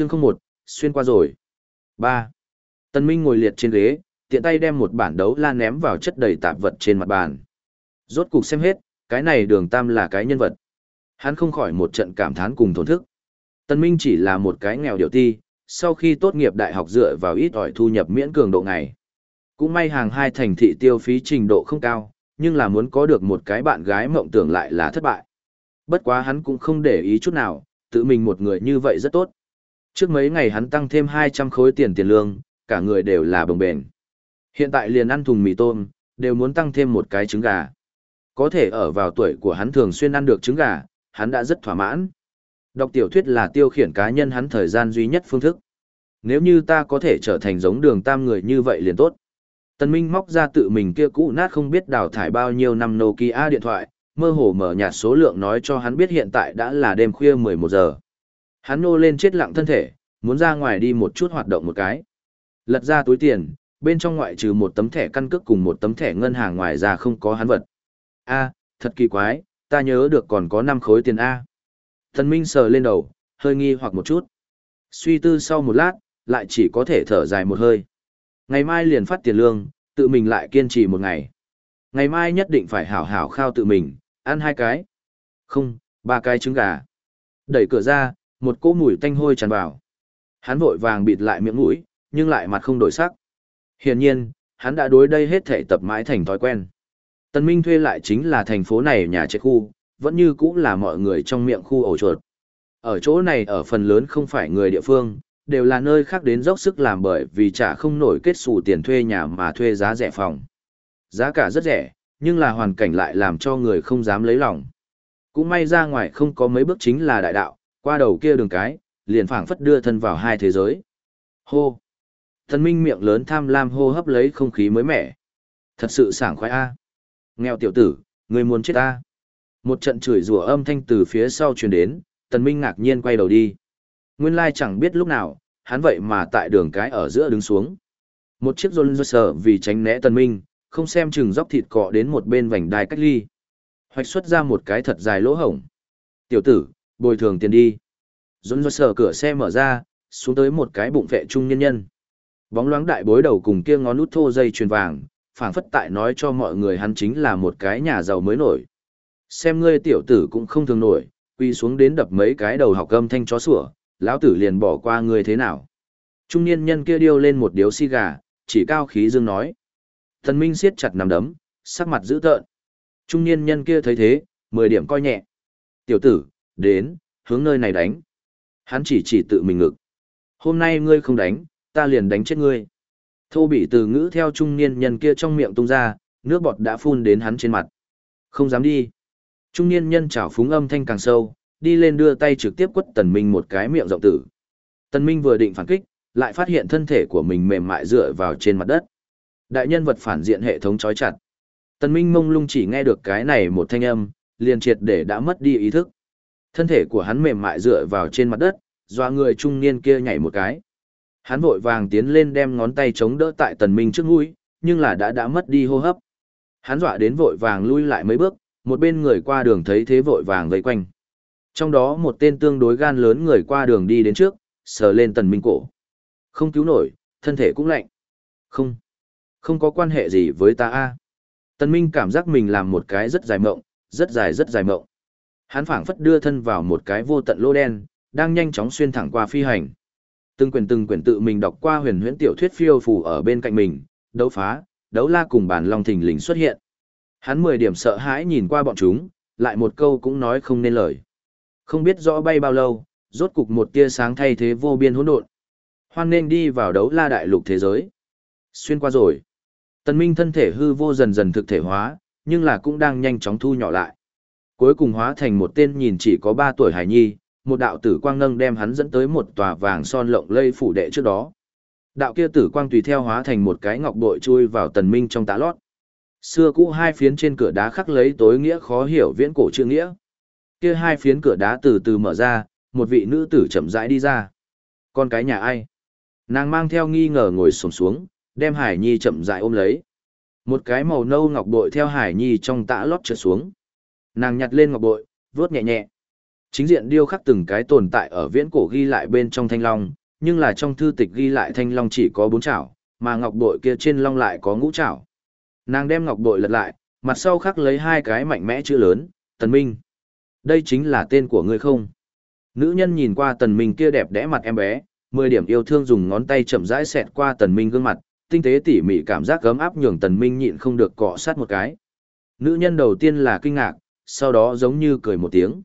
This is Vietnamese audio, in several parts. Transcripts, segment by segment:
Chương không một, xuyên qua rồi. ba. Tân Minh ngồi liệt trên ghế, tiện tay đem một bản đấu la ném vào chất đầy tạp vật trên mặt bàn. Rốt cục xem hết, cái này đường tam là cái nhân vật. Hắn không khỏi một trận cảm thán cùng thổn thức. Tân Minh chỉ là một cái nghèo điều ti, sau khi tốt nghiệp đại học dựa vào ít ỏi thu nhập miễn cường độ ngày. Cũng may hàng hai thành thị tiêu phí trình độ không cao, nhưng là muốn có được một cái bạn gái mộng tưởng lại là thất bại. Bất quá hắn cũng không để ý chút nào, tự mình một người như vậy rất tốt. Trước mấy ngày hắn tăng thêm 200 khối tiền tiền lương, cả người đều là bồng bền. Hiện tại liền ăn thùng mì tôm, đều muốn tăng thêm một cái trứng gà. Có thể ở vào tuổi của hắn thường xuyên ăn được trứng gà, hắn đã rất thỏa mãn. Đọc tiểu thuyết là tiêu khiển cá nhân hắn thời gian duy nhất phương thức. Nếu như ta có thể trở thành giống đường tam người như vậy liền tốt. Tần Minh móc ra tự mình kia cũ nát không biết đào thải bao nhiêu năm Nokia điện thoại, mơ hồ mở nhạt số lượng nói cho hắn biết hiện tại đã là đêm khuya 11 giờ. Hắn nô lên chết lặng thân thể, muốn ra ngoài đi một chút hoạt động một cái. Lật ra túi tiền, bên trong ngoại trừ một tấm thẻ căn cước cùng một tấm thẻ ngân hàng ngoài ra không có hắn vật. A, thật kỳ quái, ta nhớ được còn có 5 khối tiền A. Thần Minh sờ lên đầu, hơi nghi hoặc một chút. Suy tư sau một lát, lại chỉ có thể thở dài một hơi. Ngày mai liền phát tiền lương, tự mình lại kiên trì một ngày. Ngày mai nhất định phải hảo hảo khao tự mình, ăn hai cái. Không, ba cái trứng gà. Đẩy cửa ra, một cỗ mùi tanh hôi tràn vào. Hắn vội vàng bịt lại miệng mũi, nhưng lại mặt không đổi sắc. Hiển nhiên, hắn đã đối đây hết thể tập mãi thành thói quen. Tân Minh thuê lại chính là thành phố này nhà chết khu, vẫn như cũ là mọi người trong miệng khu ổ chuột. Ở chỗ này ở phần lớn không phải người địa phương, đều là nơi khác đến dốc sức làm bởi vì trả không nổi kết xù tiền thuê nhà mà thuê giá rẻ phòng. Giá cả rất rẻ, nhưng là hoàn cảnh lại làm cho người không dám lấy lòng. Cũng may ra ngoài không có mấy bước chính là đại đạo, qua đầu kia đường cái, liền phảng phất đưa thân vào hai thế giới. Hô! Thần minh miệng lớn tham lam hô hấp lấy không khí mới mẻ. Thật sự sảng khoái a. Nghèo tiểu tử, người muốn chết ta? Một trận chửi rủa âm thanh từ phía sau truyền đến, tần minh ngạc nhiên quay đầu đi. Nguyên lai chẳng biết lúc nào, hắn vậy mà tại đường cái ở giữa đứng xuống. Một chiếc rôn sở vì tránh né tần minh, không xem chừng dốc thịt cọ đến một bên vành đai cách ly. Hoạch xuất ra một cái thật dài lỗ hổng. Tiểu tử, bồi thường tiền đi. Dũng do sở cửa xe mở ra, xuống tới một cái bụng vệ trung nhân nhân. Bóng loáng đại bối đầu cùng kia ngón út thô dây chuyền vàng, phảng phất tại nói cho mọi người hắn chính là một cái nhà giàu mới nổi. Xem ngươi tiểu tử cũng không thường nổi, quy xuống đến đập mấy cái đầu học âm thanh chó sủa, lão tử liền bỏ qua ngươi thế nào. Trung niên nhân kia điêu lên một điếu xi gà, chỉ cao khí dương nói. Thần Minh siết chặt nằm đấm, sắc mặt dữ tợn. Trung niên nhân kia thấy thế, mười điểm coi nhẹ. Tiểu tử, đến, hướng nơi này đánh. Hắn chỉ chỉ tự mình ngực. Hôm nay ngươi không đánh, ta liền đánh chết ngươi. Thô bị từ ngữ theo trung niên nhân kia trong miệng tung ra, nước bọt đã phun đến hắn trên mặt. Không dám đi. Trung niên nhân chảo phúng âm thanh càng sâu, đi lên đưa tay trực tiếp quất tần minh một cái miệng rộng tử. Tần minh vừa định phản kích, lại phát hiện thân thể của mình mềm mại dựa vào trên mặt đất. Đại nhân vật phản diện hệ thống chói chặt. Tần minh mông lung chỉ nghe được cái này một thanh âm, liền triệt để đã mất đi ý thức. Thân thể của hắn mềm mại dựa vào trên mặt đất, doa người trung niên kia nhảy một cái. Hắn vội vàng tiến lên đem ngón tay chống đỡ tại tần minh trước mũi, nhưng là đã đã mất đi hô hấp. Hắn dọa đến vội vàng lui lại mấy bước, một bên người qua đường thấy thế vội vàng vây quanh. Trong đó một tên tương đối gan lớn người qua đường đi đến trước, sờ lên tần minh cổ. Không cứu nổi, thân thể cũng lạnh. Không, không có quan hệ gì với ta a. Tần minh cảm giác mình làm một cái rất dài mộng, rất dài rất dài mộng. Hắn phảng phất đưa thân vào một cái vô tận lô đen, đang nhanh chóng xuyên thẳng qua phi hành. Từng quyển từng quyển tự mình đọc qua huyền huyễn tiểu thuyết phiêu phù ở bên cạnh mình, đấu phá, đấu la cùng bản long thình lình xuất hiện. Hắn mười điểm sợ hãi nhìn qua bọn chúng, lại một câu cũng nói không nên lời. Không biết rõ bay bao lâu, rốt cục một tia sáng thay thế vô biên hỗn độn. Hoan nên đi vào đấu la đại lục thế giới. Xuyên qua rồi. Tần Minh thân thể hư vô dần dần thực thể hóa, nhưng là cũng đang nhanh chóng thu nhỏ lại. Cuối cùng hóa thành một tên nhìn chỉ có 3 tuổi hải nhi, một đạo tử quang nâng đem hắn dẫn tới một tòa vàng son lộng lây phủ đệ trước đó. Đạo kia tử quang tùy theo hóa thành một cái ngọc bội chui vào tần minh trong tã lót. Xưa cũ hai phiến trên cửa đá khắc lấy tối nghĩa khó hiểu viễn cổ chữ nghĩa. Kia hai phiến cửa đá từ từ mở ra, một vị nữ tử chậm rãi đi ra. Con cái nhà ai? Nàng mang theo nghi ngờ ngồi xổm xuống, đem Hải Nhi chậm rãi ôm lấy. Một cái màu nâu ngọc bội theo Hải Nhi trong tã lót trượt xuống. Nàng nhặt lên ngọc bội, vớt nhẹ nhẹ. Chính diện điêu khắc từng cái tồn tại ở viễn cổ ghi lại bên trong thanh long, nhưng là trong thư tịch ghi lại thanh long chỉ có bốn chảo, mà ngọc bội kia trên long lại có ngũ chảo. Nàng đem ngọc bội lật lại, mặt sau khắc lấy hai cái mạnh mẽ chữ lớn, Tần Minh. Đây chính là tên của ngươi không? Nữ nhân nhìn qua Tần Minh kia đẹp đẽ mặt em bé, mười điểm yêu thương dùng ngón tay chậm rãi xẹt qua Tần Minh gương mặt, tinh tế tỉ mỉ cảm giác gấm áp nhường Tần Minh nhịn không được cọ sát một cái. Nữ nhân đầu tiên là kinh ngạc, sau đó giống như cười một tiếng.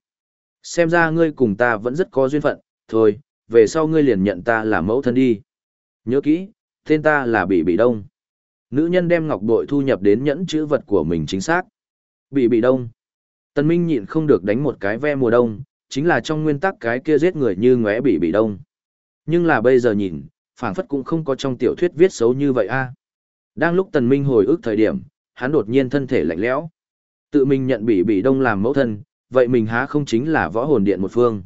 Xem ra ngươi cùng ta vẫn rất có duyên phận, thôi, về sau ngươi liền nhận ta là mẫu thân đi. Nhớ kỹ, tên ta là Bị Bị Đông. Nữ nhân đem ngọc bội thu nhập đến nhẫn chữ vật của mình chính xác. Bị Bị Đông. Tần Minh nhịn không được đánh một cái ve mùa đông, chính là trong nguyên tắc cái kia giết người như ngóe Bị Bị Đông. Nhưng là bây giờ nhìn, phảng phất cũng không có trong tiểu thuyết viết xấu như vậy a. Đang lúc Tần Minh hồi ức thời điểm, hắn đột nhiên thân thể lạnh lẽo. Tự mình nhận Bị Bị Đông làm mẫu thân, vậy mình há không chính là võ hồn điện một phương.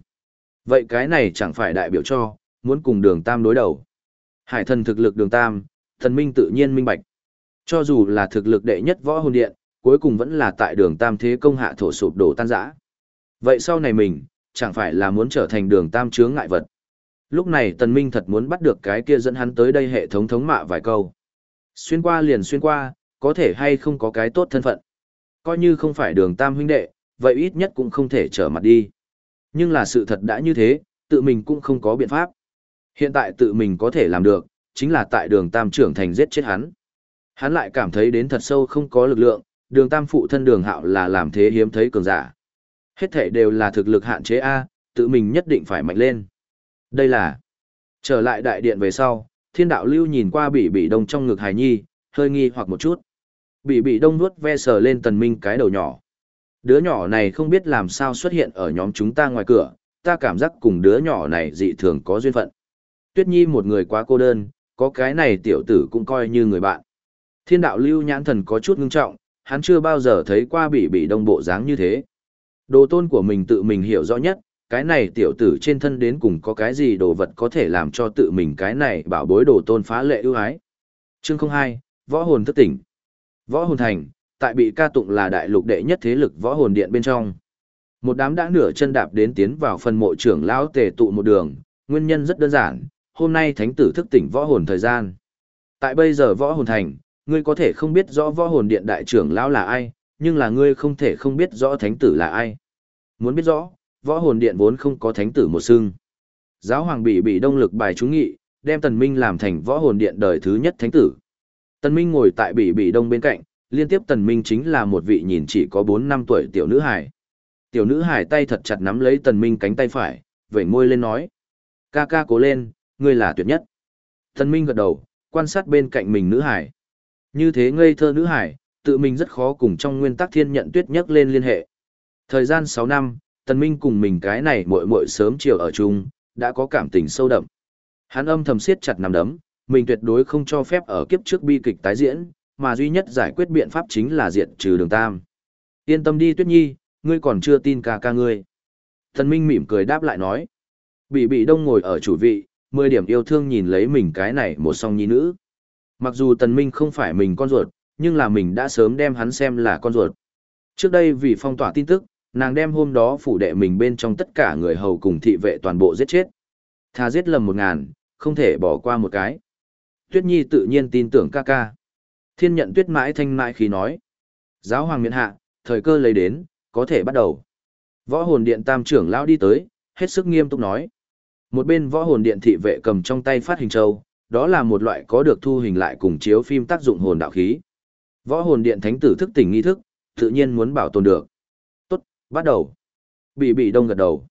Vậy cái này chẳng phải đại biểu cho, muốn cùng đường tam đối đầu. Hải thần thực lực đường tam, thần minh tự nhiên minh bạch. Cho dù là thực lực đệ nhất võ hồn điện, cuối cùng vẫn là tại đường tam thế công hạ thổ sụp đổ tan rã. Vậy sau này mình, chẳng phải là muốn trở thành đường tam chướng ngại vật. Lúc này tần minh thật muốn bắt được cái kia dẫn hắn tới đây hệ thống thống mạ vài câu. Xuyên qua liền xuyên qua, có thể hay không có cái tốt thân phận. Coi như không phải đường tam huynh đệ, vậy ít nhất cũng không thể trở mặt đi. Nhưng là sự thật đã như thế, tự mình cũng không có biện pháp. Hiện tại tự mình có thể làm được, chính là tại đường tam trưởng thành giết chết hắn. Hắn lại cảm thấy đến thật sâu không có lực lượng, đường tam phụ thân đường hạo là làm thế hiếm thấy cường giả. Hết thể đều là thực lực hạn chế A, tự mình nhất định phải mạnh lên. Đây là... Trở lại đại điện về sau, thiên đạo lưu nhìn qua bị bị đông trong ngực hài nhi, hơi nghi hoặc một chút. Bị bị đông nuốt ve sờ lên tần minh cái đầu nhỏ. Đứa nhỏ này không biết làm sao xuất hiện ở nhóm chúng ta ngoài cửa, ta cảm giác cùng đứa nhỏ này dị thường có duyên phận. Tuyết Nhi một người quá cô đơn, có cái này tiểu tử cũng coi như người bạn. Thiên đạo lưu nhãn thần có chút ngưng trọng, hắn chưa bao giờ thấy qua bị bị đông bộ dáng như thế. Đồ tôn của mình tự mình hiểu rõ nhất, cái này tiểu tử trên thân đến cùng có cái gì đồ vật có thể làm cho tự mình cái này bảo bối đồ tôn phá lệ ưu ái. Chương 02, Võ hồn thức tỉnh. Võ hồn thành, tại bị ca tụng là đại lục đệ nhất thế lực võ hồn điện bên trong. Một đám đã nửa chân đạp đến tiến vào phần mộ trưởng lão tề tụ một đường, nguyên nhân rất đơn giản, hôm nay thánh tử thức tỉnh võ hồn thời gian. Tại bây giờ võ hồn thành, ngươi có thể không biết rõ võ hồn điện đại trưởng lão là ai, nhưng là ngươi không thể không biết rõ thánh tử là ai. Muốn biết rõ, võ hồn điện vốn không có thánh tử một xương. Giáo hoàng bị bị đông lực bài trúng nghị, đem tần minh làm thành võ hồn điện đời thứ nhất thánh tử. Tần minh ngồi tại bỉ bỉ đông bên cạnh, liên tiếp tần minh chính là một vị nhìn chỉ có 4 năm tuổi tiểu nữ hài. Tiểu nữ hài tay thật chặt nắm lấy tần minh cánh tay phải, vẩy môi lên nói. Ca ca cố lên, ngươi là tuyệt nhất. Tần minh gật đầu, quan sát bên cạnh mình nữ hài. Như thế ngây thơ nữ hài, tự mình rất khó cùng trong nguyên tắc thiên nhận tuyết nhất lên liên hệ. Thời gian 6 năm, tần minh cùng mình cái này muội muội sớm chiều ở chung, đã có cảm tình sâu đậm. Hắn âm thầm siết chặt nắm đấm, mình tuyệt đối không cho phép ở kiếp trước bi kịch tái diễn, mà duy nhất giải quyết biện pháp chính là diệt trừ đường tam. Yên tâm đi Tuyết Nhi, ngươi còn chưa tin ca ca ngươi. Thần Minh mỉm cười đáp lại nói. Bị bị đông ngồi ở chủ vị, mười điểm yêu thương nhìn lấy mình cái này một song nhi nữ. Mặc dù Tần Minh không phải mình con ruột, nhưng là mình đã sớm đem hắn xem là con ruột. Trước đây vì phong tỏa tin tức, nàng đem hôm đó phủ đệ mình bên trong tất cả người hầu cùng thị vệ toàn bộ giết chết. Tha giết lầm một ngàn, không thể bỏ qua một cái. Tuyết Nhi tự nhiên tin tưởng ca ca. Thiên nhận tuyết mãi thanh mãi khí nói. Giáo hoàng miễn hạ, thời cơ lấy đến, có thể bắt đầu. Võ hồn điện tam trưởng lão đi tới, hết sức nghiêm túc nói. Một bên võ hồn điện thị vệ cầm trong tay phát hình châu, đó là một loại có được thu hình lại cùng chiếu phim tác dụng hồn đạo khí. Võ hồn điện thánh tử thức tỉnh nghi thức, tự nhiên muốn bảo tồn được. Tốt, bắt đầu. Bị bị đông gật đầu.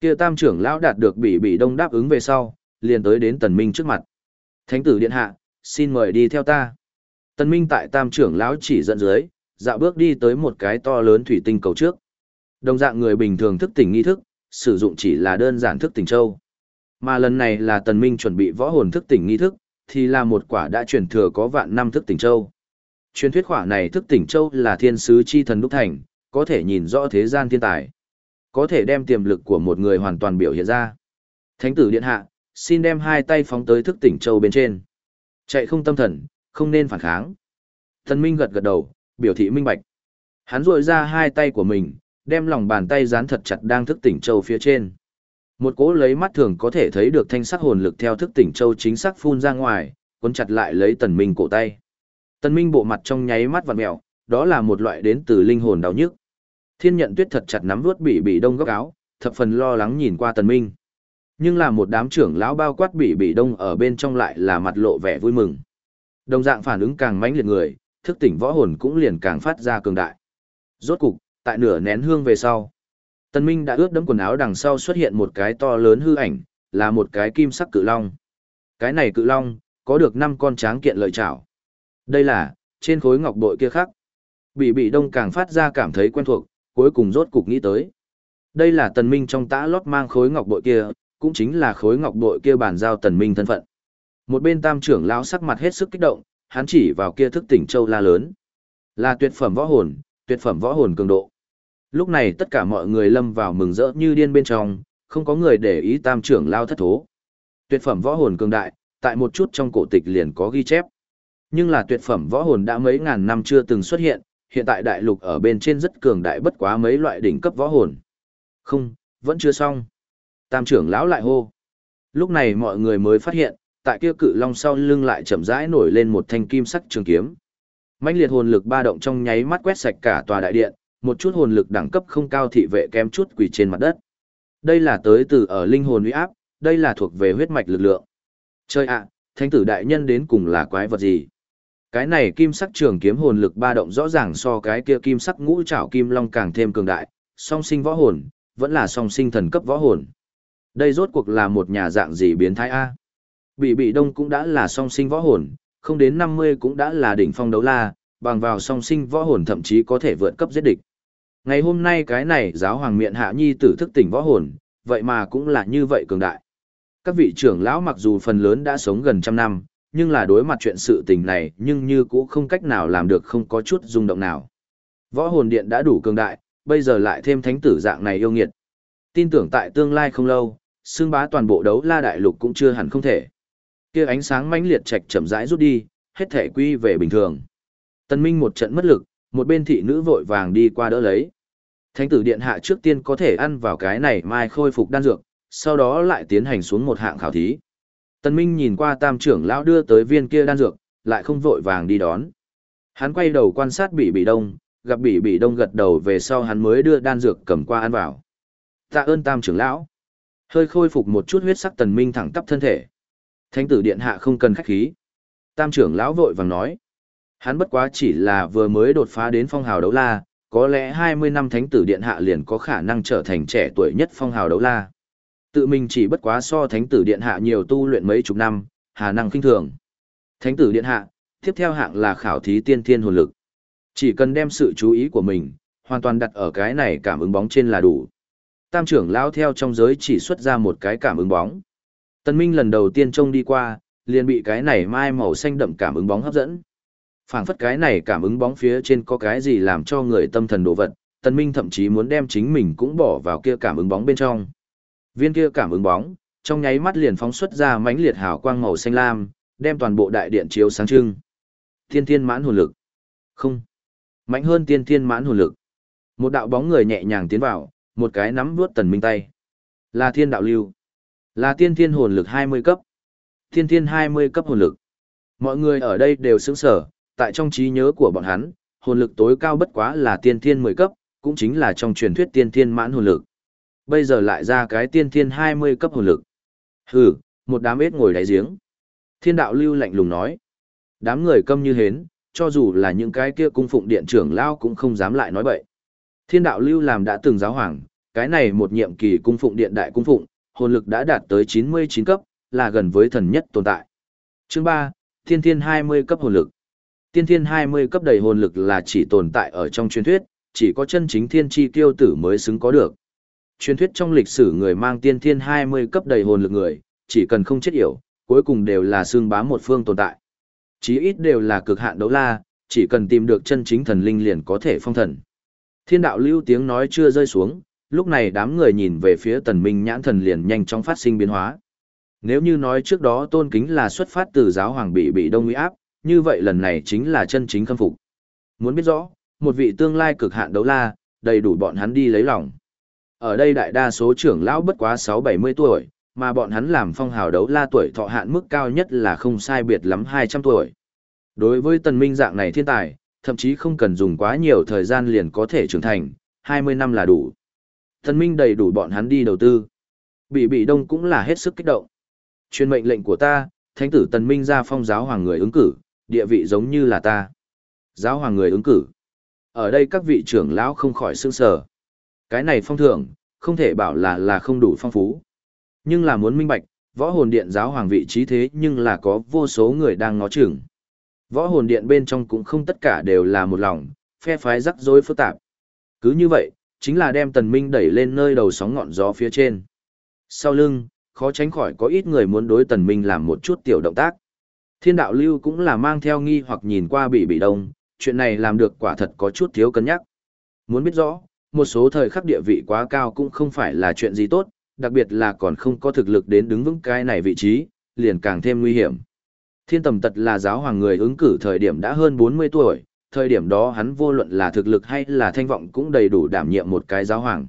Kia tam trưởng lão đạt được bị bị đông đáp ứng về sau, liền tới đến tần minh trước mặt. Thánh tử điện hạ, xin mời đi theo ta. Tần Minh tại tam trưởng lão chỉ dẫn dưới, dạo bước đi tới một cái to lớn thủy tinh cầu trước. Đồng dạng người bình thường thức tỉnh nghi thức, sử dụng chỉ là đơn giản thức tỉnh châu. Mà lần này là Tần Minh chuẩn bị võ hồn thức tỉnh nghi thức, thì là một quả đã truyền thừa có vạn năm thức tỉnh châu. Truyền thuyết quả này thức tỉnh châu là thiên sứ chi thần đúc thành, có thể nhìn rõ thế gian thiên tài. Có thể đem tiềm lực của một người hoàn toàn biểu hiện ra. Thánh tử điện hạ, xin đem hai tay phóng tới thức tỉnh châu bên trên. Chạy không tâm thần, không nên phản kháng. Thần Minh gật gật đầu, biểu thị minh bạch. Hắn rội ra hai tay của mình, đem lòng bàn tay dán thật chặt đang thức tỉnh châu phía trên. Một cỗ lấy mắt thường có thể thấy được thanh sắc hồn lực theo thức tỉnh châu chính xác phun ra ngoài, cuốn chặt lại lấy tần minh cổ tay. Tần minh bộ mặt trong nháy mắt vặn mèo, đó là một loại đến từ linh hồn đau nhức. Thiên nhận tuyết thật chặt nắm vuốt bị bị đông góc áo, thập phần lo lắng nhìn qua tần minh. Nhưng là một đám trưởng lão bao quát bị bị đông ở bên trong lại là mặt lộ vẻ vui mừng. Đồng dạng phản ứng càng mãnh liệt người, thức tỉnh võ hồn cũng liền càng phát ra cường đại. Rốt cục, tại nửa nén hương về sau, tân Minh đã ướt đẫm quần áo đằng sau xuất hiện một cái to lớn hư ảnh, là một cái kim sắc cự long. Cái này cự long, có được 5 con tráng kiện lợi chảo. Đây là, trên khối ngọc bội kia khác. Bị bị đông càng phát ra cảm thấy quen thuộc, cuối cùng rốt cục nghĩ tới. Đây là tần minh trong tã lót mang khối ngọc bội kia, cũng chính là khối ngọc bội kia bàn giao tần minh thân phận. Một bên tam trưởng lão sắc mặt hết sức kích động, hắn chỉ vào kia thức tỉnh châu la lớn. Là tuyệt phẩm võ hồn, tuyệt phẩm võ hồn cường độ. Lúc này tất cả mọi người lâm vào mừng rỡ như điên bên trong, không có người để ý tam trưởng lao thất thố. Tuyệt phẩm võ hồn cường đại, tại một chút trong cổ tịch liền có ghi chép. Nhưng là tuyệt phẩm võ hồn đã mấy ngàn năm chưa từng xuất hiện, hiện tại đại lục ở bên trên rất cường đại bất quá mấy loại đỉnh cấp võ hồn. Không, vẫn chưa xong. Tam trưởng lão lại hô. Lúc này mọi người mới phát hiện, tại kia cự long sau lưng lại chậm rãi nổi lên một thanh kim sắc trường kiếm. Mãnh liệt hồn lực ba động trong nháy mắt quét sạch cả tòa đại điện, một chút hồn lực đẳng cấp không cao thị vệ kém chút quỳ trên mặt đất. Đây là tới từ ở linh hồn uy áp, đây là thuộc về huyết mạch lực lượng. Chơi ạ, thánh tử đại nhân đến cùng là quái vật gì? Cái này kim sắc trường kiếm hồn lực ba động rõ ràng so cái kia kim sắc ngũ trảo kim long càng thêm cường đại, song sinh võ hồn, vẫn là song sinh thần cấp võ hồn. Đây rốt cuộc là một nhà dạng gì biến thái A. Bị bị đông cũng đã là song sinh võ hồn, không đến 50 cũng đã là đỉnh phong đấu la, bằng vào song sinh võ hồn thậm chí có thể vượt cấp giết địch. Ngày hôm nay cái này giáo hoàng miện hạ nhi tử thức tỉnh võ hồn, vậy mà cũng là như vậy cường đại. Các vị trưởng lão mặc dù phần lớn đã sống gần trăm năm, nhưng là đối mặt chuyện sự tình này nhưng như cũng không cách nào làm được không có chút rung động nào. Võ hồn điện đã đủ cường đại, bây giờ lại thêm thánh tử dạng này yêu nghiệt. Tin tưởng tại tương lai không lâu, xương bá toàn bộ đấu la đại lục cũng chưa hẳn không thể. Kia ánh sáng mãnh liệt trạch chậm rãi rút đi, hết thể quy về bình thường. Tân Minh một trận mất lực, một bên thị nữ vội vàng đi qua đỡ lấy. Thánh tử điện hạ trước tiên có thể ăn vào cái này mai khôi phục đan dược, sau đó lại tiến hành xuống một hạng khảo thí. Tân Minh nhìn qua tam trưởng lão đưa tới viên kia đan dược, lại không vội vàng đi đón. Hắn quay đầu quan sát bị bị đông, gặp bị bị đông gật đầu về sau hắn mới đưa đan dược cầm qua ăn vào. Tạ ơn tam trưởng lão. Hơi khôi phục một chút huyết sắc tần minh thẳng tắp thân thể. Thánh tử điện hạ không cần khách khí. Tam trưởng lão vội vàng nói. Hắn bất quá chỉ là vừa mới đột phá đến phong hào đấu la, có lẽ 20 năm thánh tử điện hạ liền có khả năng trở thành trẻ tuổi nhất phong hào đấu la. Tự mình chỉ bất quá so thánh tử điện hạ nhiều tu luyện mấy chục năm, hà năng kinh thường. Thánh tử điện hạ, tiếp theo hạng là khảo thí tiên thiên hồn lực. Chỉ cần đem sự chú ý của mình, hoàn toàn đặt ở cái này cảm ứng bóng trên là đủ. Tam trưởng lao theo trong giới chỉ xuất ra một cái cảm ứng bóng. Tân Minh lần đầu tiên trông đi qua, liền bị cái này mai màu xanh đậm cảm ứng bóng hấp dẫn phảng phất cái này cảm ứng bóng phía trên có cái gì làm cho người tâm thần đồ vật, Tần Minh thậm chí muốn đem chính mình cũng bỏ vào kia cảm ứng bóng bên trong. Viên kia cảm ứng bóng, trong nháy mắt liền phóng xuất ra mãnh liệt hào quang màu xanh lam, đem toàn bộ đại điện chiếu sáng trưng. Tiên thiên mãn hồn lực. Không. Mạnh hơn tiên thiên mãn hồn lực. Một đạo bóng người nhẹ nhàng tiến vào, một cái nắm vuốt Tần Minh tay. Là thiên đạo lưu. Là tiên thiên hồn lực 20 cấp. thiên thiên 20 cấp hồn lực. Mọi người ở đây đều sững sờ, tại trong trí nhớ của bọn hắn, hồn lực tối cao bất quá là tiên thiên 10 cấp, cũng chính là trong truyền thuyết tiên thiên mãn hồn lực. Bây giờ lại ra cái tiên thiên 20 cấp hồn lực. Hừ, một đám ếch ngồi đáy giếng. Thiên đạo lưu lạnh lùng nói. Đám người câm như hến, cho dù là những cái kia cung phụng điện trưởng lao cũng không dám lại nói bậy. Thiên đạo lưu làm đã từng giáo hoàng, cái này một nhiệm kỳ cung phụng điện đại cung phụng, hồn lực đã đạt tới 99 cấp, là gần với thần nhất tồn tại. Chương 3, Thiên Thiên 20 cấp hồn lực. Tiên thiên 20 cấp đầy hồn lực là chỉ tồn tại ở trong truyền thuyết, chỉ có chân chính thiên chi tiêu tử mới xứng có được. Truyền thuyết trong lịch sử người mang tiên thiên 20 cấp đầy hồn lực người, chỉ cần không chết yểu, cuối cùng đều là xương bám một phương tồn tại. Chí ít đều là cực hạn đấu la, chỉ cần tìm được chân chính thần linh liền có thể phong thần. Thiên đạo lưu tiếng nói chưa rơi xuống, lúc này đám người nhìn về phía tần minh nhãn thần liền nhanh chóng phát sinh biến hóa. Nếu như nói trước đó tôn kính là xuất phát từ giáo hoàng bị bị đông uy áp, như vậy lần này chính là chân chính khâm phục. Muốn biết rõ, một vị tương lai cực hạn đấu la, đầy đủ bọn hắn đi lấy lòng. Ở đây đại đa số trưởng lão bất quá 6-70 tuổi, mà bọn hắn làm phong hào đấu la tuổi thọ hạn mức cao nhất là không sai biệt lắm 200 tuổi. Đối với tần minh dạng này thiên tài, thậm chí không cần dùng quá nhiều thời gian liền có thể trưởng thành, 20 năm là đủ. Thần minh đầy đủ bọn hắn đi đầu tư. Bị bị đông cũng là hết sức kích động. Chuyên mệnh lệnh của ta, thánh tử tần minh ra phong giáo hoàng người ứng cử, địa vị giống như là ta. Giáo hoàng người ứng cử. Ở đây các vị trưởng lão không khỏi sương sờ. Cái này phong thưởng, không thể bảo là là không đủ phong phú. Nhưng là muốn minh bạch, võ hồn điện giáo hoàng vị trí thế nhưng là có vô số người đang ngó chừng. Võ hồn điện bên trong cũng không tất cả đều là một lòng, phe phái rắc rối phức tạp. Cứ như vậy, chính là đem tần minh đẩy lên nơi đầu sóng ngọn gió phía trên. Sau lưng, khó tránh khỏi có ít người muốn đối tần minh làm một chút tiểu động tác. Thiên đạo lưu cũng là mang theo nghi hoặc nhìn qua bị bị đông, chuyện này làm được quả thật có chút thiếu cân nhắc. Muốn biết rõ, một số thời khắc địa vị quá cao cũng không phải là chuyện gì tốt, đặc biệt là còn không có thực lực đến đứng vững cái này vị trí, liền càng thêm nguy hiểm. Thiên tầm tật là giáo hoàng người ứng cử thời điểm đã hơn 40 tuổi, thời điểm đó hắn vô luận là thực lực hay là thanh vọng cũng đầy đủ đảm nhiệm một cái giáo hoàng.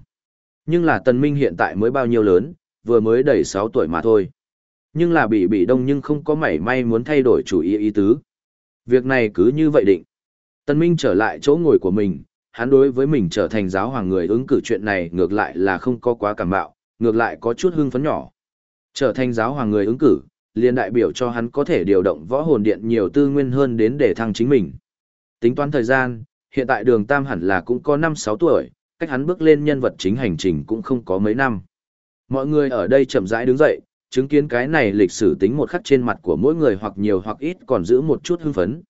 Nhưng là tần minh hiện tại mới bao nhiêu lớn, vừa mới đầy 6 tuổi mà thôi. Nhưng là bị bị đông nhưng không có mảy may muốn thay đổi chủ ý ý tứ. Việc này cứ như vậy định. Tần minh trở lại chỗ ngồi của mình, hắn đối với mình trở thành giáo hoàng người ứng cử chuyện này ngược lại là không có quá cảm bạo, ngược lại có chút hưng phấn nhỏ. Trở thành giáo hoàng người ứng cử, liền đại biểu cho hắn có thể điều động võ hồn điện nhiều tư nguyên hơn đến để thăng chính mình. Tính toán thời gian, hiện tại đường Tam hẳn là cũng có 5-6 tuổi, cách hắn bước lên nhân vật chính hành trình cũng không có mấy năm. Mọi người ở đây chậm rãi đứng dậy, chứng kiến cái này lịch sử tính một khắc trên mặt của mỗi người hoặc nhiều hoặc ít còn giữ một chút hưng phấn.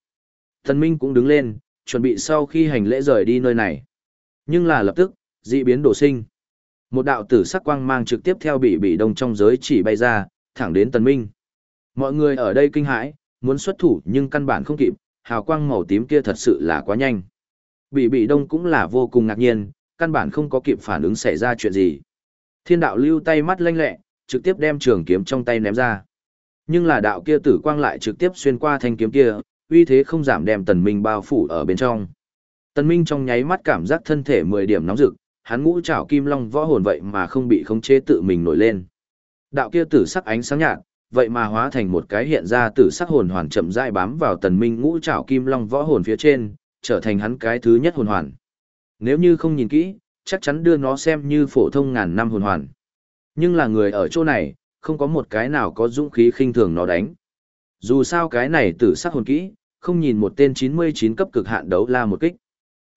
Thần Minh cũng đứng lên, chuẩn bị sau khi hành lễ rời đi nơi này. Nhưng là lập tức, dị biến đổ sinh. Một đạo tử sắc quang mang trực tiếp theo bị bị đông trong giới chỉ bay ra, thẳng đến Tần Minh. Mọi người ở đây kinh hãi, muốn xuất thủ nhưng căn bản không kịp, hào quang màu tím kia thật sự là quá nhanh. Bị bị đông cũng là vô cùng ngạc nhiên, căn bản không có kịp phản ứng xảy ra chuyện gì. Thiên đạo lưu tay mắt lanh lẹ, trực tiếp đem trường kiếm trong tay ném ra. Nhưng là đạo kia tử quang lại trực tiếp xuyên qua thanh kiếm kia, uy thế không giảm đem tần minh bao phủ ở bên trong. Tần minh trong nháy mắt cảm giác thân thể 10 điểm nóng rực, hắn ngũ trảo kim long võ hồn vậy mà không bị khống chế tự mình nổi lên. Đạo kia tử sắc ánh sáng nhạt, vậy mà hóa thành một cái hiện ra tử sắc hồn hoàn chậm rãi bám vào tần minh ngũ trảo kim long võ hồn phía trên, trở thành hắn cái thứ nhất hồn hoàn. Nếu như không nhìn kỹ, chắc chắn đưa nó xem như phổ thông ngàn năm hồn hoàn. Nhưng là người ở chỗ này, không có một cái nào có dũng khí khinh thường nó đánh. Dù sao cái này tử sắc hồn kỹ, không nhìn một tên 99 cấp cực hạn đấu la một kích.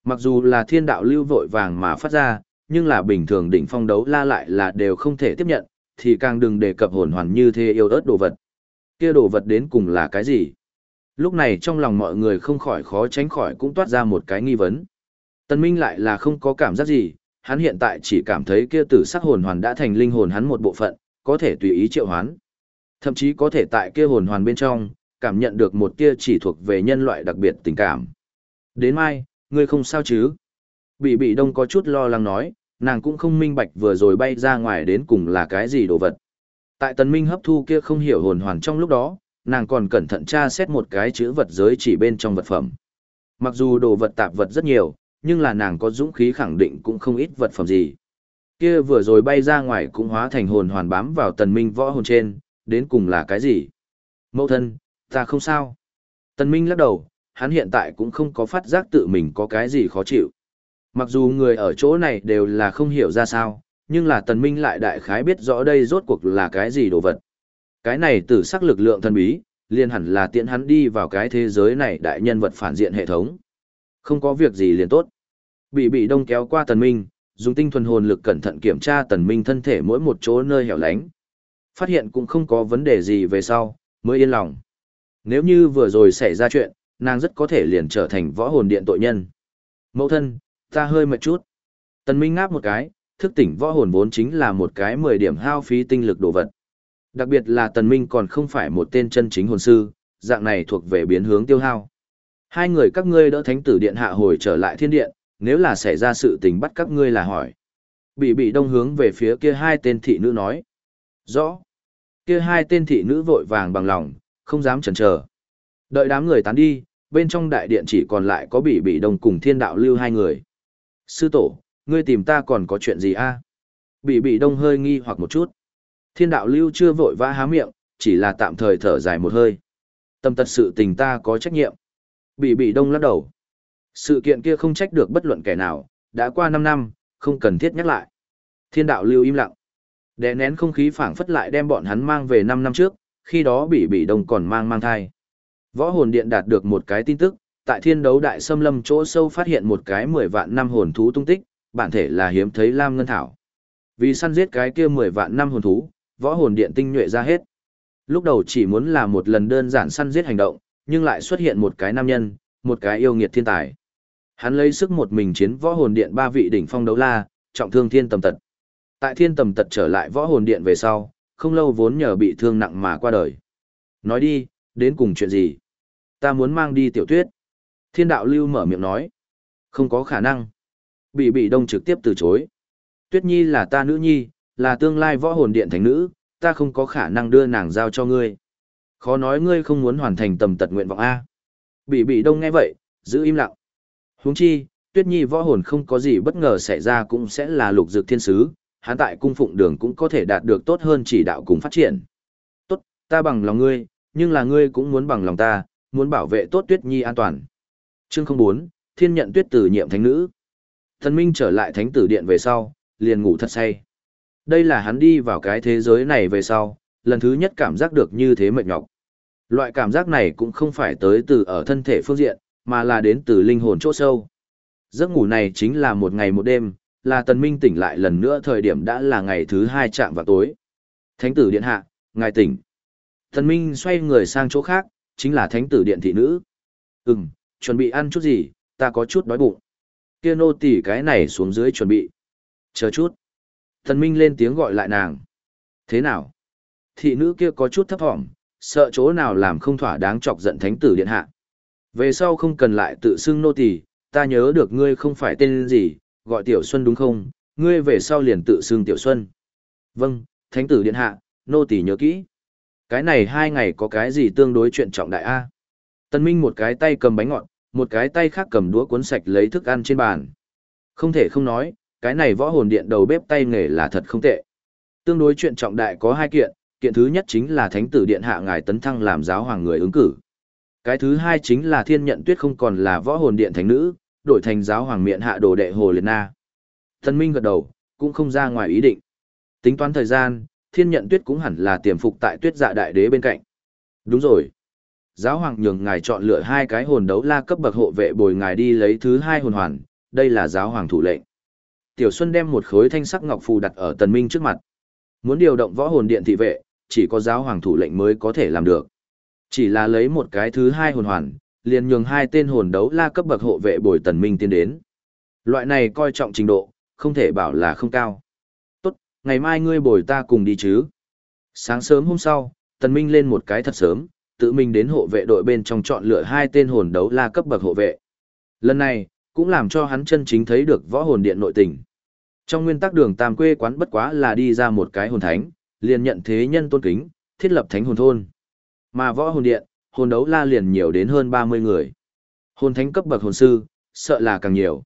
Mặc dù là thiên đạo lưu vội vàng mà phát ra, nhưng là bình thường đỉnh phong đấu la lại là đều không thể tiếp nhận, thì càng đừng đề cập hồn hoàn như thế yêu ớt đồ vật. Kia đồ vật đến cùng là cái gì? Lúc này trong lòng mọi người không khỏi khó tránh khỏi cũng toát ra một cái nghi vấn. Tân Minh lại là không có cảm giác gì, hắn hiện tại chỉ cảm thấy kia tử sắc hồn hoàn đã thành linh hồn hắn một bộ phận, có thể tùy ý triệu hoán. Thậm chí có thể tại kia hồn hoàn bên trong, cảm nhận được một tia chỉ thuộc về nhân loại đặc biệt tình cảm. Đến mai, ngươi không sao chứ? Bị bị đông có chút lo lắng nói, nàng cũng không minh bạch vừa rồi bay ra ngoài đến cùng là cái gì đồ vật. Tại tần minh hấp thu kia không hiểu hồn hoàn trong lúc đó, nàng còn cẩn thận tra xét một cái chữ vật giới chỉ bên trong vật phẩm. Mặc dù đồ vật tạp vật rất nhiều, nhưng là nàng có dũng khí khẳng định cũng không ít vật phẩm gì. Kia vừa rồi bay ra ngoài cũng hóa thành hồn hoàn bám vào tần minh võ hồn trên, đến cùng là cái gì? Mẫu thân, ta không sao. Tần minh lắc đầu, hắn hiện tại cũng không có phát giác tự mình có cái gì khó chịu. Mặc dù người ở chỗ này đều là không hiểu ra sao, nhưng là tần minh lại đại khái biết rõ đây rốt cuộc là cái gì đồ vật. Cái này tử sắc lực lượng thần bí, liền hẳn là tiện hắn đi vào cái thế giới này đại nhân vật phản diện hệ thống. Không có việc gì liền tốt. Bị bị đông kéo qua tần minh, dùng tinh thuần hồn lực cẩn thận kiểm tra tần minh thân thể mỗi một chỗ nơi hẻo lánh. Phát hiện cũng không có vấn đề gì về sau, mới yên lòng. Nếu như vừa rồi xảy ra chuyện, nàng rất có thể liền trở thành võ hồn điện tội nhân. Mẫu thân, ta hơi mệt chút. Tần Minh ngáp một cái, thức tỉnh võ hồn vốn chính là một cái 10 điểm hao phí tinh lực đồ vật. Đặc biệt là Tần Minh còn không phải một tên chân chính hồn sư, dạng này thuộc về biến hướng tiêu hao. Hai người các ngươi đỡ thánh tử điện hạ hồi trở lại thiên điện, nếu là xảy ra sự tình bắt các ngươi là hỏi. Bị bị đông hướng về phía kia hai tên thị nữ nói. Rõ. Kia hai tên thị nữ vội vàng bằng lòng, không dám chần chờ. Đợi đám người tán đi, bên trong đại điện chỉ còn lại có bị bị đông cùng thiên đạo lưu hai người. Sư tổ, ngươi tìm ta còn có chuyện gì a? Bị bị đông hơi nghi hoặc một chút. Thiên đạo lưu chưa vội vã há miệng, chỉ là tạm thời thở dài một hơi. Tâm tật sự tình ta có trách nhiệm. Bị bị đông lắc đầu. Sự kiện kia không trách được bất luận kẻ nào, đã qua 5 năm, không cần thiết nhắc lại. Thiên đạo lưu im lặng. Đè nén không khí phảng phất lại đem bọn hắn mang về 5 năm trước, khi đó bị bị đông còn mang mang thai. Võ hồn điện đạt được một cái tin tức, tại thiên đấu đại xâm lâm chỗ sâu phát hiện một cái 10 vạn năm hồn thú tung tích, bản thể là hiếm thấy Lam Ngân Thảo. Vì săn giết cái kia 10 vạn năm hồn thú, võ hồn điện tinh nhuệ ra hết. Lúc đầu chỉ muốn là một lần đơn giản săn giết hành động, nhưng lại xuất hiện một cái nam nhân, một cái yêu nghiệt thiên tài. Hắn lấy sức một mình chiến võ hồn điện ba vị đỉnh phong đấu la, trọng thương thiên tầm tật. Tại thiên tầm tật trở lại võ hồn điện về sau, không lâu vốn nhờ bị thương nặng mà qua đời. Nói đi, đến cùng chuyện gì? Ta muốn mang đi tiểu tuyết. Thiên đạo lưu mở miệng nói. Không có khả năng. Bị bị đông trực tiếp từ chối. Tuyết nhi là ta nữ nhi, là tương lai võ hồn điện thánh nữ, ta không có khả năng đưa nàng giao cho ngươi. Khó nói ngươi không muốn hoàn thành tầm tật nguyện vọng A. Bị bị đông nghe vậy, giữ im lặng. Huống chi, tuyết nhi võ hồn không có gì bất ngờ xảy ra cũng sẽ là lục dược thiên sứ, hắn tại cung phụng đường cũng có thể đạt được tốt hơn chỉ đạo cùng phát triển. Tốt, ta bằng lòng ngươi, nhưng là ngươi cũng muốn bằng lòng ta, muốn bảo vệ tốt tuyết nhi an toàn. Chương 04, thiên nhận tuyết tử nhiệm thánh nữ. Thần Minh trở lại thánh tử điện về sau, liền ngủ thật say. Đây là hắn đi vào cái thế giới này về sau, lần thứ nhất cảm giác được như thế mệt nhọc. Loại cảm giác này cũng không phải tới từ ở thân thể phương diện, mà là đến từ linh hồn chỗ sâu. Giấc ngủ này chính là một ngày một đêm, là tần minh tỉnh lại lần nữa thời điểm đã là ngày thứ hai chạm vào tối. Thánh tử điện hạ, ngài tỉnh. Tần minh xoay người sang chỗ khác, chính là thánh tử điện thị nữ. Ừm, chuẩn bị ăn chút gì, ta có chút đói bụng. Kia nô tỳ cái này xuống dưới chuẩn bị. Chờ chút. thần minh lên tiếng gọi lại nàng. Thế nào? Thị nữ kia có chút thấp thỏm, sợ chỗ nào làm không thỏa đáng chọc giận thánh tử điện hạ. Về sau không cần lại tự xưng nô tỳ, ta nhớ được ngươi không phải tên gì, gọi Tiểu Xuân đúng không? Ngươi về sau liền tự xưng Tiểu Xuân. Vâng, thánh tử điện hạ, nô tỳ nhớ kỹ. Cái này hai ngày có cái gì tương đối chuyện trọng đại a? Tân Minh một cái tay cầm bánh ngọt, một cái tay khác cầm đũa cuốn sạch lấy thức ăn trên bàn. Không thể không nói, cái này võ hồn điện đầu bếp tay nghề là thật không tệ. Tương đối chuyện trọng đại có hai kiện, kiện thứ nhất chính là thánh tử điện hạ ngài tấn thăng làm giáo hoàng người ứng cử. Cái thứ hai chính là thiên nhận tuyết không còn là võ hồn điện thánh nữ, đổi thành giáo hoàng miệng hạ đồ đệ hồ liệt na. Thần Minh gật đầu, cũng không ra ngoài ý định. Tính toán thời gian, thiên nhận tuyết cũng hẳn là tiềm phục tại tuyết dạ đại đế bên cạnh. Đúng rồi. Giáo hoàng nhường ngài chọn lựa hai cái hồn đấu la cấp bậc hộ vệ bồi ngài đi lấy thứ hai hồn hoàn, đây là giáo hoàng thủ lệnh. Tiểu Xuân đem một khối thanh sắc ngọc phù đặt ở Tần Minh trước mặt. Muốn điều động võ hồn điện thị vệ, chỉ có giáo hoàng thủ lệnh mới có thể làm được. Chỉ là lấy một cái thứ hai hồn hoàn, liền nhường hai tên hồn đấu la cấp bậc hộ vệ bồi tần minh tiến đến. Loại này coi trọng trình độ, không thể bảo là không cao. Tốt, ngày mai ngươi bồi ta cùng đi chứ. Sáng sớm hôm sau, tần minh lên một cái thật sớm, tự mình đến hộ vệ đội bên trong chọn lựa hai tên hồn đấu la cấp bậc hộ vệ. Lần này, cũng làm cho hắn chân chính thấy được võ hồn điện nội tình. Trong nguyên tắc đường tam quê quán bất quá là đi ra một cái hồn thánh, liền nhận thế nhân tôn kính, thiết lập thánh hồn thôn. Mà võ hồn điện, hồn đấu la liền nhiều đến hơn 30 người. Hồn thánh cấp bậc hồn sư, sợ là càng nhiều.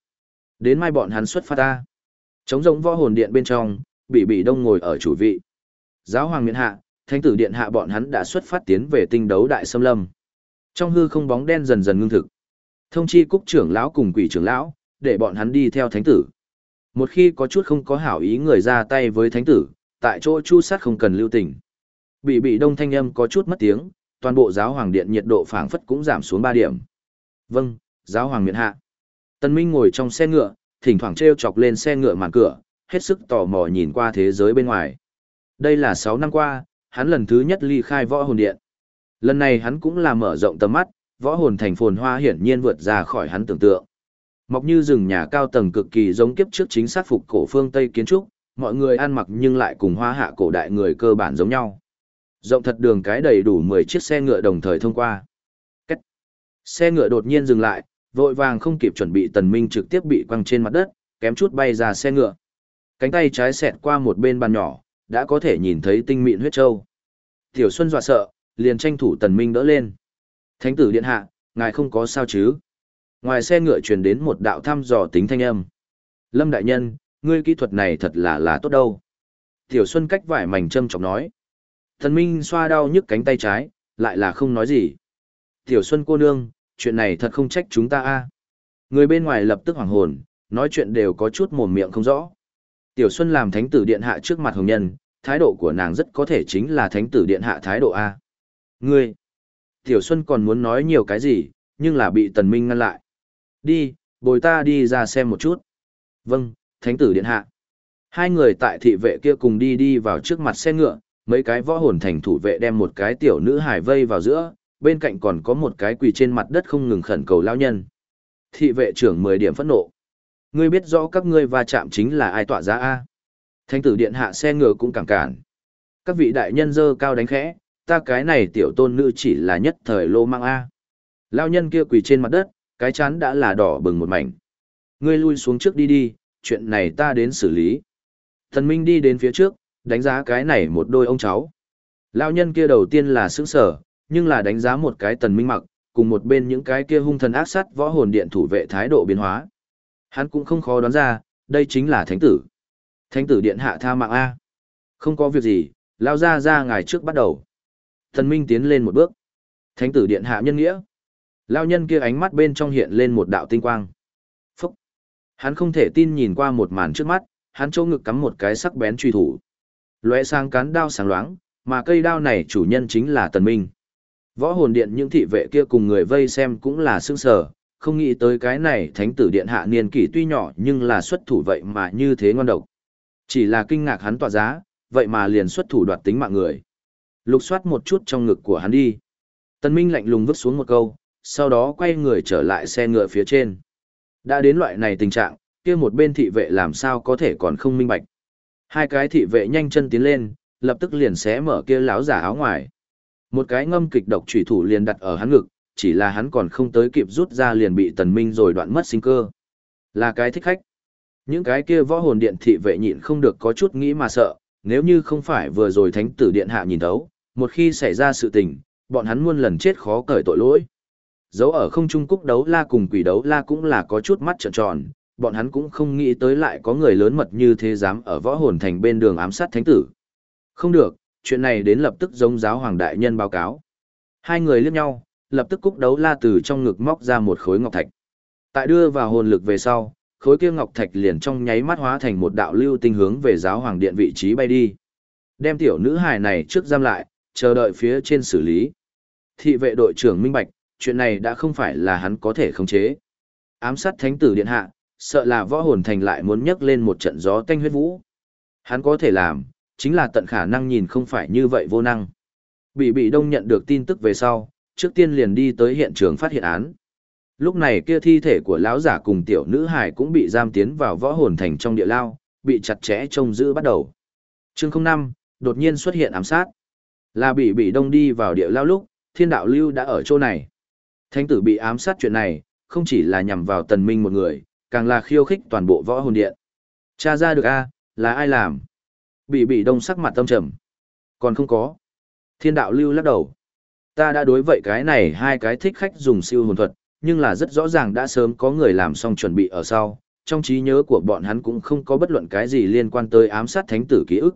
Đến mai bọn hắn xuất phát ta. Chống rỗng võ hồn điện bên trong, bị bị đông ngồi ở chủ vị. Giáo hoàng miện hạ, thánh tử điện hạ bọn hắn đã xuất phát tiến về tinh đấu đại xâm lâm. Trong hư không bóng đen dần dần ngưng thực. Thông chi cúc trưởng lão cùng quỷ trưởng lão, để bọn hắn đi theo thánh tử. Một khi có chút không có hảo ý người ra tay với thánh tử, tại chỗ chu sát không cần lưu tình. Bị bị đông thanh âm có chút mất tiếng, toàn bộ giáo hoàng điện nhiệt độ phảng phất cũng giảm xuống ba điểm. Vâng, giáo hoàng miện hạ. Tân Minh ngồi trong xe ngựa, thỉnh thoảng treo chọc lên xe ngựa màn cửa, hết sức tò mò nhìn qua thế giới bên ngoài. Đây là 6 năm qua, hắn lần thứ nhất ly khai võ hồn điện. Lần này hắn cũng là mở rộng tầm mắt, võ hồn thành phồn hoa hiển nhiên vượt ra khỏi hắn tưởng tượng. Mọc như rừng nhà cao tầng cực kỳ giống kiếp trước chính xác phục cổ phương Tây kiến trúc, mọi người ăn mặc nhưng lại cùng hoa hạ cổ đại người cơ bản giống nhau. Rộng thật đường cái đầy đủ 10 chiếc xe ngựa đồng thời thông qua. Cách. Xe ngựa đột nhiên dừng lại, vội vàng không kịp chuẩn bị tần minh trực tiếp bị quăng trên mặt đất, kém chút bay ra xe ngựa. Cánh tay trái xẹt qua một bên bàn nhỏ, đã có thể nhìn thấy tinh mịn huyết châu. Tiểu Xuân dọa sợ, liền tranh thủ tần minh đỡ lên. Thánh tử điện hạ, ngài không có sao chứ? Ngoài xe ngựa truyền đến một đạo thăm dò tính thanh âm. Lâm đại nhân, ngươi kỹ thuật này thật là là tốt đâu. Tiểu Xuân cách vải mảnh châm chọc nói. Thần Minh xoa đau nhức cánh tay trái, lại là không nói gì. Tiểu Xuân cô nương, chuyện này thật không trách chúng ta a. Người bên ngoài lập tức hoảng hồn, nói chuyện đều có chút mồm miệng không rõ. Tiểu Xuân làm thánh tử điện hạ trước mặt hồng nhân, thái độ của nàng rất có thể chính là thánh tử điện hạ thái độ A. Ngươi! Tiểu Xuân còn muốn nói nhiều cái gì, nhưng là bị Tần Minh ngăn lại. Đi, bồi ta đi ra xem một chút. Vâng, thánh tử điện hạ. Hai người tại thị vệ kia cùng đi đi vào trước mặt xe ngựa, mấy cái võ hồn thành thủ vệ đem một cái tiểu nữ hải vây vào giữa, bên cạnh còn có một cái quỳ trên mặt đất không ngừng khẩn cầu lao nhân. Thị vệ trưởng 10 điểm phẫn nộ. Ngươi biết rõ các ngươi va chạm chính là ai tọa giá A. Thánh tử điện hạ xe ngựa cũng cản cản. Các vị đại nhân dơ cao đánh khẽ, ta cái này tiểu tôn nữ chỉ là nhất thời lô mang A. Lao nhân kia quỳ trên mặt đất, cái chán đã là đỏ bừng một mảnh. Ngươi lui xuống trước đi đi, chuyện này ta đến xử lý. Thần Minh đi đến phía trước, đánh giá cái này một đôi ông cháu. Lao nhân kia đầu tiên là sững sở, nhưng là đánh giá một cái tần minh mặc, cùng một bên những cái kia hung thần ác sát võ hồn điện thủ vệ thái độ biến hóa. Hắn cũng không khó đoán ra, đây chính là thánh tử. Thánh tử điện hạ tha mạng A. Không có việc gì, lao ra ra ngài trước bắt đầu. Thần minh tiến lên một bước. Thánh tử điện hạ nhân nghĩa. Lao nhân kia ánh mắt bên trong hiện lên một đạo tinh quang. Phúc. Hắn không thể tin nhìn qua một màn trước mắt, hắn chỗ ngực cắm một cái sắc bén truy thủ. Lóe sang cán đao sáng loáng, mà cây đao này chủ nhân chính là Tần Minh. Võ hồn điện những thị vệ kia cùng người vây xem cũng là sương sở, không nghĩ tới cái này thánh tử điện hạ niên kỷ tuy nhỏ nhưng là xuất thủ vậy mà như thế ngon độc. Chỉ là kinh ngạc hắn tỏa giá, vậy mà liền xuất thủ đoạt tính mạng người. Lục soát một chút trong ngực của hắn đi. Tần Minh lạnh lùng vứt xuống một câu, sau đó quay người trở lại xe ngựa phía trên. Đã đến loại này tình trạng, kia một bên thị vệ làm sao có thể còn không minh bạch. Hai cái thị vệ nhanh chân tiến lên, lập tức liền xé mở kia láo giả áo ngoài. Một cái ngâm kịch độc chủy thủ liền đặt ở hắn ngực, chỉ là hắn còn không tới kịp rút ra liền bị tần minh rồi đoạn mất sinh cơ. Là cái thích khách. Những cái kia võ hồn điện thị vệ nhịn không được có chút nghĩ mà sợ, nếu như không phải vừa rồi thánh tử điện hạ nhìn thấu, một khi xảy ra sự tình, bọn hắn muôn lần chết khó cởi tội lỗi. Dấu ở không trung cúc đấu la cùng quỷ đấu la cũng là có chút mắt trợn tròn, bọn hắn cũng không nghĩ tới lại có người lớn mật như thế dám ở võ hồn thành bên đường ám sát thánh tử. Không được, chuyện này đến lập tức giống giáo hoàng đại nhân báo cáo. Hai người liếc nhau, lập tức cúc đấu la từ trong ngực móc ra một khối ngọc thạch. Tại đưa vào hồn lực về sau, khối kia ngọc thạch liền trong nháy mắt hóa thành một đạo lưu tinh hướng về giáo hoàng điện vị trí bay đi. Đem tiểu nữ hài này trước giam lại, chờ đợi phía trên xử lý. Thị vệ đội trưởng minh bạch, chuyện này đã không phải là hắn có thể khống chế. Ám sát thánh tử điện hạ, sợ là võ hồn thành lại muốn nhấc lên một trận gió tanh huyết vũ. Hắn có thể làm, chính là tận khả năng nhìn không phải như vậy vô năng. Bị bị đông nhận được tin tức về sau, trước tiên liền đi tới hiện trường phát hiện án. Lúc này kia thi thể của lão giả cùng tiểu nữ hải cũng bị giam tiến vào võ hồn thành trong địa lao, bị chặt chẽ trông giữ bắt đầu. Chương 05, đột nhiên xuất hiện ám sát. Là bị bị đông đi vào địa lao lúc, thiên đạo lưu đã ở chỗ này. Thánh tử bị ám sát chuyện này, không chỉ là nhằm vào tần minh một người, càng là khiêu khích toàn bộ võ hồn điện. Cha ra được a, là ai làm? Bị bị đông sắc mặt tâm trầm. Còn không có. Thiên đạo lưu lắc đầu. Ta đã đối vậy cái này hai cái thích khách dùng siêu hồn thuật, nhưng là rất rõ ràng đã sớm có người làm xong chuẩn bị ở sau, trong trí nhớ của bọn hắn cũng không có bất luận cái gì liên quan tới ám sát thánh tử ký ức.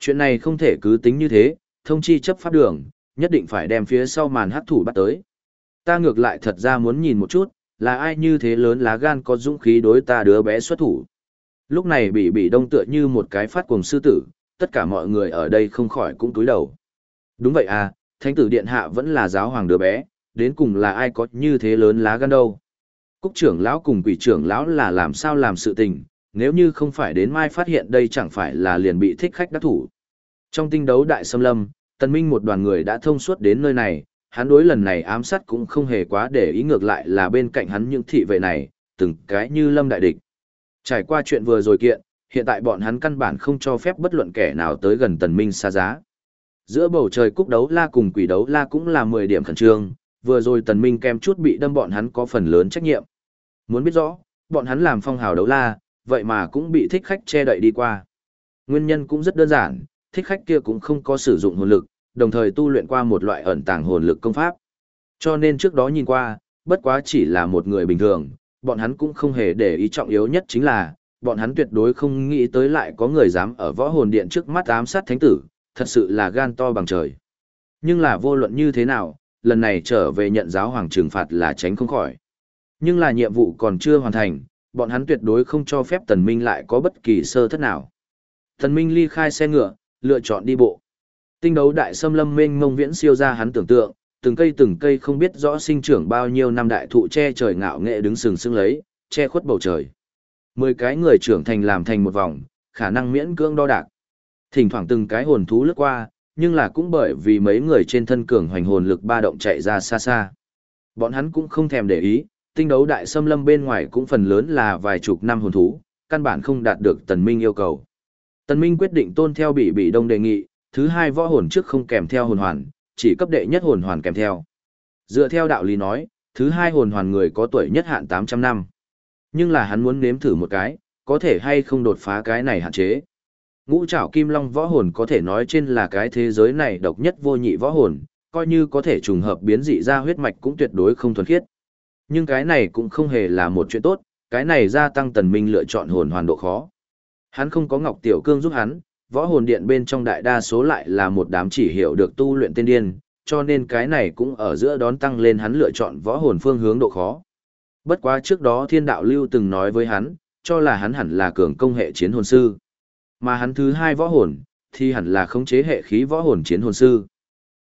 Chuyện này không thể cứ tính như thế, thông chi chấp pháp đường, nhất định phải đem phía sau màn hắc thủ bắt tới. Ta ngược lại thật ra muốn nhìn một chút, là ai như thế lớn lá gan có dũng khí đối ta đứa bé xuất thủ. Lúc này bị bị đông tựa như một cái phát cuồng sư tử, tất cả mọi người ở đây không khỏi cũng túi đầu. Đúng vậy à, thánh tử điện hạ vẫn là giáo hoàng đứa bé, đến cùng là ai có như thế lớn lá gan đâu. Cúc trưởng lão cùng quỷ trưởng lão là làm sao làm sự tình, nếu như không phải đến mai phát hiện đây chẳng phải là liền bị thích khách đắc thủ. Trong tinh đấu đại xâm lâm, tần minh một đoàn người đã thông suốt đến nơi này, hắn đối lần này ám sát cũng không hề quá để ý ngược lại là bên cạnh hắn những thị vệ này, từng cái như lâm đại địch. Trải qua chuyện vừa rồi kiện, hiện tại bọn hắn căn bản không cho phép bất luận kẻ nào tới gần tần minh xa giá. Giữa bầu trời cúc đấu la cùng quỷ đấu la cũng là 10 điểm khẩn trương, vừa rồi tần minh kem chút bị đâm bọn hắn có phần lớn trách nhiệm. Muốn biết rõ, bọn hắn làm phong hào đấu la, vậy mà cũng bị thích khách che đậy đi qua. Nguyên nhân cũng rất đơn giản, thích khách kia cũng không có sử dụng hồn lực, đồng thời tu luyện qua một loại ẩn tàng hồn lực công pháp. Cho nên trước đó nhìn qua, bất quá chỉ là một người bình thường, bọn hắn cũng không hề để ý trọng yếu nhất chính là, bọn hắn tuyệt đối không nghĩ tới lại có người dám ở võ hồn điện trước mắt ám sát thánh tử, thật sự là gan to bằng trời. Nhưng là vô luận như thế nào, lần này trở về nhận giáo hoàng trừng phạt là tránh không khỏi. Nhưng là nhiệm vụ còn chưa hoàn thành, bọn hắn tuyệt đối không cho phép tần minh lại có bất kỳ sơ thất nào. Tần minh ly khai xe ngựa, lựa chọn đi bộ. Tinh đấu đại xâm lâm mênh mông viễn siêu ra hắn tưởng tượng, từng cây từng cây không biết rõ sinh trưởng bao nhiêu năm đại thụ che trời ngạo nghệ đứng sừng sững lấy, che khuất bầu trời. Mười cái người trưởng thành làm thành một vòng, khả năng miễn cưỡng đo đạc. Thỉnh thoảng từng cái hồn thú lướt qua, nhưng là cũng bởi vì mấy người trên thân cường hoành hồn lực ba động chạy ra xa xa. Bọn hắn cũng không thèm để ý, tinh đấu đại xâm lâm bên ngoài cũng phần lớn là vài chục năm hồn thú, căn bản không đạt được tần minh yêu cầu. Tần minh quyết định tôn theo bị bị đông đề nghị, thứ hai võ hồn trước không kèm theo hồn hoàn, chỉ cấp đệ nhất hồn hoàn kèm theo. Dựa theo đạo lý nói, thứ hai hồn hoàn người có tuổi nhất hạn 800 năm. Nhưng là hắn muốn nếm thử một cái, có thể hay không đột phá cái này hạn chế. Ngũ trảo kim long võ hồn có thể nói trên là cái thế giới này độc nhất vô nhị võ hồn, coi như có thể trùng hợp biến dị ra huyết mạch cũng tuyệt đối không thuần khiết. Nhưng cái này cũng không hề là một chuyện tốt, cái này gia tăng tần minh lựa chọn hồn hoàn độ khó. Hắn không có Ngọc Tiểu Cương giúp hắn, võ hồn điện bên trong đại đa số lại là một đám chỉ hiểu được tu luyện tiên điên, cho nên cái này cũng ở giữa đón tăng lên hắn lựa chọn võ hồn phương hướng độ khó. Bất quá trước đó thiên đạo lưu từng nói với hắn, cho là hắn hẳn là cường công hệ chiến hồn sư. Mà hắn thứ hai võ hồn, thì hẳn là khống chế hệ khí võ hồn chiến hồn sư.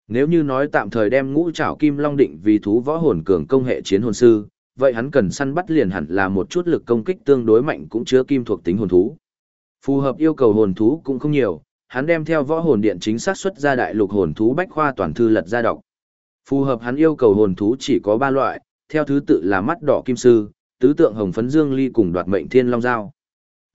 Nếu như nói tạm thời đem ngũ trảo kim long định vì thú võ hồn cường công hệ chiến hồn sư, vậy hắn cần săn bắt liền hẳn là một chút lực công kích tương đối mạnh cũng chứa kim thuộc tính hồn thú. Phù hợp yêu cầu hồn thú cũng không nhiều, hắn đem theo võ hồn điện chính xác xuất ra đại lục hồn thú bách khoa toàn thư lật ra đọc. Phù hợp hắn yêu cầu hồn thú chỉ có ba loại, theo thứ tự là mắt đỏ kim sư, tứ tượng hồng phấn dương ly cùng đoạt mệnh thiên long giao.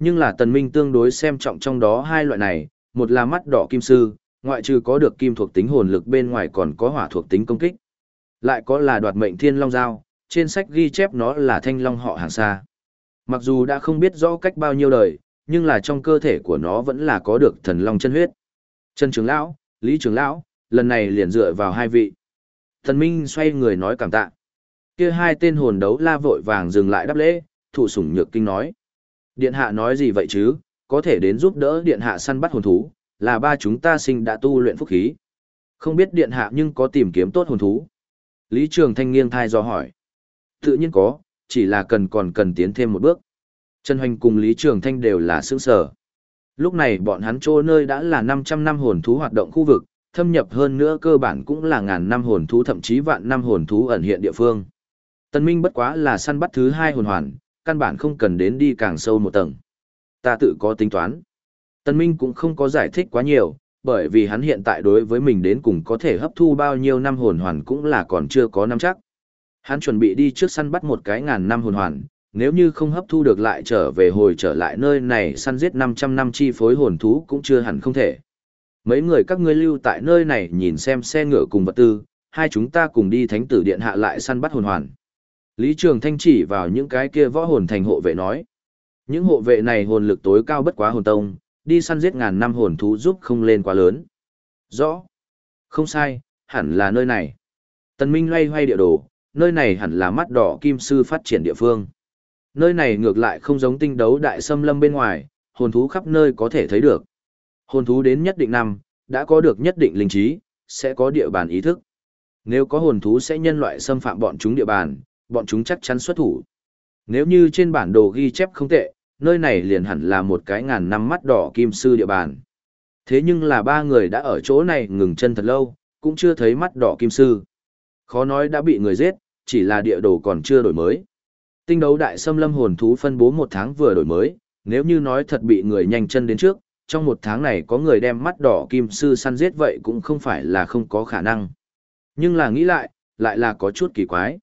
Nhưng là tần minh tương đối xem trọng trong đó hai loại này, một là mắt đỏ kim sư, ngoại trừ có được kim thuộc tính hồn lực bên ngoài còn có hỏa thuộc tính công kích. Lại có là đoạt mệnh thiên long giao, trên sách ghi chép nó là thanh long họ hàng xa. Mặc dù đã không biết rõ cách bao nhiêu đời, nhưng là trong cơ thể của nó vẫn là có được thần long chân huyết. Trần trưởng lão, Lý trưởng lão, lần này liền dựa vào hai vị. Thần Minh xoay người nói cảm tạ. Kia hai tên hồn đấu la vội vàng dừng lại đáp lễ, thủ sủng nhược kinh nói. Điện hạ nói gì vậy chứ, có thể đến giúp đỡ điện hạ săn bắt hồn thú, là ba chúng ta sinh đã tu luyện phúc khí. Không biết điện hạ nhưng có tìm kiếm tốt hồn thú. Lý Trường Thanh nghiêng thai do hỏi. Tự nhiên có, chỉ là cần còn cần tiến thêm một bước. Trần Hoành cùng Lý Trường Thanh đều là sướng sở. Lúc này bọn hắn trô nơi đã là 500 năm hồn thú hoạt động khu vực, thâm nhập hơn nữa cơ bản cũng là ngàn năm hồn thú thậm chí vạn năm hồn thú ẩn hiện địa phương. Tân Minh bất quá là săn bắt thứ hai hồn hoàn, căn bản không cần đến đi càng sâu một tầng. Ta tự có tính toán. Tân Minh cũng không có giải thích quá nhiều, bởi vì hắn hiện tại đối với mình đến cùng có thể hấp thu bao nhiêu năm hồn hoàn cũng là còn chưa có năm chắc. Hắn chuẩn bị đi trước săn bắt một cái ngàn năm hồn hoàn, nếu như không hấp thu được lại trở về hồi trở lại nơi này săn giết 500 năm chi phối hồn thú cũng chưa hẳn không thể. Mấy người các ngươi lưu tại nơi này nhìn xem xe ngựa cùng vật tư, hai chúng ta cùng đi thánh tử điện hạ lại săn bắt hồn hoàn. Lý Trường Thanh chỉ vào những cái kia võ hồn thành hộ vệ nói. Những hộ vệ này hồn lực tối cao bất quá hồn tông, đi săn giết ngàn năm hồn thú giúp không lên quá lớn. Rõ. Không sai, hẳn là nơi này. Tần Minh loay hoay địa đồ, nơi này hẳn là mắt đỏ kim sư phát triển địa phương. Nơi này ngược lại không giống tinh đấu đại xâm lâm bên ngoài, hồn thú khắp nơi có thể thấy được. Hồn thú đến nhất định năm, đã có được nhất định linh trí, sẽ có địa bàn ý thức. Nếu có hồn thú sẽ nhân loại xâm phạm bọn chúng địa bàn, bọn chúng chắc chắn xuất thủ. Nếu như trên bản đồ ghi chép không tệ, nơi này liền hẳn là một cái ngàn năm mắt đỏ kim sư địa bàn. Thế nhưng là ba người đã ở chỗ này ngừng chân thật lâu, cũng chưa thấy mắt đỏ kim sư. Khó nói đã bị người giết, chỉ là địa đồ còn chưa đổi mới. Tinh đấu đại xâm lâm hồn thú phân bố một tháng vừa đổi mới, nếu như nói thật bị người nhanh chân đến trước, trong một tháng này có người đem mắt đỏ kim sư săn giết vậy cũng không phải là không có khả năng. Nhưng là nghĩ lại, lại là có chút kỳ quái.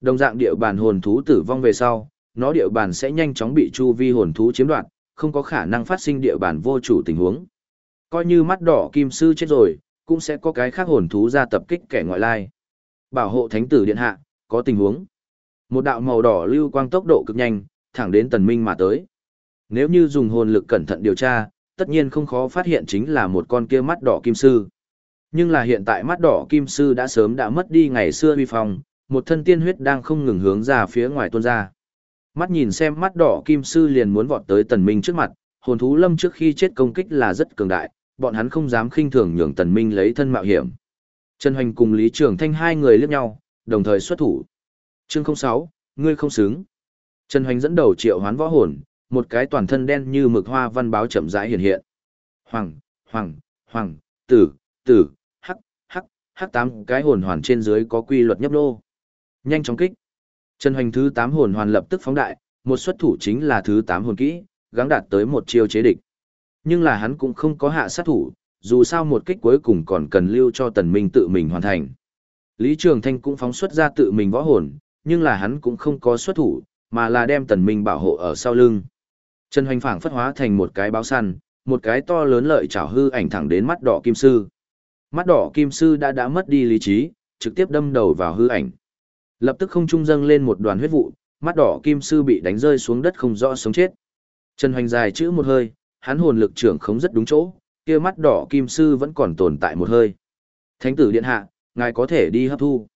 Đồng dạng địa bàn hồn thú tử vong về sau, nó địa bàn sẽ nhanh chóng bị chu vi hồn thú chiếm đoạt, không có khả năng phát sinh địa bàn vô chủ tình huống. Coi như mắt đỏ kim sư chết rồi, cũng sẽ có cái khác hồn thú ra tập kích kẻ ngoại lai. Bảo hộ thánh tử điện hạ, có tình huống. Một đạo màu đỏ lưu quang tốc độ cực nhanh, thẳng đến tần minh mà tới. Nếu như dùng hồn lực cẩn thận điều tra, tất nhiên không khó phát hiện chính là một con kia mắt đỏ kim sư. Nhưng là hiện tại mắt đỏ kim sư đã sớm đã mất đi ngày xưa uy phong, một thân tiên huyết đang không ngừng hướng ra phía ngoài tuôn ra. Mắt nhìn xem mắt đỏ kim sư liền muốn vọt tới tần minh trước mặt, hồn thú lâm trước khi chết công kích là rất cường đại, bọn hắn không dám khinh thường nhường tần minh lấy thân mạo hiểm. Trần Hoành cùng Lý Trường Thanh hai người liếc nhau, đồng thời xuất thủ. Chương 06, ngươi không xứng. Trần Hoành dẫn đầu triệu hoán võ hồn, một cái toàn thân đen như mực hoa văn báo chậm rãi hiện hiện. Hoàng, hoàng, hoàng, tử, tử, hắc, hắc, hắc tám cái hồn hoàn trên dưới có quy luật nhấp nô. Nhanh chóng kích. Trần Hoành thứ 8 hồn hoàn lập tức phóng đại, một xuất thủ chính là thứ 8 hồn kỹ, gắng đạt tới một chiêu chế địch. Nhưng là hắn cũng không có hạ sát thủ, dù sao một kích cuối cùng còn cần lưu cho Tần Minh tự mình hoàn thành. Lý Trường Thanh cũng phóng xuất ra tự mình võ hồn, nhưng là hắn cũng không có xuất thủ, mà là đem Tần Minh bảo hộ ở sau lưng. Trần Hoành phảng phất hóa thành một cái báo săn, một cái to lớn lợi chảo hư ảnh thẳng đến mắt đỏ kim sư. Mắt đỏ kim sư đã đã mất đi lý trí, trực tiếp đâm đầu vào hư ảnh. Lập tức không trung dâng lên một đoàn huyết vụ, mắt đỏ kim sư bị đánh rơi xuống đất không rõ sống chết. Trần Hoành dài chữ một hơi, hắn hồn lực trưởng khống rất đúng chỗ, kia mắt đỏ kim sư vẫn còn tồn tại một hơi. Thánh tử điện hạ, ngài có thể đi hấp thu.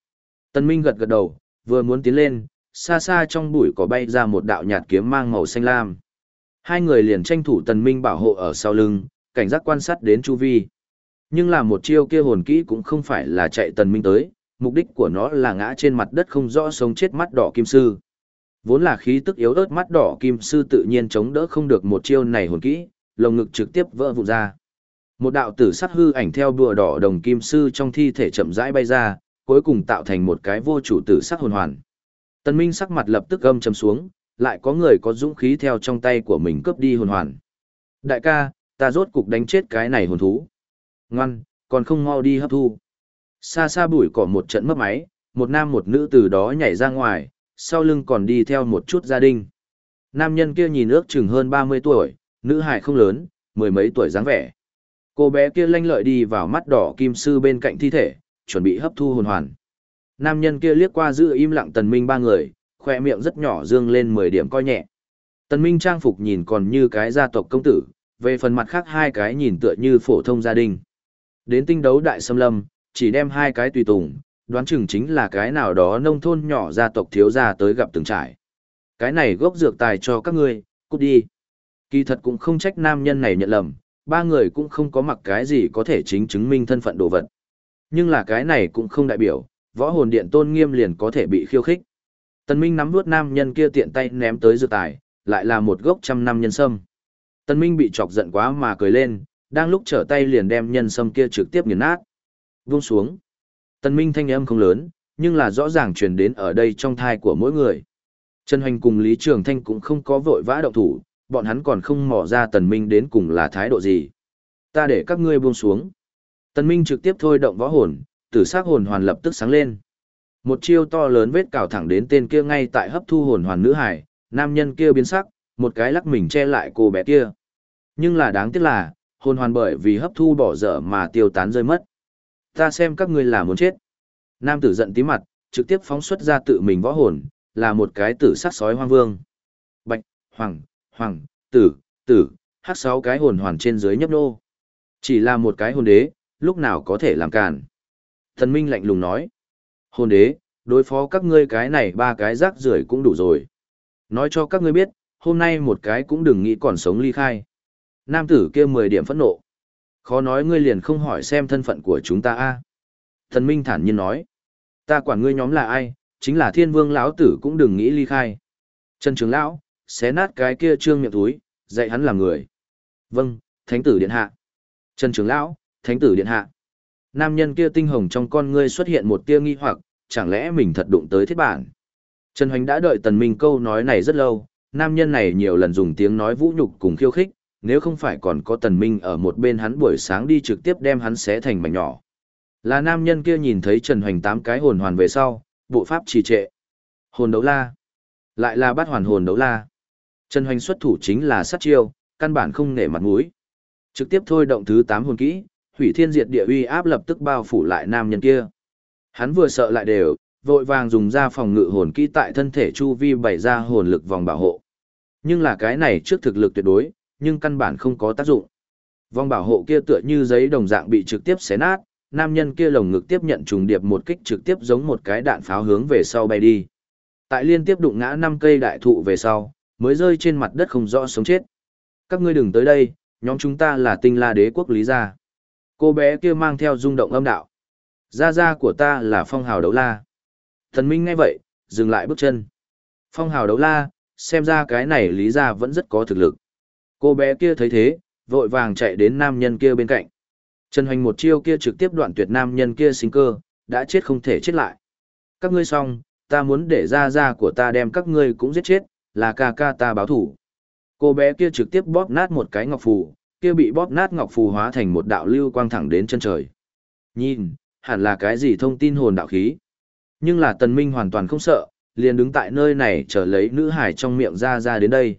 Tân Minh gật gật đầu, vừa muốn tiến lên, xa xa trong bụi có bay ra một đạo nhạt kiếm mang màu xanh lam. Hai người liền tranh thủ Tần Minh bảo hộ ở sau lưng, cảnh giác quan sát đến chu vi. Nhưng là một chiêu kia hồn kỹ cũng không phải là chạy Tần Minh tới, mục đích của nó là ngã trên mặt đất không rõ sống chết mắt đỏ kim sư. Vốn là khí tức yếu ớt mắt đỏ kim sư tự nhiên chống đỡ không được một chiêu này hồn kỹ, lồng ngực trực tiếp vỡ vụn ra. Một đạo tử sắc hư ảnh theo đùa đỏ đồng kim sư trong thi thể chậm rãi bay ra, cuối cùng tạo thành một cái vô chủ tử sắc hồn hoàn. Tần Minh sắc mặt lập tức gầm trầm xuống, lại có người có dũng khí theo trong tay của mình cướp đi hồn hoàn. Đại ca, ta rốt cục đánh chết cái này hồn thú. Ngoan, còn không mau đi hấp thu. Xa xa bụi cỏ một trận mất máy, một nam một nữ từ đó nhảy ra ngoài, sau lưng còn đi theo một chút gia đình. Nam nhân kia nhìn ước chừng hơn 30 tuổi, nữ hài không lớn, mười mấy tuổi dáng vẻ. Cô bé kia lanh lợi đi vào mắt đỏ kim sư bên cạnh thi thể, chuẩn bị hấp thu hồn hoàn. Nam nhân kia liếc qua giữ im lặng tần minh ba người, khoe miệng rất nhỏ dương lên 10 điểm coi nhẹ. Tần minh trang phục nhìn còn như cái gia tộc công tử, về phần mặt khác hai cái nhìn tựa như phổ thông gia đình. Đến tinh đấu đại xâm lâm, chỉ đem hai cái tùy tùng, đoán chừng chính là cái nào đó nông thôn nhỏ gia tộc thiếu gia tới gặp từng trải. Cái này gốc dược tài cho các ngươi, cút đi. Kỳ thật cũng không trách nam nhân này nhận lầm, ba người cũng không có mặc cái gì có thể chính chứng minh thân phận đồ vật. Nhưng là cái này cũng không đại biểu, võ hồn điện tôn nghiêm liền có thể bị khiêu khích. Tần Minh nắm nuốt nam nhân kia tiện tay ném tới dược tài, lại là một gốc trăm năm nhân sâm. Tần Minh bị chọc giận quá mà cười lên, đang lúc trở tay liền đem nhân sâm kia trực tiếp nghiền nát. Vung xuống. Tần Minh thanh âm không lớn, nhưng là rõ ràng truyền đến ở đây trong thai của mỗi người. Trần Hoành cùng Lý Trường Thanh cũng không có vội vã động thủ, bọn hắn còn không mò ra Tần Minh đến cùng là thái độ gì. Ta để các ngươi buông xuống. Tần Minh trực tiếp thôi động võ hồn, tử sắc hồn hoàn lập tức sáng lên. Một chiêu to lớn vết cào thẳng đến tên kia ngay tại hấp thu hồn hoàn nữ hải, nam nhân kia biến sắc, một cái lắc mình che lại cô bé kia. Nhưng là đáng tiếc là, hồn hoàn bởi vì hấp thu bỏ dở mà tiêu tán rơi mất. Ta xem các ngươi là muốn chết. Nam tử giận tí mặt, trực tiếp phóng xuất ra tự mình võ hồn, là một cái tử sắc sói hoang vương. Bạch, hoàng, hoàng, tử, tử, hát sáu cái hồn hoàn trên dưới nhấp nô. Chỉ là một cái hồn đế, lúc nào có thể làm cản. Thần Minh lạnh lùng nói. Hồn đế, đối phó các ngươi cái này ba cái rác rưởi cũng đủ rồi. Nói cho các ngươi biết, hôm nay một cái cũng đừng nghĩ còn sống ly khai. Nam tử kia mười điểm phẫn nộ. Khó nói ngươi liền không hỏi xem thân phận của chúng ta a Thần Minh thản nhiên nói. Ta quản ngươi nhóm là ai, chính là thiên vương lão tử cũng đừng nghĩ ly khai. Trần Trường Lão, xé nát cái kia trương miệng túi, dạy hắn làm người. Vâng, Thánh tử điện hạ. Trần Trường Lão, Thánh tử điện hạ. Nam nhân kia tinh hồng trong con ngươi xuất hiện một tia nghi hoặc, chẳng lẽ mình thật đụng tới thiết bản. Trần Hoành đã đợi Tần Minh câu nói này rất lâu, nam nhân này nhiều lần dùng tiếng nói vũ nhục cùng khiêu khích, nếu không phải còn có Tần Minh ở một bên hắn buổi sáng đi trực tiếp đem hắn xé thành mảnh nhỏ. Là nam nhân kia nhìn thấy Trần Hoành tám cái hồn hoàn về sau, bộ pháp trì trệ. Hồn đấu la. Lại là bắt hoàn hồn đấu la. Trần Hoành xuất thủ chính là sát chiêu, căn bản không nể mặt mũi. Trực tiếp thôi động thứ 8 hồn kỹ, hủy thiên diệt địa uy áp lập tức bao phủ lại nam nhân kia. Hắn vừa sợ lại đều, vội vàng dùng ra phòng ngự hồn kỹ tại thân thể chu vi bày ra hồn lực vòng bảo hộ. Nhưng là cái này trước thực lực tuyệt đối, nhưng căn bản không có tác dụng. Vòng bảo hộ kia tựa như giấy đồng dạng bị trực tiếp xé nát, nam nhân kia lồng ngực tiếp nhận trùng điệp một kích trực tiếp giống một cái đạn pháo hướng về sau bay đi. Tại liên tiếp đụng ngã năm cây đại thụ về sau, mới rơi trên mặt đất không rõ sống chết. Các ngươi đừng tới đây, nhóm chúng ta là tinh la đế quốc lý gia. Cô bé kia mang theo rung động âm đạo. Gia gia của ta là phong hào đấu la. Thần Minh nghe vậy, dừng lại bước chân. Phong hào đấu la, xem ra cái này lý gia vẫn rất có thực lực. Cô bé kia thấy thế, vội vàng chạy đến nam nhân kia bên cạnh. Trần Hoành một chiêu kia trực tiếp đoạn tuyệt nam nhân kia sinh cơ, đã chết không thể chết lại. Các ngươi xong, ta muốn để ra ra của ta đem các ngươi cũng giết chết, là ca ca ta báo thủ. Cô bé kia trực tiếp bóp nát một cái ngọc phù, kia bị bóp nát ngọc phù hóa thành một đạo lưu quang thẳng đến chân trời. Nhìn, hẳn là cái gì thông tin hồn đạo khí. Nhưng là tần minh hoàn toàn không sợ, liền đứng tại nơi này chờ lấy nữ hải trong miệng ra ra đến đây.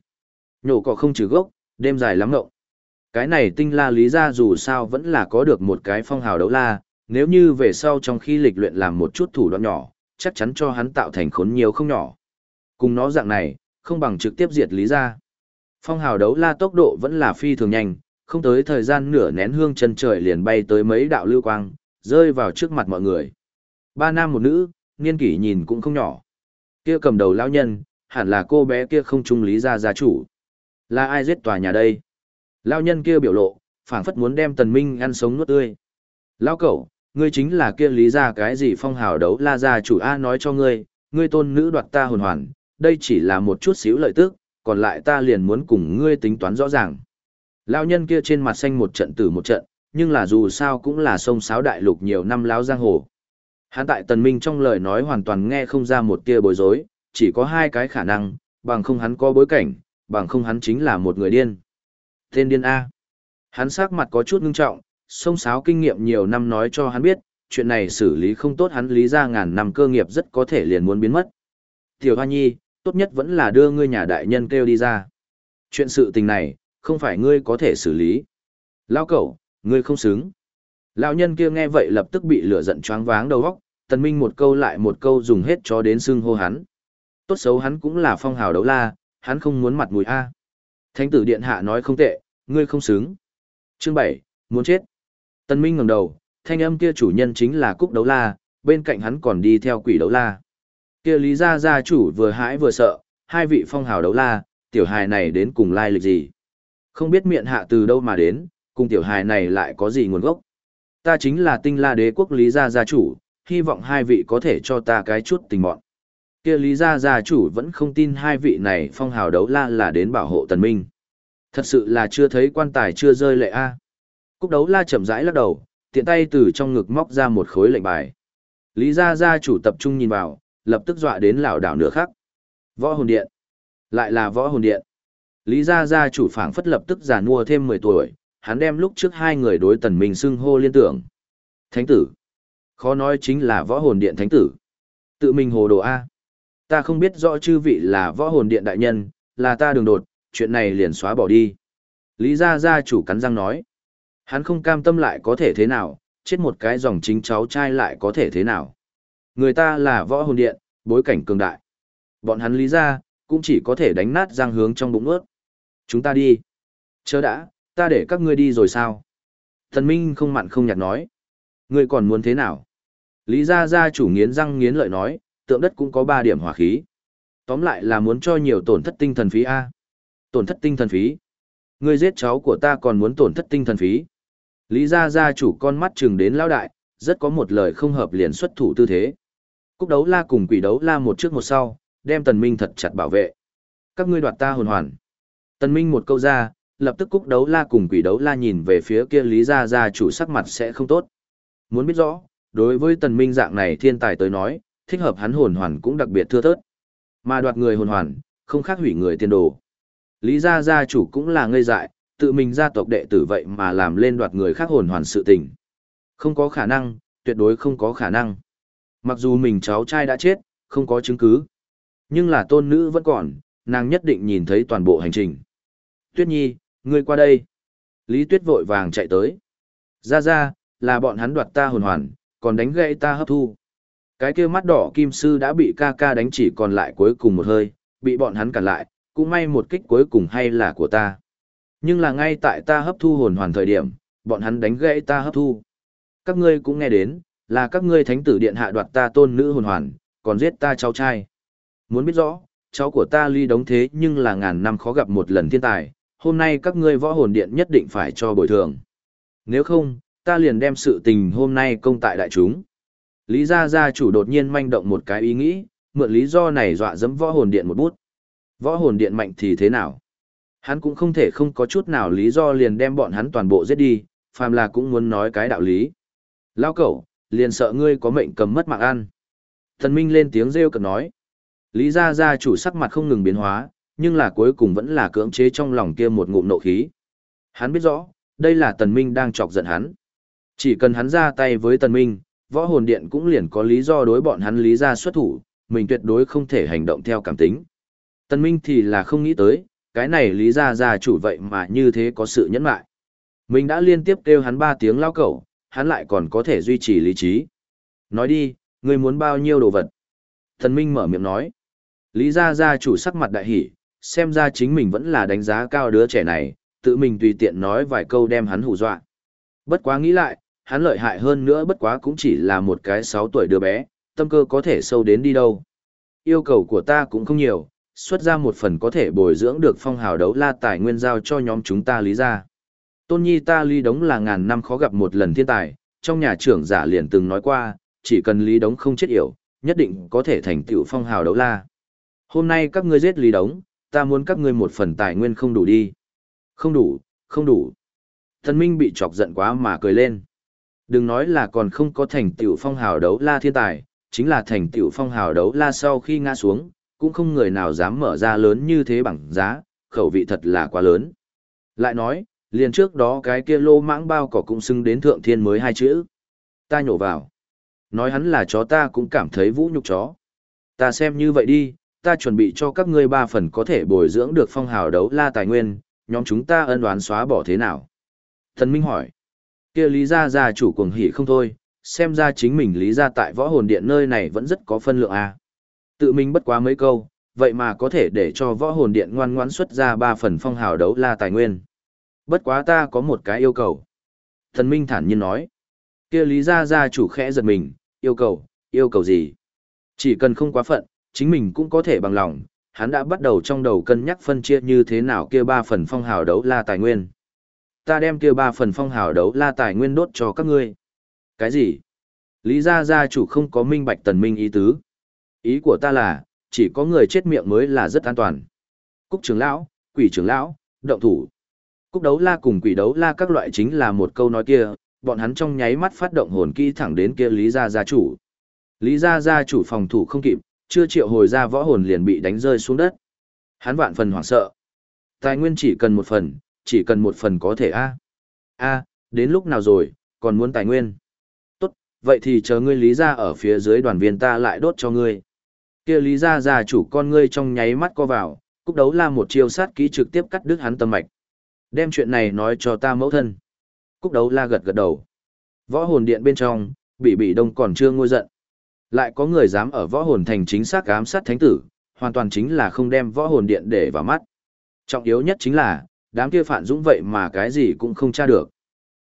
Nhổ cỏ không trừ gốc, đêm dài lắm ngộng. Cái này tinh la lý ra dù sao vẫn là có được một cái phong hào đấu la, nếu như về sau trong khi lịch luyện làm một chút thủ đoạn nhỏ, chắc chắn cho hắn tạo thành khốn nhiều không nhỏ. Cùng nó dạng này, không bằng trực tiếp diệt lý ra. Phong hào đấu la tốc độ vẫn là phi thường nhanh, không tới thời gian nửa nén hương chân trời liền bay tới mấy đạo lưu quang, rơi vào trước mặt mọi người. Ba nam một nữ, niên kỷ nhìn cũng không nhỏ. Kia cầm đầu lão nhân, hẳn là cô bé kia không trung lý gia gia chủ. Là ai giết tòa nhà đây? Lão nhân kia biểu lộ, phảng phất muốn đem tần minh ăn sống nuốt tươi. Lão cẩu, ngươi chính là kia lý gia cái gì phong hào đấu la gia chủ A nói cho ngươi, ngươi tôn nữ đoạt ta hồn hoàn, đây chỉ là một chút xíu lợi tức, còn lại ta liền muốn cùng ngươi tính toán rõ ràng. Lão nhân kia trên mặt xanh một trận tử một trận, nhưng là dù sao cũng là sông sáo đại lục nhiều năm láo giang hồ. Hắn tại tần minh trong lời nói hoàn toàn nghe không ra một tia bối rối, chỉ có hai cái khả năng, bằng không hắn có bối cảnh, bằng không hắn chính là một người điên. Tên điên A. Hắn sắc mặt có chút ngưng trọng, sông sáo kinh nghiệm nhiều năm nói cho hắn biết, chuyện này xử lý không tốt hắn lý ra ngàn năm cơ nghiệp rất có thể liền muốn biến mất. Tiểu Hoa Nhi, tốt nhất vẫn là đưa ngươi nhà đại nhân kêu đi ra. Chuyện sự tình này, không phải ngươi có thể xử lý. Lao cẩu, ngươi không xứng. Lão nhân kia nghe vậy lập tức bị lửa giận choáng váng đầu óc, tần minh một câu lại một câu dùng hết cho đến xưng hô hắn. Tốt xấu hắn cũng là phong hào đấu la, hắn không muốn mặt mũi A. Thánh tử điện hạ nói không tệ, ngươi không xứng. Chương bảy muốn chết. tân minh ngẩng đầu, thanh âm kia chủ nhân chính là cúc đấu la, bên cạnh hắn còn đi theo quỷ đấu la. Kia lý gia gia chủ vừa hãi vừa sợ, hai vị phong hào đấu la, tiểu hài này đến cùng lai lịch gì. Không biết miệng hạ từ đâu mà đến, cùng tiểu hài này lại có gì nguồn gốc. Ta chính là tinh la đế quốc lý gia gia chủ, hy vọng hai vị có thể cho ta cái chút tình mọn Kia lý gia gia chủ vẫn không tin hai vị này phong hào đấu la là đến bảo hộ tần minh. Thật sự là chưa thấy quan tài chưa rơi lệ a. Cúc đấu la chậm rãi lắc đầu, tiện tay từ trong ngực móc ra một khối lệnh bài. Lý gia gia chủ tập trung nhìn vào, lập tức dọa đến lảo đảo nửa khắc. Võ hồn điện. Lại là võ hồn điện. Lý gia gia chủ phảng phất lập tức già mua thêm 10 tuổi, hắn đem lúc trước hai người đối tần minh xưng hô liên tưởng. Thánh tử. Khó nói chính là võ hồn điện thánh tử. Tự mình hồ đồ A. Ta không biết rõ chư vị là võ hồn điện đại nhân, là ta đường đột, chuyện này liền xóa bỏ đi. Lý gia gia chủ cắn răng nói. Hắn không cam tâm lại có thể thế nào, chết một cái dòng chính cháu trai lại có thể thế nào. Người ta là võ hồn điện, bối cảnh cường đại. Bọn hắn lý gia cũng chỉ có thể đánh nát giang hướng trong bụng ướt. Chúng ta đi. Chớ đã, ta để các ngươi đi rồi sao? Thần Minh không mặn không nhạt nói. Ngươi còn muốn thế nào? Lý gia gia chủ nghiến răng nghiến lợi nói, tượng đất cũng có ba điểm hỏa khí. Tóm lại là muốn cho nhiều tổn thất tinh thần phí A. Tổn thất tinh thần phí. Ngươi giết cháu của ta còn muốn tổn thất tinh thần phí. Lý gia gia chủ con mắt chừng đến lão đại, rất có một lời không hợp liền xuất thủ tư thế. Cúc đấu la cùng quỷ đấu la một trước một sau, đem tần minh thật chặt bảo vệ. Các ngươi đoạt ta hồn hoàn. Tần minh một câu ra, lập tức cúc đấu la cùng quỷ đấu la nhìn về phía kia lý gia gia chủ sắc mặt sẽ không tốt. Muốn biết rõ, đối với tần minh dạng này thiên tài tới nói, thích hợp hắn hồn hoàn cũng đặc biệt thưa thớt. Mà đoạt người hồn hoàn, không khác hủy người tiên đồ. Lý gia gia chủ cũng là ngây dại, tự mình gia tộc đệ tử vậy mà làm lên đoạt người khác hồn hoàn sự tình. Không có khả năng, tuyệt đối không có khả năng. Mặc dù mình cháu trai đã chết, không có chứng cứ. Nhưng là tôn nữ vẫn còn, nàng nhất định nhìn thấy toàn bộ hành trình. Tuyết Nhi, ngươi qua đây. Lý Tuyết vội vàng chạy tới. Ra ra, là bọn hắn đoạt ta hồn hoàn, còn đánh gãy ta hấp thu. Cái kia mắt đỏ kim sư đã bị ca ca đánh chỉ còn lại cuối cùng một hơi, bị bọn hắn cản lại, cũng may một kích cuối cùng hay là của ta. Nhưng là ngay tại ta hấp thu hồn hoàn thời điểm, bọn hắn đánh gãy ta hấp thu. Các ngươi cũng nghe đến, là các ngươi thánh tử điện hạ đoạt ta tôn nữ hồn hoàn, còn giết ta cháu trai. Muốn biết rõ, cháu của ta ly đống thế nhưng là ngàn năm khó gặp một lần thiên tài, hôm nay các ngươi võ hồn điện nhất định phải cho bồi thường. Nếu không, ta liền đem sự tình hôm nay công tại đại chúng. Lý gia gia chủ đột nhiên manh động một cái ý nghĩ, mượn lý do này dọa dẫm võ hồn điện một bút. Võ hồn điện mạnh thì thế nào? Hắn cũng không thể không có chút nào lý do liền đem bọn hắn toàn bộ giết đi, phàm là cũng muốn nói cái đạo lý. Lao cẩu, liền sợ ngươi có mệnh cầm mất mạng ăn. Thần Minh lên tiếng rêu cực nói. Lý gia gia chủ sắc mặt không ngừng biến hóa, nhưng là cuối cùng vẫn là cưỡng chế trong lòng kia một ngụm nộ khí. Hắn biết rõ, đây là Tần Minh đang chọc giận hắn. Chỉ cần hắn ra tay với Tần Minh, võ hồn điện cũng liền có lý do đối bọn hắn lý gia xuất thủ, mình tuyệt đối không thể hành động theo cảm tính. Tân Minh thì là không nghĩ tới, cái này lý gia gia chủ vậy mà như thế có sự nhẫn mại. Mình đã liên tiếp kêu hắn ba tiếng lao cẩu, hắn lại còn có thể duy trì lý trí. Nói đi, ngươi muốn bao nhiêu đồ vật? Thần Minh mở miệng nói. Lý gia gia chủ sắc mặt đại hỉ, xem ra chính mình vẫn là đánh giá cao đứa trẻ này, tự mình tùy tiện nói vài câu đem hắn hù dọa. Bất quá nghĩ lại, hắn lợi hại hơn nữa bất quá cũng chỉ là một cái 6 tuổi đứa bé, tâm cơ có thể sâu đến đi đâu. Yêu cầu của ta cũng không nhiều, xuất ra một phần có thể bồi dưỡng được phong hào đấu la tài nguyên giao cho nhóm chúng ta lý ra. Tôn nhi ta lý đống là ngàn năm khó gặp một lần thiên tài, trong nhà trưởng giả liền từng nói qua, chỉ cần lý đống không chết yểu, nhất định có thể thành tựu phong hào đấu la. Hôm nay các ngươi giết lý đống, ta muốn các ngươi một phần tài nguyên không đủ đi. Không đủ, không đủ. Thần Minh bị chọc giận quá mà cười lên. Đừng nói là còn không có thành tiểu phong hào đấu la thiên tài, chính là thành tiểu phong hào đấu la sau khi ngã xuống, cũng không người nào dám mở ra lớn như thế bằng giá, khẩu vị thật là quá lớn. Lại nói, liền trước đó cái kia lô mãng bao cỏ cũng xưng đến thượng thiên mới hai chữ. Ta nhổ vào. Nói hắn là chó ta cũng cảm thấy vũ nhục chó. Ta xem như vậy đi, ta chuẩn bị cho các ngươi ba phần có thể bồi dưỡng được phong hào đấu la tài nguyên, nhóm chúng ta ân đoán xóa bỏ thế nào? Thần Minh hỏi kia lý gia gia chủ cuồng hỉ không thôi, xem ra chính mình lý gia tại võ hồn điện nơi này vẫn rất có phân lượng à. Tự mình bất quá mấy câu, vậy mà có thể để cho võ hồn điện ngoan ngoãn xuất ra ba phần phong hào đấu la tài nguyên. Bất quá ta có một cái yêu cầu. Thần Minh thản nhiên nói. kia lý gia gia chủ khẽ giật mình, yêu cầu, yêu cầu gì? Chỉ cần không quá phận, chính mình cũng có thể bằng lòng, hắn đã bắt đầu trong đầu cân nhắc phân chia như thế nào kia ba phần phong hào đấu la tài nguyên. Ta đem kia ba phần phong hào đấu la tài nguyên đốt cho các ngươi. Cái gì? Lý gia gia chủ không có minh bạch tần minh ý tứ. Ý của ta là, chỉ có người chết miệng mới là rất an toàn. Cúc trưởng lão, quỷ trưởng lão, động thủ. Cúc đấu la cùng quỷ đấu la các loại chính là một câu nói kia, bọn hắn trong nháy mắt phát động hồn kỹ thẳng đến kia Lý gia gia chủ. Lý gia gia chủ phòng thủ không kịp, chưa triệu hồi ra võ hồn liền bị đánh rơi xuống đất. Hắn vạn phần hoảng sợ. Tài nguyên chỉ cần một phần, chỉ cần một phần có thể a. A, đến lúc nào rồi, còn muốn tài nguyên. Tốt, vậy thì chờ ngươi lý ra ở phía dưới đoàn viên ta lại đốt cho ngươi. Kia lý ra già chủ con ngươi trong nháy mắt co vào, cúc đấu la một chiêu sát kỹ trực tiếp cắt đứt hắn tâm mạch. Đem chuyện này nói cho ta mẫu thân. Cúc đấu la gật gật đầu. Võ hồn điện bên trong, bị bị đông còn chưa ngôi giận. Lại có người dám ở võ hồn thành chính xác ám sát thánh tử, hoàn toàn chính là không đem võ hồn điện để vào mắt. Trọng yếu nhất chính là, đám kia phản dũng vậy mà cái gì cũng không tra được.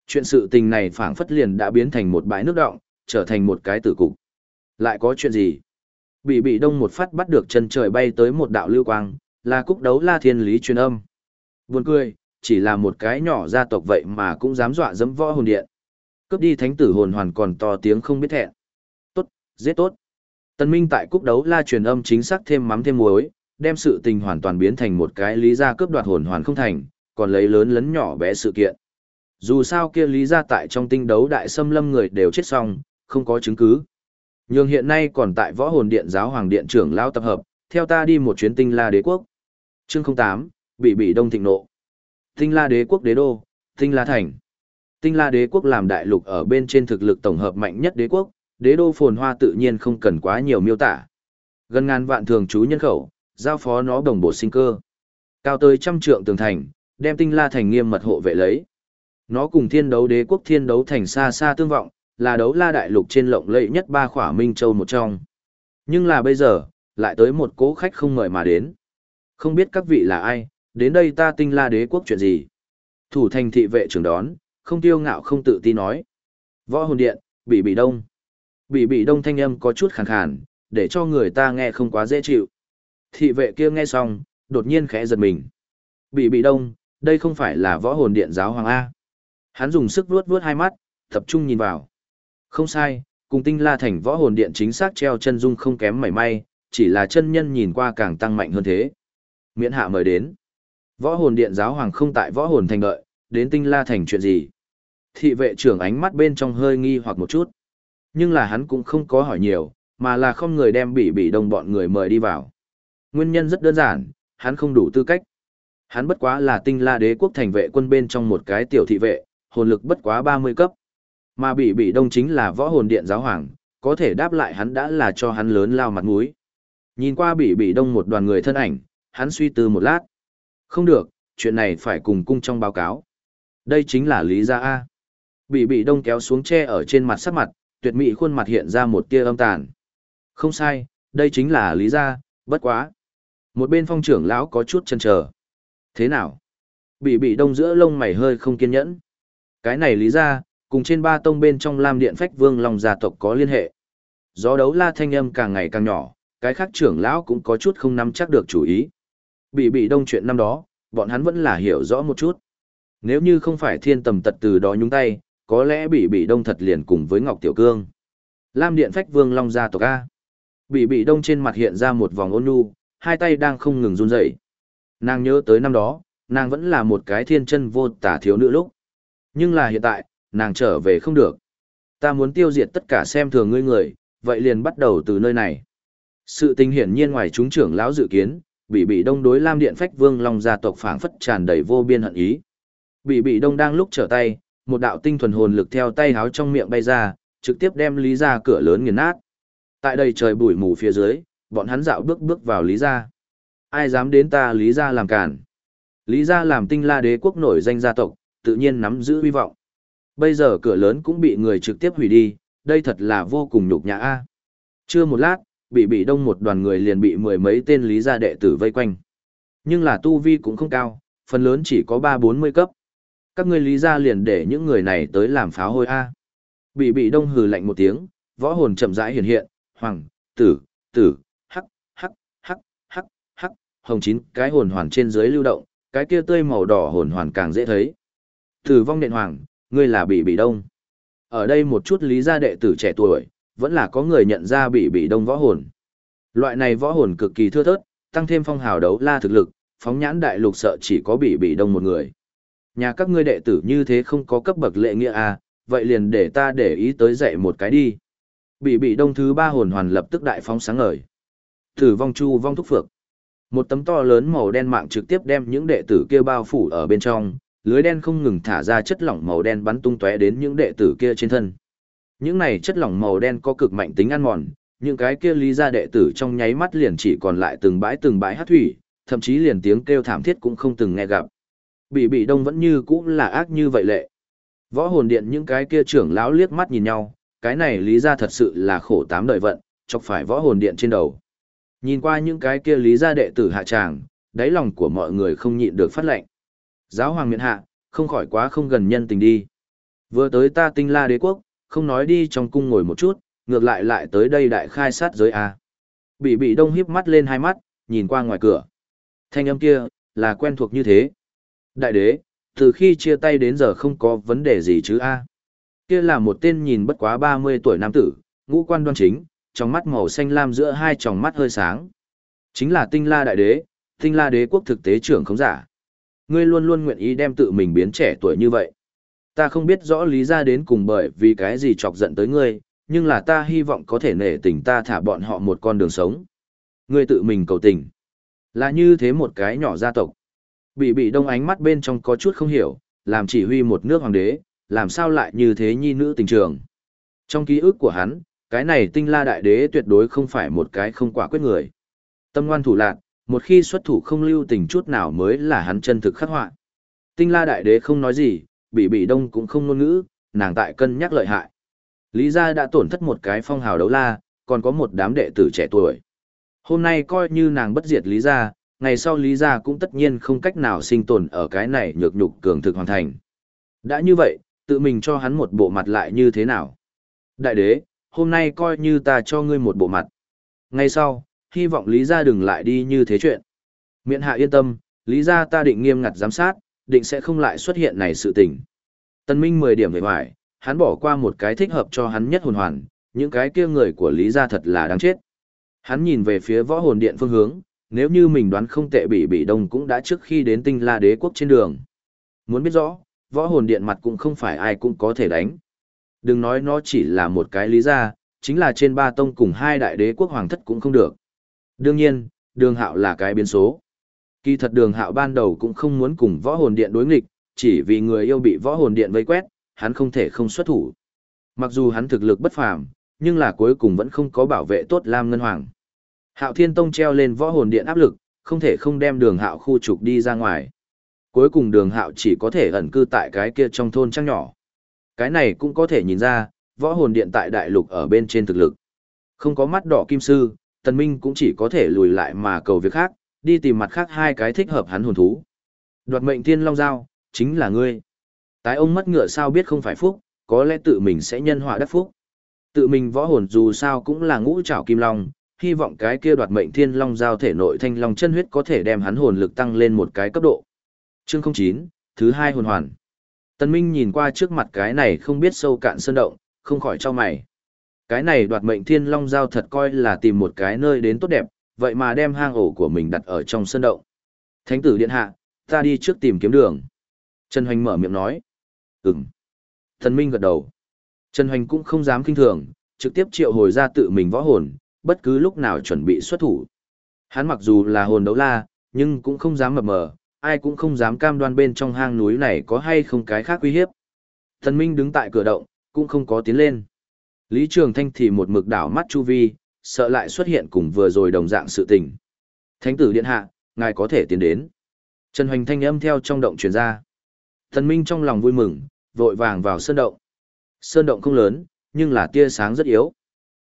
Chuyện sự tình này phảng phất liền đã biến thành một bãi nước động, trở thành một cái tử cục. Lại có chuyện gì? Bị bị đông một phát bắt được chân trời bay tới một đạo lưu quang, là cúc đấu la thiên lý truyền âm. Buồn cười, chỉ là một cái nhỏ gia tộc vậy mà cũng dám dọa dẫm võ hồn điện. Cướp đi thánh tử hồn hoàn còn to tiếng không biết thẹn giết tốt. Tân Minh tại cúc đấu la truyền âm chính xác thêm mắm thêm muối, đem sự tình hoàn toàn biến thành một cái lý gia cướp đoạt hồn hoàn không thành, còn lấy lớn lấn nhỏ bé sự kiện. Dù sao kia lý gia tại trong tinh đấu đại xâm lâm người đều chết xong, không có chứng cứ. Nhưng hiện nay còn tại võ hồn điện giáo hoàng điện trưởng lao tập hợp, theo ta đi một chuyến tinh la đế quốc. Chương 08, bị bị đông thịnh nộ. Tinh la đế quốc đế đô, tinh la thành. Tinh la đế quốc làm đại lục ở bên trên thực lực tổng hợp mạnh nhất đế quốc, đế đô phồn hoa tự nhiên không cần quá nhiều miêu tả. Gần ngàn vạn thường trú nhân khẩu, giao phó nó đồng bộ sinh cơ. Cao tới trăm trượng tường thành, đem tinh la thành nghiêm mật hộ vệ lấy. Nó cùng thiên đấu đế quốc thiên đấu thành xa xa tương vọng, là đấu la đại lục trên lộng lẫy nhất ba khỏa minh châu một trong. Nhưng là bây giờ, lại tới một cố khách không mời mà đến. Không biết các vị là ai, đến đây ta tinh la đế quốc chuyện gì. Thủ thành thị vệ trưởng đón, không tiêu ngạo không tự ti nói. Võ hồn điện, bị bị đông bị bị đông thanh âm có chút khàn khàn, để cho người ta nghe không quá dễ chịu. Thị vệ kia nghe xong, đột nhiên khẽ giật mình. Bị bị đông, đây không phải là võ hồn điện giáo hoàng A. Hắn dùng sức vuốt vuốt hai mắt, tập trung nhìn vào. Không sai, cùng tinh la thành võ hồn điện chính xác treo chân dung không kém mảy may, chỉ là chân nhân nhìn qua càng tăng mạnh hơn thế. Miễn hạ mời đến. Võ hồn điện giáo hoàng không tại võ hồn thành đợi, đến tinh la thành chuyện gì. Thị vệ trưởng ánh mắt bên trong hơi nghi hoặc một chút. Nhưng là hắn cũng không có hỏi nhiều, mà là không người đem bị bị đồng bọn người mời đi vào. Nguyên nhân rất đơn giản, hắn không đủ tư cách. Hắn bất quá là tinh la đế quốc thành vệ quân bên trong một cái tiểu thị vệ, hồn lực bất quá 30 cấp. Mà bị bị đông chính là võ hồn điện giáo hoàng, có thể đáp lại hắn đã là cho hắn lớn lao mặt mũi. Nhìn qua bị bị đông một đoàn người thân ảnh, hắn suy tư một lát. Không được, chuyện này phải cùng cung trong báo cáo. Đây chính là lý gia A. Bị bị đông kéo xuống che ở trên mặt sắc mặt, tuyệt mỹ khuôn mặt hiện ra một tia âm tàn. Không sai, đây chính là lý gia, bất quá. Một bên phong trưởng lão có chút chần chờ. Thế nào? Bị bị đông giữa lông mày hơi không kiên nhẫn. Cái này lý ra cùng trên ba tông bên trong Lam Điện Phách Vương Long gia tộc có liên hệ. Gió đấu la thanh âm càng ngày càng nhỏ, cái khác trưởng lão cũng có chút không nắm chắc được chủ ý. Bị bị đông chuyện năm đó, bọn hắn vẫn là hiểu rõ một chút. Nếu như không phải thiên tầm tật từ đó nhúng tay, có lẽ bị bị đông thật liền cùng với Ngọc Tiểu Cương. Lam Điện Phách Vương Long gia tộc A. Bị bị đông trên mặt hiện ra một vòng ôn nhu, hai tay đang không ngừng run rẩy. Nàng nhớ tới năm đó, nàng vẫn là một cái thiên chân vô tả thiếu nữ lúc. Nhưng là hiện tại, nàng trở về không được. Ta muốn tiêu diệt tất cả xem thường ngươi người, vậy liền bắt đầu từ nơi này. Sự tình hiển nhiên ngoài chúng trưởng lão dự kiến, bị bị đông đối Lam Điện Phách Vương Long gia tộc phảng phất tràn đầy vô biên hận ý. Bị bị đông đang lúc trở tay, một đạo tinh thuần hồn lực theo tay háo trong miệng bay ra, trực tiếp đem lý ra cửa lớn nghiền nát. Tại đây trời bụi mù phía dưới, bọn hắn dạo bước bước vào lý ra. Ai dám đến ta lý gia làm cản? Lý gia làm tinh la đế quốc nổi danh gia tộc, tự nhiên nắm giữ hy vọng. Bây giờ cửa lớn cũng bị người trực tiếp hủy đi, đây thật là vô cùng nhục nhã a. Chưa một lát, bị bị đông một đoàn người liền bị mười mấy tên lý gia đệ tử vây quanh. Nhưng là tu vi cũng không cao, phần lớn chỉ có ba bốn mươi cấp. Các ngươi lý gia liền để những người này tới làm pháo hôi a. Bị bị đông hừ lạnh một tiếng, võ hồn chậm rãi hiện hiện, hoàng, tử, tử, hắc, hắc, hắc, hắc, hắc, hồng chín cái hồn hoàn trên dưới lưu động, cái kia tươi màu đỏ hồn hoàn càng dễ thấy. Tử vong điện hoàng, ngươi là bị bị đông. Ở đây một chút lý gia đệ tử trẻ tuổi, vẫn là có người nhận ra bị bị đông võ hồn. Loại này võ hồn cực kỳ thưa thớt, tăng thêm phong hào đấu la thực lực, phóng nhãn đại lục sợ chỉ có bị bị đông một người. Nhà các ngươi đệ tử như thế không có cấp bậc lệ nghĩa à, vậy liền để ta để ý tới dạy một cái đi. Bị bị đông thứ ba hồn hoàn lập tức đại phóng sáng ngời. Tử vong chu vong thúc phược. Một tấm to lớn màu đen mạng trực tiếp đem những đệ tử kia bao phủ ở bên trong, lưới đen không ngừng thả ra chất lỏng màu đen bắn tung tóe đến những đệ tử kia trên thân. Những này chất lỏng màu đen có cực mạnh tính ăn mòn, những cái kia lý ra đệ tử trong nháy mắt liền chỉ còn lại từng bãi từng bãi hát thủy, thậm chí liền tiếng kêu thảm thiết cũng không từng nghe gặp. Bị bị đông vẫn như cũ là ác như vậy lệ. Võ hồn điện những cái kia trưởng lão liếc mắt nhìn nhau, cái này lý ra thật sự là khổ tám đời vận, chọc phải võ hồn điện trên đầu. Nhìn qua những cái kia lý gia đệ tử hạ tràng, đáy lòng của mọi người không nhịn được phát lệnh. Giáo hoàng miện hạ, không khỏi quá không gần nhân tình đi. Vừa tới ta tinh la đế quốc, không nói đi trong cung ngồi một chút, ngược lại lại tới đây đại khai sát giới A. Bị bị đông híp mắt lên hai mắt, nhìn qua ngoài cửa. Thanh âm kia, là quen thuộc như thế. Đại đế, từ khi chia tay đến giờ không có vấn đề gì chứ A. Kia là một tên nhìn bất quá 30 tuổi nam tử, ngũ quan đoan chính, trong mắt màu xanh lam giữa hai tròng mắt hơi sáng. Chính là tinh la đại đế, tinh la đế quốc thực tế trưởng không giả. Ngươi luôn luôn nguyện ý đem tự mình biến trẻ tuổi như vậy. Ta không biết rõ lý ra đến cùng bởi vì cái gì chọc giận tới ngươi, nhưng là ta hy vọng có thể nể tình ta thả bọn họ một con đường sống. Ngươi tự mình cầu tình. Là như thế một cái nhỏ gia tộc. Bị bị đông ánh mắt bên trong có chút không hiểu, làm chỉ huy một nước hoàng đế, làm sao lại như thế nhi nữ tình trường. Trong ký ức của hắn, cái này tinh la đại đế tuyệt đối không phải một cái không quả quyết người. Tâm ngoan thủ lạc, một khi xuất thủ không lưu tình chút nào mới là hắn chân thực khắc họa. Tinh la đại đế không nói gì, bị bị đông cũng không ngôn ngữ, nàng tại cân nhắc lợi hại. Lý gia đã tổn thất một cái phong hào đấu la, còn có một đám đệ tử trẻ tuổi. Hôm nay coi như nàng bất diệt Lý gia, ngày sau Lý gia cũng tất nhiên không cách nào sinh tồn ở cái này nhược nhục cường thực hoàn thành. Đã như vậy, tự mình cho hắn một bộ mặt lại như thế nào? Đại đế, hôm nay coi như ta cho ngươi một bộ mặt. Ngay sau, hy vọng Lý gia đừng lại đi như thế chuyện. Miễn hạ yên tâm, Lý gia ta định nghiêm ngặt giám sát, định sẽ không lại xuất hiện này sự tình. Tân Minh 10 điểm về ngoài, hắn bỏ qua một cái thích hợp cho hắn nhất hồn hoàn, những cái kia người của Lý gia thật là đáng chết. Hắn nhìn về phía võ hồn điện phương hướng, nếu như mình đoán không tệ bị bị đông cũng đã trước khi đến tinh la đế quốc trên đường. Muốn biết rõ, võ hồn điện mặt cũng không phải ai cũng có thể đánh. Đừng nói nó chỉ là một cái lý ra, chính là trên ba tông cùng hai đại đế quốc hoàng thất cũng không được. Đương nhiên, đường hạo là cái biến số. Kỳ thật đường hạo ban đầu cũng không muốn cùng võ hồn điện đối nghịch, chỉ vì người yêu bị võ hồn điện vây quét, hắn không thể không xuất thủ. Mặc dù hắn thực lực bất phàm, nhưng là cuối cùng vẫn không có bảo vệ tốt Lam Ngân Hoàng. Hạo Thiên Tông treo lên võ hồn điện áp lực, không thể không đem đường hạo khu trục đi ra ngoài. Cuối cùng đường hạo chỉ có thể ẩn cư tại cái kia trong thôn trăng nhỏ. Cái này cũng có thể nhìn ra, võ hồn điện tại đại lục ở bên trên thực lực. Không có mắt đỏ kim sư, tần minh cũng chỉ có thể lùi lại mà cầu việc khác, đi tìm mặt khác hai cái thích hợp hắn hồn thú. Đoạt mệnh thiên long giao, chính là ngươi. Tái ông mất ngựa sao biết không phải phúc, có lẽ tự mình sẽ nhân họa đắc phúc. Tự mình võ hồn dù sao cũng là ngũ trảo kim long, hy vọng cái kia đoạt mệnh thiên long giao thể nội thanh long chân huyết có thể đem hắn hồn lực tăng lên một cái cấp độ. Chương 09, thứ hai hồn hoàn. Tân Minh nhìn qua trước mặt cái này không biết sâu cạn sơn động, không khỏi cho mày. Cái này đoạt mệnh thiên long giao thật coi là tìm một cái nơi đến tốt đẹp, vậy mà đem hang ổ của mình đặt ở trong sơn động. Thánh tử điện hạ, ta đi trước tìm kiếm đường. Trần Hoành mở miệng nói. Ừm. Tần Minh gật đầu. Trần Hoành cũng không dám kinh thường, trực tiếp triệu hồi ra tự mình võ hồn, bất cứ lúc nào chuẩn bị xuất thủ. Hắn mặc dù là hồn đấu la, nhưng cũng không dám mập mờ, ai cũng không dám cam đoan bên trong hang núi này có hay không cái khác uy hiếp. Thần Minh đứng tại cửa động, cũng không có tiến lên. Lý Trường Thanh thì một mực đảo mắt chu vi, sợ lại xuất hiện cùng vừa rồi đồng dạng sự tình. Thánh tử điện hạ, ngài có thể tiến đến. Trần Hoành thanh âm theo trong động truyền ra. Thần Minh trong lòng vui mừng, vội vàng vào sơn động. Sơn động không lớn, nhưng là tia sáng rất yếu.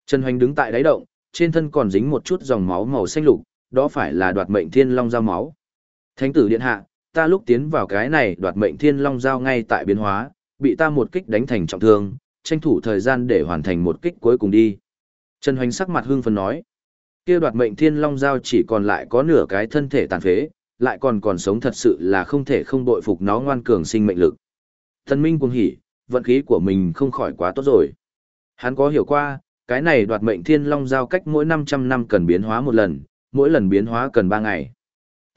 Trần Hoành đứng tại đáy động, trên thân còn dính một chút dòng máu màu xanh lục, đó phải là đoạt mệnh thiên long giao máu. Thánh tử điện hạ, ta lúc tiến vào cái này đoạt mệnh thiên long giao ngay tại biến hóa, bị ta một kích đánh thành trọng thương, tranh thủ thời gian để hoàn thành một kích cuối cùng đi. Trần Hoành sắc mặt hưng phấn nói, kia đoạt mệnh thiên long giao chỉ còn lại có nửa cái thân thể tàn phế, lại còn còn sống thật sự là không thể không bội phục nó ngoan cường sinh mệnh lực. Thần Minh cuồng hỉ, vận khí của mình không khỏi quá tốt rồi. Hắn có hiểu qua, cái này đoạt mệnh thiên long giao cách mỗi 500 năm cần biến hóa một lần, mỗi lần biến hóa cần 3 ngày.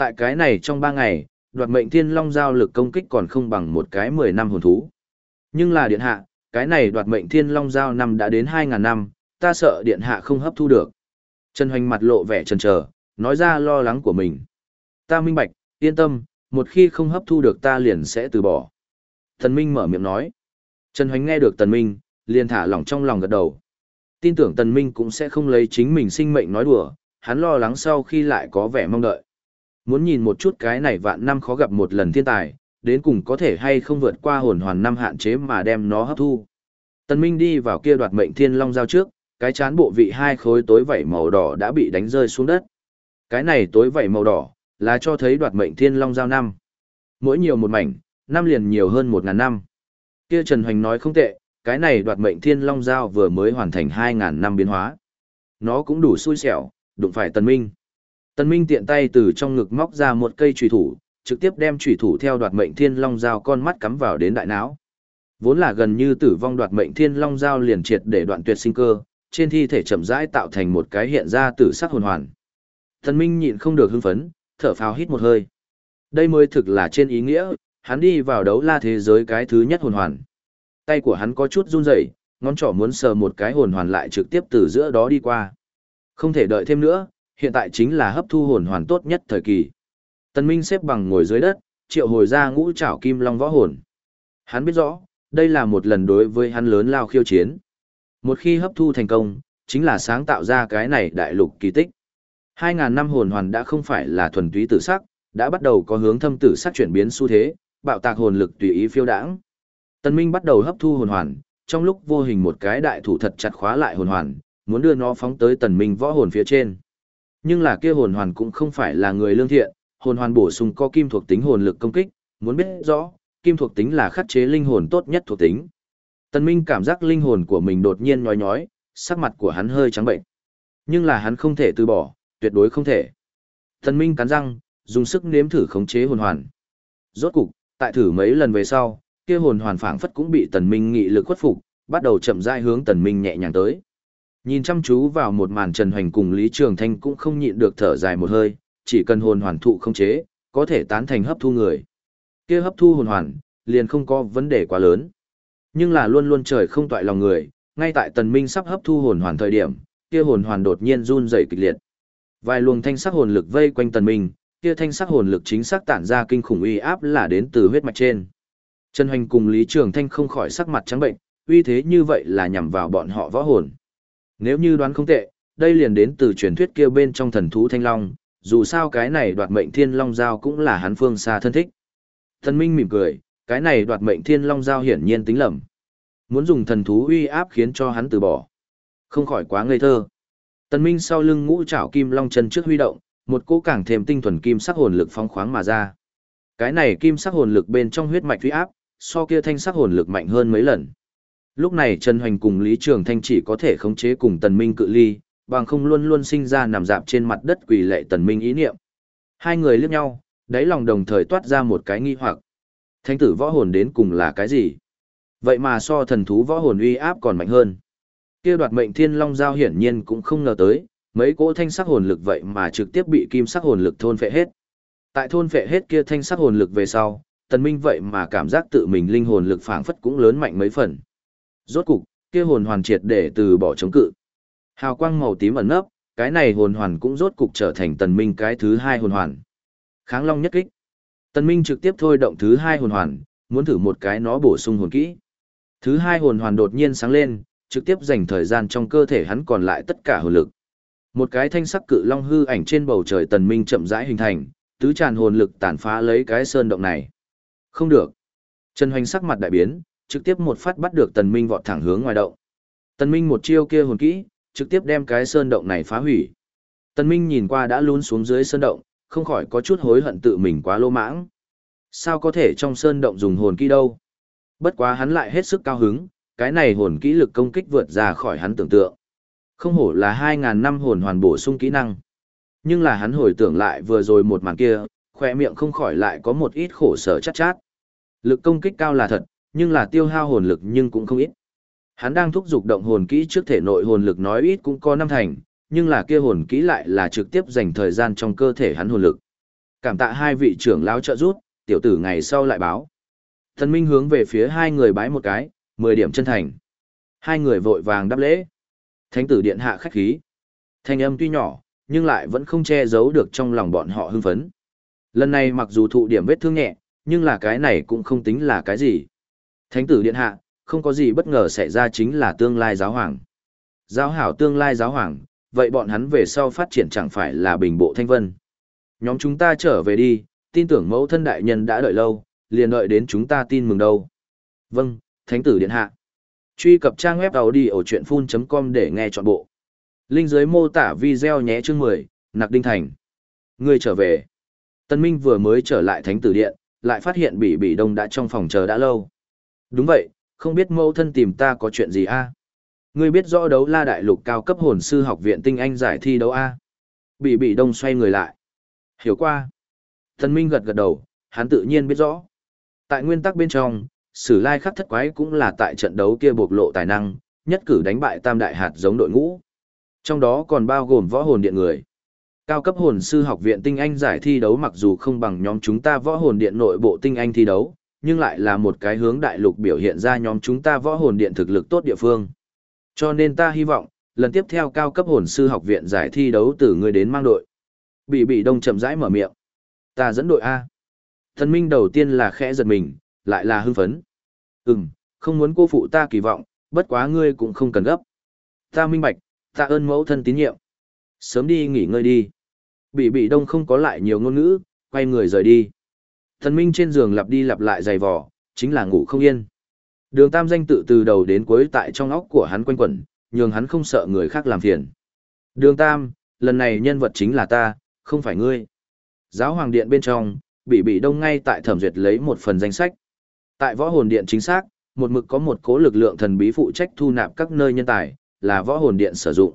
Tại cái này trong ba ngày, đoạt mệnh thiên long giao lực công kích còn không bằng một cái 10 năm hồn thú. Nhưng là điện hạ, cái này đoạt mệnh thiên long giao năm đã đến hai ngàn năm, ta sợ điện hạ không hấp thu được. Trần Hoành mặt lộ vẻ chần chờ, nói ra lo lắng của mình. Ta minh bạch, yên tâm, một khi không hấp thu được ta liền sẽ từ bỏ. Thần Minh mở miệng nói. Trần Hoành nghe được Tần Minh, liền thả lỏng trong lòng gật đầu. Tin tưởng Tần Minh cũng sẽ không lấy chính mình sinh mệnh nói đùa, hắn lo lắng sau khi lại có vẻ mong đợi. Muốn nhìn một chút cái này vạn năm khó gặp một lần thiên tài, đến cùng có thể hay không vượt qua hồn hoàn năm hạn chế mà đem nó hấp thu. Tần Minh đi vào kia đoạt mệnh thiên long giao trước, cái chán bộ vị hai khối tối vảy màu đỏ đã bị đánh rơi xuống đất. Cái này tối vảy màu đỏ, là cho thấy đoạt mệnh thiên long giao năm. Mỗi nhiều một mảnh, năm liền nhiều hơn một ngàn năm. Kia Trần Hoành nói không tệ, cái này đoạt mệnh thiên long giao vừa mới hoàn thành hai ngàn năm biến hóa. Nó cũng đủ xui xẻo, đụng phải Tần Minh. Tần Minh tiện tay từ trong ngực móc ra một cây chùy thủ, trực tiếp đem chùy thủ theo đoạt mệnh thiên long giao con mắt cắm vào đến đại não. Vốn là gần như tử vong đoạt mệnh thiên long giao liền triệt để đoạn tuyệt sinh cơ, trên thi thể chậm rãi tạo thành một cái hiện ra tử sắc hồn hoàn. Tần Minh nhịn không được hưng phấn, thở phào hít một hơi. Đây mới thực là trên ý nghĩa, hắn đi vào đấu la thế giới cái thứ nhất hồn hoàn. Tay của hắn có chút run rẩy, ngón trỏ muốn sờ một cái hồn hoàn lại trực tiếp từ giữa đó đi qua. Không thể đợi thêm nữa, hiện tại chính là hấp thu hồn hoàn tốt nhất thời kỳ. Tần Minh xếp bằng ngồi dưới đất, triệu hồi ra ngũ trảo kim long võ hồn. Hắn biết rõ, đây là một lần đối với hắn lớn lao khiêu chiến. Một khi hấp thu thành công, chính là sáng tạo ra cái này đại lục kỳ tích. 2.000 năm hồn hoàn đã không phải là thuần túy tử sắc, đã bắt đầu có hướng thâm tử sắc chuyển biến xu thế, bạo tạc hồn lực tùy ý phiêu đãng. Tần Minh bắt đầu hấp thu hồn hoàn, trong lúc vô hình một cái đại thủ thật chặt khóa lại hồn hoàn, muốn đưa nó phóng tới Tần Minh võ hồn phía trên. Nhưng là kia hồn hoàn cũng không phải là người lương thiện, hồn hoàn bổ sung có kim thuộc tính hồn lực công kích, muốn biết rõ, kim thuộc tính là khắc chế linh hồn tốt nhất thuộc tính. Tần Minh cảm giác linh hồn của mình đột nhiên nhói nhói, sắc mặt của hắn hơi trắng bệnh. Nhưng là hắn không thể từ bỏ, tuyệt đối không thể. Tần Minh cắn răng, dùng sức nếm thử khống chế hồn hoàn. Rốt cục, tại thử mấy lần về sau, kia hồn hoàn phảng phất cũng bị Tần Minh nghị lực khuất phục, bắt đầu chậm rãi hướng Tần Minh nhẹ nhàng tới. Nhìn chăm chú vào một màn Trần Hoành cùng Lý Trường Thanh cũng không nhịn được thở dài một hơi, chỉ cần hồn hoàn thụ không chế, có thể tán thành hấp thu người. Kia hấp thu hồn hoàn, liền không có vấn đề quá lớn. Nhưng là luôn luôn trời không toại lòng người, ngay tại Tần Minh sắp hấp thu hồn hoàn thời điểm, kia hồn hoàn đột nhiên run rẩy kịch liệt. Vài luồng thanh sắc hồn lực vây quanh Tần Minh, kia thanh sắc hồn lực chính xác tản ra kinh khủng uy áp là đến từ huyết mạch trên. Trần Hoành cùng Lý Trường Thanh không khỏi sắc mặt trắng bệnh, uy thế như vậy là nhằm vào bọn họ võ hồn. Nếu như đoán không tệ, đây liền đến từ truyền thuyết kia bên trong thần thú Thanh Long, dù sao cái này đoạt mệnh Thiên Long Giao cũng là hắn phương xa thân thích. Thần Minh mỉm cười, cái này đoạt mệnh Thiên Long Giao hiển nhiên tính lầm. Muốn dùng thần thú uy áp khiến cho hắn từ bỏ. Không khỏi quá ngây thơ. Tần Minh sau lưng ngũ trảo kim long chân trước huy động, một cỗ càng thêm tinh thuần kim sắc hồn lực phong khoáng mà ra. Cái này kim sắc hồn lực bên trong huyết mạch uy áp, so kia thanh sắc hồn lực mạnh hơn mấy lần. Lúc này Trần Hoành cùng Lý Trường Thanh chỉ có thể khống chế cùng Tần Minh cự ly, bằng không luôn luôn sinh ra nằm dạp trên mặt đất quỳ lệ Tần Minh ý niệm. Hai người liếc nhau, đáy lòng đồng thời toát ra một cái nghi hoặc. Thánh tử võ hồn đến cùng là cái gì? Vậy mà so thần thú võ hồn uy áp còn mạnh hơn. Kia đoạt mệnh thiên long giao hiển nhiên cũng không ngờ tới, mấy cỗ thanh sắc hồn lực vậy mà trực tiếp bị kim sắc hồn lực thôn phệ hết. Tại thôn phệ hết kia thanh sắc hồn lực về sau, tần minh vậy mà cảm giác tự mình linh hồn lực phảng phất cũng lớn mạnh mấy phần. Rốt cục, kia hồn hoàn triệt để từ bỏ chống cự. Hào quang màu tím ẩn nấp, cái này hồn hoàn cũng rốt cục trở thành tần minh cái thứ hai hồn hoàn. Kháng long nhất kích. Tần minh trực tiếp thôi động thứ hai hồn hoàn, muốn thử một cái nó bổ sung hồn kỹ. Thứ hai hồn hoàn đột nhiên sáng lên, trực tiếp dành thời gian trong cơ thể hắn còn lại tất cả hồn lực. Một cái thanh sắc cự long hư ảnh trên bầu trời tần minh chậm rãi hình thành, tứ tràn hồn lực tàn phá lấy cái sơn động này. Không được. Trần Hoành sắc mặt đại biến, trực tiếp một phát bắt được tần minh vọt thẳng hướng ngoài động. Tần minh một chiêu kia hồn kỹ, trực tiếp đem cái sơn động này phá hủy. Tần minh nhìn qua đã lún xuống dưới sơn động, không khỏi có chút hối hận tự mình quá lô mãng. Sao có thể trong sơn động dùng hồn kỹ đâu? Bất quá hắn lại hết sức cao hứng, cái này hồn kỹ lực công kích vượt ra khỏi hắn tưởng tượng. Không hổ là 2.000 năm hồn hoàn bổ sung kỹ năng. Nhưng là hắn hồi tưởng lại vừa rồi một màn kia, khỏe miệng không khỏi lại có một ít khổ sở chát chát. Lực công kích cao là thật, nhưng là tiêu hao hồn lực nhưng cũng không ít. Hắn đang thúc giục động hồn kỹ trước thể nội hồn lực nói ít cũng có năm thành, nhưng là kia hồn kỹ lại là trực tiếp dành thời gian trong cơ thể hắn hồn lực. Cảm tạ hai vị trưởng lão trợ giúp, tiểu tử ngày sau lại báo. Thần Minh hướng về phía hai người bái một cái, 10 điểm chân thành. Hai người vội vàng đáp lễ. Thánh tử điện hạ khách khí. Thanh âm tuy nhỏ, nhưng lại vẫn không che giấu được trong lòng bọn họ hưng phấn. Lần này mặc dù thụ điểm vết thương nhẹ, nhưng là cái này cũng không tính là cái gì. Thánh tử điện hạ, không có gì bất ngờ xảy ra chính là tương lai giáo hoàng. Giáo hảo tương lai giáo hoàng, vậy bọn hắn về sau phát triển chẳng phải là bình bộ thanh vân. Nhóm chúng ta trở về đi, tin tưởng mẫu thân đại nhân đã đợi lâu, liền đợi đến chúng ta tin mừng đâu. Vâng, Thánh tử điện hạ. Truy cập trang web đầu đi ở chuyện full.com để nghe trọn bộ. Linh dưới mô tả video nhé chương 10, Nặc Đinh Thành. Người trở về. Tân Minh vừa mới trở lại Thánh tử điện, lại phát hiện bị bị đông đã trong phòng chờ đã lâu. Đúng vậy, không biết mẫu thân tìm ta có chuyện gì a? À? Ngươi biết rõ đấu la đại lục cao cấp hồn sư học viện tinh anh giải thi đấu a? À? Bị bị đông xoay người lại. Hiểu qua. Thần Minh gật gật đầu, hắn tự nhiên biết rõ. Tại nguyên tắc bên trong, Sử Lai Khắc Thất Quái cũng là tại trận đấu kia bộc lộ tài năng, nhất cử đánh bại tam đại hạt giống đội ngũ. Trong đó còn bao gồm võ hồn điện người. Cao cấp hồn sư học viện tinh anh giải thi đấu mặc dù không bằng nhóm chúng ta võ hồn điện nội bộ tinh anh thi đấu, nhưng lại là một cái hướng đại lục biểu hiện ra nhóm chúng ta võ hồn điện thực lực tốt địa phương. Cho nên ta hy vọng, lần tiếp theo cao cấp hồn sư học viện giải thi đấu từ người đến mang đội. Bị bị đông chậm rãi mở miệng. Ta dẫn đội A. Thần minh đầu tiên là khẽ giật mình, lại là hưng phấn. Ừm, không muốn cô phụ ta kỳ vọng, bất quá ngươi cũng không cần gấp. Ta minh bạch, ta ơn mẫu thân tín nhiệm. Sớm đi nghỉ ngơi đi. Bị bị đông không có lại nhiều ngôn ngữ, quay người rời đi. Thần minh trên giường lặp đi lặp lại dày vò, chính là ngủ không yên. Đường tam danh tự từ đầu đến cuối tại trong óc của hắn quanh quẩn, nhường hắn không sợ người khác làm phiền. Đường tam, lần này nhân vật chính là ta, không phải ngươi. Giáo hoàng điện bên trong, bị bị đông ngay tại thẩm duyệt lấy một phần danh sách. Tại võ hồn điện chính xác, một mực có một cố lực lượng thần bí phụ trách thu nạp các nơi nhân tài, là võ hồn điện sử dụng.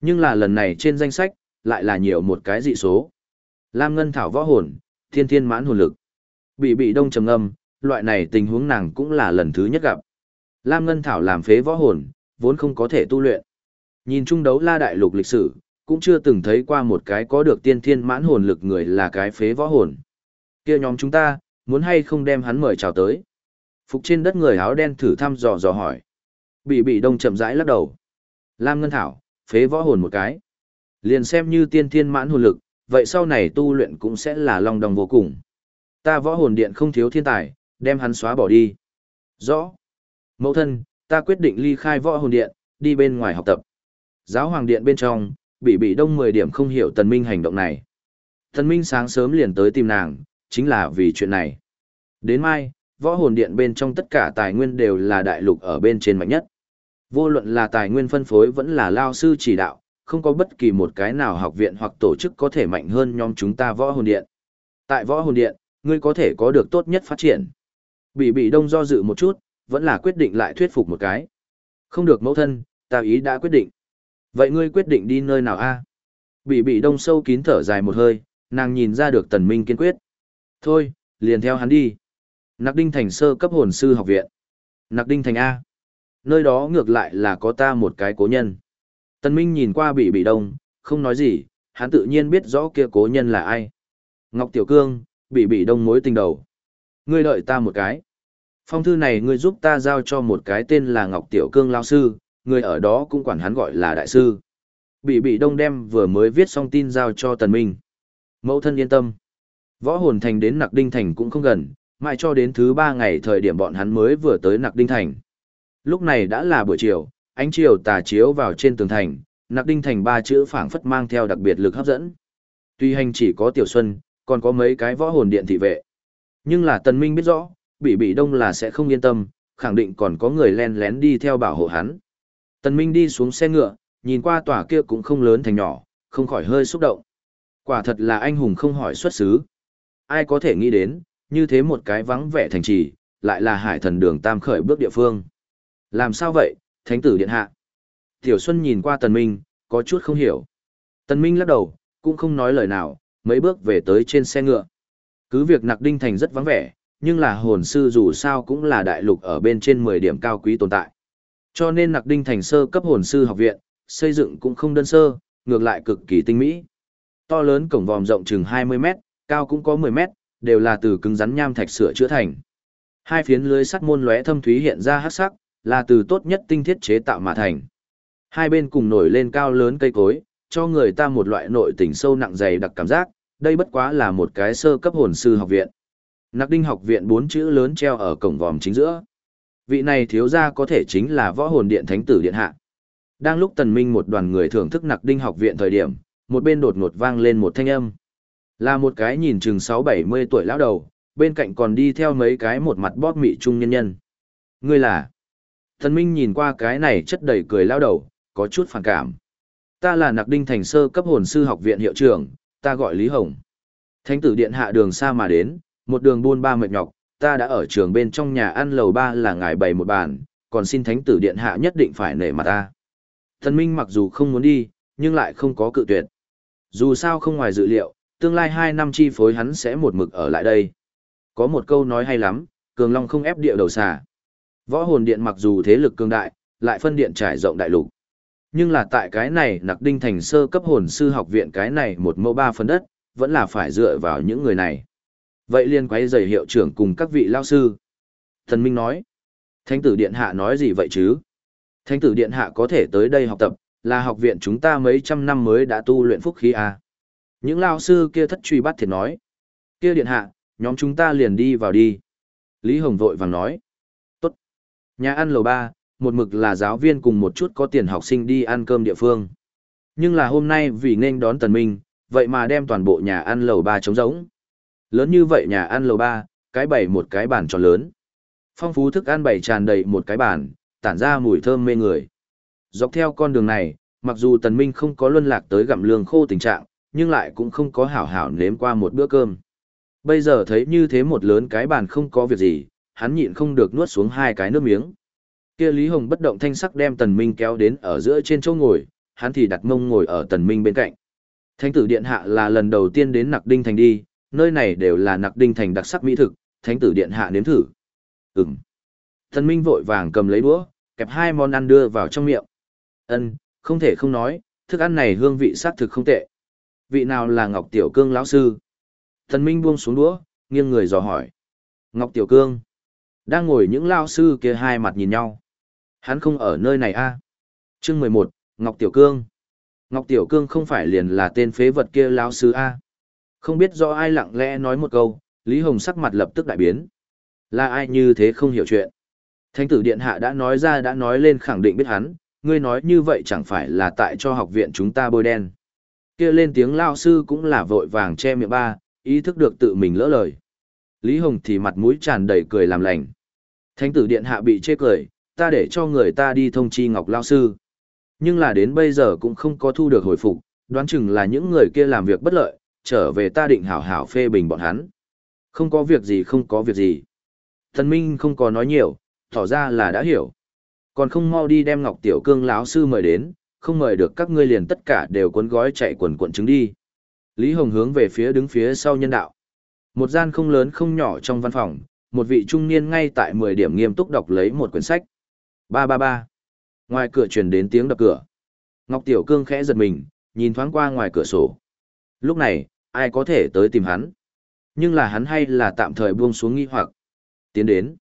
Nhưng là lần này trên danh sách, lại là nhiều một cái dị số. Lam Ngân Thảo võ hồn, thiên thiên mãn hồn lực. Bị bị đông trầm âm, loại này tình huống nàng cũng là lần thứ nhất gặp. Lam Ngân Thảo làm phế võ hồn, vốn không có thể tu luyện. Nhìn chung đấu la đại lục lịch sử, cũng chưa từng thấy qua một cái có được tiên thiên mãn hồn lực người là cái phế võ hồn. kia nhóm chúng ta, muốn hay không đem hắn mời chào tới. Phục trên đất người áo đen thử thăm dò dò hỏi. Bị bị đông chậm rãi lắc đầu. Lam Ngân Thảo, phế võ hồn một cái. Liền xem như tiên thiên mãn hồn lực, vậy sau này tu luyện cũng sẽ là long đồng vô cùng. Ta võ hồn điện không thiếu thiên tài, đem hắn xóa bỏ đi. Rõ. Mẫu thân, ta quyết định ly khai võ hồn điện, đi bên ngoài học tập. Giáo hoàng điện bên trong, bị bị đông 10 điểm không hiểu tần minh hành động này. Tần minh sáng sớm liền tới tìm nàng, chính là vì chuyện này. Đến mai, võ hồn điện bên trong tất cả tài nguyên đều là đại lục ở bên trên mạnh nhất. Vô luận là tài nguyên phân phối vẫn là lao sư chỉ đạo, không có bất kỳ một cái nào học viện hoặc tổ chức có thể mạnh hơn nhóm chúng ta võ hồn điện. Tại võ hồn điện, ngươi có thể có được tốt nhất phát triển. Bị bị đông do dự một chút, vẫn là quyết định lại thuyết phục một cái. Không được mẫu thân, ta ý đã quyết định. Vậy ngươi quyết định đi nơi nào a? Bị bị đông sâu kín thở dài một hơi, nàng nhìn ra được tần minh kiên quyết. Thôi, liền theo hắn đi. Nặc Đinh Thành sơ cấp hồn sư học viện. Nặc Đinh Thành A. Nơi đó ngược lại là có ta một cái cố nhân. Tần Minh nhìn qua bị bị đông, không nói gì, hắn tự nhiên biết rõ kia cố nhân là ai. Ngọc Tiểu Cương, bị bị đông mối tình đầu. Ngươi đợi ta một cái. Phong thư này ngươi giúp ta giao cho một cái tên là Ngọc Tiểu Cương lao sư, người ở đó cũng quản hắn gọi là đại sư. Bị bị đông đem vừa mới viết xong tin giao cho Tần Minh. Mẫu thân yên tâm. Võ hồn thành đến Nặc Đinh Thành cũng không gần, mãi cho đến thứ ba ngày thời điểm bọn hắn mới vừa tới Nặc Đinh Thành. Lúc này đã là buổi chiều, ánh chiều tà chiếu vào trên tường thành, Nặc Đinh Thành ba chữ phảng phất mang theo đặc biệt lực hấp dẫn. Tuy hành chỉ có Tiểu Xuân, còn có mấy cái võ hồn điện thị vệ. Nhưng là Tần Minh biết rõ, bị bị đông là sẽ không yên tâm, khẳng định còn có người len lén đi theo bảo hộ hắn. Tần Minh đi xuống xe ngựa, nhìn qua tòa kia cũng không lớn thành nhỏ, không khỏi hơi xúc động. Quả thật là anh hùng không hỏi xuất xứ. Ai có thể nghĩ đến, như thế một cái vắng vẻ thành trì, lại là hải thần đường tam khởi bước địa phương. Làm sao vậy, thánh tử điện hạ? Tiểu Xuân nhìn qua Tần Minh, có chút không hiểu. Tần Minh lắc đầu, cũng không nói lời nào, mấy bước về tới trên xe ngựa. Cứ việc nặc đinh thành rất vắng vẻ, nhưng là hồn sư dù sao cũng là đại lục ở bên trên 10 điểm cao quý tồn tại. Cho nên nặc đinh thành sơ cấp hồn sư học viện, xây dựng cũng không đơn sơ, ngược lại cực kỳ tinh mỹ. To lớn cổng vòm rộng chừng 20 mét, cao cũng có 10 mét, đều là từ cứng rắn nham thạch sửa chữa thành. Hai phiến lưới sắt môn lóe thâm thúy hiện ra hắc sắc, là từ tốt nhất tinh thiết chế tạo mà thành. Hai bên cùng nổi lên cao lớn cây cối, cho người ta một loại nội tình sâu nặng dày đặc cảm giác, đây bất quá là một cái sơ cấp hồn sư học viện. Nặc Đinh học viện bốn chữ lớn treo ở cổng vòm chính giữa. Vị này thiếu gia có thể chính là võ hồn điện thánh tử điện hạ. Đang lúc Tần Minh một đoàn người thưởng thức Nặc Đinh học viện thời điểm, một bên đột ngột vang lên một thanh âm. Là một cái nhìn chừng 6-70 tuổi lão đầu, bên cạnh còn đi theo mấy cái một mặt bóp mị trung nhân nhân. Ngươi là? Tần Minh nhìn qua cái này chất đầy cười lão đầu, có chút phản cảm. Ta là Nặc Đinh Thành Sơ cấp hồn sư học viện hiệu trưởng, ta gọi Lý Hồng. Thánh tử điện hạ đường xa mà đến, một đường buôn ba mệt nhọc, ta đã ở trường bên trong nhà ăn lầu ba là ngài bày một bàn, còn xin thánh tử điện hạ nhất định phải nể mặt ta. Thần Minh mặc dù không muốn đi, nhưng lại không có cự tuyệt. Dù sao không ngoài dự liệu, tương lai hai năm chi phối hắn sẽ một mực ở lại đây. Có một câu nói hay lắm, cường long không ép địa đầu xà. Võ hồn điện mặc dù thế lực cường đại, lại phân điện trải rộng đại lục. Nhưng là tại cái này nặc đinh thành sơ cấp hồn sư học viện cái này một mẫu ba phần đất, vẫn là phải dựa vào những người này. Vậy liên quay giày hiệu trưởng cùng các vị lao sư. Thần Minh nói, Thánh tử Điện Hạ nói gì vậy chứ? Thánh tử Điện Hạ có thể tới đây học tập, là học viện chúng ta mấy trăm năm mới đã tu luyện phúc khí à. Những lao sư kia thất truy bắt thiệt nói. Kia Điện Hạ, nhóm chúng ta liền đi vào đi. Lý Hồng vội vàng nói. Tốt. Nhà ăn lầu ba, một mực là giáo viên cùng một chút có tiền học sinh đi ăn cơm địa phương. Nhưng là hôm nay vì nên đón tần minh, vậy mà đem toàn bộ nhà ăn lầu ba trống rỗng. Lớn như vậy nhà ăn lầu ba, cái bày một cái bàn tròn lớn. Phong phú thức ăn bày tràn đầy một cái bàn, tản ra mùi thơm mê người. Dọc theo con đường này, mặc dù tần minh không có luân lạc tới gặm lương khô tình trạng, nhưng lại cũng không có hảo hảo nếm qua một bữa cơm. Bây giờ thấy như thế một lớn cái bàn không có việc gì, hắn nhịn không được nuốt xuống hai cái nước miếng. Kia Lý Hồng bất động thanh sắc đem Tần Minh kéo đến ở giữa trên chỗ ngồi, hắn thì đặt mông ngồi ở Tần Minh bên cạnh. Thánh tử điện hạ là lần đầu tiên đến Nặc Đinh Thành đi, nơi này đều là Nặc Đinh Thành đặc sắc mỹ thực, thánh tử điện hạ nếm thử. Ừm. Tần Minh vội vàng cầm lấy đũa, kẹp hai món ăn đưa vào trong miệng. Ân, không thể không nói, thức ăn này hương vị xác thực không tệ. Vị nào là Ngọc Tiểu Cương lão sư? Tần Minh buông xuống đũa, nghiêng người dò hỏi. Ngọc Tiểu Cương. Đang ngồi những lao sư kia hai mặt nhìn nhau. Hắn không ở nơi này a à? Chương mười một, Ngọc Tiểu Cương. Ngọc Tiểu Cương không phải liền là tên phế vật kia lao sư A. Không biết do ai lặng lẽ nói một câu, Lý Hồng sắc mặt lập tức đại biến. Là ai như thế không hiểu chuyện. Thánh tử Điện Hạ đã nói ra đã nói lên khẳng định biết hắn, ngươi nói như vậy chẳng phải là tại cho học viện chúng ta bôi đen. Kia lên tiếng lao sư cũng là vội vàng che miệng ba, ý thức được tự mình lỡ lời. Lý Hồng thì mặt mũi tràn đầy cười làm lành. Thánh tử Điện Hạ bị chê cười, ta để cho người ta đi thông chi Ngọc Lao Sư. Nhưng là đến bây giờ cũng không có thu được hồi phục, đoán chừng là những người kia làm việc bất lợi, trở về ta định hảo hảo phê bình bọn hắn. Không có việc gì không có việc gì. Thần Minh không có nói nhiều, tỏ ra là đã hiểu. Còn không mau đi đem Ngọc Tiểu Cương lão sư mời đến, không mời được các ngươi liền tất cả đều cuốn gói chạy quần quần trứng đi. Lý Hồng hướng về phía đứng phía sau nhân đạo. Một gian không lớn không nhỏ trong văn phòng, một vị trung niên ngay tại 10 điểm nghiêm túc đọc lấy một quyển sách. Ba ba ba. Ngoài cửa truyền đến tiếng đập cửa. Ngọc Tiểu Cương khẽ giật mình, nhìn thoáng qua ngoài cửa sổ. Lúc này, ai có thể tới tìm hắn? Nhưng là hắn hay là tạm thời buông xuống nghi hoặc. Tiến đến.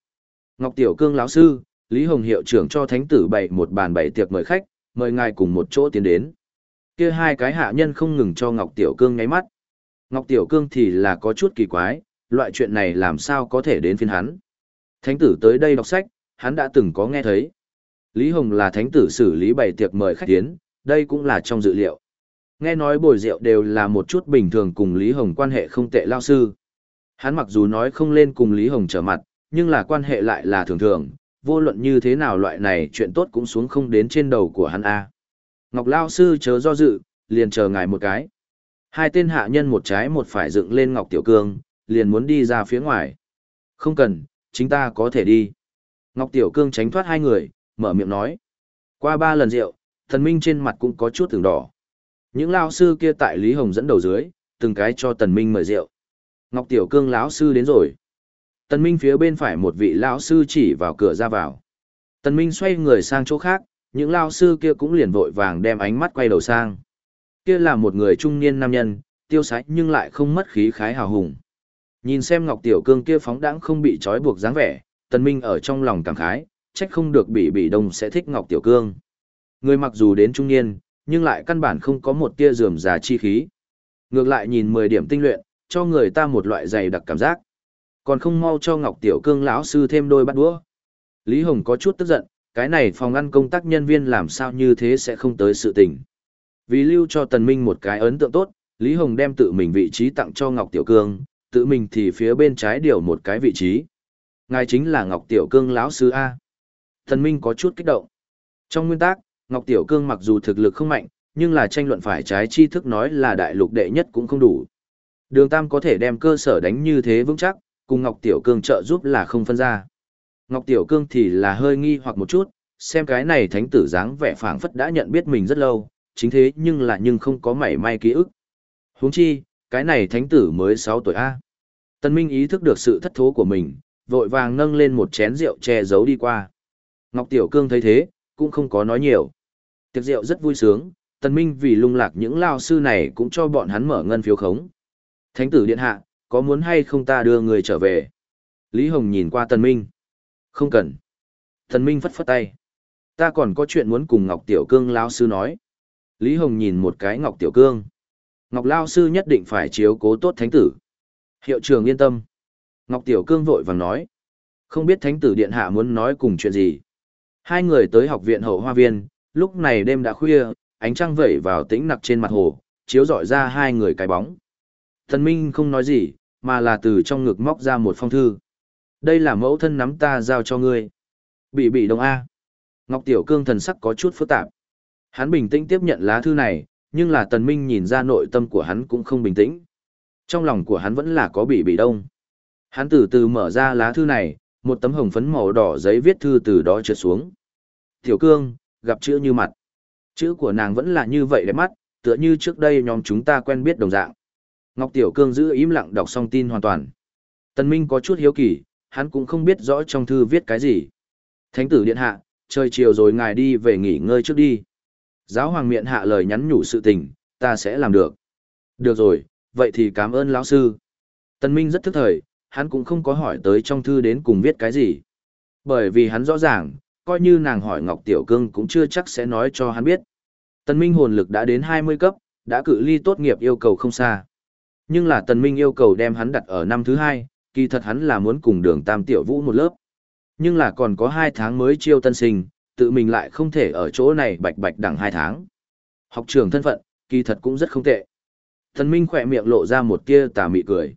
Ngọc Tiểu Cương lão sư, Lý Hồng hiệu trưởng cho thánh tử bày một bàn bày tiệc mời khách, mời ngài cùng một chỗ tiến đến. Kia hai cái hạ nhân không ngừng cho Ngọc Tiểu Cương ngáy mắt. Ngọc Tiểu Cương thì là có chút kỳ quái, loại chuyện này làm sao có thể đến phiên hắn. Thánh tử tới đây đọc sách, hắn đã từng có nghe thấy. Lý Hồng là thánh tử xử lý bày tiệc mời khách tiến, đây cũng là trong dự liệu. Nghe nói bồi rượu đều là một chút bình thường cùng Lý Hồng quan hệ không tệ lao sư. Hắn mặc dù nói không lên cùng Lý Hồng trở mặt, nhưng là quan hệ lại là thường thường, vô luận như thế nào loại này chuyện tốt cũng xuống không đến trên đầu của hắn A. Ngọc Lao sư chớ do dự, liền chờ ngài một cái. Hai tên hạ nhân một trái một phải dựng lên Ngọc Tiểu Cương, liền muốn đi ra phía ngoài. Không cần, chính ta có thể đi. Ngọc Tiểu Cương tránh thoát hai người, mở miệng nói. Qua ba lần rượu, thần minh trên mặt cũng có chút từng đỏ. Những lao sư kia tại Lý Hồng dẫn đầu dưới, từng cái cho tần minh mời rượu. Ngọc Tiểu Cương lão sư đến rồi. Tần minh phía bên phải một vị lão sư chỉ vào cửa ra vào. Tần minh xoay người sang chỗ khác, những lao sư kia cũng liền vội vàng đem ánh mắt quay đầu sang. Kia là một người trung niên nam nhân, tiêu sái nhưng lại không mất khí khái hào hùng. Nhìn xem Ngọc Tiểu Cương kia phóng đãng không bị trói buộc dáng vẻ, Tần Minh ở trong lòng cảm khái, trách không được bị bị đông sẽ thích Ngọc Tiểu Cương. Người mặc dù đến trung niên, nhưng lại căn bản không có một tia rườm rà chi khí. Ngược lại nhìn 10 điểm tinh luyện, cho người ta một loại dày đặc cảm giác. Còn không mau cho Ngọc Tiểu Cương lão sư thêm đôi bát đũa. Lý Hồng có chút tức giận, cái này phòng ăn công tác nhân viên làm sao như thế sẽ không tới sự tình. Vì lưu cho Tần Minh một cái ấn tượng tốt, Lý Hồng đem tự mình vị trí tặng cho Ngọc Tiểu Cương, tự mình thì phía bên trái điều một cái vị trí. Ngài chính là Ngọc Tiểu Cương lão sư A. Thần Minh có chút kích động. Trong nguyên tắc, Ngọc Tiểu Cương mặc dù thực lực không mạnh, nhưng là tranh luận phải trái tri thức nói là đại lục đệ nhất cũng không đủ. Đường Tam có thể đem cơ sở đánh như thế vững chắc, cùng Ngọc Tiểu Cương trợ giúp là không phân ra. Ngọc Tiểu Cương thì là hơi nghi hoặc một chút, xem cái này thánh tử dáng vẻ phảng phất đã nhận biết mình rất lâu, chính thế nhưng là nhưng không có mảy may ký ức. Huống chi, cái này thánh tử mới 6 tuổi A. Tân Minh ý thức được sự thất thố của mình, vội vàng nâng lên một chén rượu che giấu đi qua. Ngọc Tiểu Cương thấy thế, cũng không có nói nhiều. Tiệc rượu rất vui sướng, Tần Minh vì lung lạc những lao sư này cũng cho bọn hắn mở ngân phiếu khống. Thánh tử điện hạ, có muốn hay không ta đưa người trở về? Lý Hồng nhìn qua Tần Minh. Không cần. Tần Minh phất phất tay. Ta còn có chuyện muốn cùng Ngọc Tiểu Cương lao sư nói. Lý Hồng nhìn một cái Ngọc Tiểu Cương. Ngọc lao sư nhất định phải chiếu cố tốt thánh tử. Hiệu trưởng yên tâm. Ngọc Tiểu Cương vội vàng nói. Không biết thánh tử điện hạ muốn nói cùng chuyện gì. Hai người tới học viện hậu hoa viên, lúc này đêm đã khuya, ánh trăng vẩy vào tĩnh nặc trên mặt hồ, chiếu rọi ra hai người cái bóng. Thần Minh không nói gì, mà là từ trong ngực móc ra một phong thư. Đây là mẫu thân nắm ta giao cho ngươi. Bị bị đồng A. Ngọc Tiểu Cương thần sắc có chút phức tạp. Hắn bình tĩnh tiếp nhận lá thư này, nhưng là Tần Minh nhìn ra nội tâm của hắn cũng không bình tĩnh. Trong lòng của hắn vẫn là có bị bị đông. Hắn từ từ mở ra lá thư này, một tấm hồng phấn màu đỏ giấy viết thư từ đó trượt xuống. Tiểu cương, gặp chữ như mặt. Chữ của nàng vẫn là như vậy đẹp mắt, tựa như trước đây nhóm chúng ta quen biết đồng dạng. Ngọc Tiểu Cương giữ im lặng đọc xong tin hoàn toàn. Tần Minh có chút hiếu kỳ, hắn cũng không biết rõ trong thư viết cái gì. Thánh tử điện hạ, trời chiều rồi ngài đi về nghỉ ngơi trước đi. Giáo hoàng Miện hạ lời nhắn nhủ sự tình, ta sẽ làm được. Được rồi, vậy thì cảm ơn lão sư. Tần Minh rất thức thời, hắn cũng không có hỏi tới trong thư đến cùng viết cái gì. Bởi vì hắn rõ ràng, coi như nàng hỏi Ngọc Tiểu Cương cũng chưa chắc sẽ nói cho hắn biết. Tần Minh hồn lực đã đến 20 cấp, đã cự ly tốt nghiệp yêu cầu không xa. Nhưng là Tần Minh yêu cầu đem hắn đặt ở năm thứ hai, kỳ thật hắn là muốn cùng đường Tam Tiểu Vũ một lớp. Nhưng là còn có 2 tháng mới chiêu tân sinh, tự mình lại không thể ở chỗ này bạch bạch đằng 2 tháng. Học trường thân phận, kỳ thật cũng rất không tệ. Tần Minh khỏe miệng lộ ra một tia tà mị cười.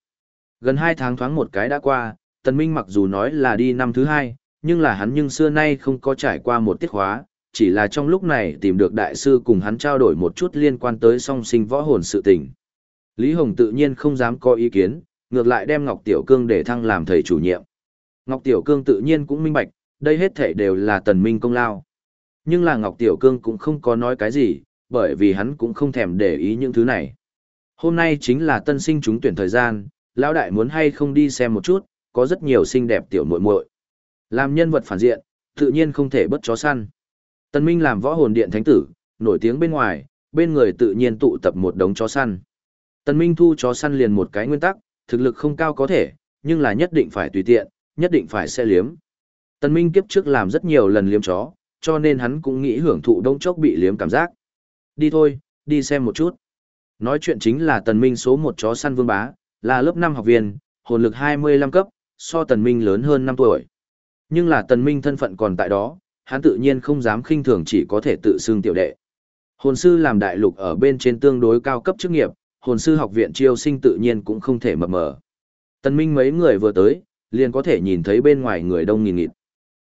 Gần 2 tháng thoáng một cái đã qua, Tần Minh mặc dù nói là đi năm thứ hai, nhưng là hắn nhưng xưa nay không có trải qua một tiết khóa, chỉ là trong lúc này tìm được đại sư cùng hắn trao đổi một chút liên quan tới song sinh võ hồn sự tình. Lý Hồng tự nhiên không dám có ý kiến, ngược lại đem Ngọc Tiểu Cương để thăng làm thầy chủ nhiệm. Ngọc Tiểu Cương tự nhiên cũng minh bạch, đây hết thể đều là tần minh công lao. Nhưng là Ngọc Tiểu Cương cũng không có nói cái gì, bởi vì hắn cũng không thèm để ý những thứ này. Hôm nay chính là tân sinh trúng tuyển thời gian, lão đại muốn hay không đi xem một chút, có rất nhiều xinh đẹp tiểu muội muội. Làm nhân vật phản diện, tự nhiên không thể bất chó săn. Tân Minh làm võ hồn điện thánh tử, nổi tiếng bên ngoài, bên người tự nhiên tụ tập một đống chó săn. Tân Minh thu chó săn liền một cái nguyên tắc, thực lực không cao có thể, nhưng là nhất định phải tùy tiện, nhất định phải xe liếm. Tân Minh kiếp trước làm rất nhiều lần liếm chó, cho nên hắn cũng nghĩ hưởng thụ đông chốc bị liếm cảm giác. Đi thôi, đi xem một chút. Nói chuyện chính là Tần Minh số một chó săn vương bá, là lớp 5 học viên, hồn lực 25 cấp, so Tần Minh lớn hơn 5 tuổi. Nhưng là Tần Minh thân phận còn tại đó, hắn tự nhiên không dám khinh thường chỉ có thể tự xưng tiểu đệ. Hồn sư làm đại lục ở bên trên tương đối cao cấp chức nghiệp, hồn sư học viện chiêu sinh tự nhiên cũng không thể mập mờ. Tần Minh mấy người vừa tới, liền có thể nhìn thấy bên ngoài người đông nghìn nghịt.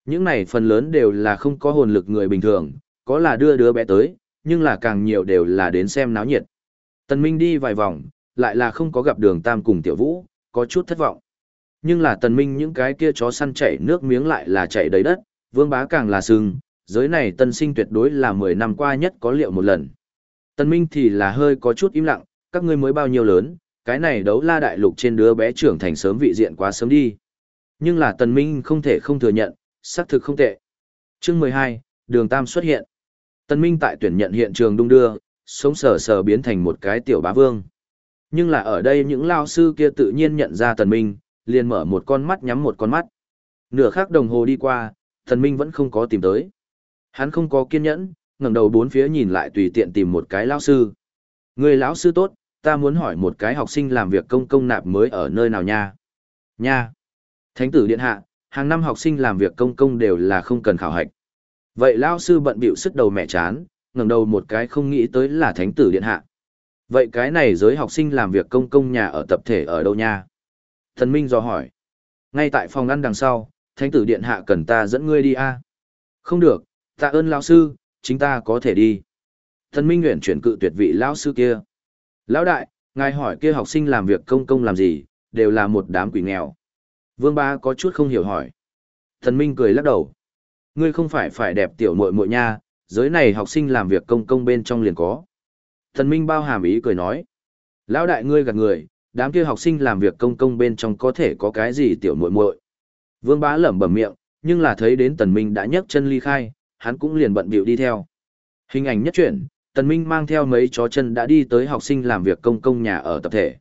Những này phần lớn đều là không có hồn lực người bình thường, có là đưa đứa bé tới, nhưng là càng nhiều đều là đến xem náo nhiệt. Tần Minh đi vài vòng, lại là không có gặp đường Tam cùng Tiểu Vũ, có chút thất vọng. Nhưng là Tần Minh những cái kia chó săn chảy nước miếng lại là chảy đầy đất, vương bá càng là sừng, giới này tân sinh tuyệt đối là 10 năm qua nhất có liệu một lần. Tần Minh thì là hơi có chút im lặng, các ngươi mới bao nhiêu lớn, cái này đấu la đại lục trên đứa bé trưởng thành sớm vị diện quá sớm đi. Nhưng là Tần Minh không thể không thừa nhận, xác thực không tệ. Chương 12, đường Tam xuất hiện. Tần Minh tại tuyển nhận hiện trường đung đưa, sống sờ sờ biến thành một cái tiểu bá vương. Nhưng là ở đây những lao sư kia tự nhiên nhận ra Tần Minh, liền mở một con mắt nhắm một con mắt. Nửa khắc đồng hồ đi qua, Tần Minh vẫn không có tìm tới. Hắn không có kiên nhẫn, ngẩng đầu bốn phía nhìn lại tùy tiện tìm một cái lão sư. Người lão sư tốt, ta muốn hỏi một cái học sinh làm việc công công nạp mới ở nơi nào nha? Nha! Thánh tử điện hạ, hàng năm học sinh làm việc công công đều là không cần khảo hạch. Vậy lão sư bận bịu sức đầu mẹ chán, ngẩng đầu một cái không nghĩ tới là thánh tử điện hạ. Vậy cái này giới học sinh làm việc công công nhà ở tập thể ở đâu nha? Thần Minh dò hỏi. Ngay tại phòng ăn đằng sau, thánh tử điện hạ cần ta dẫn ngươi đi a Không được, tạ ơn lão sư, chính ta có thể đi. Thần Minh nguyện chuyển cự tuyệt vị lão sư kia. Lão đại, ngài hỏi kia học sinh làm việc công công làm gì, đều là một đám quỷ nghèo. Vương ba có chút không hiểu hỏi. Thần Minh cười lắc đầu. Ngươi không phải phải đẹp tiểu muội muội nha, giới này học sinh làm việc công công bên trong liền có. Thần Minh bao hàm ý cười nói. Lão đại ngươi gạt người, đám kia học sinh làm việc công công bên trong có thể có cái gì tiểu muội muội. Vương bá lẩm bẩm miệng, nhưng là thấy đến Tần Minh đã nhấc chân ly khai, hắn cũng liền bận bịu đi theo. Hình ảnh nhất chuyển, Tần Minh mang theo mấy chó chân đã đi tới học sinh làm việc công công nhà ở tập thể.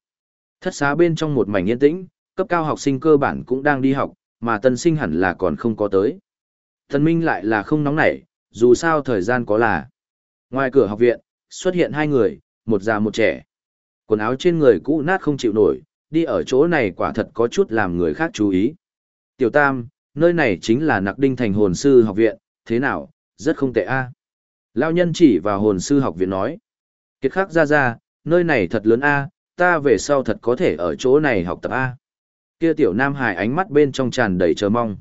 Thất xá bên trong một mảnh yên tĩnh, cấp cao học sinh cơ bản cũng đang đi học, mà tân sinh hẳn là còn không có tới. Tần Minh lại là không nóng nảy, dù sao thời gian có là. Ngoài cửa học viện, xuất hiện hai người, một già một trẻ. Quần áo trên người cũ nát không chịu nổi, đi ở chỗ này quả thật có chút làm người khác chú ý. Tiểu Tam, nơi này chính là nặc đinh thành hồn sư học viện, thế nào, rất không tệ a. À? Lao nhân chỉ vào hồn sư học viện nói. Kiệt khắc ra ra, nơi này thật lớn a, ta về sau thật có thể ở chỗ này học tập a. Kia tiểu Nam Hải ánh mắt bên trong tràn đầy chờ mong.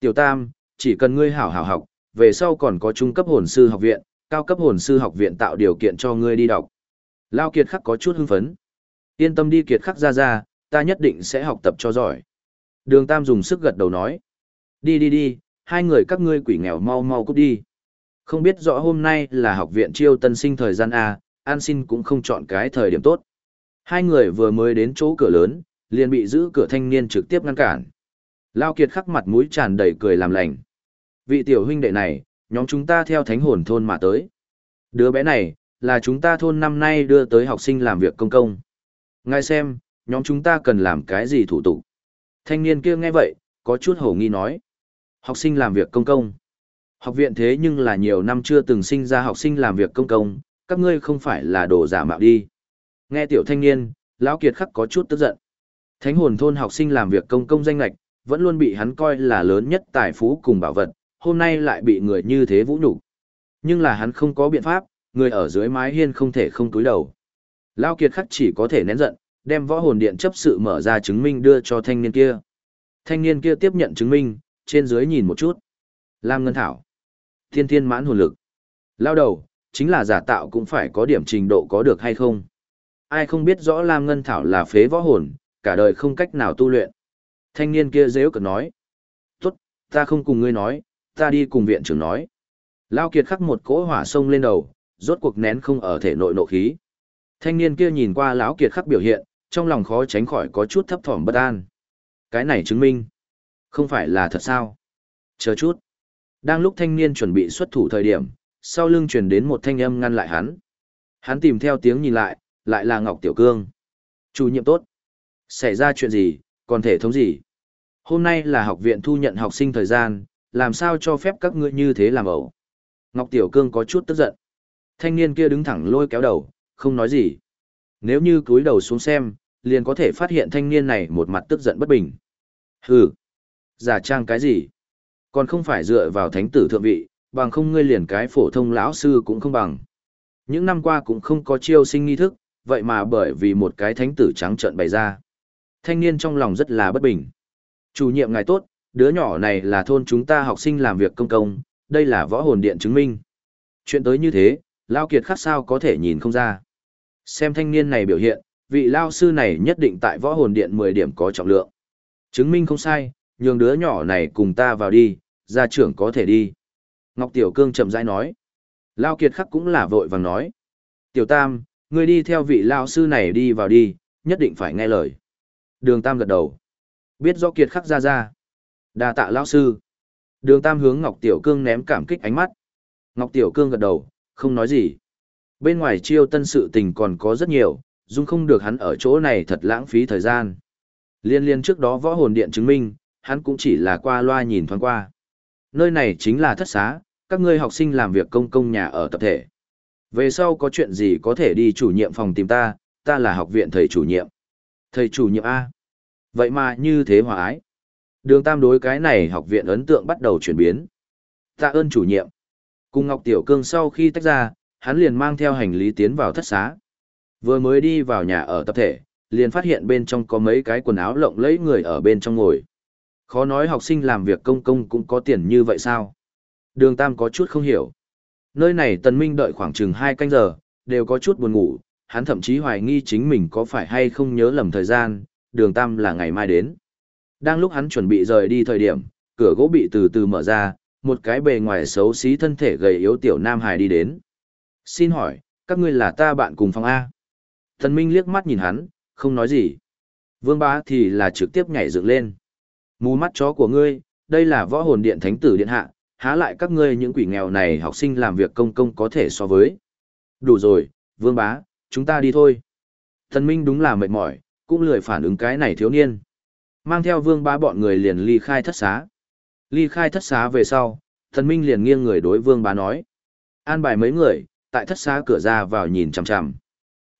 Tiểu Tam, chỉ cần ngươi hảo hảo học, về sau còn có trung cấp hồn sư học viện, cao cấp hồn sư học viện tạo điều kiện cho ngươi đi đọc. Lao Kiệt Khắc có chút hưng phấn. Yên tâm đi Kiệt Khắc ra ra, ta nhất định sẽ học tập cho giỏi. Đường Tam dùng sức gật đầu nói. Đi đi đi, hai người các ngươi quỷ nghèo mau mau cút đi. Không biết rõ hôm nay là học viện chiêu tân sinh thời gian A, an xin cũng không chọn cái thời điểm tốt. Hai người vừa mới đến chỗ cửa lớn, liền bị giữ cửa thanh niên trực tiếp ngăn cản. Lao Kiệt khắc mặt mũi tràn đầy cười làm lành. Vị tiểu huynh đệ này, nhóm chúng ta theo thánh hồn thôn mà tới. Đứa bé này, là chúng ta thôn năm nay đưa tới học sinh làm việc công công. Ngài xem, nhóm chúng ta cần làm cái gì thủ tục. Thanh niên kia nghe vậy, có chút hổ nghi nói. Học sinh làm việc công công. Học viện thế nhưng là nhiều năm chưa từng sinh ra học sinh làm việc công công, các ngươi không phải là đồ giả mạo đi. Nghe tiểu thanh niên, lão kiệt khắc có chút tức giận. Thánh hồn thôn học sinh làm việc công công danh lạch, vẫn luôn bị hắn coi là lớn nhất tài phú cùng bảo vật, hôm nay lại bị người như thế vũ nhục. Nhưng là hắn không có biện pháp, người ở dưới mái hiên không thể không túi đầu. Lão kiệt khắc chỉ có thể nén giận, đem võ hồn điện chấp sự mở ra chứng minh đưa cho thanh niên kia. Thanh niên kia tiếp nhận chứng minh, trên dưới nhìn một chút. Lam Ngân Thảo. Thiên thiên mãn hồn lực. Lao đầu, chính là giả tạo cũng phải có điểm trình độ có được hay không. Ai không biết rõ Lam Ngân Thảo là phế võ hồn, cả đời không cách nào tu luyện. Thanh niên kia dễ cợt nói. Tốt, ta không cùng ngươi nói, ta đi cùng viện trưởng nói. Lao Kiệt khắc một cỗ hỏa sông lên đầu, rốt cuộc nén không ở thể nội nộ khí. Thanh niên kia nhìn qua lão Kiệt khắc biểu hiện, trong lòng khó tránh khỏi có chút thấp thỏm bất an. Cái này chứng minh, không phải là thật sao? Chờ chút. Đang lúc thanh niên chuẩn bị xuất thủ thời điểm, sau lưng truyền đến một thanh âm ngăn lại hắn. Hắn tìm theo tiếng nhìn lại, lại là Ngọc Tiểu Cương. Chủ nhiệm tốt. Xảy ra chuyện gì, còn thể thống gì? Hôm nay là học viện thu nhận học sinh thời gian, làm sao cho phép các ngươi như thế làm ẩu? Ngọc Tiểu Cương có chút tức giận. Thanh niên kia đứng thẳng lôi kéo đầu, không nói gì. Nếu như cúi đầu xuống xem, liền có thể phát hiện thanh niên này một mặt tức giận bất bình. Hừ, giả trang cái gì? Còn không phải dựa vào thánh tử thượng vị, bằng không ngươi liền cái phổ thông lão sư cũng không bằng. Những năm qua cũng không có chiêu sinh nghi thức, vậy mà bởi vì một cái thánh tử trắng trợn bày ra. Thanh niên trong lòng rất là bất bình. Chủ nhiệm ngài tốt, đứa nhỏ này là thôn chúng ta học sinh làm việc công công, đây là võ hồn điện chứng minh. Chuyện tới như thế, Lao Kiệt khắc sao có thể nhìn không ra. Xem thanh niên này biểu hiện, vị Lao sư này nhất định tại võ hồn điện 10 điểm có trọng lượng. Chứng minh không sai, nhường đứa nhỏ này cùng ta vào đi, gia trưởng có thể đi. Ngọc Tiểu Cương chậm rãi nói. Lao Kiệt khắc cũng là vội vàng nói. Tiểu Tam, ngươi đi theo vị Lao sư này đi vào đi, nhất định phải nghe lời. Đường Tam gật đầu. Biết rõ Kiệt khắc ra ra đa tạ lão sư. Đường Tam hướng Ngọc Tiểu Cương ném cảm kích ánh mắt. Ngọc Tiểu Cương gật đầu, không nói gì. Bên ngoài chiêu tân sự tình còn có rất nhiều, dung không được hắn ở chỗ này thật lãng phí thời gian. Liên liên trước đó võ hồn điện chứng minh, hắn cũng chỉ là qua loa nhìn thoáng qua. Nơi này chính là thất xá, các ngươi học sinh làm việc công công nhà ở tập thể. Về sau có chuyện gì có thể đi chủ nhiệm phòng tìm ta, ta là học viện thầy chủ nhiệm. Thầy chủ nhiệm A. Vậy mà như thế hòa ái. Đường tam đối cái này học viện ấn tượng bắt đầu chuyển biến. Tạ ơn chủ nhiệm. Cùng Ngọc Tiểu Cương sau khi tách ra, hắn liền mang theo hành lý tiến vào thất xá. Vừa mới đi vào nhà ở tập thể, liền phát hiện bên trong có mấy cái quần áo lộng lẫy người ở bên trong ngồi. Khó nói học sinh làm việc công công cũng có tiền như vậy sao? Đường Tam có chút không hiểu. Nơi này Tần Minh đợi khoảng chừng 2 canh giờ, đều có chút buồn ngủ, hắn thậm chí hoài nghi chính mình có phải hay không nhớ lầm thời gian, đường Tam là ngày mai đến. Đang lúc hắn chuẩn bị rời đi thời điểm, cửa gỗ bị từ từ mở ra, một cái bề ngoài xấu xí thân thể gầy yếu tiểu nam hài đi đến. Xin hỏi, các ngươi là ta bạn cùng phòng A. Thần Minh liếc mắt nhìn hắn, không nói gì. Vương bá thì là trực tiếp nhảy dựng lên. Mù mắt chó của ngươi, đây là võ hồn điện thánh tử điện hạ, há lại các ngươi những quỷ nghèo này học sinh làm việc công công có thể so với. Đủ rồi, vương bá, chúng ta đi thôi. Thần Minh đúng là mệt mỏi, cũng lười phản ứng cái này thiếu niên. Mang theo vương bá bọn người liền ly khai thất xá. Ly khai thất xá về sau, thần Minh liền nghiêng người đối vương bá nói. An bài mấy người, tại thất xá cửa ra vào nhìn chằm chằm.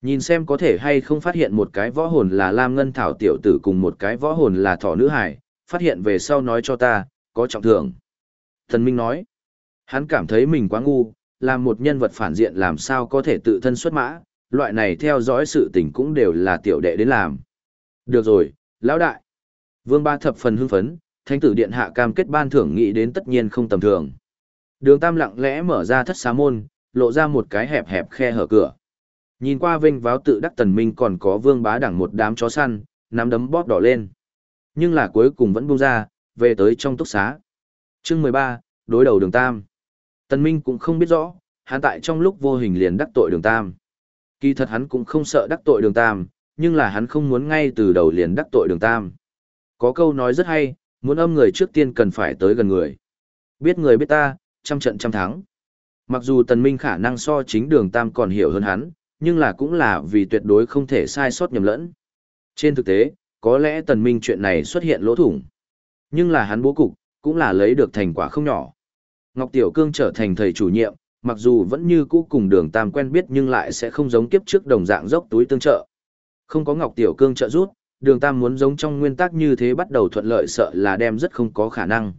Nhìn xem có thể hay không phát hiện một cái võ hồn là Lam Ngân Thảo tiểu tử cùng một cái võ hồn là thỏ nữ hải, phát hiện về sau nói cho ta, có trọng thưởng. Thần Minh nói, hắn cảm thấy mình quá ngu, làm một nhân vật phản diện làm sao có thể tự thân xuất mã, loại này theo dõi sự tình cũng đều là tiểu đệ đến làm. Được rồi, lão đại. Vương Ba thập phần hưng phấn, thánh tử điện hạ cam kết ban thưởng nghĩ đến tất nhiên không tầm thường. Đường Tam lặng lẽ mở ra thất xá môn, lộ ra một cái hẹp hẹp khe hở cửa. Nhìn qua vinh váo tự đắc tần minh còn có vương bá đẳng một đám chó săn, nắm đấm bóp đỏ lên. Nhưng là cuối cùng vẫn buông ra, về tới trong túc xá. Chương 13, đối đầu đường Tam. Tần Minh cũng không biết rõ, hắn tại trong lúc vô hình liền đắc tội đường Tam. Kỳ thật hắn cũng không sợ đắc tội đường tam, nhưng là hắn không muốn ngay từ đầu liền đắc tội đường tam. Có câu nói rất hay, muốn âm người trước tiên cần phải tới gần người. Biết người biết ta, trăm trận trăm thắng. Mặc dù tần minh khả năng so chính đường tam còn hiểu hơn hắn, nhưng là cũng là vì tuyệt đối không thể sai sót nhầm lẫn. Trên thực tế, có lẽ tần minh chuyện này xuất hiện lỗ thủng. Nhưng là hắn bố cục, cũng là lấy được thành quả không nhỏ. Ngọc Tiểu Cương trở thành thầy chủ nhiệm, mặc dù vẫn như cũ cùng đường tam quen biết nhưng lại sẽ không giống kiếp trước đồng dạng dốc túi tương trợ. Không có Ngọc Tiểu Cương trợ giúp, đường tam muốn giống trong nguyên tắc như thế bắt đầu thuận lợi sợ là đem rất không có khả năng.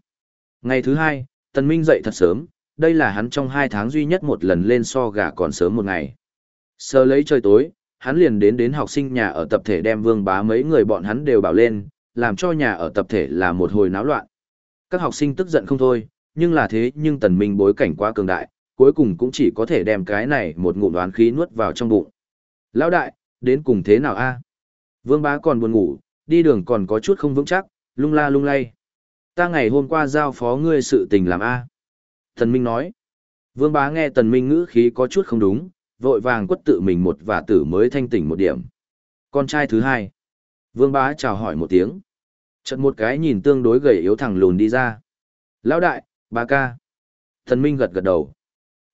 Ngày thứ hai, Tần Minh dậy thật sớm, đây là hắn trong hai tháng duy nhất một lần lên so gà còn sớm một ngày. Sơ lấy trời tối, hắn liền đến đến học sinh nhà ở tập thể đem vương bá mấy người bọn hắn đều bảo lên, làm cho nhà ở tập thể là một hồi náo loạn. Các học sinh tức giận không thôi, nhưng là thế nhưng tần minh bối cảnh quá cường đại, cuối cùng cũng chỉ có thể đem cái này một ngụm đoán khí nuốt vào trong bụng. Lão đại, đến cùng thế nào a? Vương bá còn buồn ngủ, đi đường còn có chút không vững chắc, lung la lung lay. Ta ngày hôm qua giao phó ngươi sự tình làm a. Tần Minh nói. Vương bá nghe tần Minh ngữ khí có chút không đúng, vội vàng quất tự mình một và tử mới thanh tỉnh một điểm. Con trai thứ hai. Vương bá chào hỏi một tiếng. Chợt một cái nhìn tương đối gầy yếu thẳng lùn đi ra. Lão đại, bà ca. Thần Minh gật gật đầu.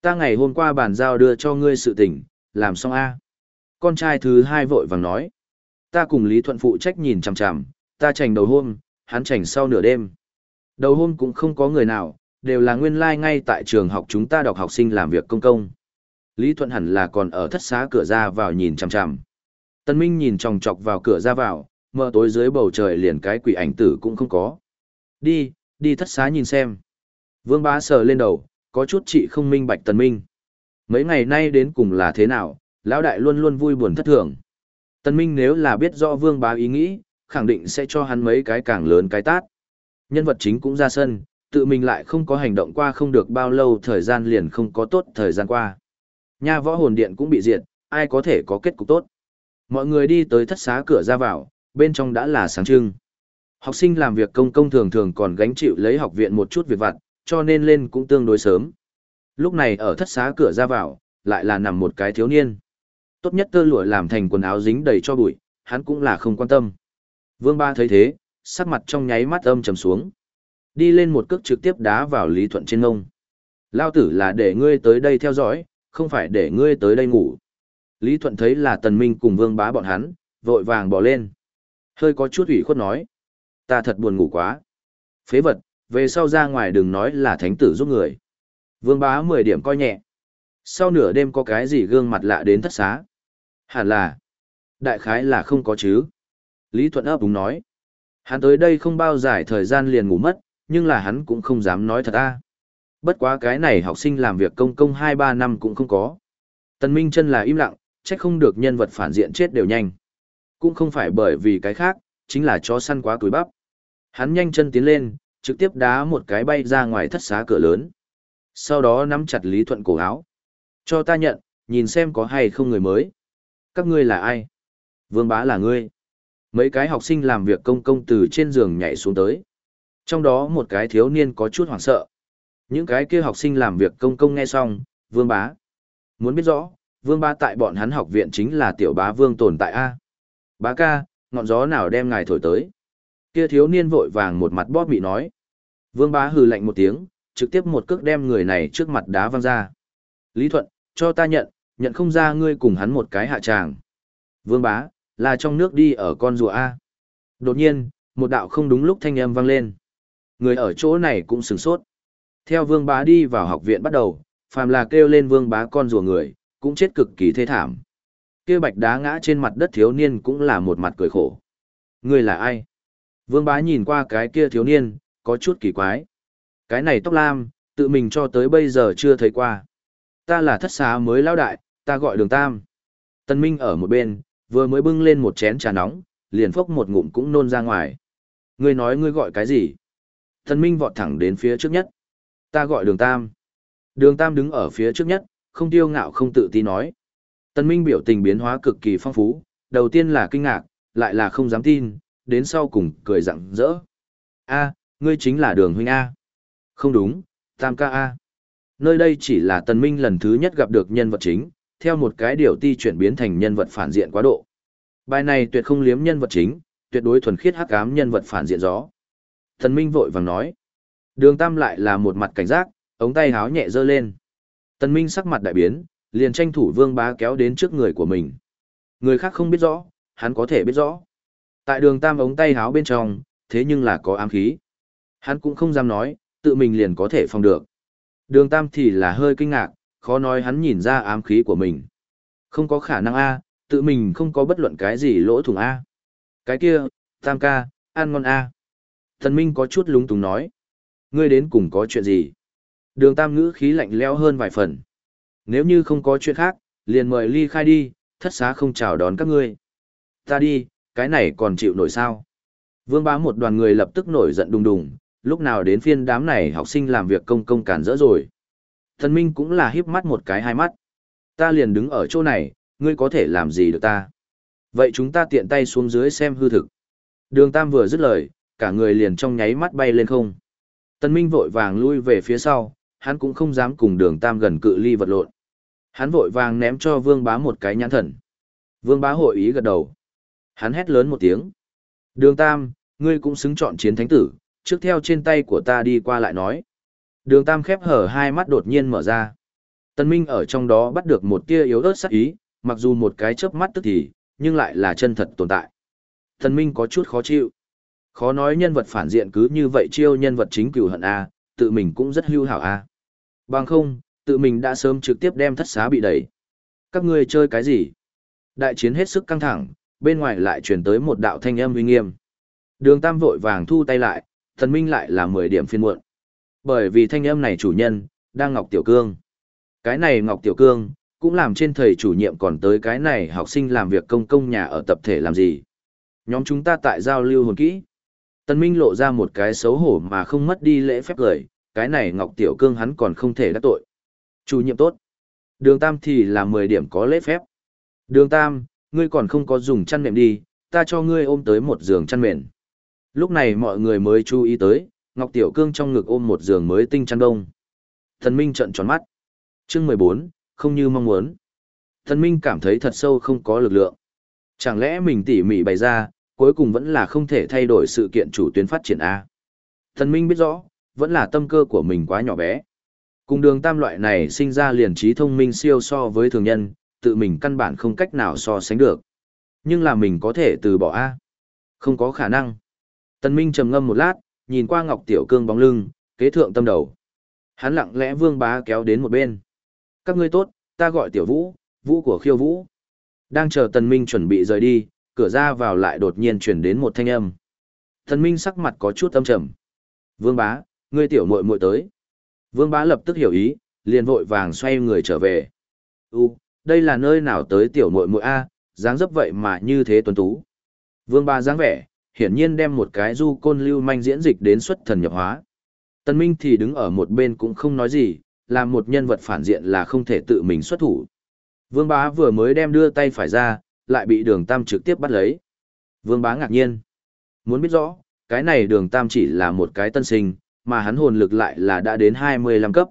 Ta ngày hôm qua bàn giao đưa cho ngươi sự tình, làm xong a. Con trai thứ hai vội vàng nói. Ta cùng Lý Thuận phụ trách nhìn chằm chằm, ta chảnh đầu hôm, hắn chảnh sau nửa đêm. Đầu hôm cũng không có người nào, đều là nguyên lai like ngay tại trường học chúng ta đọc học sinh làm việc công công. Lý Thuận hẳn là còn ở thất xá cửa ra vào nhìn chằm chằm. Tân Minh nhìn chòng chọc vào cửa ra vào, mờ tối dưới bầu trời liền cái quỷ ảnh tử cũng không có. Đi, đi thất xá nhìn xem. Vương bá sờ lên đầu, có chút chị không minh bạch Tân Minh. Mấy ngày nay đến cùng là thế nào, lão đại luôn luôn vui buồn thất thường. Tân Minh nếu là biết rõ vương bá ý nghĩ, khẳng định sẽ cho hắn mấy cái càng lớn cái tát. Nhân vật chính cũng ra sân, tự mình lại không có hành động qua không được bao lâu thời gian liền không có tốt thời gian qua. Nha võ hồn điện cũng bị diệt, ai có thể có kết cục tốt. Mọi người đi tới thất xá cửa ra vào, bên trong đã là sáng trưng. Học sinh làm việc công công thường thường còn gánh chịu lấy học viện một chút việc vặt, cho nên lên cũng tương đối sớm. Lúc này ở thất xá cửa ra vào, lại là nằm một cái thiếu niên. Tốt nhất tơ lụa làm thành quần áo dính đầy cho bụi, hắn cũng là không quan tâm. Vương Ba thấy thế, sắc mặt trong nháy mắt âm trầm xuống. Đi lên một cước trực tiếp đá vào Lý Thuận trên ngông. Lao tử là để ngươi tới đây theo dõi, không phải để ngươi tới đây ngủ. Lý Thuận thấy là Tần Minh cùng Vương Bá bọn hắn, vội vàng bỏ lên. Hơi có chút ủy khuất nói. Ta thật buồn ngủ quá. Phế vật, về sau ra ngoài đừng nói là thánh tử giúp người. Vương Bá 10 điểm coi nhẹ. Sau nửa đêm có cái gì gương mặt lạ đến thất xá. Hẳn là. Đại khái là không có chứ. Lý Thuận ấp đúng nói. Hắn tới đây không bao dài thời gian liền ngủ mất, nhưng là hắn cũng không dám nói thật a. Bất quá cái này học sinh làm việc công công 2-3 năm cũng không có. Tần Minh chân là im lặng, trách không được nhân vật phản diện chết đều nhanh. Cũng không phải bởi vì cái khác, chính là chó săn quá túi bắp. Hắn nhanh chân tiến lên, trực tiếp đá một cái bay ra ngoài thất xá cửa lớn. Sau đó nắm chặt Lý Thuận cổ áo. Cho ta nhận, nhìn xem có hay không người mới. Các ngươi là ai? Vương bá là ngươi. Mấy cái học sinh làm việc công công từ trên giường nhảy xuống tới. Trong đó một cái thiếu niên có chút hoảng sợ. Những cái kia học sinh làm việc công công nghe xong, vương bá. Muốn biết rõ, vương bá tại bọn hắn học viện chính là tiểu bá vương tồn tại A. Bá ca, ngọn gió nào đem ngài thổi tới. Kia thiếu niên vội vàng một mặt bóp bị nói. Vương bá hừ lạnh một tiếng, trực tiếp một cước đem người này trước mặt đá văng ra. Lý Thuận, cho ta nhận, nhận không ra ngươi cùng hắn một cái hạ tràng. Vương bá, là trong nước đi ở con rùa A. Đột nhiên, một đạo không đúng lúc thanh âm vang lên. Người ở chỗ này cũng sửng sốt. Theo vương bá đi vào học viện bắt đầu, phàm là kêu lên vương bá con rùa người, cũng chết cực kỳ thê thảm. Kia bạch đá ngã trên mặt đất thiếu niên cũng là một mặt cười khổ. Người là ai? Vương bá nhìn qua cái kia thiếu niên, có chút kỳ quái. Cái này tóc lam, tự mình cho tới bây giờ chưa thấy qua. Ta là thất xá mới lao đại, ta gọi đường tam. Tân Minh ở một bên, vừa mới bưng lên một chén trà nóng, liền phốc một ngụm cũng nôn ra ngoài. Ngươi nói ngươi gọi cái gì? Tân Minh vọt thẳng đến phía trước nhất. Ta gọi đường tam. Đường tam đứng ở phía trước nhất, không tiêu ngạo không tự ti nói. Tân Minh biểu tình biến hóa cực kỳ phong phú, đầu tiên là kinh ngạc, lại là không dám tin, đến sau cùng cười rặng rỡ. A, ngươi chính là đường huynh A. Không đúng, tam ca A. Nơi đây chỉ là tân Minh lần thứ nhất gặp được nhân vật chính, theo một cái điều ti chuyển biến thành nhân vật phản diện quá độ. Bài này tuyệt không liếm nhân vật chính, tuyệt đối thuần khiết hắc ám nhân vật phản diện gió. Thần Minh vội vàng nói. Đường Tam lại là một mặt cảnh giác, ống tay háo nhẹ giơ lên. Tần Minh sắc mặt đại biến, liền tranh thủ vương bá kéo đến trước người của mình. Người khác không biết rõ, hắn có thể biết rõ. Tại đường Tam ống tay háo bên trong, thế nhưng là có ám khí. Hắn cũng không dám nói, tự mình liền có thể phòng được. Đường Tam thì là hơi kinh ngạc, khó nói hắn nhìn ra ám khí của mình. Không có khả năng A, tự mình không có bất luận cái gì lỗ thủng A. Cái kia, Tam ca, ăn ngon A. Thần Minh có chút lúng túng nói. Ngươi đến cùng có chuyện gì? Đường Tam ngữ khí lạnh leo hơn vài phần. Nếu như không có chuyện khác, liền mời ly khai đi, thất xá không chào đón các ngươi. Ta đi, cái này còn chịu nổi sao? Vương bá một đoàn người lập tức nổi giận đùng đùng, lúc nào đến phiên đám này học sinh làm việc công công cản rỡ rồi. Thần Minh cũng là híp mắt một cái hai mắt. Ta liền đứng ở chỗ này, ngươi có thể làm gì được ta? Vậy chúng ta tiện tay xuống dưới xem hư thực. Đường Tam vừa dứt lời, cả người liền trong nháy mắt bay lên không. Tân Minh vội vàng lui về phía sau, hắn cũng không dám cùng đường Tam gần cự ly vật lộn. Hắn vội vàng ném cho Vương Bá một cái nhãn thần. Vương Bá hội ý gật đầu. Hắn hét lớn một tiếng. Đường Tam, ngươi cũng xứng chọn chiến thánh tử, trước theo trên tay của ta đi qua lại nói. Đường Tam khép hở hai mắt đột nhiên mở ra. Tân Minh ở trong đó bắt được một tia yếu ớt sắc ý, mặc dù một cái chớp mắt tức thì, nhưng lại là chân thật tồn tại. Tân Minh có chút khó chịu. Khó nói nhân vật phản diện cứ như vậy chiêu nhân vật chính cửu hận A, tự mình cũng rất hưu hảo A. Bằng không, tự mình đã sớm trực tiếp đem thất xá bị đẩy. Các ngươi chơi cái gì? Đại chiến hết sức căng thẳng, bên ngoài lại truyền tới một đạo thanh âm uy nghiêm. Đường Tam vội vàng thu tay lại, thần minh lại là 10 điểm phiên muộn. Bởi vì thanh âm này chủ nhân, đang Ngọc Tiểu Cương. Cái này Ngọc Tiểu Cương, cũng làm trên thầy chủ nhiệm còn tới cái này học sinh làm việc công công nhà ở tập thể làm gì. Nhóm chúng ta tại giao lưu hồn kỹ. Tân Minh lộ ra một cái xấu hổ mà không mất đi lễ phép cười, cái này Ngọc Tiểu Cương hắn còn không thể đắc tội. Chủ nhiệm tốt. Đường Tam thì là 10 điểm có lễ phép. Đường Tam, ngươi còn không có dùng chăn mềm đi, ta cho ngươi ôm tới một giường chăn mềm. Lúc này mọi người mới chú ý tới, Ngọc Tiểu Cương trong ngực ôm một giường mới tinh chăn đông. Thần Minh trợn tròn mắt. Chương 14, không như mong muốn. Thần Minh cảm thấy thật sâu không có lực lượng. Chẳng lẽ mình tỉ mỉ bày ra, cuối cùng vẫn là không thể thay đổi sự kiện chủ tuyến phát triển A. Thần Minh biết rõ, vẫn là tâm cơ của mình quá nhỏ bé. Cùng đường tam loại này sinh ra liền trí thông minh siêu so với thường nhân, tự mình căn bản không cách nào so sánh được. Nhưng là mình có thể từ bỏ A. Không có khả năng. Tần Minh trầm ngâm một lát, nhìn qua Ngọc Tiểu Cương bóng lưng, kế thượng tâm đầu. Hắn lặng lẽ vương bá kéo đến một bên. Các ngươi tốt, ta gọi Tiểu Vũ, Vũ của khiêu Vũ. Đang chờ Tần Minh chuẩn bị rời đi, cửa ra vào lại đột nhiên chuyển đến một thanh âm. Tần Minh sắc mặt có chút âm trầm. Vương bá, ngươi tiểu muội muội tới. Vương bá lập tức hiểu ý, liền vội vàng xoay người trở về. U, đây là nơi nào tới tiểu muội muội a, dáng dấp vậy mà như thế tuấn tú. Vương bá dáng vẻ, hiển nhiên đem một cái du côn lưu manh diễn dịch đến xuất thần nhập hóa. Tân Minh thì đứng ở một bên cũng không nói gì, làm một nhân vật phản diện là không thể tự mình xuất thủ. Vương bá vừa mới đem đưa tay phải ra, lại bị đường tam trực tiếp bắt lấy. Vương bá ngạc nhiên. Muốn biết rõ, cái này đường tam chỉ là một cái tân sinh, mà hắn hồn lực lại là đã đến 25 cấp.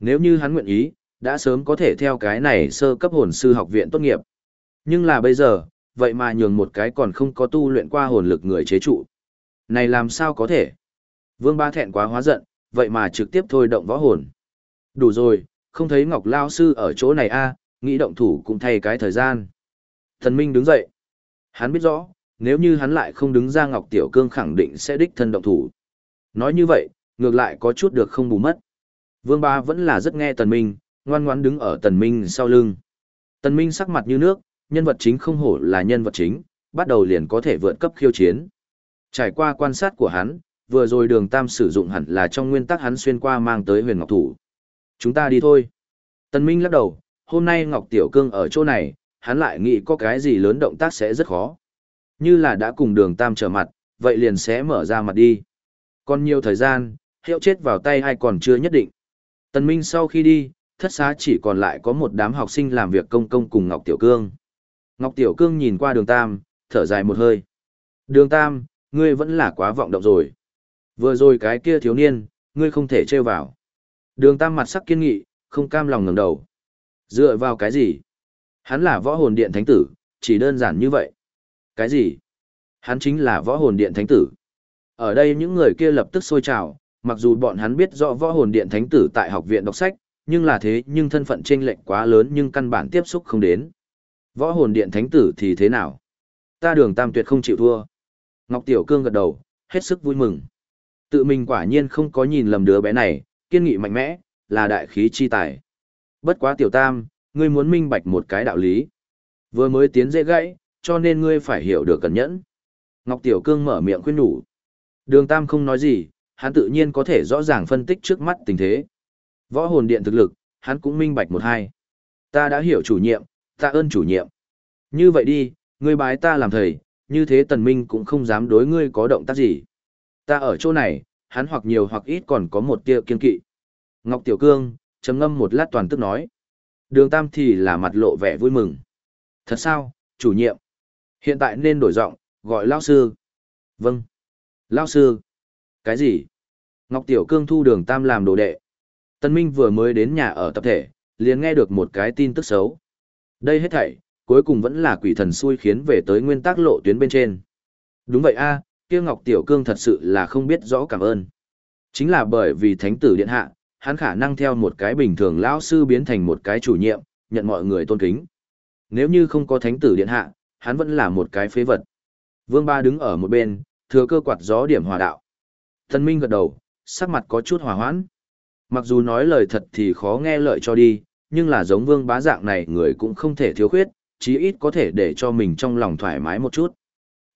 Nếu như hắn nguyện ý, đã sớm có thể theo cái này sơ cấp hồn sư học viện tốt nghiệp. Nhưng là bây giờ, vậy mà nhường một cái còn không có tu luyện qua hồn lực người chế trụ. Này làm sao có thể? Vương Ba thẹn quá hóa giận, vậy mà trực tiếp thôi động võ hồn. Đủ rồi, không thấy Ngọc Lao Sư ở chỗ này a nghĩ động thủ cũng thay cái thời gian. Thần Minh đứng dậy. Hắn biết rõ, nếu như hắn lại không đứng ra Ngọc Tiểu Cương khẳng định sẽ đích thân động thủ. Nói như vậy, ngược lại có chút được không bù mất. Vương Ba vẫn là rất nghe Tần Minh, ngoan ngoãn đứng ở Tần Minh sau lưng. Tần Minh sắc mặt như nước, nhân vật chính không hổ là nhân vật chính, bắt đầu liền có thể vượt cấp khiêu chiến. Trải qua quan sát của hắn, vừa rồi đường tam sử dụng hẳn là trong nguyên tắc hắn xuyên qua mang tới huyền ngọc thủ. Chúng ta đi thôi. Tần Minh lắc đầu, hôm nay Ngọc Tiểu Cương ở chỗ này, hắn lại nghĩ có cái gì lớn động tác sẽ rất khó. Như là đã cùng đường tam trở mặt, vậy liền sẽ mở ra mặt đi. Còn nhiều thời gian, hiệu chết vào tay hay còn chưa nhất định. Tần Minh sau khi đi, thất xá chỉ còn lại có một đám học sinh làm việc công công cùng Ngọc Tiểu Cương. Ngọc Tiểu Cương nhìn qua đường Tam, thở dài một hơi. Đường Tam, ngươi vẫn là quá vọng động rồi. Vừa rồi cái kia thiếu niên, ngươi không thể trêu vào. Đường Tam mặt sắc kiên nghị, không cam lòng ngẩng đầu. Dựa vào cái gì? Hắn là võ hồn điện thánh tử, chỉ đơn giản như vậy. Cái gì? Hắn chính là võ hồn điện thánh tử. Ở đây những người kia lập tức sôi trào, mặc dù bọn hắn biết rõ võ hồn điện thánh tử tại học viện đọc sách, nhưng là thế nhưng thân phận chênh lệch quá lớn nhưng căn bản tiếp xúc không đến. Võ hồn điện thánh tử thì thế nào? Ta đường tam tuyệt không chịu thua. Ngọc Tiểu Cương gật đầu, hết sức vui mừng. Tự mình quả nhiên không có nhìn lầm đứa bé này, kiên nghị mạnh mẽ, là đại khí chi tài. Bất quá Tiểu Tam, ngươi muốn minh bạch một cái đạo lý. Vừa mới tiến dễ gãy, cho nên ngươi phải hiểu được cẩn nhẫn. Ngọc Tiểu Cương mở miệng khuyên nhủ. Đường Tam không nói gì, hắn tự nhiên có thể rõ ràng phân tích trước mắt tình thế. Võ hồn điện thực lực, hắn cũng minh bạch một hai. Ta đã hiểu chủ nhiệm, ta ơn chủ nhiệm. Như vậy đi, ngươi bái ta làm thầy, như thế tần minh cũng không dám đối ngươi có động tác gì. Ta ở chỗ này, hắn hoặc nhiều hoặc ít còn có một tia kiên kỵ. Ngọc Tiểu Cương, trầm ngâm một lát toàn tức nói. Đường Tam thì là mặt lộ vẻ vui mừng. Thật sao, chủ nhiệm? Hiện tại nên đổi giọng, gọi Lao Sư. Vâng. Lao Sư. Cái gì? Ngọc Tiểu Cương thu đường Tam làm đồ đệ. Tân Minh vừa mới đến nhà ở tập thể, liền nghe được một cái tin tức xấu. Đây hết thảy, cuối cùng vẫn là quỷ thần xui khiến về tới nguyên tắc lộ tuyến bên trên. Đúng vậy a, kia Ngọc Tiểu Cương thật sự là không biết rõ cảm ơn. Chính là bởi vì thánh tử điện hạ, hắn khả năng theo một cái bình thường lão sư biến thành một cái chủ nhiệm, nhận mọi người tôn kính. Nếu như không có thánh tử điện hạ, hắn vẫn là một cái phế vật. Vương Ba đứng ở một bên, thừa cơ quạt gió điểm hòa đạo. Thần Minh gật đầu, sắc mặt có chút hòa hoãn. Mặc dù nói lời thật thì khó nghe lợi cho đi, nhưng là giống Vương Bá dạng này người cũng không thể thiếu khuyết, chí ít có thể để cho mình trong lòng thoải mái một chút.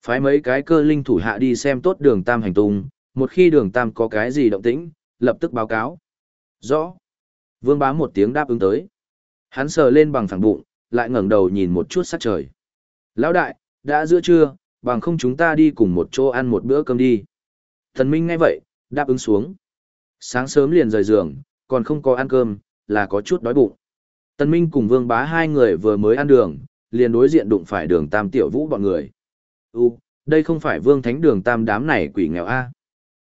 Phái mấy cái cơ linh thủ hạ đi xem tốt đường Tam hành tung, một khi đường Tam có cái gì động tĩnh, lập tức báo cáo. Rõ. Vương bá một tiếng đáp ứng tới. Hắn sờ lên bằng phẳng bụng, lại ngẩng đầu nhìn một chút sắc trời. Lão đại, đã giữa trưa, bằng không chúng ta đi cùng một chỗ ăn một bữa cơm đi. Thần Minh ngay vậy, đáp ứng xuống. Sáng sớm liền rời giường, còn không có ăn cơm, là có chút đói bụng. Tần Minh cùng Vương Bá hai người vừa mới ăn đường, liền đối diện đụng phải đường Tam Tiểu Vũ bọn người. U, đây không phải Vương Thánh đường Tam đám này quỷ nghèo a.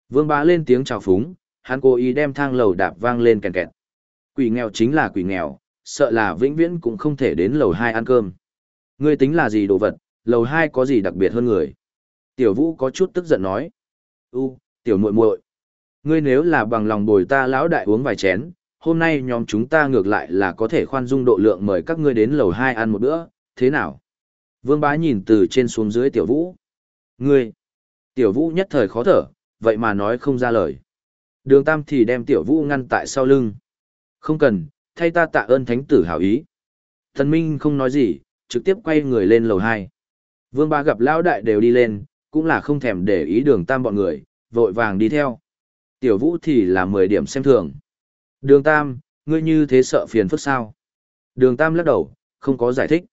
Vương Bá lên tiếng chào phúng, hắn cố ý đem thang lầu đạp vang lên kèn kẹt. Quỷ nghèo chính là quỷ nghèo, sợ là vĩnh viễn cũng không thể đến lầu hai ăn cơm. Ngươi tính là gì đồ vật, lầu hai có gì đặc biệt hơn người? Tiểu Vũ có chút tức giận nói. U, tiểu muội muội, ngươi nếu là bằng lòng bồi ta lão đại uống vài chén, hôm nay nhóm chúng ta ngược lại là có thể khoan dung độ lượng mời các ngươi đến lầu hai ăn một bữa, thế nào? Vương bá nhìn từ trên xuống dưới tiểu vũ. Ngươi! Tiểu vũ nhất thời khó thở, vậy mà nói không ra lời. Đường Tam thì đem tiểu vũ ngăn tại sau lưng. Không cần, thay ta tạ ơn thánh tử hảo ý. Thần Minh không nói gì, trực tiếp quay người lên lầu hai. Vương ba gặp lão đại đều đi lên, cũng là không thèm để ý đường Tam bọn người, vội vàng đi theo. Tiểu vũ thì là 10 điểm xem thường. Đường Tam, ngươi như thế sợ phiền phức sao? Đường Tam lắc đầu, không có giải thích.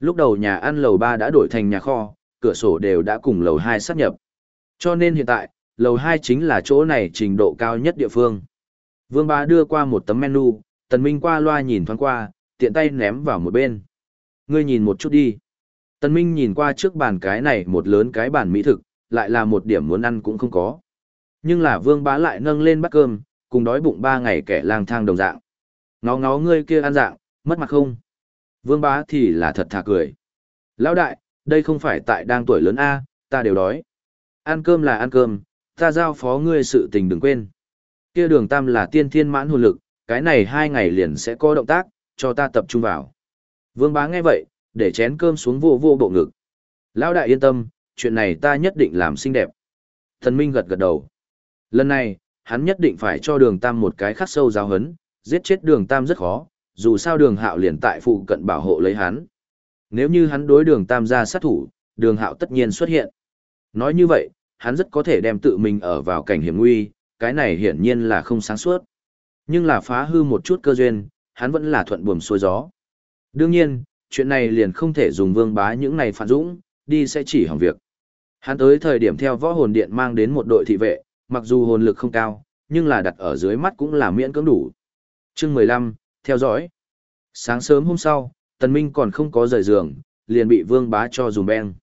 Lúc đầu nhà ăn lầu 3 đã đổi thành nhà kho, cửa sổ đều đã cùng lầu 2 sát nhập. Cho nên hiện tại, lầu 2 chính là chỗ này trình độ cao nhất địa phương. Vương Bá đưa qua một tấm menu, Tần Minh qua loa nhìn thoáng qua, tiện tay ném vào một bên. Ngươi nhìn một chút đi. Tần Minh nhìn qua trước bàn cái này một lớn cái bàn mỹ thực, lại là một điểm muốn ăn cũng không có. Nhưng là Vương Bá lại nâng lên bát cơm, cùng đói bụng ba ngày kẻ lang thang đồng dạng. Ngó ngó ngươi kia ăn dạng, mất mặt không? Vương Bá thì là thật thà cười. Lão đại, đây không phải tại đang tuổi lớn A, ta đều đói. Ăn cơm là ăn cơm, ta giao phó ngươi sự tình đừng quên. Kia đường tam là tiên thiên mãn hồn lực, cái này hai ngày liền sẽ có động tác, cho ta tập trung vào. Vương bá nghe vậy, để chén cơm xuống vô vô bộ ngực. Lão đại yên tâm, chuyện này ta nhất định làm xinh đẹp. Thần Minh gật gật đầu. Lần này, hắn nhất định phải cho đường tam một cái khắc sâu giáo hấn, giết chết đường tam rất khó, dù sao đường hạo liền tại phụ cận bảo hộ lấy hắn. Nếu như hắn đối đường tam ra sát thủ, đường hạo tất nhiên xuất hiện. Nói như vậy, hắn rất có thể đem tự mình ở vào cảnh hiểm nguy, cái này hiển nhiên là không sáng suốt. Nhưng là phá hư một chút cơ duyên, hắn vẫn là thuận buồm xuôi gió. Đương nhiên, chuyện này liền không thể dùng vương bá những này phản dũng, đi sẽ chỉ hỏng việc. Hắn tới thời điểm theo võ hồn điện mang đến một đội thị vệ, mặc dù hồn lực không cao, nhưng là đặt ở dưới mắt cũng là miễn cưỡng đủ. Chương 15, theo dõi. Sáng sớm hôm sau, Tần Minh còn không có rời giường, liền bị Vương Bá cho dùm beng.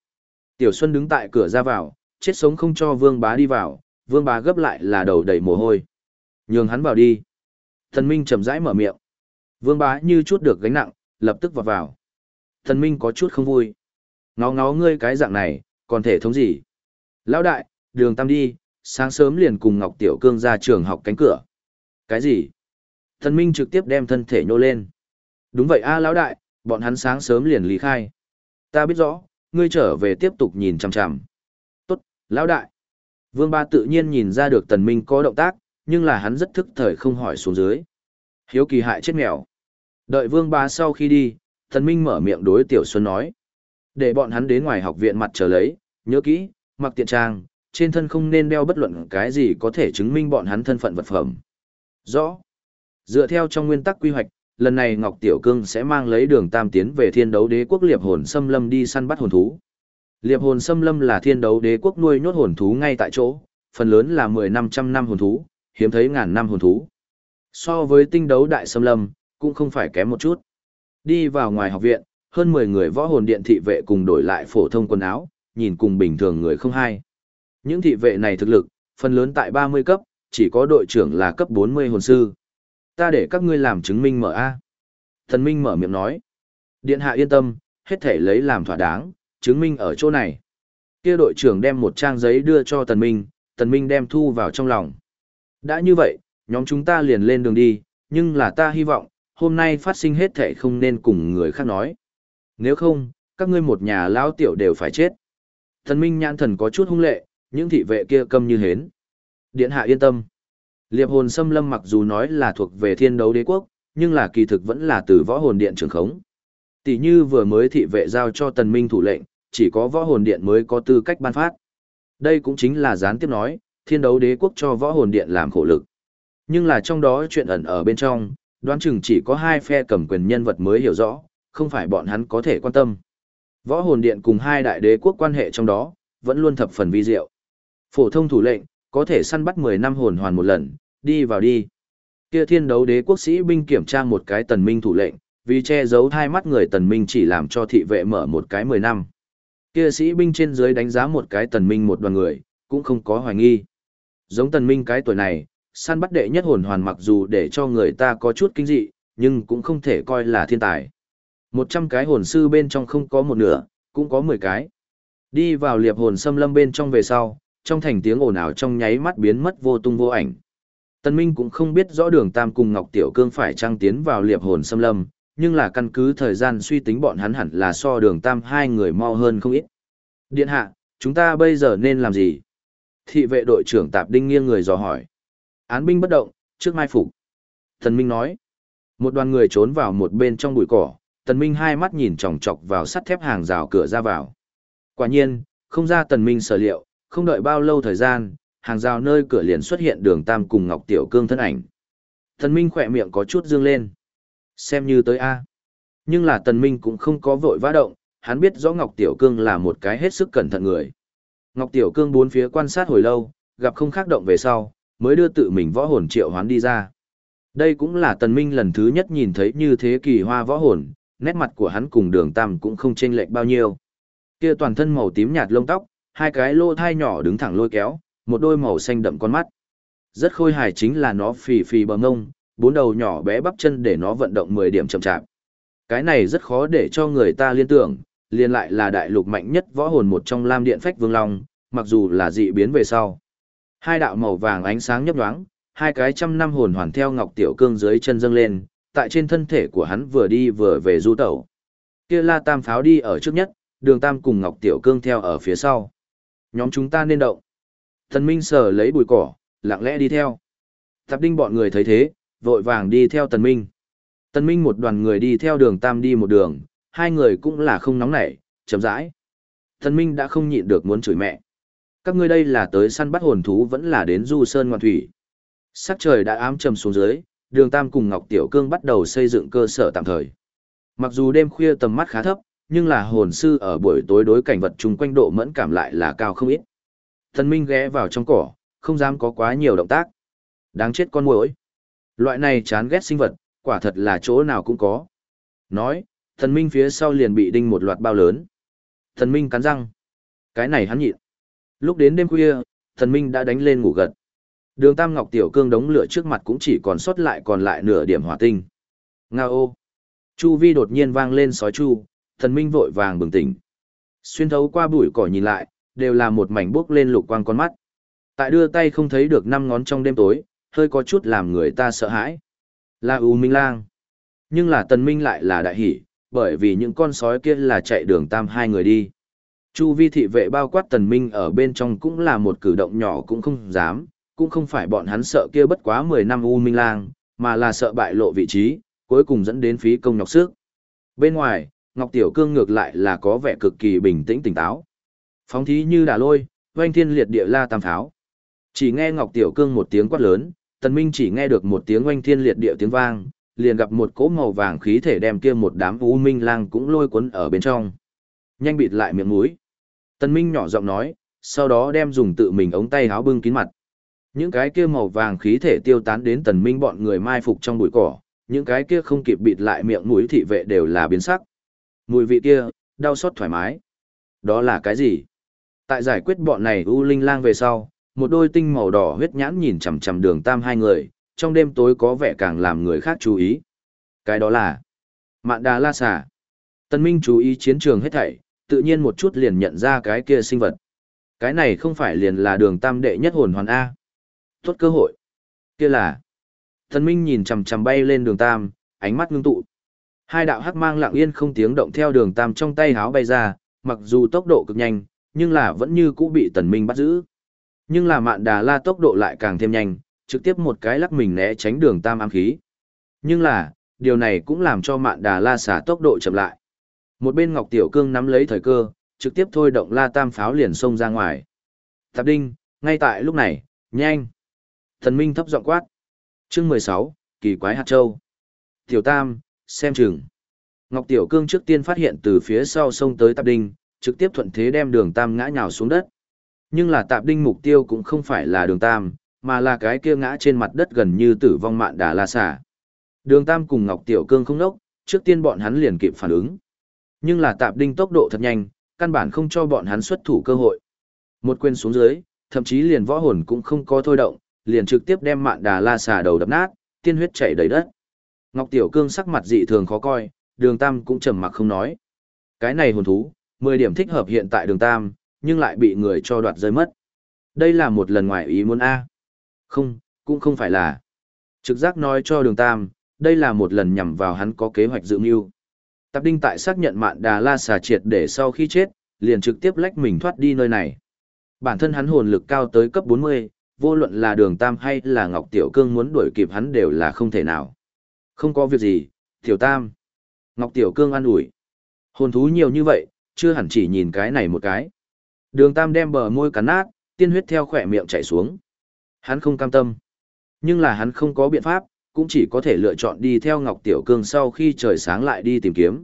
Tiểu Xuân đứng tại cửa ra vào, chết sống không cho Vương Bá đi vào, Vương Bá gấp lại là đầu đầy mồ hôi. Nhường hắn vào đi. Tần Minh chậm rãi mở miệng. Vương Bá như chút được gánh nặng, lập tức vào vào. tần Minh có chút không vui. Ngó ngó ngươi cái dạng này, còn thể thống gì? Lão đại, đường tam đi, sáng sớm liền cùng Ngọc Tiểu Cương ra trường học cánh cửa. Cái gì? Thần Minh trực tiếp đem thân thể nhô lên. Đúng vậy a lão đại, bọn hắn sáng sớm liền lý khai. Ta biết rõ, ngươi trở về tiếp tục nhìn chằm chằm. Tốt, lão đại. Vương Ba tự nhiên nhìn ra được Tần Minh có động tác, nhưng là hắn rất thức thời không hỏi xuống dưới. Hiếu kỳ hại chết mèo. Đợi Vương Ba sau khi đi, Tần Minh mở miệng đối Tiểu Xuân nói. Để bọn hắn đến ngoài học viện mặt chờ lấy, nhớ kỹ, mặc tiện trang, trên thân không nên đeo bất luận cái gì có thể chứng minh bọn hắn thân phận vật phẩm. Rõ. Dựa theo trong nguyên tắc quy hoạch, lần này Ngọc Tiểu Cương sẽ mang lấy đường tam tiến về thiên đấu đế quốc liệp hồn xâm lâm đi săn bắt hồn thú. Liệp hồn xâm lâm là thiên đấu đế quốc nuôi nhốt hồn thú ngay tại chỗ, phần lớn là 10 năm trăm năm hồn thú, hiếm thấy ngàn năm hồn thú. So với tinh đấu đại xâm lâm, cũng không phải kém một chút. Đi vào ngoài học viện, hơn 10 người võ hồn điện thị vệ cùng đổi lại phổ thông quần áo, nhìn cùng bình thường người không hay. Những thị vệ này thực lực, phần lớn tại 30 cấp, chỉ có đội trưởng là cấp 40 hồn sư. Ta để các ngươi làm chứng minh mở A. Thần Minh mở miệng nói. Điện hạ yên tâm, hết thể lấy làm thỏa đáng, chứng minh ở chỗ này. Kia đội trưởng đem một trang giấy đưa cho Tần Minh, Tần Minh đem thu vào trong lòng. Đã như vậy, nhóm chúng ta liền lên đường đi, nhưng là ta hy vọng, hôm nay phát sinh hết thể không nên cùng người khác nói. Nếu không, các ngươi một nhà lão tiểu đều phải chết. Tần Minh nhãn thần có chút hung lệ, những thị vệ kia câm như hến. Điện hạ yên tâm. Liệp hồn xâm lâm mặc dù nói là thuộc về thiên đấu đế quốc, nhưng là kỳ thực vẫn là từ võ hồn điện trưởng khống. Tỷ như vừa mới thị vệ giao cho tần minh thủ lệnh, chỉ có võ hồn điện mới có tư cách ban phát. Đây cũng chính là gián tiếp nói, thiên đấu đế quốc cho võ hồn điện làm khổ lực. Nhưng là trong đó chuyện ẩn ở bên trong, đoán chừng chỉ có hai phe cầm quyền nhân vật mới hiểu rõ, không phải bọn hắn có thể quan tâm. Võ hồn điện cùng hai đại đế quốc quan hệ trong đó, vẫn luôn thập phần vi diệu. Phổ thông thủ lệnh, có thể săn bắt 10 năm hồn hoàn một lần, đi vào đi. Kia thiên đấu đế quốc sĩ binh kiểm tra một cái tần minh thủ lệnh, vì che giấu hai mắt người tần minh chỉ làm cho thị vệ mở một cái 10 năm. Kia sĩ binh trên dưới đánh giá một cái tần minh một đoàn người, cũng không có hoài nghi. Giống tần minh cái tuổi này, săn bắt đệ nhất hồn hoàn mặc dù để cho người ta có chút kinh dị, nhưng cũng không thể coi là thiên tài. 100 cái hồn sư bên trong không có một nửa, cũng có 10 cái. Đi vào liệp hồn xâm lâm bên trong về sau, trong thành tiếng ồn ào trong nháy mắt biến mất vô tung vô ảnh. Tân Minh cũng không biết rõ đường Tam cùng Ngọc Tiểu Cương phải trăng tiến vào liệp hồn xâm lâm, nhưng là căn cứ thời gian suy tính bọn hắn hẳn là so đường Tam hai người mau hơn không ít. Điện hạ, chúng ta bây giờ nên làm gì? Thị vệ đội trưởng Tạp Đinh nghiêng người dò hỏi. Án binh bất động, trước mai phục. Tần Minh nói. Một đoàn người trốn vào một bên trong bụi cỏ, Tần Minh hai mắt nhìn chòng chọc vào sắt thép hàng rào cửa ra vào. Quả nhiên, không ra Tần Minh sở liệu, không đợi bao lâu thời gian, hàng rào nơi cửa liền xuất hiện đường tam cùng ngọc tiểu cương thân ảnh. Tần minh khỏe miệng có chút dương lên. Xem như tới a. Nhưng là tần minh cũng không có vội vã động hắn biết rõ ngọc tiểu cương là một cái hết sức cẩn thận người. Ngọc tiểu cương bốn phía quan sát hồi lâu gặp không khác động về sau mới đưa tự mình võ hồn triệu hoán đi ra. Đây cũng là tần minh lần thứ nhất nhìn thấy như thế kỳ hoa võ hồn nét mặt của hắn cùng đường tam cũng không chênh lệch bao nhiêu. Kia toàn thân màu tím nhạt lông tóc hai cái lô thai nhỏ đứng thẳng lôi kéo một đôi màu xanh đậm con mắt. Rất khôi hài chính là nó phì phì bờ ngông, bốn đầu nhỏ bé bắp chân để nó vận động 10 điểm chậm chạp. Cái này rất khó để cho người ta liên tưởng, liên lại là đại lục mạnh nhất võ hồn một trong Lam Điện Phách Vương Long, mặc dù là dị biến về sau. Hai đạo màu vàng ánh sáng nhấp nhoáng, hai cái trăm năm hồn hoàn theo ngọc tiểu cương dưới chân dâng lên, tại trên thân thể của hắn vừa đi vừa về du tẩu. Kia La Tam pháo đi ở trước nhất, Đường Tam cùng Ngọc Tiểu Cương theo ở phía sau. Nhóm chúng ta nên động. Thần Minh sở lấy bụi cỏ, lặng lẽ đi theo. Tạp đinh bọn người thấy thế, vội vàng đi theo Tần Minh. Tần Minh một đoàn người đi theo đường Tam đi một đường, hai người cũng là không nóng nảy, chậm rãi. Tần Minh đã không nhịn được muốn chửi mẹ. Các ngươi đây là tới săn bắt hồn thú vẫn là đến du sơn ngoạn thủy. Sắc trời đã ám trầm xuống dưới, đường Tam cùng Ngọc Tiểu Cương bắt đầu xây dựng cơ sở tạm thời. Mặc dù đêm khuya tầm mắt khá thấp, nhưng là hồn sư ở buổi tối đối cảnh vật chung quanh độ mẫn cảm lại là cao không ít. Thần Minh ghé vào trong cỏ, không dám có quá nhiều động tác. Đáng chết con muỗi. Loại này chán ghét sinh vật, quả thật là chỗ nào cũng có. Nói, thần Minh phía sau liền bị đinh một loạt bao lớn. Thần Minh cắn răng. Cái này hắn nhịn. Lúc đến đêm khuya, thần Minh đã đánh lên ngủ gật. Đường Tam Ngọc Tiểu Cương đống lửa trước mặt cũng chỉ còn sót lại còn lại nửa điểm hỏa tinh. Ngao, ô. Chu vi đột nhiên vang lên sói chu, Tần Minh vội vàng bừng tỉnh. Xuyên thấu qua bụi cỏ nhìn lại, đều là một mảnh bốc lên lục quang con mắt. Tại đưa tay không thấy được năm ngón trong đêm tối, hơi có chút làm người ta sợ hãi. Là U Minh Lang. Nhưng là Tần Minh lại là đại hỷ, bởi vì những con sói kia là chạy đường tam hai người đi. Chu vi thị vệ bao quát Tần Minh ở bên trong cũng là một cử động nhỏ cũng không dám, cũng không phải bọn hắn sợ kia bất quá 10 năm U Minh Lang, mà là sợ bại lộ vị trí, cuối cùng dẫn đến phí công nhọc sức. Bên ngoài, Ngọc Tiểu Cương ngược lại là có vẻ cực kỳ bình tĩnh tỉnh táo. Phóng thí như đà lôi, oanh thiên liệt địa la tam pháo. Chỉ nghe Ngọc Tiểu Cương một tiếng quát lớn, Tần Minh chỉ nghe được một tiếng oanh thiên liệt địa tiếng vang, liền gặp một cỗ màu vàng khí thể đem kia một đám u minh lang cũng lôi cuốn ở bên trong. Nhanh bịt lại miệng mũi. Tần Minh nhỏ giọng nói, sau đó đem dùng tự mình ống tay áo bưng kín mặt. Những cái kia màu vàng khí thể tiêu tán đến Tần Minh bọn người mai phục trong bụi cỏ, những cái kia không kịp bịt lại miệng mũi thị vệ đều là biến sắc. Mùi vị kia, đau xót thoải mái. Đó là cái gì? Tại giải quyết bọn này u linh lang về sau, một đôi tinh màu đỏ huyết nhãn nhìn chằm chằm đường tam hai người, trong đêm tối có vẻ càng làm người khác chú ý. Cái đó là Mạn Đà La Xà. Tân Minh chú ý chiến trường hết thảy, tự nhiên một chút liền nhận ra cái kia sinh vật. Cái này không phải liền là đường tam đệ nhất hồn hoàn A. Tốt cơ hội. Kia là. Tân Minh nhìn chằm chằm bay lên đường tam, ánh mắt ngưng tụ. Hai đạo hắc mang lặng yên không tiếng động theo đường tam trong tay háo bay ra, mặc dù tốc độ cực nhanh, nhưng là vẫn như cũ bị tần minh bắt giữ. Nhưng là mạn đà la tốc độ lại càng thêm nhanh, trực tiếp một cái lắc mình né tránh đường tam ám khí. Nhưng là, điều này cũng làm cho mạn đà la xả tốc độ chậm lại. Một bên Ngọc Tiểu Cương nắm lấy thời cơ, trực tiếp thôi động la tam pháo liền xông ra ngoài. Tạp đinh, ngay tại lúc này, nhanh. Thần Minh thấp giọng quát. Chương 16, kỳ quái hạt châu. Tiểu Tam, xem chừng. Ngọc Tiểu Cương trước tiên phát hiện từ phía sau sông tới Tạp Đinh, trực tiếp thuận thế đem đường Tam ngã nhào xuống đất. Nhưng là Tạp Đinh mục tiêu cũng không phải là đường Tam, mà là cái kia ngã trên mặt đất gần như tử vong mạn đà la xả. Đường Tam cùng Ngọc Tiểu Cương không đốc, trước tiên bọn hắn liền kịp phản ứng. Nhưng là Tạp Đinh tốc độ thật nhanh, căn bản không cho bọn hắn xuất thủ cơ hội. Một quên xuống dưới, thậm chí liền võ hồn cũng không có thôi động, liền trực tiếp đem mạn đà la xà đầu đập nát, tiên huyết chảy đầy đất. Ngọc Tiểu Cương sắc mặt dị thường khó coi, đường Tam cũng trầm mặc không nói. Cái này hồn thú, 10 điểm thích hợp hiện tại đường Tam, nhưng lại bị người cho đoạt rơi mất. Đây là một lần ngoài ý muốn A. Không, cũng không phải là. Trực giác nói cho đường Tam, đây là một lần nhằm vào hắn có kế hoạch dự mưu. Tạp Đinh tại xác nhận mạn đà la xà triệt để sau khi chết, liền trực tiếp lách mình thoát đi nơi này. Bản thân hắn hồn lực cao tới cấp 40, vô luận là đường Tam hay là Ngọc Tiểu Cương muốn đuổi kịp hắn đều là không thể nào. Không có việc gì, Tiểu Tam. Ngọc Tiểu Cương an ủi. Hồn thú nhiều như vậy, chưa hẳn chỉ nhìn cái này một cái. Đường Tam đem bờ môi cắn nát, tiên huyết theo khỏe miệng chảy xuống. Hắn không cam tâm. Nhưng là hắn không có biện pháp, cũng chỉ có thể lựa chọn đi theo Ngọc Tiểu Cương sau khi trời sáng lại đi tìm kiếm.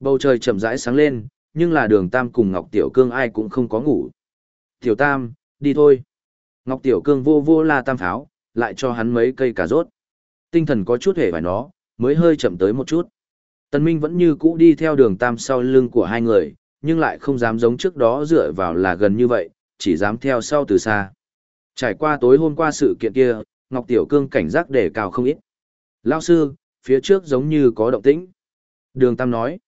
Bầu trời chậm rãi sáng lên, nhưng là đường Tam cùng Ngọc Tiểu Cương ai cũng không có ngủ. Tiểu Tam, đi thôi. Ngọc Tiểu Cương vô vô la tam pháo, lại cho hắn mấy cây cà rốt. Tinh thần có chút hề phải nó, mới hơi chậm tới một chút. Tần Minh vẫn như cũ đi theo đường tam sau lưng của hai người, nhưng lại không dám giống trước đó dựa vào là gần như vậy, chỉ dám theo sau từ xa. Trải qua tối hôm qua sự kiện kia, Ngọc Tiểu Cương cảnh giác đề cao không ít. Lao sư, phía trước giống như có động tĩnh. Đường Tam nói.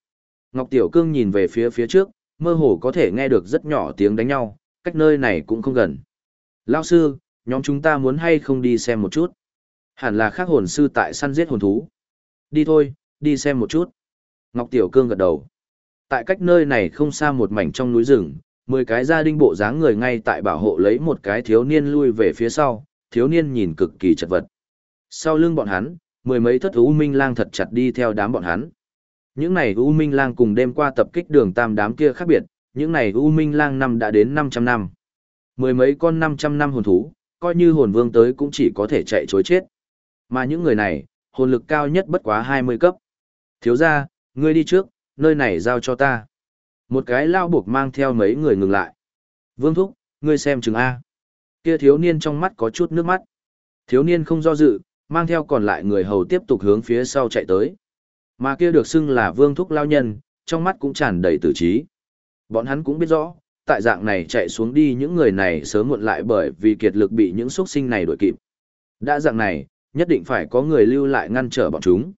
Ngọc Tiểu Cương nhìn về phía phía trước, mơ hồ có thể nghe được rất nhỏ tiếng đánh nhau, cách nơi này cũng không gần. Lao sư, nhóm chúng ta muốn hay không đi xem một chút. Hẳn là khác hồn sư tại săn giết hồn thú. Đi thôi, đi xem một chút. Ngọc Tiểu Cương gật đầu. Tại cách nơi này không xa một mảnh trong núi rừng, mười cái gia đình bộ dáng người ngay tại bảo hộ lấy một cái thiếu niên lui về phía sau, thiếu niên nhìn cực kỳ chật vật. Sau lưng bọn hắn, mười mấy thất U Minh Lang thật chặt đi theo đám bọn hắn. Những này U Minh Lang cùng đêm qua tập kích đường tam đám kia khác biệt, những này U Minh Lang năm đã đến 500 năm. Mười mấy con 500 năm hồn thú, coi như hồn vương tới cũng chỉ có thể chạy chối chết. Mà những người này, hồn lực cao nhất bất quá 20 cấp. Thiếu ra, ngươi đi trước, nơi này giao cho ta. Một cái lao buộc mang theo mấy người ngừng lại. Vương Thúc, ngươi xem chừng A. Kia thiếu niên trong mắt có chút nước mắt. Thiếu niên không do dự, mang theo còn lại người hầu tiếp tục hướng phía sau chạy tới. Mà kia được xưng là Vương Thúc lao nhân, trong mắt cũng tràn đầy tử trí. Bọn hắn cũng biết rõ, tại dạng này chạy xuống đi những người này sớm muộn lại bởi vì kiệt lực bị những xuất sinh này đuổi kịp. Đã dạng này, nhất định phải có người lưu lại ngăn trở bọn chúng.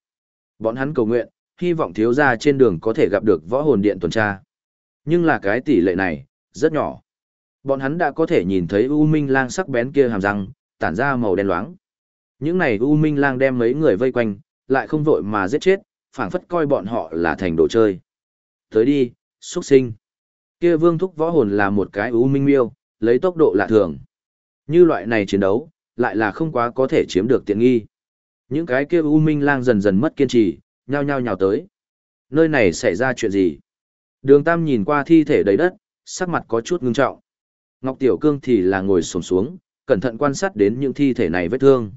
Bọn hắn cầu nguyện, hy vọng thiếu gia trên đường có thể gặp được võ hồn điện tuần tra. Nhưng là cái tỷ lệ này, rất nhỏ. Bọn hắn đã có thể nhìn thấy U Minh lang sắc bén kia hàm răng, tản ra màu đen loáng. Những này U Minh lang đem mấy người vây quanh, lại không vội mà giết chết, phảng phất coi bọn họ là thành đồ chơi. Tới đi, xuất sinh. Kia vương thúc võ hồn là một cái U Minh miêu, lấy tốc độ lạ thường. Như loại này chiến đấu, lại là không quá có thể chiếm được tiện nghi. Những cái kia U Minh lang dần dần mất kiên trì, nhao nhao nhào tới. Nơi này xảy ra chuyện gì? Đường Tam nhìn qua thi thể đầy đất, sắc mặt có chút ngưng trọng. Ngọc Tiểu Cương thì là ngồi xổm xuống, cẩn thận quan sát đến những thi thể này vết thương.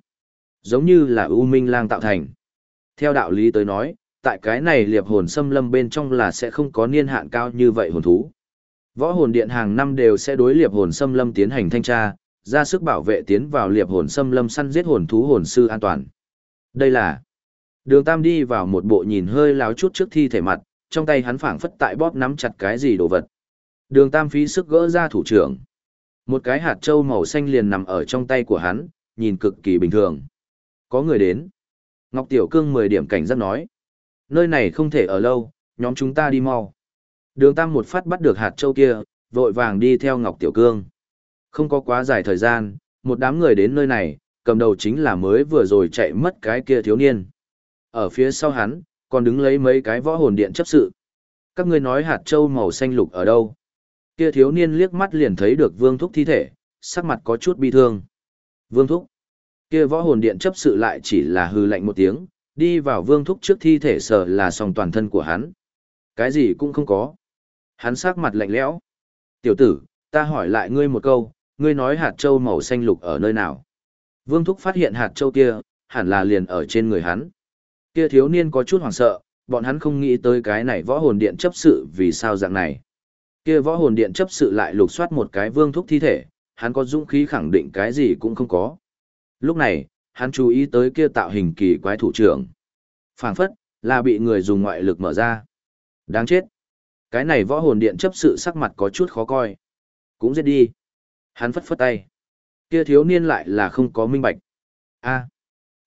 Giống như là U Minh lang tạo thành. Theo đạo lý tới nói, tại cái này liệp hồn xâm lâm bên trong là sẽ không có niên hạn cao như vậy hồn thú. Võ hồn điện hàng năm đều sẽ đối liệp hồn xâm lâm tiến hành thanh tra, ra sức bảo vệ tiến vào liệp hồn xâm lâm săn giết hồn thú hồn sư an toàn. Đây là Đường Tam đi vào một bộ nhìn hơi láo chút trước thi thể mặt, trong tay hắn phảng phất tại bóp nắm chặt cái gì đồ vật. Đường Tam phí sức gỡ ra thủ trưởng. Một cái hạt trâu màu xanh liền nằm ở trong tay của hắn, nhìn cực kỳ bình thường. Có người đến. Ngọc Tiểu Cương 10 điểm cảnh giác nói. Nơi này không thể ở lâu, nhóm chúng ta đi mau. Đường Tam một phát bắt được hạt châu kia, vội vàng đi theo Ngọc Tiểu Cương. Không có quá dài thời gian, một đám người đến nơi này, cầm đầu chính là mới vừa rồi chạy mất cái kia thiếu niên. Ở phía sau hắn, còn đứng lấy mấy cái võ hồn điện chấp sự. Các ngươi nói hạt châu màu xanh lục ở đâu? Kia thiếu niên liếc mắt liền thấy được Vương Thúc thi thể, sắc mặt có chút bi thương. Vương Thúc. Kia võ hồn điện chấp sự lại chỉ là hư lạnh một tiếng, đi vào Vương Thúc trước thi thể sờ là xong toàn thân của hắn. Cái gì cũng không có. Hắn sắc mặt lạnh lẽo. Tiểu tử, ta hỏi lại ngươi một câu, ngươi nói hạt châu màu xanh lục ở nơi nào? Vương Thúc phát hiện hạt châu kia, hẳn là liền ở trên người hắn. Kia thiếu niên có chút hoảng sợ, bọn hắn không nghĩ tới cái này võ hồn điện chấp sự vì sao dạng này. Kia võ hồn điện chấp sự lại lục soát một cái vương thúc thi thể, hắn có dũng khí khẳng định cái gì cũng không có. Lúc này, hắn chú ý tới kia tạo hình kỳ quái thủ trưởng. phảng phất, là bị người dùng ngoại lực mở ra. Đáng chết. Cái này võ hồn điện chấp sự sắc mặt có chút khó coi. Cũng giết đi. Hắn phất phất tay. Kia thiếu niên lại là không có minh bạch. a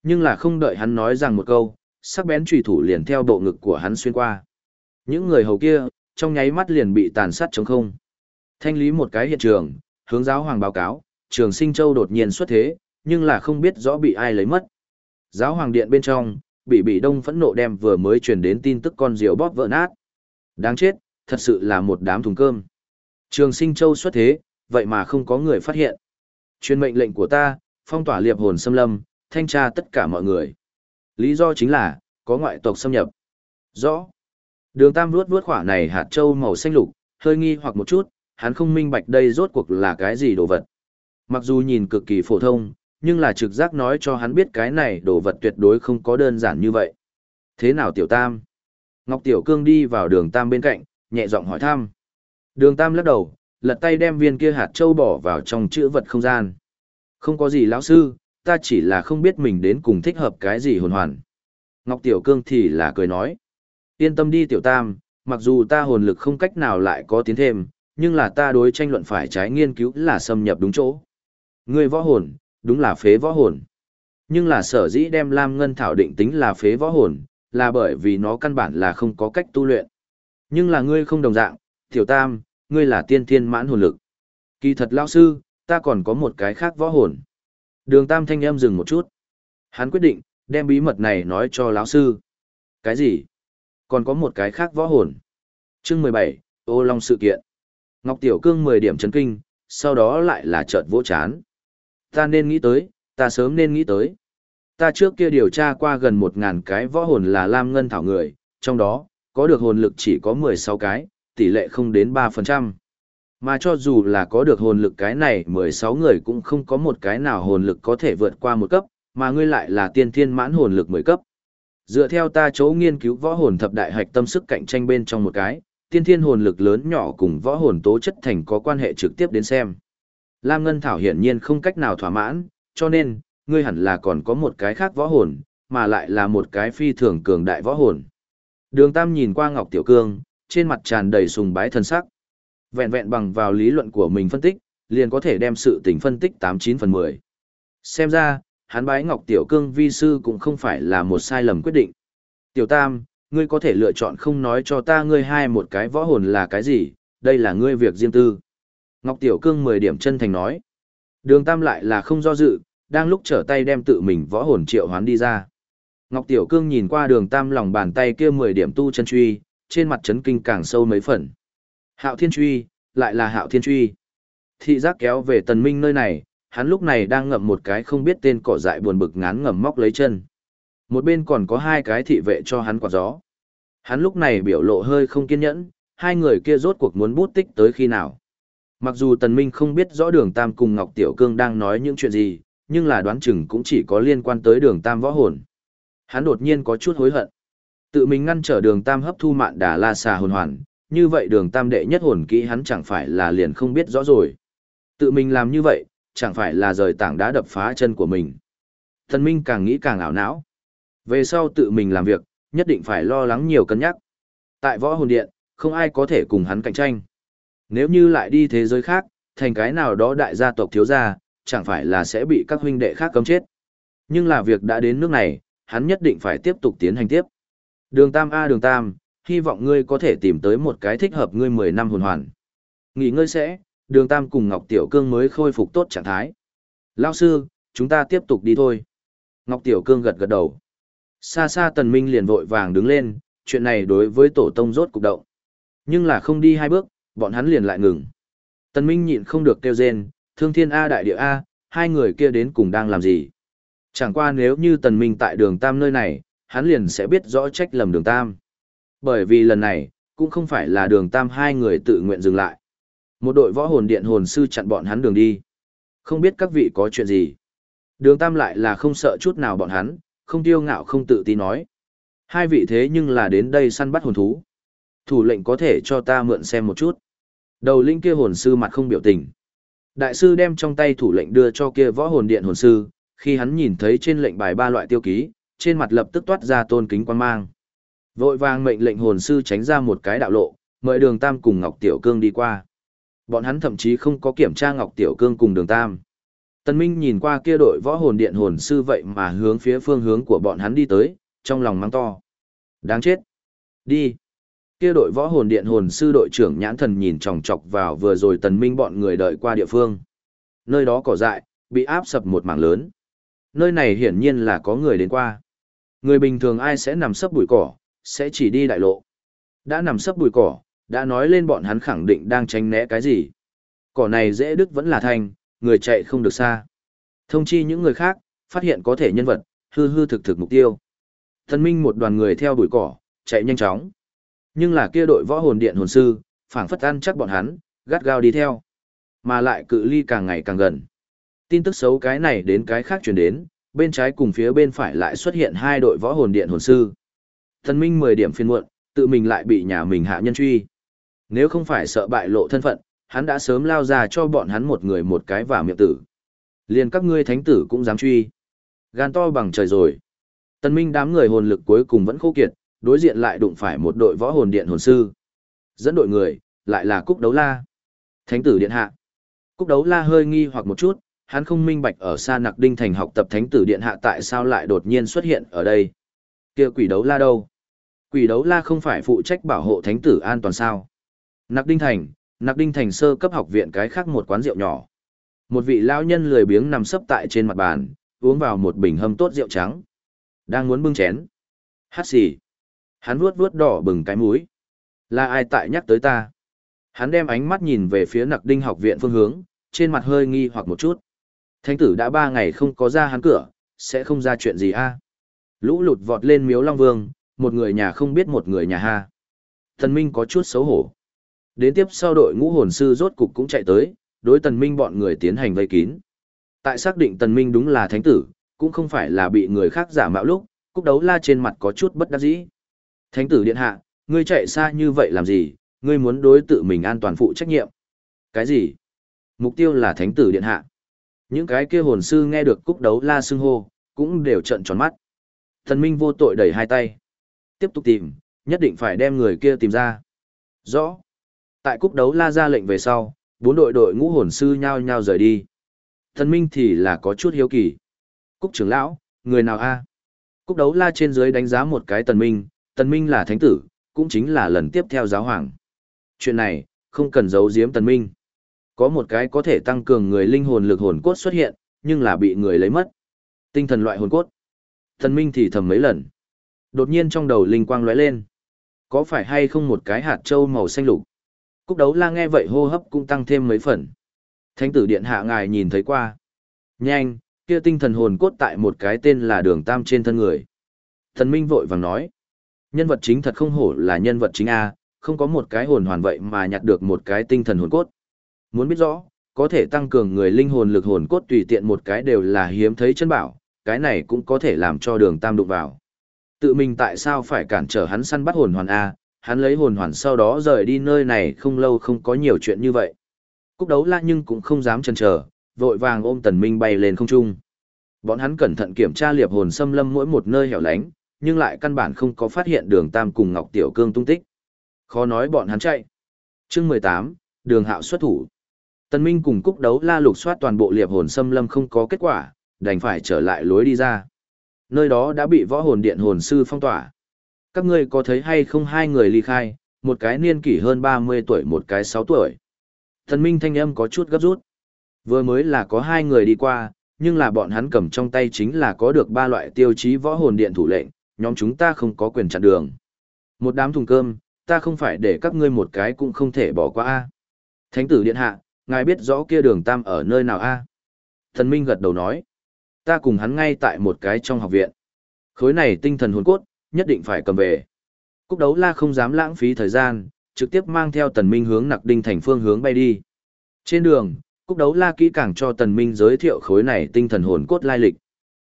Nhưng là không đợi hắn nói rằng một câu, sắc bén trùy thủ liền theo bộ ngực của hắn xuyên qua. Những người hầu kia, trong nháy mắt liền bị tàn sát chống không. Thanh lý một cái hiện trường, hướng giáo hoàng báo cáo, trường sinh châu đột nhiên xuất thế, nhưng là không biết rõ bị ai lấy mất. Giáo hoàng điện bên trong, bị bị đông phẫn nộ đem vừa mới truyền đến tin tức con diều bóp vỡ nát. Đáng chết, thật sự là một đám thùng cơm. Trường sinh châu xuất thế, vậy mà không có người phát hiện. Truyền mệnh lệnh của ta, phong tỏa liệp hồn xâm lâm, thanh tra tất cả mọi người. Lý do chính là, có ngoại tộc xâm nhập. Rõ. Đường Tam vuốt vuốt khỏa này hạt châu màu xanh lục, hơi nghi hoặc một chút, hắn không minh bạch đây rốt cuộc là cái gì đồ vật. Mặc dù nhìn cực kỳ phổ thông, nhưng là trực giác nói cho hắn biết cái này đồ vật tuyệt đối không có đơn giản như vậy. Thế nào Tiểu Tam? Ngọc Tiểu Cương đi vào đường Tam bên cạnh, nhẹ giọng hỏi thăm. Đường Tam lắc đầu, lật tay đem viên kia hạt châu bỏ vào trong chữ vật không gian. Không có gì lão sư, ta chỉ là không biết mình đến cùng thích hợp cái gì hồn hoàn. Ngọc Tiểu Cương thì là cười nói. Yên tâm đi Tiểu Tam, mặc dù ta hồn lực không cách nào lại có tiến thêm, nhưng là ta đối tranh luận phải trái nghiên cứu là xâm nhập đúng chỗ. Ngươi võ hồn, đúng là phế võ hồn. Nhưng là sở dĩ đem Lam Ngân Thảo định tính là phế võ hồn, là bởi vì nó căn bản là không có cách tu luyện. Nhưng là ngươi không đồng dạng, Tiểu Tam, ngươi là tiên thiên mãn hồn lực. Kỳ thật lão sư, ta còn có một cái khác võ hồn. Đường Tam thanh em dừng một chút. Hắn quyết định, đem bí mật này nói cho lão sư. Cái gì? Còn có một cái khác võ hồn. Chương mười bảy, Ô Long sự kiện. Ngọc Tiểu Cương mười điểm chấn kinh, sau đó lại là chợt vỗ chán. Ta nên nghĩ tới, ta sớm nên nghĩ tới. Ta trước kia điều tra qua gần một ngàn cái võ hồn là Lam Ngân Thảo người, trong đó, có được hồn lực chỉ có mười sáu cái, tỷ lệ không đến ba phần trăm. Mà cho dù là có được hồn lực cái này 16 người cũng không có một cái nào hồn lực có thể vượt qua một cấp, mà ngươi lại là tiên thiên mãn hồn lực 10 cấp. Dựa theo ta chỗ nghiên cứu võ hồn thập đại hạch tâm sức cạnh tranh bên trong một cái, tiên thiên hồn lực lớn nhỏ cùng võ hồn tố chất thành có quan hệ trực tiếp đến xem. Lam Ngân Thảo hiển nhiên không cách nào thỏa mãn, cho nên, ngươi hẳn là còn có một cái khác võ hồn, mà lại là một cái phi thường cường đại võ hồn. Đường Tam nhìn qua Ngọc Tiểu Cương, trên mặt tràn đầy sùng bái thần sắc. Vẹn vẹn bằng vào lý luận của mình phân tích, liền có thể đem sự tình phân tích 89 phần 10. Xem ra, hắn bái Ngọc Tiểu Cương vi sư cũng không phải là một sai lầm quyết định. Tiểu Tam, ngươi có thể lựa chọn không nói cho ta ngươi hai một cái võ hồn là cái gì, đây là ngươi việc riêng tư. Ngọc Tiểu Cương 10 điểm chân thành nói. Đường Tam lại là không do dự, đang lúc trở tay đem tự mình võ hồn triệu hoán đi ra. Ngọc Tiểu Cương nhìn qua đường Tam lòng bàn tay kia 10 điểm tu chân truy, trên mặt chấn kinh càng sâu mấy phần. Hạo Thiên Truy, lại là Hạo Thiên Truy. Thị giác kéo về Tần Minh nơi này, hắn lúc này đang ngậm một cái không biết tên cỏ dại buồn bực ngán ngầm móc lấy chân. Một bên còn có hai cái thị vệ cho hắn quạt gió. Hắn lúc này biểu lộ hơi không kiên nhẫn, hai người kia rốt cuộc muốn bút tích tới khi nào. Mặc dù Tần Minh không biết rõ đường Tam cùng Ngọc Tiểu Cương đang nói những chuyện gì, nhưng là đoán chừng cũng chỉ có liên quan tới đường Tam võ hồn. Hắn đột nhiên có chút hối hận. Tự mình ngăn trở đường Tam hấp thu mạn đà la xà hồn hoàn, như vậy đường Tam đệ nhất hồn kỹ hắn chẳng phải là liền không biết rõ rồi. Tự mình làm như vậy, chẳng phải là rời tảng đá đập phá chân của mình. Thần Minh càng nghĩ càng ảo não. Về sau tự mình làm việc, nhất định phải lo lắng nhiều cân nhắc. Tại võ hồn điện, không ai có thể cùng hắn cạnh tranh. Nếu như lại đi thế giới khác, thành cái nào đó đại gia tộc thiếu gia, chẳng phải là sẽ bị các huynh đệ khác cấm chết. Nhưng là việc đã đến nước này, hắn nhất định phải tiếp tục tiến hành tiếp. Đường Tam A Đường Tam, hy vọng ngươi có thể tìm tới một cái thích hợp ngươi 10 năm hồn hoàn. Nghỉ ngơi sẽ, Đường Tam cùng Ngọc Tiểu Cương mới khôi phục tốt trạng thái. Lao sư, chúng ta tiếp tục đi thôi. Ngọc Tiểu Cương gật gật đầu. Xa xa Tần Minh liền vội vàng đứng lên, chuyện này đối với tổ tông rốt cục động. Nhưng là không đi hai bước, bọn hắn liền lại ngừng. Tần Minh nhịn không được kêu rên, thương thiên A đại địa A, hai người kia đến cùng đang làm gì. Chẳng qua nếu như Tần Minh tại đường Tam nơi này, hắn liền sẽ biết rõ trách lầm đường Tam. Bởi vì lần này, cũng không phải là đường Tam hai người tự nguyện dừng lại. Một đội võ hồn điện hồn sư chặn bọn hắn đường đi. Không biết các vị có chuyện gì. Đường Tam lại là không sợ chút nào bọn hắn, không tiêu ngạo không tự tin nói. Hai vị thế nhưng là đến đây săn bắt hồn thú. Thủ lệnh có thể cho ta mượn xem một chút. Đầu linh kia hồn sư mặt không biểu tình. Đại sư đem trong tay thủ lệnh đưa cho kia võ hồn điện hồn sư, khi hắn nhìn thấy trên lệnh bài ba loại tiêu ký, trên mặt lập tức toát ra tôn kính quan mang. Vội vàng mệnh lệnh hồn sư tránh ra một cái đạo lộ, mời đường Tam cùng Ngọc Tiểu Cương đi qua. Bọn hắn thậm chí không có kiểm tra Ngọc Tiểu Cương cùng đường Tam. Tân Minh nhìn qua kia đội võ hồn điện hồn sư vậy mà hướng phía phương hướng của bọn hắn đi tới, trong lòng mang to. Đáng chết. Đi. Kia đội võ hồn điện hồn sư đội trưởng nhãn thần nhìn chòng chọc vào vừa rồi Tần Minh bọn người đợi qua địa phương. Nơi đó cỏ dại, bị áp sập một mảng lớn. Nơi này hiển nhiên là có người đến qua. Người bình thường ai sẽ nằm sấp bụi cỏ, sẽ chỉ đi đại lộ. Đã nằm sấp bụi cỏ, đã nói lên bọn hắn khẳng định đang tránh né cái gì. Cỏ này dễ đức vẫn là thành người chạy không được xa. Thông chi những người khác, phát hiện có thể nhân vật, hư hư thực thực mục tiêu. Thần minh một đoàn người theo bụi cỏ, chạy nhanh chóng. Nhưng là kia đội võ hồn điện hồn sư, phảng phất ăn chắc bọn hắn, gắt gao đi theo. Mà lại cự ly càng ngày càng gần. Tin tức xấu cái này đến cái khác truyền đến, bên trái cùng phía bên phải lại xuất hiện hai đội võ hồn điện hồn sư. Thần minh 10 điểm phiên muộn, tự mình lại bị nhà mình hạ nhân truy. Nếu không phải sợ bại lộ thân phận, hắn đã sớm lao ra cho bọn hắn một người một cái và miệng tử. Liền các ngươi thánh tử cũng dám truy. Gan to bằng trời rồi. Tân minh đám người hồn lực cuối cùng vẫn khô kiệt, đối diện lại đụng phải một đội võ hồn điện hồn sư. Dẫn đội người, lại là Cúc Đấu La. Thánh tử điện hạ. Cúc Đấu La hơi nghi hoặc một chút, hắn không minh bạch ở xa nặc đinh thành học tập thánh tử điện hạ tại sao lại đột nhiên xuất hiện ở đây. Kia quỷ đấu la đâu? Quỷ đấu la không phải phụ trách bảo hộ thánh tử an toàn sao? Nặc đinh thành, nặc đinh thành sơ cấp học viện cái khác một quán rượu nhỏ. Một vị lão nhân lười biếng nằm sấp tại trên mặt bàn, uống vào một bình hâm tốt rượu trắng. Đang muốn bưng chén. Hát xì. Hắn vuốt vuốt đỏ bừng cái múi Là ai tại nhắc tới ta? Hắn đem ánh mắt nhìn về phía nặc đinh học viện phương hướng, trên mặt hơi nghi hoặc một chút. Thánh tử đã ba ngày không có ra hắn cửa, sẽ không ra chuyện gì a Lũ lụt vọt lên miếu Long Vương, một người nhà không biết một người nhà ha. Tần Minh có chút xấu hổ. Đến tiếp sau đội ngũ hồn sư rốt cục cũng chạy tới, đối tần minh bọn người tiến hành vây kín. Tại xác định tần minh đúng là thánh tử, cũng không phải là bị người khác giả mạo lúc, cúc đấu la trên mặt có chút bất đắc dĩ. Thánh tử điện hạ, ngươi chạy xa như vậy làm gì, ngươi muốn đối tự mình an toàn phụ trách nhiệm. Cái gì? Mục tiêu là thánh tử điện hạ. Những cái kia hồn sư nghe được cúc đấu la xưng hô, cũng đều trợn tròn mắt. Thần minh vô tội đẩy hai tay. Tiếp tục tìm, nhất định phải đem người kia tìm ra. Rõ. Tại cúc đấu la ra lệnh về sau, bốn đội đội ngũ hồn sư nhao nhao rời đi. Thần minh thì là có chút hiếu kỳ. Cúc trưởng lão, người nào a? Cúc đấu la trên dưới đánh giá một cái tần minh, Tần Minh là thánh tử, cũng chính là lần tiếp theo giáo hoàng. Chuyện này, không cần giấu giếm Tần Minh. Có một cái có thể tăng cường người linh hồn lực hồn cốt xuất hiện, nhưng là bị người lấy mất. Tinh thần loại hồn cốt. thần Minh thì thầm mấy lần. Đột nhiên trong đầu linh quang lóe lên. Có phải hay không một cái hạt châu màu xanh lục? Cúc đấu la nghe vậy hô hấp cũng tăng thêm mấy phần. Thánh tử điện hạ ngài nhìn thấy qua. Nhanh, kia tinh thần hồn cốt tại một cái tên là đường tam trên thân người. Thần Minh vội vàng nói. Nhân vật chính thật không hổ là nhân vật chính A, không có một cái hồn hoàn vậy mà nhặt được một cái tinh thần hồn cốt. Muốn biết rõ, có thể tăng cường người linh hồn lực hồn cốt tùy tiện một cái đều là hiếm thấy chân bảo, cái này cũng có thể làm cho đường tam đụng vào. Tự mình tại sao phải cản trở hắn săn bắt hồn hoàn A, hắn lấy hồn hoàn sau đó rời đi nơi này không lâu không có nhiều chuyện như vậy. Cúc đấu la nhưng cũng không dám chần chờ, vội vàng ôm tần minh bay lên không trung. Bọn hắn cẩn thận kiểm tra liệp hồn xâm lâm mỗi một nơi hẻo lánh, nhưng lại căn bản không có phát hiện đường tam cùng Ngọc Tiểu Cương tung tích. Khó nói bọn hắn chạy. Chương 18, đường hạo xuất thủ. Tần Minh cùng Cúc đấu la lục soát toàn bộ liệp hồn xâm lâm không có kết quả, đành phải trở lại lối đi ra. Nơi đó đã bị võ hồn điện hồn sư phong tỏa. Các ngươi có thấy hay không hai người ly khai, một cái niên kỷ hơn 30 tuổi một cái 6 tuổi. Thần Minh thanh âm có chút gấp rút. Vừa mới là có hai người đi qua, nhưng là bọn hắn cầm trong tay chính là có được ba loại tiêu chí võ hồn điện thủ lệnh, nhóm chúng ta không có quyền chặn đường. Một đám thùng cơm, ta không phải để các ngươi một cái cũng không thể bỏ qua a. Thánh tử điện hạ, ngài biết rõ kia đường tam ở nơi nào a? Thần Minh gật đầu nói, ta cùng hắn ngay tại một cái trong học viện. Khối này tinh thần hồn cốt, nhất định phải cầm về. Cúc đấu la không dám lãng phí thời gian, trực tiếp mang theo tần minh hướng nặc đinh thành phương hướng bay đi. Trên đường, Cúc đấu la kỹ càng cho tần minh giới thiệu khối này tinh thần hồn cốt lai lịch.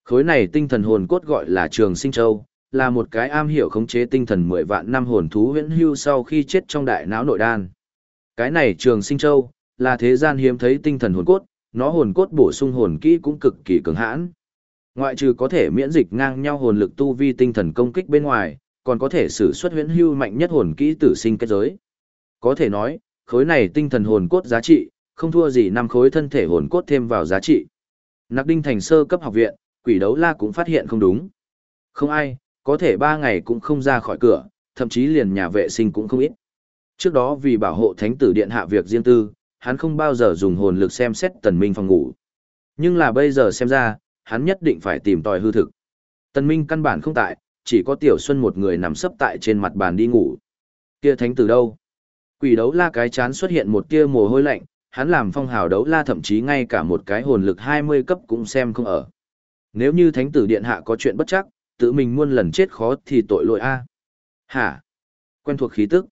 Khối này tinh thần hồn cốt gọi là Trường Sinh Châu, là một cái am hiểu khống chế tinh thần 10 vạn năm hồn thú huyễn hưu sau khi chết trong đại não nội đan. Cái này Trường Sinh Châu, là thế gian hiếm thấy tinh thần hồn cốt, nó hồn cốt bổ sung hồn kỹ cũng cực kỳ cường hãn. Ngoại trừ có thể miễn dịch ngang nhau hồn lực tu vi tinh thần công kích bên ngoài, còn có thể sử xuất huyễn hưu mạnh nhất hồn kỹ tử sinh kết giới. Có thể nói, khối này tinh thần hồn cốt giá trị, không thua gì năm khối thân thể hồn cốt thêm vào giá trị. Nặc Đinh thành sơ cấp học viện, quỷ đấu la cũng phát hiện không đúng. Không ai, có thể ba ngày cũng không ra khỏi cửa, thậm chí liền nhà vệ sinh cũng không ít. Trước đó vì bảo hộ thánh tử điện hạ việc riêng tư, hắn không bao giờ dùng hồn lực xem xét tần minh phòng ngủ. Nhưng là bây giờ xem ra, hắn nhất định phải tìm tòi hư thực. Tần minh căn bản không tại, chỉ có tiểu xuân một người nằm sấp tại trên mặt bàn đi ngủ. Kia thánh tử đâu? Quỷ đấu la cái chán xuất hiện một tia mồ hôi lạnh, hắn làm phong hào đấu la thậm chí ngay cả một cái hồn lực 20 cấp cũng xem không ở. Nếu như thánh tử điện hạ có chuyện bất chắc, tự mình muôn lần chết khó thì tội lỗi a. Hả? Quen thuộc khí tức.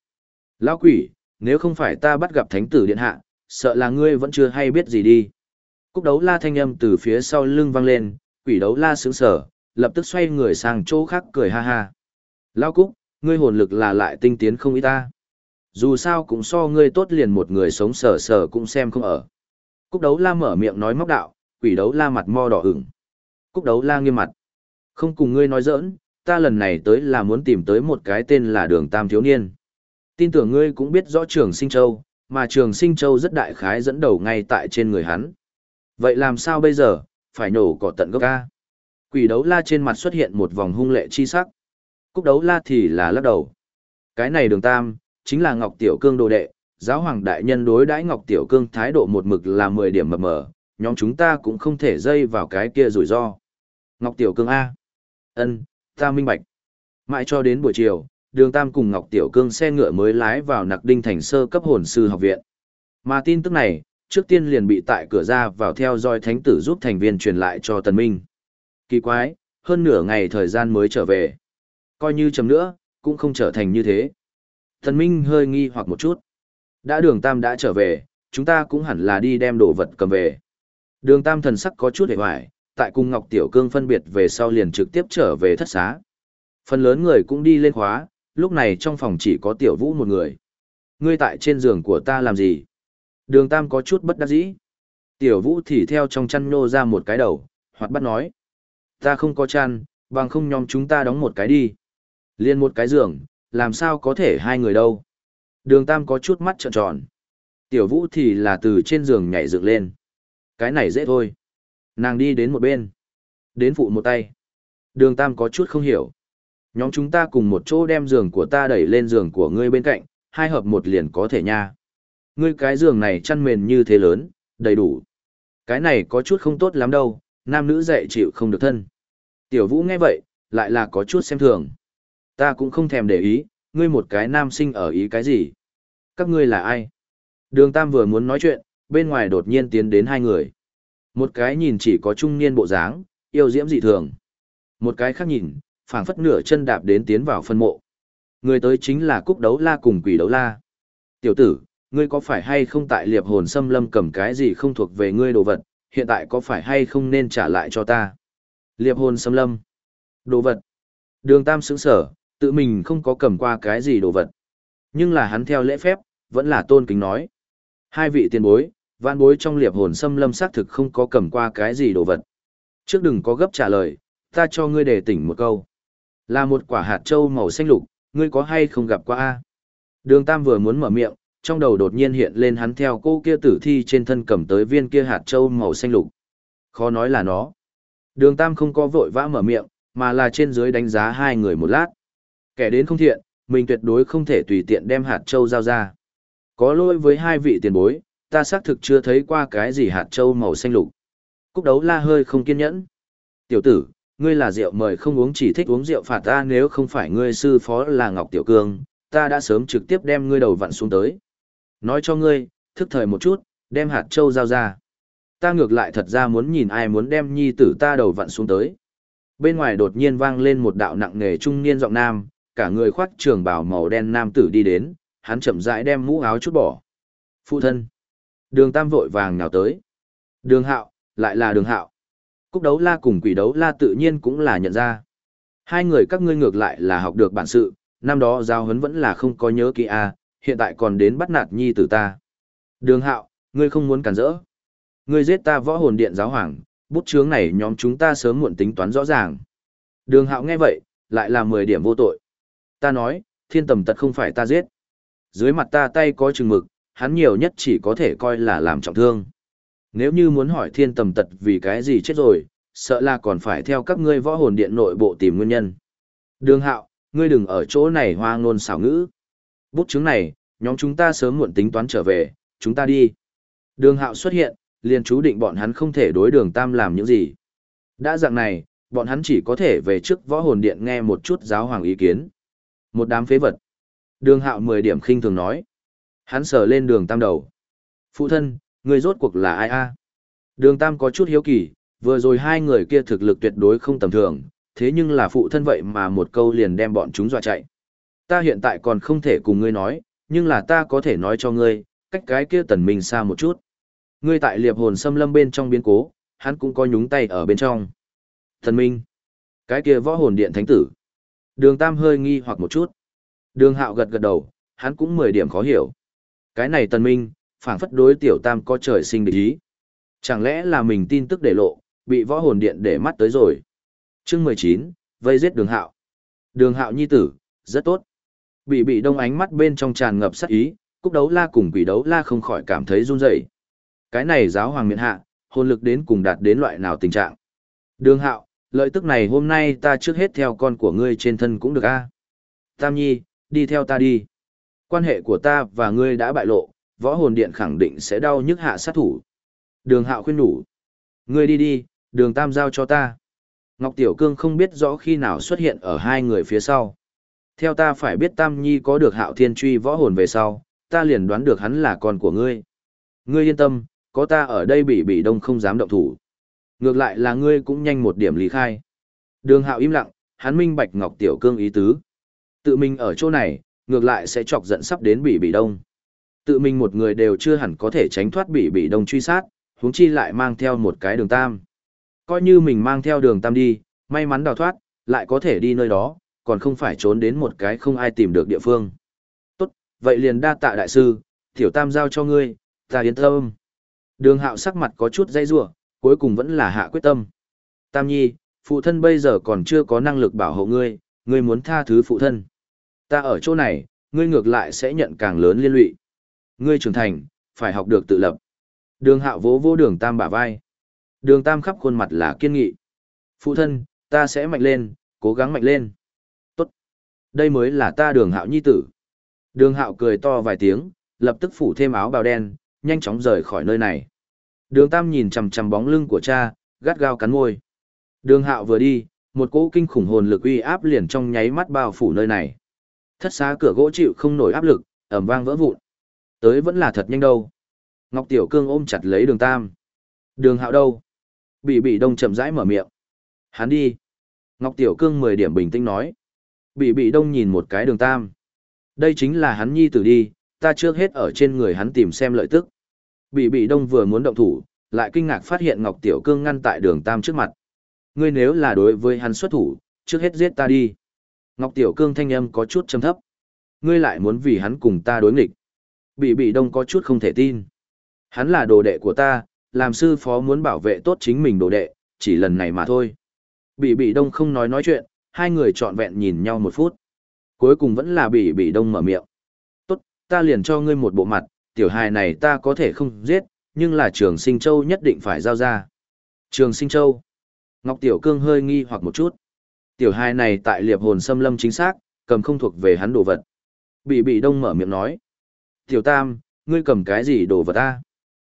Lão quỷ, nếu không phải ta bắt gặp thánh tử điện hạ, sợ là ngươi vẫn chưa hay biết gì đi. Cúc đấu la thanh âm từ phía sau lưng vang lên, quỷ đấu la sướng sở, lập tức xoay người sang chỗ khác cười ha ha. Lão Cúc, ngươi hồn lực là lại tinh tiến không ý ta. Dù sao cũng so ngươi tốt liền một người sống sờ sờ cũng xem không ở. Cúc đấu la mở miệng nói móc đạo, quỷ đấu la mặt mo đỏ ửng. Cúc đấu la nghiêm mặt. Không cùng ngươi nói giỡn, ta lần này tới là muốn tìm tới một cái tên là đường tam thiếu niên. Tin tưởng ngươi cũng biết rõ trường sinh châu, mà trường sinh châu rất đại khái dẫn đầu ngay tại trên người hắn. Vậy làm sao bây giờ, phải nổ cỏ tận gốc ca. Quỷ đấu la trên mặt xuất hiện một vòng hung lệ chi sắc. Cúc đấu la thì là lắc đầu. Cái này đường tam, chính là Ngọc Tiểu Cương đồ đệ, giáo hoàng đại nhân đối đãi Ngọc Tiểu Cương thái độ một mực là 10 điểm mập mờ, nhóm chúng ta cũng không thể dây vào cái kia rủi ro. Ngọc Tiểu Cương A. ân ta minh bạch. Mãi cho đến buổi chiều, đường tam cùng Ngọc Tiểu Cương xe ngựa mới lái vào nặc đinh thành sơ cấp hồn sư học viện. Mà tin tức này, trước tiên liền bị tại cửa ra vào theo dõi thánh tử giúp thành viên truyền lại cho Tần Minh. Kỳ quái, hơn nửa ngày thời gian mới trở về. Coi như chấm nữa, cũng không trở thành như thế. Tần Minh hơi nghi hoặc một chút. Đã đường tam đã trở về, chúng ta cũng hẳn là đi đem đồ vật cầm về. Đường tam thần sắc có chút hề hoài, tại cung Ngọc Tiểu Cương phân biệt về sau liền trực tiếp trở về thất xá. Phần lớn người cũng đi lên khóa, lúc này trong phòng chỉ có Tiểu Vũ một người. Ngươi tại trên giường của ta làm gì? Đường Tam có chút bất đắc dĩ. Tiểu Vũ thì theo trong chăn nhô ra một cái đầu, hoặc bắt nói. Ta không có chăn, bằng không nhóm chúng ta đóng một cái đi. Liên một cái giường, làm sao có thể hai người đâu. Đường Tam có chút mắt trợn tròn. Tiểu Vũ thì là từ trên giường nhảy dựng lên. Cái này dễ thôi. Nàng đi đến một bên. Đến phụ một tay. Đường Tam có chút không hiểu. Nhóm chúng ta cùng một chỗ đem giường của ta đẩy lên giường của ngươi bên cạnh, hai hợp một liền có thể nha. Ngươi cái giường này chăn mền như thế lớn, đầy đủ. Cái này có chút không tốt lắm đâu, nam nữ dạy chịu không được thân. Tiểu vũ nghe vậy, lại là có chút xem thường. Ta cũng không thèm để ý, ngươi một cái nam sinh ở ý cái gì. Các ngươi là ai? Đường Tam vừa muốn nói chuyện, bên ngoài đột nhiên tiến đến hai người. Một cái nhìn chỉ có trung niên bộ dáng, yêu diễm dị thường. Một cái khác nhìn, phảng phất nửa chân đạp đến tiến vào phân mộ. Người tới chính là Cúc Đấu La cùng Quỷ Đấu La. Tiểu tử, ngươi có phải hay không tại liệp hồn xâm lâm cầm cái gì không thuộc về ngươi đồ vật, hiện tại có phải hay không nên trả lại cho ta? Liệp hồn xâm lâm. Đồ vật. Đường Tam sững sở, tự mình không có cầm qua cái gì đồ vật. Nhưng là hắn theo lễ phép, vẫn là tôn kính nói. Hai vị tiền bối, vạn bối trong liệp hồn xâm lâm xác thực không có cầm qua cái gì đồ vật. Trước đừng có gấp trả lời, ta cho ngươi để tỉnh một câu. Là một quả hạt trâu màu xanh lục, ngươi có hay không gặp qua a? Đường Tam vừa muốn mở miệng, trong đầu đột nhiên hiện lên hắn theo cô kia tử thi trên thân cầm tới viên kia hạt trâu màu xanh lục. Khó nói là nó. Đường Tam không có vội vã mở miệng, mà là trên dưới đánh giá hai người một lát. Kẻ đến không thiện, mình tuyệt đối không thể tùy tiện đem hạt trâu giao ra. Có lỗi với hai vị tiền bối, ta xác thực chưa thấy qua cái gì hạt trâu màu xanh lục. Cúc đấu la hơi không kiên nhẫn. Tiểu tử, ngươi là rượu mời không uống chỉ thích uống rượu phạt ta nếu không phải ngươi sư phó là Ngọc Tiểu Cương, ta đã sớm trực tiếp đem ngươi đầu vặn xuống tới. Nói cho ngươi, thức thời một chút, đem hạt châu giao ra. Ta ngược lại thật ra muốn nhìn ai muốn đem nhi tử ta đầu vặn xuống tới. Bên ngoài đột nhiên vang lên một đạo nặng nề trung niên giọng nam, cả người khoác trường bào màu đen nam tử đi đến, hắn chậm rãi đem mũ áo chút bỏ. Phụ thân. Đường Tam vội vàng nào tới. Đường Hạo, lại là Đường Hạo. Cúc đấu la cùng quỷ đấu la tự nhiên cũng là nhận ra. Hai người các ngươi ngược lại là học được bản sự, năm đó giao huấn vẫn là không có nhớ kỹ a, hiện tại còn đến bắt nạt nhi tử ta. Đường Hạo, ngươi không muốn cản rỡ. Ngươi giết ta võ hồn điện giáo hoàng, bút chướng này nhóm chúng ta sớm muộn tính toán rõ ràng. Đường Hạo nghe vậy, lại là 10 điểm vô tội. Ta nói, thiên tầm tật không phải ta giết. Dưới mặt ta tay có chừng mực, hắn nhiều nhất chỉ có thể coi là làm trọng thương. Nếu như muốn hỏi thiên tầm tật vì cái gì chết rồi, sợ là còn phải theo các ngươi võ hồn điện nội bộ tìm nguyên nhân. Đường hạo, ngươi đừng ở chỗ này hoa ngôn xảo ngữ. Bút chứng này, nhóm chúng ta sớm muộn tính toán trở về, chúng ta đi. Đường hạo xuất hiện, liền chú định bọn hắn không thể đối đường tam làm những gì. Đã dạng này, bọn hắn chỉ có thể về trước võ hồn điện nghe một chút giáo hoàng ý kiến. Một đám phế vật. Đường hạo 10 điểm khinh thường nói. Hắn sờ lên đường tam đầu. Phụ thân, người rốt cuộc là ai a? Đường tam có chút hiếu kỳ, vừa rồi hai người kia thực lực tuyệt đối không tầm thường, thế nhưng là phụ thân vậy mà một câu liền đem bọn chúng dọa chạy. Ta hiện tại còn không thể cùng ngươi nói, nhưng là ta có thể nói cho ngươi, cách cái kia tần minh xa một chút. Ngươi tại liệp hồn xâm lâm bên trong biến cố, hắn cũng có nhúng tay ở bên trong. Tần minh, cái kia võ hồn điện thánh tử. Đường Tam hơi nghi hoặc một chút. Đường Hạo gật gật đầu, hắn cũng mười điểm khó hiểu. Cái này tần minh, phảng phất đối tiểu Tam có trời sinh địch ý. Chẳng lẽ là mình tin tức để lộ, bị võ hồn điện để mắt tới rồi. Chương mười chín, vây giết đường Hạo. Đường Hạo nhi tử, rất tốt. Bị bị đông ánh mắt bên trong tràn ngập sắc ý, cúc đấu la cùng quỷ đấu la không khỏi cảm thấy run rẩy. Cái này giáo hoàng miện hạ, hồn lực đến cùng đạt đến loại nào tình trạng. Đường Hạo, lợi tức này hôm nay ta trước hết theo con của ngươi trên thân cũng được a tam nhi đi theo ta đi quan hệ của ta và ngươi đã bại lộ võ hồn điện khẳng định sẽ đau nhức hạ sát thủ đường hạo khuyên nhủ ngươi đi đi đường tam giao cho ta ngọc tiểu cương không biết rõ khi nào xuất hiện ở hai người phía sau theo ta phải biết tam nhi có được hạo thiên truy võ hồn về sau ta liền đoán được hắn là con của ngươi ngươi yên tâm có ta ở đây bị bị đông không dám động thủ Ngược lại là ngươi cũng nhanh một điểm lý khai. Đường hạo im lặng, hắn minh bạch Ngọc Tiểu Cương ý tứ. Tự mình ở chỗ này, ngược lại sẽ chọc giận sắp đến bị bị đông. Tự mình một người đều chưa hẳn có thể tránh thoát bị bị đông truy sát, huống chi lại mang theo một cái đường tam. Coi như mình mang theo đường tam đi, may mắn đào thoát, lại có thể đi nơi đó, còn không phải trốn đến một cái không ai tìm được địa phương. Tốt, vậy liền đa tạ đại sư, tiểu tam giao cho ngươi, ta yên tâm. Đường hạo sắc mặt có chút dây rủa cuối cùng vẫn là hạ quyết tâm. Tam nhi, phụ thân bây giờ còn chưa có năng lực bảo hộ ngươi, ngươi muốn tha thứ phụ thân. Ta ở chỗ này, ngươi ngược lại sẽ nhận càng lớn liên lụy. Ngươi trưởng thành, phải học được tự lập. Đường hạo vỗ vỗ đường tam bả vai. Đường tam khắp khuôn mặt là kiên nghị. Phụ thân, ta sẽ mạnh lên, cố gắng mạnh lên. Tốt. Đây mới là ta đường hạo nhi tử. Đường hạo cười to vài tiếng, lập tức phủ thêm áo bào đen, nhanh chóng rời khỏi nơi này. Đường Tam nhìn chằm chằm bóng lưng của cha, gắt gao cắn môi. Đường Hạo vừa đi, một cỗ kinh khủng hồn lực uy áp liền trong nháy mắt bao phủ nơi này. Thất xá cửa gỗ chịu không nổi áp lực, ầm vang vỡ vụn. Tới vẫn là thật nhanh đâu. Ngọc Tiểu Cương ôm chặt lấy Đường Tam. Đường Hạo đâu? Bị bị đông chậm rãi mở miệng. Hắn đi. Ngọc Tiểu Cương mười điểm bình tĩnh nói. Bị bị đông nhìn một cái Đường Tam. Đây chính là hắn nhi tử đi, ta trước hết ở trên người hắn tìm xem lợi tức. Bị bị đông vừa muốn động thủ, lại kinh ngạc phát hiện Ngọc Tiểu Cương ngăn tại đường Tam trước mặt. Ngươi nếu là đối với hắn xuất thủ, trước hết giết ta đi. Ngọc Tiểu Cương thanh âm có chút trầm thấp. Ngươi lại muốn vì hắn cùng ta đối nghịch. Bị bị đông có chút không thể tin. Hắn là đồ đệ của ta, làm sư phó muốn bảo vệ tốt chính mình đồ đệ, chỉ lần này mà thôi. Bị bị đông không nói nói chuyện, hai người trọn vẹn nhìn nhau một phút. Cuối cùng vẫn là bị bị đông mở miệng. Tốt, ta liền cho ngươi một bộ mặt, tiểu hài này ta có thể không giết, nhưng là trường sinh châu nhất định phải giao ra. Trường sinh châu. Ngọc Tiểu Cương hơi nghi hoặc một chút. Tiểu hài này tại liệp hồn xâm lâm chính xác, cầm không thuộc về hắn đồ vật. Bị bị đông mở miệng nói. Tiểu Tam, ngươi cầm cái gì đồ vật ta?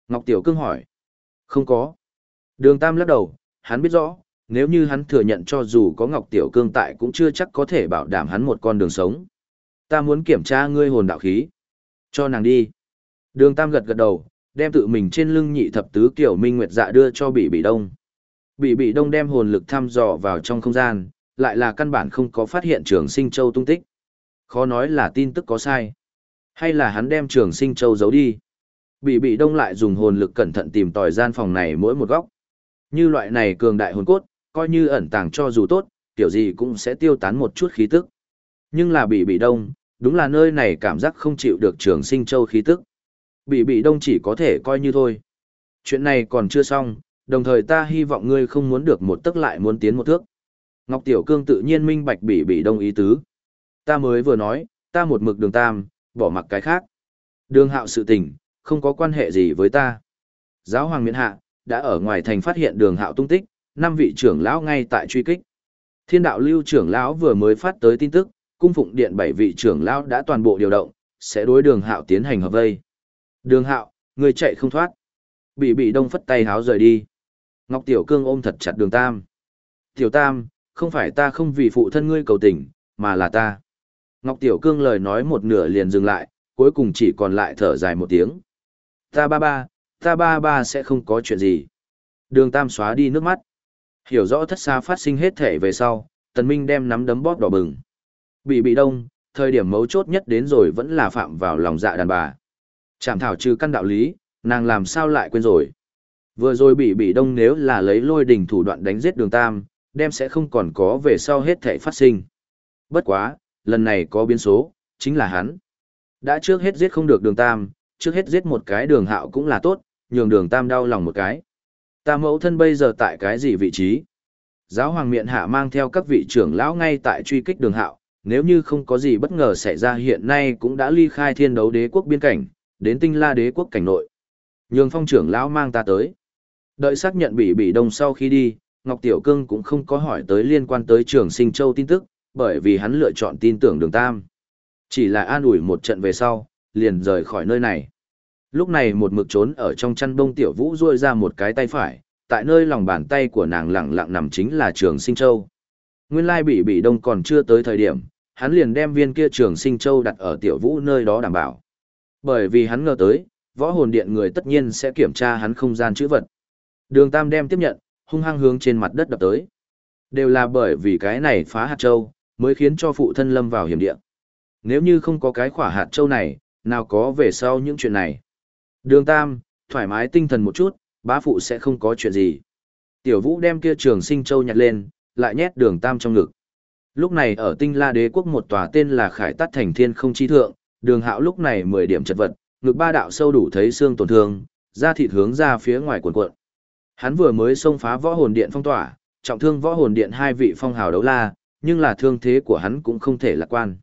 Ngọc Tiểu Cương hỏi. Không có. Đường Tam lắc đầu, hắn biết rõ, nếu như hắn thừa nhận cho dù có Ngọc Tiểu Cương tại cũng chưa chắc có thể bảo đảm hắn một con đường sống. Ta muốn kiểm tra ngươi hồn đạo khí. Cho nàng đi. Đường Tam gật gật đầu, đem tự mình trên lưng nhị thập tứ kiểu minh nguyệt dạ đưa cho Bị Bị Đông. Bị Bị Đông đem hồn lực thăm dò vào trong không gian, lại là căn bản không có phát hiện trường sinh châu tung tích. Khó nói là tin tức có sai. Hay là hắn đem trường sinh châu giấu đi. Bị Bị Đông lại dùng hồn lực cẩn thận tìm tòi gian phòng này mỗi một góc. Như loại này cường đại hồn cốt, coi như ẩn tàng cho dù tốt, kiểu gì cũng sẽ tiêu tán một chút khí tức. Nhưng là Bị Bị Đông, đúng là nơi này cảm giác không chịu được trường sinh châu khí tức. Bị bị đông chỉ có thể coi như thôi. Chuyện này còn chưa xong, đồng thời ta hy vọng ngươi không muốn được một tức lại muốn tiến một thước. Ngọc Tiểu Cương tự nhiên minh bạch bị bị đông ý tứ. Ta mới vừa nói, ta một mực đường tam, bỏ mặc cái khác. Đường hạo sự tình, không có quan hệ gì với ta. Giáo hoàng miễn hạ, đã ở ngoài thành phát hiện đường hạo tung tích, năm vị trưởng lão ngay tại truy kích. Thiên đạo lưu trưởng lão vừa mới phát tới tin tức, cung phụng điện bảy vị trưởng lão đã toàn bộ điều động, sẽ đối đường hạo tiến hành hợp vây. Đường hạo, người chạy không thoát. Bị bị đông phất tay háo rời đi. Ngọc Tiểu Cương ôm thật chặt đường Tam. Tiểu Tam, không phải ta không vì phụ thân ngươi cầu tình, mà là ta. Ngọc Tiểu Cương lời nói một nửa liền dừng lại, cuối cùng chỉ còn lại thở dài một tiếng. Ta ba ba, ta ba ba sẽ không có chuyện gì. Đường Tam xóa đi nước mắt. Hiểu rõ thất xa phát sinh hết thể về sau, Tần Minh đem nắm đấm bóp đỏ bừng. Bị bị đông, thời điểm mấu chốt nhất đến rồi vẫn là phạm vào lòng dạ đàn bà. Chảm thảo trừ căn đạo lý, nàng làm sao lại quên rồi. Vừa rồi bị bị đông nếu là lấy lôi đình thủ đoạn đánh giết đường tam, đem sẽ không còn có về sau hết thể phát sinh. Bất quá, lần này có biến số, chính là hắn. Đã trước hết giết không được đường tam, trước hết giết một cái đường hạo cũng là tốt, nhường đường tam đau lòng một cái. Ta mẫu thân bây giờ tại cái gì vị trí? Giáo hoàng miện hạ mang theo các vị trưởng lão ngay tại truy kích đường hạo, nếu như không có gì bất ngờ xảy ra hiện nay cũng đã ly khai thiên đấu đế quốc biên cảnh, đến tinh la đế quốc cảnh nội. Nhường phong trưởng lão mang ta tới. Đợi xác nhận bị bị đông sau khi đi, Ngọc Tiểu Cương cũng không có hỏi tới liên quan tới trường sinh châu tin tức, bởi vì hắn lựa chọn tin tưởng đường tam. Chỉ là an ủi một trận về sau, liền rời khỏi nơi này. Lúc này một mực trốn ở trong chăn bông tiểu vũ ruôi ra một cái tay phải, tại nơi lòng bàn tay của nàng lặng lặng nằm chính là trường sinh châu. Nguyên lai bị bị đông còn chưa tới thời điểm, hắn liền đem viên kia trường sinh châu đặt ở tiểu vũ nơi đó đảm bảo. Bởi vì hắn ngờ tới, võ hồn điện người tất nhiên sẽ kiểm tra hắn không gian chữ vật. Đường Tam đem tiếp nhận, hung hăng hướng trên mặt đất đập tới. Đều là bởi vì cái này phá hạt châu, mới khiến cho phụ thân lâm vào hiểm địa. Nếu như không có cái khỏa hạt châu này, nào có về sau những chuyện này. Đường Tam, thoải mái tinh thần một chút, bá phụ sẽ không có chuyện gì. Tiểu Vũ đem kia trường sinh châu nhặt lên, lại nhét đường Tam trong ngực. Lúc này ở tinh la đế quốc một tòa tên là Khải Tắt Thành Thiên không chi thượng, đường hạo lúc này mười điểm chật vật, ngực ba đạo sâu đủ thấy xương tổn thương, da thịt hướng ra phía ngoài cuộn cuộn. Hắn vừa mới xông phá võ hồn điện phong tỏa, trọng thương võ hồn điện hai vị phong hào đấu la, nhưng là thương thế của hắn cũng không thể lạc quan.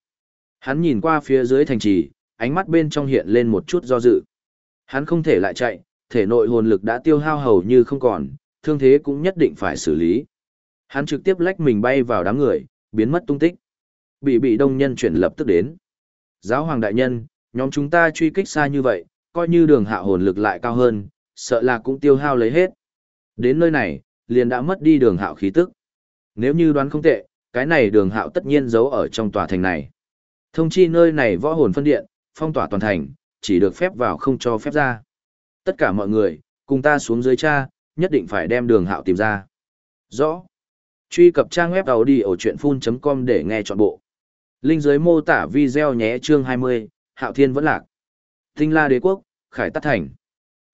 Hắn nhìn qua phía dưới thành trì, ánh mắt bên trong hiện lên một chút do dự. Hắn không thể lại chạy, thể nội hồn lực đã tiêu hao hầu như không còn, thương thế cũng nhất định phải xử lý. Hắn trực tiếp lách mình bay vào đám người, biến mất tung tích. Bị bị đông nhân chuyển lập tức đến. Giáo hoàng đại nhân, nhóm chúng ta truy kích xa như vậy, coi như đường hạ hồn lực lại cao hơn, sợ là cũng tiêu hao lấy hết. Đến nơi này, liền đã mất đi đường hạo khí tức. Nếu như đoán không tệ, cái này đường hạo tất nhiên giấu ở trong tòa thành này. Thông chi nơi này võ hồn phân điện, phong tỏa toàn thành, chỉ được phép vào không cho phép ra. Tất cả mọi người, cùng ta xuống dưới cha, nhất định phải đem đường hạo tìm ra. Rõ. Truy cập trang web đầu đi ở chuyện full.com để nghe trọn bộ. Linh dưới mô tả video nhé chương 20, Hạo Thiên vẫn lạc. Tinh La Đế Quốc, Khải Tát Thành.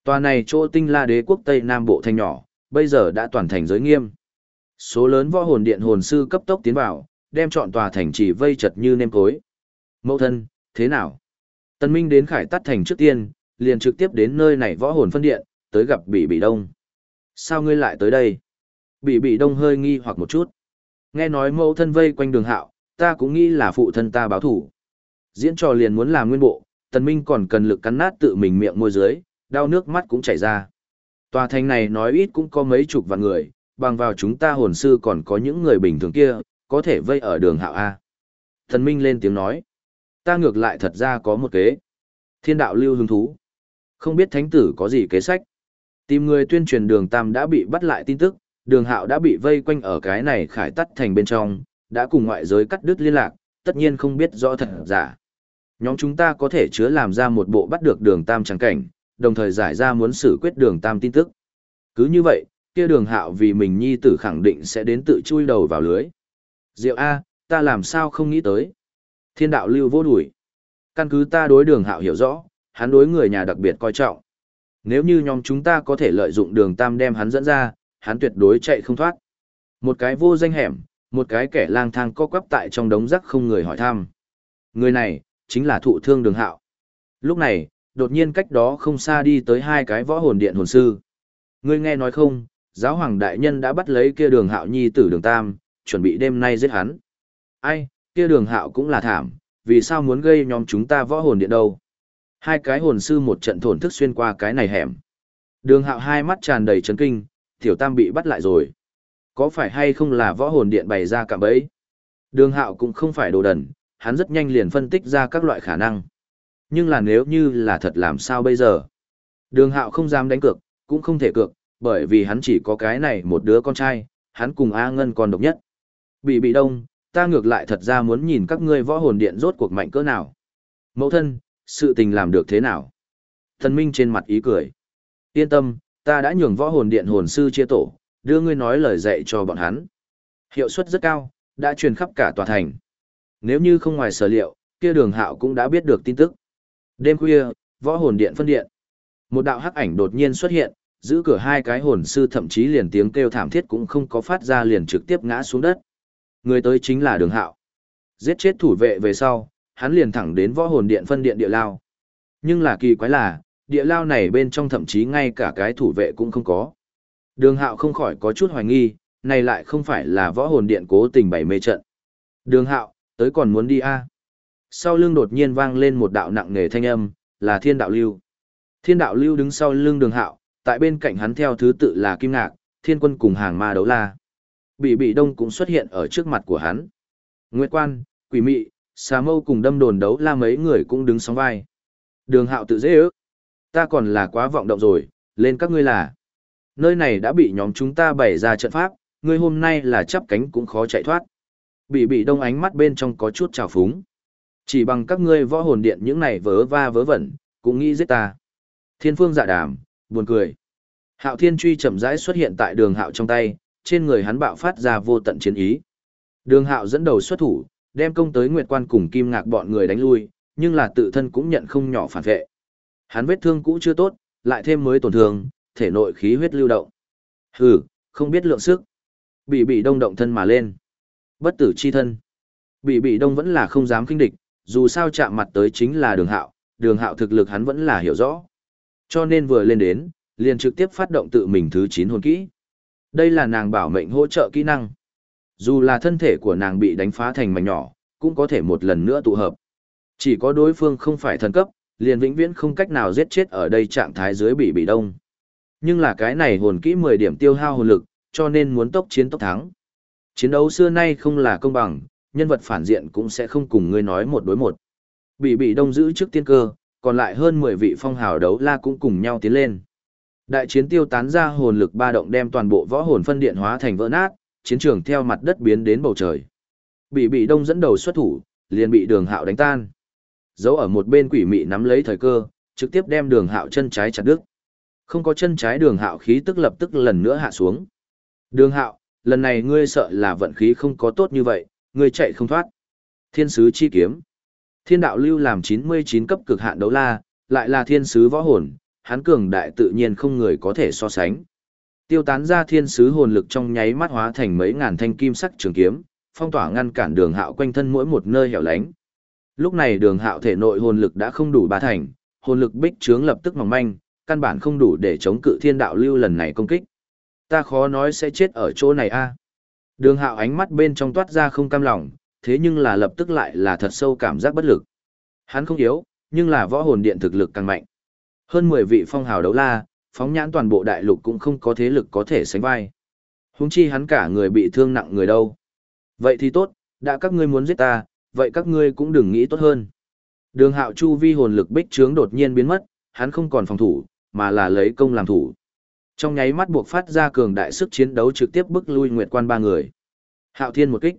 Tòa này chỗ Tinh La Đế Quốc Tây Nam Bộ thành nhỏ, bây giờ đã toàn thành giới nghiêm. Số lớn võ hồn điện hồn sư cấp tốc tiến vào, đem chọn tòa thành chỉ vây chật như nêm cối. Mẫu thân, thế nào? Tân Minh đến Khải Tát Thành trước tiên, liền trực tiếp đến nơi này võ hồn phân điện, tới gặp Bỉ Bỉ Đông. Sao ngươi lại tới đây? Bỉ Bỉ Đông hơi nghi hoặc một chút. Nghe nói mẫu thân vây quanh đường hạo, ta cũng nghĩ là phụ thân ta báo thủ. Diễn trò liền muốn làm nguyên bộ, Tần Minh còn cần lực cắn nát tự mình miệng môi dưới, đau nước mắt cũng chảy ra. Tòa thành này nói ít cũng có mấy chục vạn người, bằng vào chúng ta hồn sư còn có những người bình thường kia, có thể vây ở đường hạo A. thần Minh lên tiếng nói. Ta ngược lại thật ra có một kế. Thiên đạo lưu hứng thú. Không biết thánh tử có gì kế sách. Tìm người tuyên truyền đường Tam đã bị bắt lại tin tức, đường hạo đã bị vây quanh ở cái này khải tắt thành bên trong, đã cùng ngoại giới cắt đứt liên lạc, tất nhiên không biết rõ thật giả. Nhóm chúng ta có thể chứa làm ra một bộ bắt được đường Tam trắng cảnh, đồng thời giải ra muốn xử quyết đường Tam tin tức. Cứ như vậy, kia đường hạo vì mình nhi tử khẳng định sẽ đến tự chui đầu vào lưới. Diệu A, ta làm sao không nghĩ tới. Thiên đạo lưu vô đuổi. Căn cứ ta đối đường hạo hiểu rõ, hắn đối người nhà đặc biệt coi trọng. Nếu như nhóm chúng ta có thể lợi dụng đường tam đem hắn dẫn ra, hắn tuyệt đối chạy không thoát. Một cái vô danh hẻm, một cái kẻ lang thang co quắp tại trong đống rác không người hỏi thăm. Người này, chính là thụ thương đường hạo. Lúc này, đột nhiên cách đó không xa đi tới hai cái võ hồn điện hồn sư. Ngươi nghe nói không, giáo hoàng đại nhân đã bắt lấy kia đường hạo nhi tử đường tam, chuẩn bị đêm nay giết hắn. Ai, kia đường hạo cũng là thảm, vì sao muốn gây nhóm chúng ta võ hồn điện đâu. Hai cái hồn sư một trận thổn thức xuyên qua cái này hẻm. Đường hạo hai mắt tràn đầy chấn kinh, tiểu tam bị bắt lại rồi. Có phải hay không là võ hồn điện bày ra cả bẫy? Đường hạo cũng không phải đồ đần, hắn rất nhanh liền phân tích ra các loại khả năng. Nhưng là nếu như là thật làm sao bây giờ? Đường hạo không dám đánh cược, cũng không thể cược, bởi vì hắn chỉ có cái này một đứa con trai, hắn cùng A Ngân còn độc nhất. Bị bị đông, ta ngược lại thật ra muốn nhìn các ngươi võ hồn điện rốt cuộc mạnh cỡ nào. Mẫu thân, sự tình làm được thế nào? Thần Minh trên mặt ý cười. Yên tâm, ta đã nhường võ hồn điện hồn sư chia tổ, đưa ngươi nói lời dạy cho bọn hắn. Hiệu suất rất cao, đã truyền khắp cả tòa thành. Nếu như không ngoài sở liệu, kia đường hạo cũng đã biết được tin tức. Đêm khuya, võ hồn điện phân điện. Một đạo hắc ảnh đột nhiên xuất hiện, giữ cửa hai cái hồn sư thậm chí liền tiếng kêu thảm thiết cũng không có phát ra liền trực tiếp ngã xuống đất. Người tới chính là đường hạo. Giết chết thủ vệ về sau, hắn liền thẳng đến võ hồn điện phân điện địa lao. Nhưng là kỳ quái là, địa lao này bên trong thậm chí ngay cả cái thủ vệ cũng không có. Đường hạo không khỏi có chút hoài nghi, này lại không phải là võ hồn điện cố tình bày mê trận. Đường hạo, tới còn muốn đi a à? Sau lưng đột nhiên vang lên một đạo nặng nề thanh âm, là thiên đạo lưu. Thiên đạo lưu đứng sau lưng đường hạo, tại bên cạnh hắn theo thứ tự là kim ngạc, thiên quân cùng hàng ma đấu la. Bị bị đông cũng xuất hiện ở trước mặt của hắn. Nguyệt quan, quỷ mị, xà mâu cùng đâm đồn đấu la mấy người cũng đứng sóng vai. Đường hạo tự dễ ước. Ta còn là quá vọng động rồi, lên các ngươi là. Nơi này đã bị nhóm chúng ta bày ra trận pháp, ngươi hôm nay là chắp cánh cũng khó chạy thoát. Bị bị đông ánh mắt bên trong có chút trào phúng. Chỉ bằng các ngươi võ hồn điện những này vớ va vớ vẩn, cũng nghĩ giết ta. Thiên phương dạ đàm, buồn cười. Hạo thiên truy chậm rãi xuất hiện tại đường hạo trong tay, trên người hắn bạo phát ra vô tận chiến ý. Đường hạo dẫn đầu xuất thủ, đem công tới Nguyệt Quan cùng Kim Ngạc bọn người đánh lui, nhưng là tự thân cũng nhận không nhỏ phản vệ. Hắn vết thương cũ chưa tốt, lại thêm mới tổn thương, thể nội khí huyết lưu động. Hừ, không biết lượng sức. Bị bị đông động thân mà lên. Bất tử chi thân. Bị bị đông vẫn là không dám kinh địch, dù sao chạm mặt tới chính là đường hạo, đường hạo thực lực hắn vẫn là hiểu rõ. Cho nên vừa lên đến, liền trực tiếp phát động tự mình thứ 9 hồn kỹ. Đây là nàng bảo mệnh hỗ trợ kỹ năng. Dù là thân thể của nàng bị đánh phá thành mảnh nhỏ, cũng có thể một lần nữa tụ hợp. Chỉ có đối phương không phải thần cấp, liền vĩnh viễn không cách nào giết chết ở đây trạng thái dưới bị bị đông. Nhưng là cái này hồn kỹ 10 điểm tiêu hao hồn lực, cho nên muốn tốc chiến tốc thắng. Chiến đấu xưa nay không là công bằng, nhân vật phản diện cũng sẽ không cùng ngươi nói một đối một. Bị bị đông giữ trước tiên cơ, còn lại hơn 10 vị phong hào đấu la cũng cùng nhau tiến lên. Đại chiến tiêu tán ra hồn lực ba động đem toàn bộ võ hồn phân điện hóa thành vỡ nát, chiến trường theo mặt đất biến đến bầu trời. Bị bị đông dẫn đầu xuất thủ, liền bị đường hạo đánh tan. Giấu ở một bên quỷ mị nắm lấy thời cơ, trực tiếp đem đường hạo chân trái chặt đứt. Không có chân trái đường hạo khí tức lập tức lần nữa hạ xuống. Đường hạo, lần này ngươi sợ là vận khí không có tốt như vậy, ngươi chạy không thoát. Thiên sứ chi kiếm. Thiên đạo lưu làm 99 cấp cực hạn đấu la, lại là thiên sứ võ hồn, hắn cường đại tự nhiên không người có thể so sánh. Tiêu tán ra thiên sứ hồn lực trong nháy mắt hóa thành mấy ngàn thanh kim sắc trường kiếm, phong tỏa ngăn cản đường hạo quanh thân mỗi một nơi hẻo lánh. Lúc này đường hạo thể nội hồn lực đã không đủ ba thành, hồn lực bích trướng lập tức mỏng manh, căn bản không đủ để chống cự thiên đạo lưu lần này công kích. Ta khó nói sẽ chết ở chỗ này a. Đường hạo ánh mắt bên trong toát ra không cam lòng, thế nhưng là lập tức lại là thật sâu cảm giác bất lực. Hắn không yếu, nhưng là võ hồn điện thực lực càng mạnh. Hơn 10 vị phong hào đấu la, phóng nhãn toàn bộ đại lục cũng không có thế lực có thể sánh vai. Húng chi hắn cả người bị thương nặng người đâu. Vậy thì tốt, đã các ngươi muốn giết ta, vậy các ngươi cũng đừng nghĩ tốt hơn. Đường hạo chu vi hồn lực bích trướng đột nhiên biến mất, hắn không còn phòng thủ, mà là lấy công làm thủ. Trong nháy mắt buộc phát ra cường đại sức chiến đấu trực tiếp bức lui nguyệt quan ba người. Hạo thiên một kích.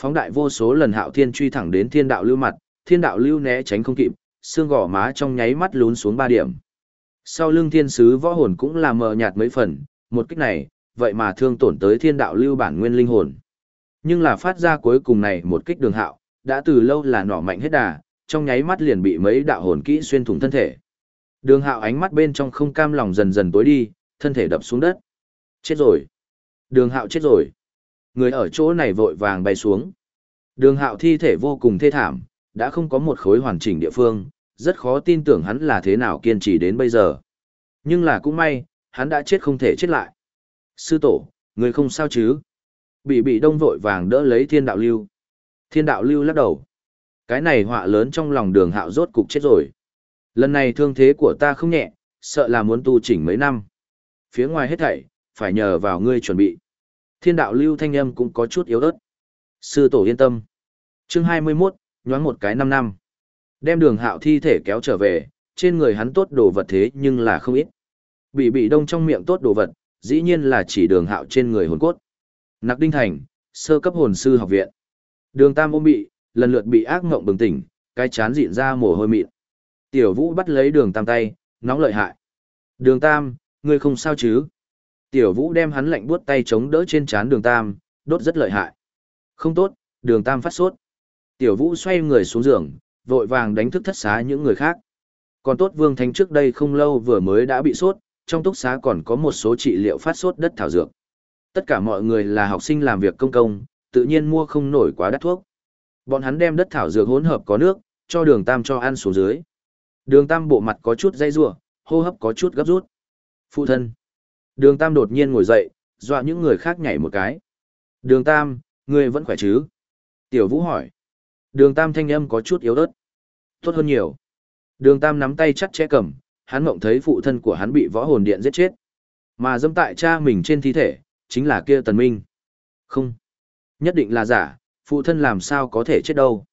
Phóng đại vô số lần hạo thiên truy thẳng đến thiên đạo lưu mặt, thiên đạo lưu né tránh không kịp, xương gò má trong nháy mắt lún xuống ba điểm. Sau lưng thiên sứ võ hồn cũng là mờ nhạt mấy phần, một kích này, vậy mà thương tổn tới thiên đạo lưu bản nguyên linh hồn. Nhưng là phát ra cuối cùng này một kích đường hạo, đã từ lâu là nỏ mạnh hết đà, trong nháy mắt liền bị mấy đạo hồn kỹ xuyên thủng thân thể. Đường hạo ánh mắt bên trong không cam lòng dần dần tối đi, thân thể đập xuống đất. Chết rồi. Đường hạo chết rồi. Người ở chỗ này vội vàng bay xuống. Đường hạo thi thể vô cùng thê thảm, đã không có một khối hoàn chỉnh địa phương, rất khó tin tưởng hắn là thế nào kiên trì đến bây giờ. Nhưng là cũng may, hắn đã chết không thể chết lại. Sư tổ, người không sao chứ? Bị bị đông vội vàng đỡ lấy thiên đạo lưu. Thiên đạo lưu lắc đầu. Cái này họa lớn trong lòng đường hạo rốt cục chết rồi. Lần này thương thế của ta không nhẹ, sợ là muốn tu chỉnh mấy năm. Phía ngoài hết thảy, phải nhờ vào ngươi chuẩn bị. Thiên đạo lưu thanh âm cũng có chút yếu ớt. Sư tổ yên tâm. Chương 21, nhoáng một cái 5 năm. Đem đường hạo thi thể kéo trở về, trên người hắn tốt đồ vật thế nhưng là không ít. Bị bị đông trong miệng tốt đồ vật, dĩ nhiên là chỉ đường hạo trên người hồn cốt. Nặc Đinh Thành, sơ cấp hồn sư học viện. Đường Tam ôm bị, lần lượt bị ác ngộng bừng tỉnh, cái chán dịn ra mồ hôi mịn. Tiểu Vũ bắt lấy đường Tam tay, nóng lợi hại. Đường Tam, ngươi không sao chứ? Tiểu Vũ đem hắn lạnh buốt tay chống đỡ trên chán đường Tam, đốt rất lợi hại. Không tốt, đường Tam phát sốt. Tiểu Vũ xoay người xuống giường, vội vàng đánh thức thất xá những người khác. Còn tốt Vương Thánh trước đây không lâu vừa mới đã bị sốt, trong túc xá còn có một số trị liệu phát sốt đất thảo dược. Tất cả mọi người là học sinh làm việc công công, tự nhiên mua không nổi quá đắt thuốc. Bọn hắn đem đất thảo dược hỗn hợp có nước, cho đường tam cho ăn xuống dưới. Đường tam bộ mặt có chút dây rủa, hô hấp có chút gấp rút. Phụ thân. Đường tam đột nhiên ngồi dậy, dọa những người khác nhảy một cái. Đường tam, ngươi vẫn khỏe chứ? Tiểu vũ hỏi. Đường tam thanh âm có chút yếu ớt. Tốt hơn nhiều. Đường tam nắm tay chặt chẽ cầm, hắn mộng thấy phụ thân của hắn bị võ hồn điện giết chết. Mà dâm tại cha mình trên thi thể, chính là kia tần minh. Không. Nhất định là giả, phụ thân làm sao có thể chết đâu.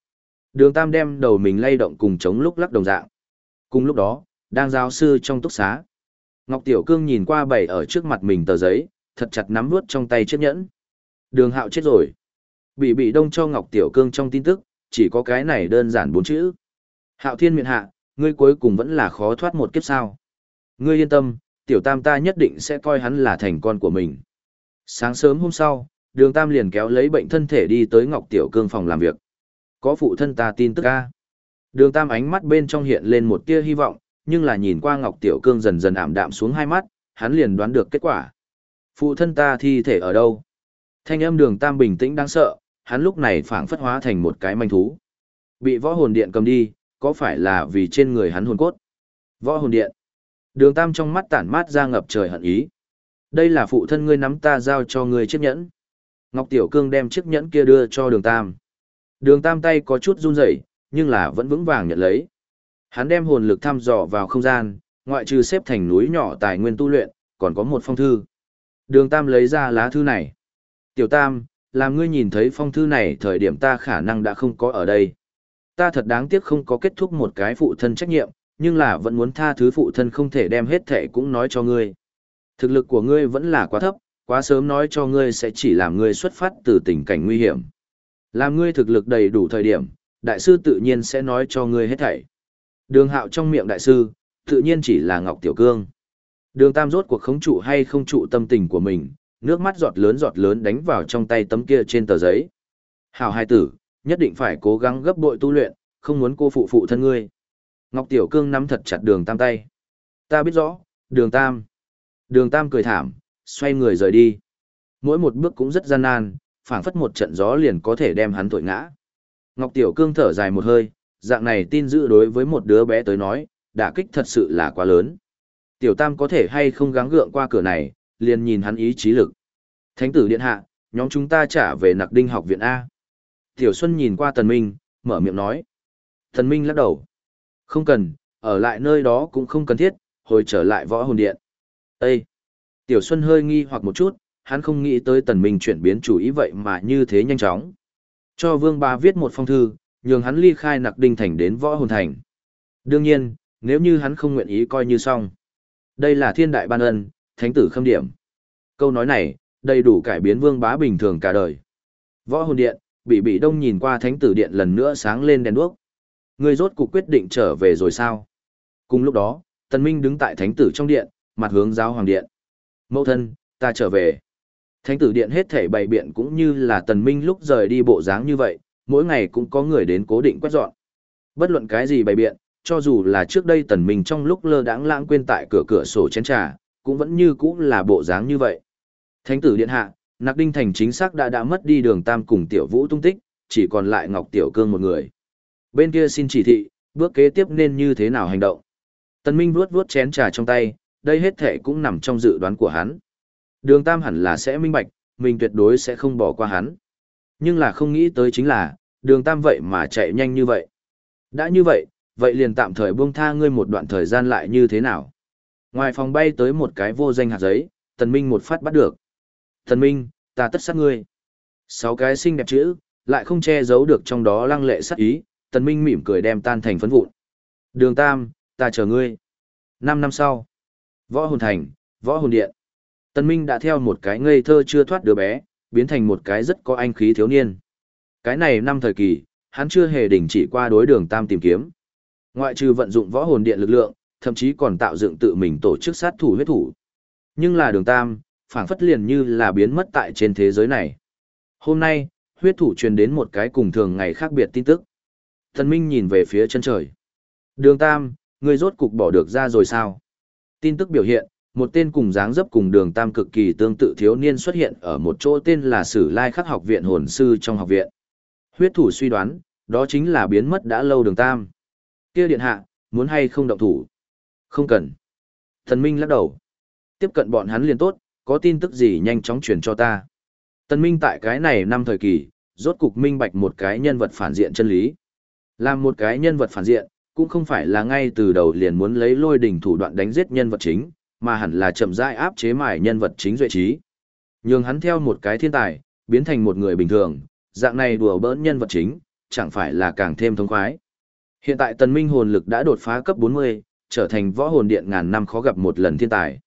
Đường Tam đem đầu mình lay động cùng chống lúc lắc đồng dạng. Cùng lúc đó, đang giáo sư trong túc xá. Ngọc Tiểu Cương nhìn qua bày ở trước mặt mình tờ giấy, thật chặt nắm nuốt trong tay chiếc nhẫn. Đường Hạo chết rồi. Bị bị đông cho Ngọc Tiểu Cương trong tin tức, chỉ có cái này đơn giản bốn chữ. Hạo Thiên miện hạ, ngươi cuối cùng vẫn là khó thoát một kiếp sao. Ngươi yên tâm, Tiểu Tam ta nhất định sẽ coi hắn là thành con của mình. Sáng sớm hôm sau, đường Tam liền kéo lấy bệnh thân thể đi tới Ngọc Tiểu Cương phòng làm việc. Có phụ thân ta tin tức ca. Đường Tam ánh mắt bên trong hiện lên một tia hy vọng, nhưng là nhìn qua Ngọc Tiểu Cương dần dần ảm đạm xuống hai mắt, hắn liền đoán được kết quả. Phụ thân ta thi thể ở đâu? Thanh âm đường Tam bình tĩnh đáng sợ, hắn lúc này phảng phất hóa thành một cái manh thú. Bị võ hồn điện cầm đi, có phải là vì trên người hắn hồn cốt? Võ hồn điện. Đường Tam trong mắt tản mát ra ngập trời hận ý. Đây là phụ thân ngươi nắm ta giao cho ngươi chiếc nhẫn. Ngọc Tiểu Cương đem chiếc nhẫn kia đưa cho đường Tam. Đường Tam tay có chút run rẩy, nhưng là vẫn vững vàng nhận lấy. Hắn đem hồn lực thăm dò vào không gian, ngoại trừ xếp thành núi nhỏ tài nguyên tu luyện, còn có một phong thư. Đường Tam lấy ra lá thư này. Tiểu Tam, làm ngươi nhìn thấy phong thư này thời điểm ta khả năng đã không có ở đây. Ta thật đáng tiếc không có kết thúc một cái phụ thân trách nhiệm, nhưng là vẫn muốn tha thứ phụ thân không thể đem hết thể cũng nói cho ngươi. Thực lực của ngươi vẫn là quá thấp, quá sớm nói cho ngươi sẽ chỉ làm ngươi xuất phát từ tình cảnh nguy hiểm. Làm ngươi thực lực đầy đủ thời điểm, đại sư tự nhiên sẽ nói cho ngươi hết thảy. Đường hạo trong miệng đại sư, tự nhiên chỉ là Ngọc Tiểu Cương. Đường tam rốt cuộc khống trụ hay không trụ tâm tình của mình, nước mắt giọt lớn giọt lớn đánh vào trong tay tấm kia trên tờ giấy. Hảo hai tử, nhất định phải cố gắng gấp bội tu luyện, không muốn cô phụ phụ thân ngươi. Ngọc Tiểu Cương nắm thật chặt đường tam tay. Ta biết rõ, đường tam. Đường tam cười thảm, xoay người rời đi. Mỗi một bước cũng rất gian nan, phảng phất một trận gió liền có thể đem hắn tội ngã. Ngọc Tiểu Cương thở dài một hơi, dạng này tin dữ đối với một đứa bé tới nói, đả kích thật sự là quá lớn. Tiểu Tam có thể hay không gắng gượng qua cửa này, liền nhìn hắn ý chí lực. Thánh tử điện hạ, nhóm chúng ta trả về nặc đinh học viện A. Tiểu Xuân nhìn qua Tần Minh, mở miệng nói. Tần Minh lắc đầu. Không cần, ở lại nơi đó cũng không cần thiết, hồi trở lại võ hồn điện. Ê! Tiểu Xuân hơi nghi hoặc một chút, hắn không nghĩ tới Tần Minh chuyển biến chủ ý vậy mà như thế nhanh chóng. Cho Vương Ba viết một phong thư, nhường hắn ly khai nặc đinh thành đến võ hồn thành. Đương nhiên, nếu như hắn không nguyện ý coi như xong. Đây là thiên đại ban ân, thánh tử khâm điểm. Câu nói này, đầy đủ cải biến vương bá bình thường cả đời. Võ hồn điện, bị bị đông nhìn qua thánh tử điện lần nữa sáng lên đèn đuốc. Người rốt cuộc quyết định trở về rồi sao? Cùng lúc đó, tần minh đứng tại thánh tử trong điện, mặt hướng giáo hoàng điện. Mẫu thân, ta trở về. Thánh tử điện hết thể bày biện cũng như là tần minh lúc rời đi bộ dáng như vậy, mỗi ngày cũng có người đến cố định quét dọn. Bất luận cái gì bày biện, cho dù là trước đây tần minh trong lúc lơ đãng lãng quên tại cửa cửa sổ chén trà, cũng vẫn như cũ là bộ dáng như vậy. Thánh tử điện hạ, Nặc Đinh Thành chính xác đã đã mất đi đường tam cùng tiểu vũ tung tích, chỉ còn lại Ngọc Tiểu Cương một người. Bên kia xin chỉ thị, bước kế tiếp nên như thế nào hành động. Tần Minh vuốt vuốt chén trà trong tay, đây hết thể cũng nằm trong dự đoán của hắn. Đường tam hẳn là sẽ minh bạch, mình tuyệt đối sẽ không bỏ qua hắn. Nhưng là không nghĩ tới chính là, đường tam vậy mà chạy nhanh như vậy. Đã như vậy, vậy liền tạm thời buông tha ngươi một đoạn thời gian lại như thế nào. Ngoài phòng bay tới một cái vô danh hạt giấy, tần minh một phát bắt được. Tần minh, ta tất sát ngươi. Sáu cái xinh đẹp chữ, lại không che giấu được trong đó lăng lệ sát ý, tần minh mỉm cười đem tan thành phấn vụn. Đường tam, ta chờ ngươi. Năm năm sau, võ hồn thành, võ hồn điện. Tần minh đã theo một cái ngây thơ chưa thoát đứa bé, biến thành một cái rất có anh khí thiếu niên. Cái này năm thời kỳ, hắn chưa hề đình chỉ qua đối đường tam tìm kiếm. Ngoại trừ vận dụng võ hồn điện lực lượng, thậm chí còn tạo dựng tự mình tổ chức sát thủ huyết thủ. Nhưng là đường tam, phảng phất liền như là biến mất tại trên thế giới này. Hôm nay, huyết thủ truyền đến một cái cùng thường ngày khác biệt tin tức. Thần Minh nhìn về phía chân trời. Đường tam, người rốt cục bỏ được ra rồi sao? Tin tức biểu hiện, một tên cùng dáng dấp cùng đường tam cực kỳ tương tự thiếu niên xuất hiện ở một chỗ tên là Sử Lai Khắc học viện hồn sư trong học viện. Huyết thủ suy đoán, đó chính là biến mất đã lâu đường tam. Kia điện hạ, muốn hay không động thủ? Không cần. Thần Minh lắc đầu. Tiếp cận bọn hắn liền tốt, có tin tức gì nhanh chóng truyền cho ta. Tần Minh tại cái này năm thời kỳ, rốt cục minh bạch một cái nhân vật phản diện chân lý. Làm một cái nhân vật phản diện, cũng không phải là ngay từ đầu liền muốn lấy lôi đỉnh thủ đoạn đánh giết nhân vật chính, mà hẳn là chậm rãi áp chế mải nhân vật chính duệ trí. Nhường hắn theo một cái thiên tài, biến thành một người bình thường, dạng này đùa bỡn nhân vật chính, chẳng phải là càng thêm thông khoái. Hiện tại tần minh hồn lực đã đột phá cấp 40, trở thành võ hồn điện ngàn năm khó gặp một lần thiên tài.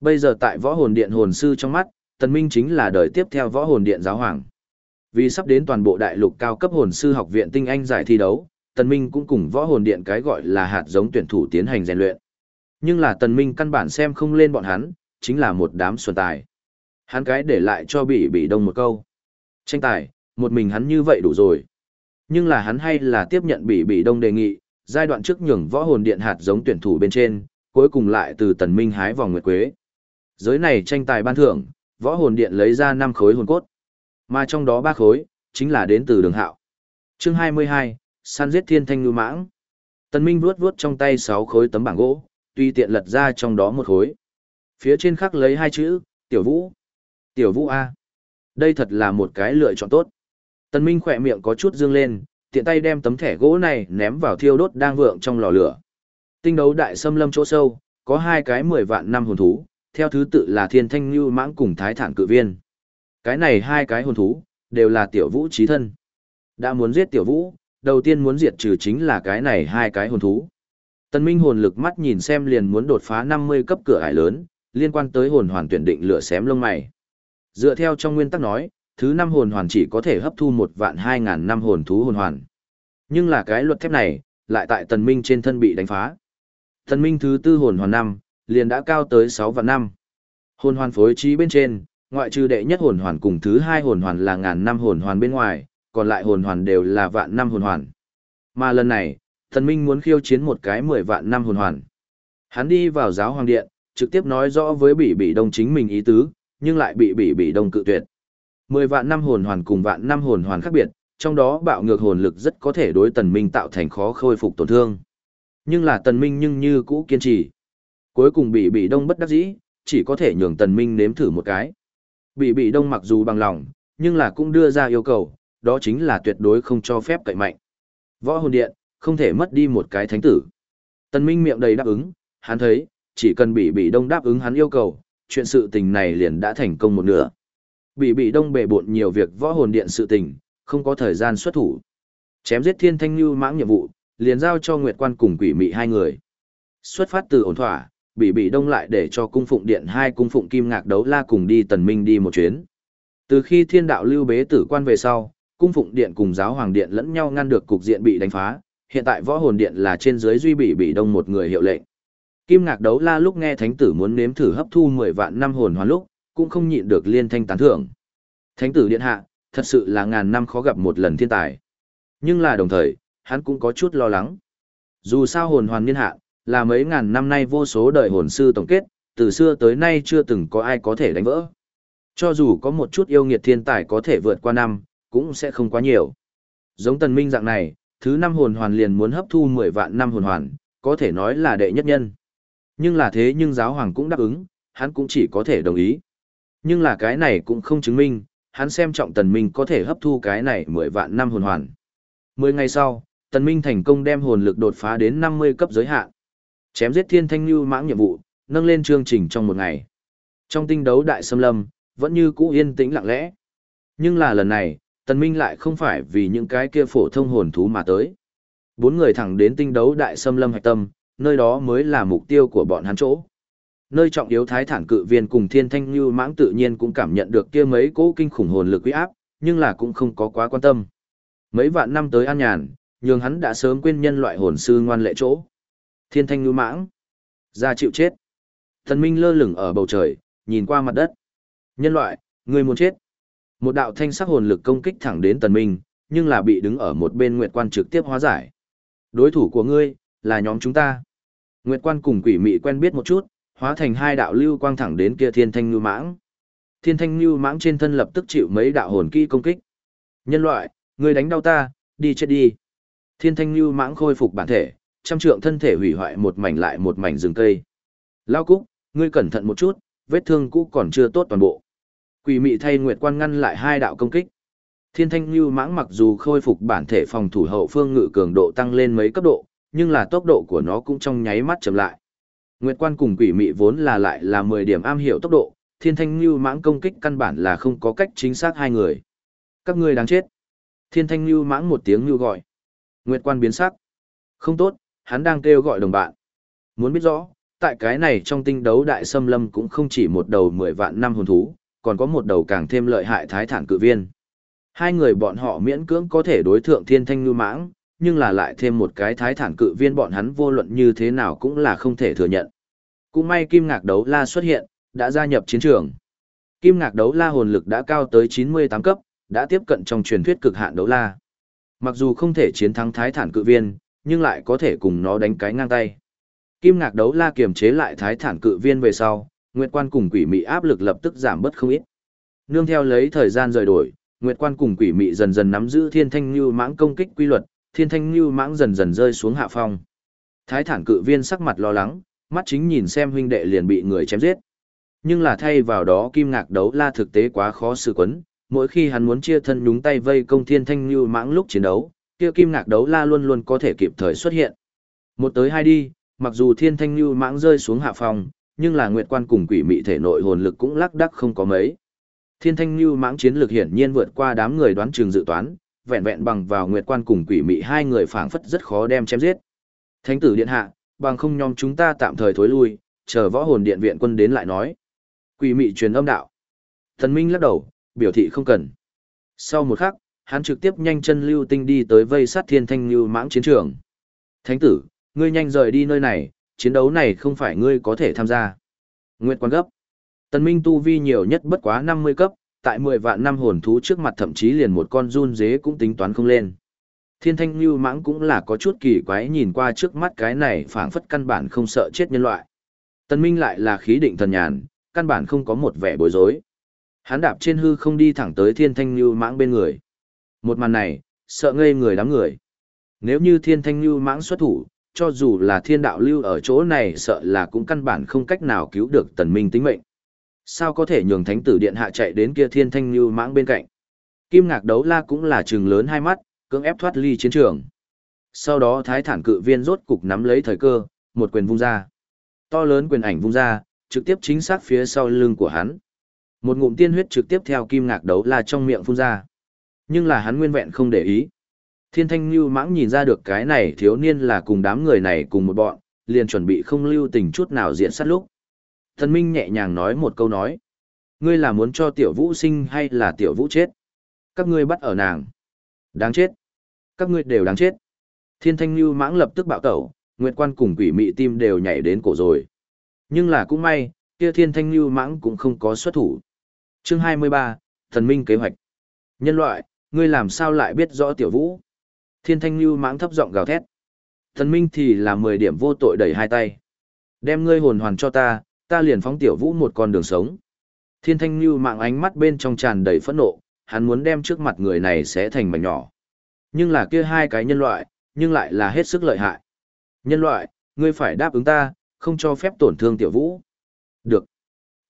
Bây giờ tại võ hồn điện hồn sư trong mắt, tần minh chính là đời tiếp theo võ hồn điện giáo hoàng. Vì sắp đến toàn bộ đại lục cao cấp hồn sư học viện tinh anh giải thi đấu, tần minh cũng cùng võ hồn điện cái gọi là hạt giống tuyển thủ tiến hành rèn luyện. Nhưng là tần minh căn bản xem không lên bọn hắn, chính là một đám xuân tài. Hắn cái để lại cho bị bị đông một câu. Tranh tài, một mình hắn như vậy đủ rồi. Nhưng là hắn hay là tiếp nhận bị bị đông đề nghị, giai đoạn trước nhường võ hồn điện hạt giống tuyển thủ bên trên, cuối cùng lại từ tần minh hái vòng nguyệt quế. Giới này tranh tài ban thưởng, võ hồn điện lấy ra 5 khối hồn cốt. Mà trong đó 3 khối, chính là đến từ đường hạo. Chương 22, săn giết thiên thanh ngư mãng. Tần minh vuốt vuốt trong tay 6 khối tấm bảng gỗ, tuy tiện lật ra trong đó một khối. Phía trên khắc lấy hai chữ, tiểu vũ. Tiểu vũ A. Đây thật là một cái lựa chọn tốt. Tần minh khỏe miệng có chút dương lên, tiện tay đem tấm thẻ gỗ này ném vào thiêu đốt đang vượng trong lò lửa. Tinh đấu đại xâm lâm chỗ sâu, có hai cái mười vạn năm hồn thú, theo thứ tự là thiên thanh như mãng cùng thái thản cự viên. Cái này hai cái hồn thú, đều là tiểu vũ trí thân. Đã muốn giết tiểu vũ, đầu tiên muốn diệt trừ chính là cái này hai cái hồn thú. Tần Minh hồn lực mắt nhìn xem liền muốn đột phá 50 cấp cửa ải lớn, liên quan tới hồn hoàn tuyển định lửa xém lông mày. Dựa theo trong nguyên tắc nói, thứ năm hồn hoàn chỉ có thể hấp thu một vạn hai ngàn năm hồn thú hồn hoàn. Nhưng là cái luật thép này, lại tại tần minh trên thân bị đánh phá. Tần minh thứ tư hồn hoàn năm, liền đã cao tới 6 vạn năm. Hồn hoàn phối trí bên trên, ngoại trừ đệ nhất hồn hoàn cùng thứ hai hồn hoàn là ngàn năm hồn hoàn bên ngoài, còn lại hồn hoàn đều là vạn năm hồn hoàn. Mà lần này, thần minh muốn khiêu chiến một cái 10 vạn năm hồn hoàn. Hắn đi vào giáo hoàng điện, trực tiếp nói rõ với bị bị đông chính mình ý tứ, nhưng lại bị bị bị đông cự tuyệt. 10 vạn năm hồn hoàn cùng vạn năm hồn hoàn khác biệt, trong đó bạo ngược hồn lực rất có thể đối tần minh tạo thành khó khôi phục tổn thương. Nhưng là tần minh nhưng như cũ kiên trì. Cuối cùng bị bị đông bất đắc dĩ, chỉ có thể nhường tần minh nếm thử một cái. Bị bị đông mặc dù bằng lòng, nhưng là cũng đưa ra yêu cầu, đó chính là tuyệt đối không cho phép cậy mạnh. Võ hồn điện, không thể mất đi một cái thánh tử. Tần minh miệng đầy đáp ứng, hắn thấy, chỉ cần bị bị đông đáp ứng hắn yêu cầu, chuyện sự tình này liền đã thành công một nửa. Bị bị đông bề bộn nhiều việc võ hồn điện sự tình, không có thời gian xuất thủ. Chém giết thiên thanh như mãng nhiệm vụ, liền giao cho Nguyệt Quan cùng quỷ mị hai người. Xuất phát từ ổn thỏa, bị bị đông lại để cho cung phụng điện hai cung phụng kim ngạc đấu la cùng đi tần minh đi một chuyến. Từ khi thiên đạo lưu bế tử quan về sau, cung phụng điện cùng giáo hoàng điện lẫn nhau ngăn được cục diện bị đánh phá, hiện tại võ hồn điện là trên dưới duy bị bị đông một người hiệu lệnh. Kim ngạc đấu la lúc nghe thánh tử muốn nếm thử hấp thu 10 vạn năm hồn hoàn lúc, cũng không nhịn được liên thanh tán thưởng. Thánh tử điện hạ, thật sự là ngàn năm khó gặp một lần thiên tài. Nhưng là đồng thời, hắn cũng có chút lo lắng. Dù sao hồn hoàn niên hạ, là mấy ngàn năm nay vô số đời hồn sư tổng kết, từ xưa tới nay chưa từng có ai có thể đánh vỡ. Cho dù có một chút yêu nghiệt thiên tài có thể vượt qua năm, cũng sẽ không quá nhiều. Giống tần minh dạng này, thứ năm hồn hoàn liền muốn hấp thu 10 vạn năm hồn hoàn, có thể nói là đệ nhất nhân. Nhưng là thế nhưng giáo hoàng cũng đáp ứng, hắn cũng chỉ có thể đồng ý. Nhưng là cái này cũng không chứng minh, hắn xem trọng tần minh có thể hấp thu cái này 10 vạn năm hồn hoàn. 10 ngày sau, tần minh thành công đem hồn lực đột phá đến 50 cấp giới hạn. Chém giết thiên thanh lưu mãng nhiệm vụ, nâng lên chương trình trong một ngày. Trong tinh đấu đại xâm lâm, vẫn như cũ yên tĩnh lặng lẽ. Nhưng là lần này, tần minh lại không phải vì những cái kia phổ thông hồn thú mà tới. Bốn người thẳng đến tinh đấu đại xâm lâm hạch tâm, nơi đó mới là mục tiêu của bọn hắn chỗ. Nơi trọng yếu thái thản cự viên cùng thiên thanh như mãng tự nhiên cũng cảm nhận được kia mấy cỗ kinh khủng hồn lực uy áp, nhưng là cũng không có quá quan tâm. Mấy vạn năm tới an nhàn, nhường hắn đã sớm quên nhân loại hồn sư ngoan lệ chỗ. Thiên thanh như mãng, ra chịu chết. Thần minh lơ lửng ở bầu trời, nhìn qua mặt đất. Nhân loại, người muốn chết. Một đạo thanh sắc hồn lực công kích thẳng đến tần minh, nhưng là bị đứng ở một bên nguyệt quan trực tiếp hóa giải. Đối thủ của ngươi, là nhóm chúng ta. Nguyệt quan cùng quỷ mị quen biết một chút, hóa thành hai đạo lưu quang thẳng đến kia thiên thanh lưu mãng. Thiên thanh lưu mãng trên thân lập tức chịu mấy đạo hồn kỹ công kích. Nhân loại, ngươi đánh đau ta, đi chết đi. Thiên thanh lưu mãng khôi phục bản thể, trăm trượng thân thể hủy hoại một mảnh lại một mảnh rừng cây. Lao cúc, ngươi cẩn thận một chút, vết thương cũ còn chưa tốt toàn bộ. Quỷ mị thay Nguyệt quan ngăn lại hai đạo công kích. Thiên thanh lưu mãng mặc dù khôi phục bản thể phòng thủ hậu phương ngự cường độ tăng lên mấy cấp độ, nhưng là tốc độ của nó cũng trong nháy mắt chậm lại. Nguyệt quan cùng quỷ mị vốn là lại là 10 điểm am hiểu tốc độ, thiên thanh lưu mãng công kích căn bản là không có cách chính xác hai người. Các ngươi đáng chết. Thiên thanh lưu mãng một tiếng lưu gọi. Nguyệt quan biến sắc. Không tốt, hắn đang kêu gọi đồng bạn. Muốn biết rõ, tại cái này trong tinh đấu đại xâm lâm cũng không chỉ một đầu 10 vạn năm hồn thú, còn có một đầu càng thêm lợi hại thái thản cự viên. Hai người bọn họ miễn cưỡng có thể đối thượng thiên thanh lưu mãng, nhưng là lại thêm một cái thái thản cự viên bọn hắn vô luận như thế nào cũng là không thể thừa nhận. Cũng may kim ngạc đấu la xuất hiện, đã gia nhập chiến trường. Kim ngạc đấu la hồn lực đã cao tới 98 cấp, đã tiếp cận trong truyền thuyết cực hạn đấu la. Mặc dù không thể chiến thắng thái thản cự viên, nhưng lại có thể cùng nó đánh cái ngang tay. Kim ngạc đấu la kiềm chế lại thái thản cự viên về sau, Nguyệt quan cùng quỷ mị áp lực lập tức giảm bớt không ít. Nương theo lấy thời gian rời đổi, Nguyệt quan cùng quỷ mị dần dần nắm giữ thiên thanh Lưu mãng công kích quy luật, thiên thanh Lưu mãng dần dần rơi xuống hạ phong. Thái thản cự viên sắc mặt lo lắng, mắt chính nhìn xem huynh đệ liền bị người chém giết. Nhưng là thay vào đó kim ngạc đấu la thực tế quá khó xử quấn, mỗi khi hắn muốn chia thân nhúng tay vây công thiên thanh Lưu mãng lúc chiến đấu, kia kim ngạc đấu la luôn luôn có thể kịp thời xuất hiện. Một tới hai đi, mặc dù thiên thanh Lưu mãng rơi xuống hạ phòng nhưng là nguyệt quan cùng quỷ mị thể nội hồn lực cũng lắc đắc không có mấy. Thiên thanh lưu mãng chiến lược hiển nhiên vượt qua đám người đoán trường dự toán, vẹn vẹn bằng vào nguyệt quan cùng quỷ mị hai người phảng phất rất khó đem chém giết. Thánh tử điện hạ, bằng không nhóm chúng ta tạm thời thối lui, chờ võ hồn điện viện quân đến lại nói. Quỷ mị truyền âm đạo. Thần Minh lắc đầu, biểu thị không cần. Sau một khắc, hắn trực tiếp nhanh chân lưu tinh đi tới vây sát thiên thanh lưu mãng chiến trường. Thánh tử, ngươi nhanh rời đi nơi này, chiến đấu này không phải ngươi có thể tham gia. Nguyệt quan gấp. Tần Minh tu vi nhiều nhất bất quá 50 cấp, tại 10 vạn năm hồn thú trước mặt thậm chí liền một con run dế cũng tính toán không lên. Thiên thanh lưu mãng cũng là có chút kỳ quái nhìn qua trước mắt cái này phảng phất căn bản không sợ chết nhân loại. Tần Minh lại là khí định thần nhàn, căn bản không có một vẻ bối rối. Hắn đạp trên hư không đi thẳng tới thiên thanh lưu mãng bên người. Một màn này, sợ ngây người đám người. Nếu như thiên thanh lưu mãng xuất thủ, cho dù là thiên đạo lưu ở chỗ này sợ là cũng căn bản không cách nào cứu được tần minh tính mệnh. Sao có thể nhường thánh tử điện hạ chạy đến kia thiên thanh lưu mãng bên cạnh. Kim ngạc đấu la cũng là trừng lớn hai mắt, cưỡng ép thoát ly chiến trường. Sau đó thái thản cự viên rốt cục nắm lấy thời cơ, một quyền vung ra. To lớn quyền ảnh vung ra, trực tiếp chính xác phía sau lưng của hắn. Một ngụm tiên huyết trực tiếp theo kim ngạc đấu la trong miệng phun ra. Nhưng là hắn nguyên vẹn không để ý. Thiên thanh lưu mãng nhìn ra được cái này thiếu niên là cùng đám người này cùng một bọn, liền chuẩn bị không lưu tình chút nào diện sát lúc. Thần Minh nhẹ nhàng nói một câu nói. Ngươi là muốn cho tiểu vũ sinh hay là tiểu vũ chết? Các ngươi bắt ở nàng. Đáng chết. Các ngươi đều đáng chết. Thiên thanh lưu mãng lập tức bạo tẩu, Nguyệt quan cùng quỷ mị tim đều nhảy đến cổ rồi. Nhưng là cũng may, kia thiên thanh lưu mãng cũng không có xuất thủ. Chương 23, Thần Minh kế hoạch. Nhân loại, ngươi làm sao lại biết rõ tiểu vũ? Thiên thanh lưu mãng thấp giọng gào thét. Thần Minh thì là 10 điểm vô tội đẩy hai tay. Đem ngươi hồn hoàn cho ta, ta liền phóng tiểu vũ một con đường sống. Thiên thanh lưu mạng ánh mắt bên trong tràn đầy phẫn nộ, hắn muốn đem trước mặt người này sẽ thành mảnh nhỏ. Nhưng là kia hai cái nhân loại, nhưng lại là hết sức lợi hại. Nhân loại, ngươi phải đáp ứng ta, không cho phép tổn thương tiểu vũ. Được.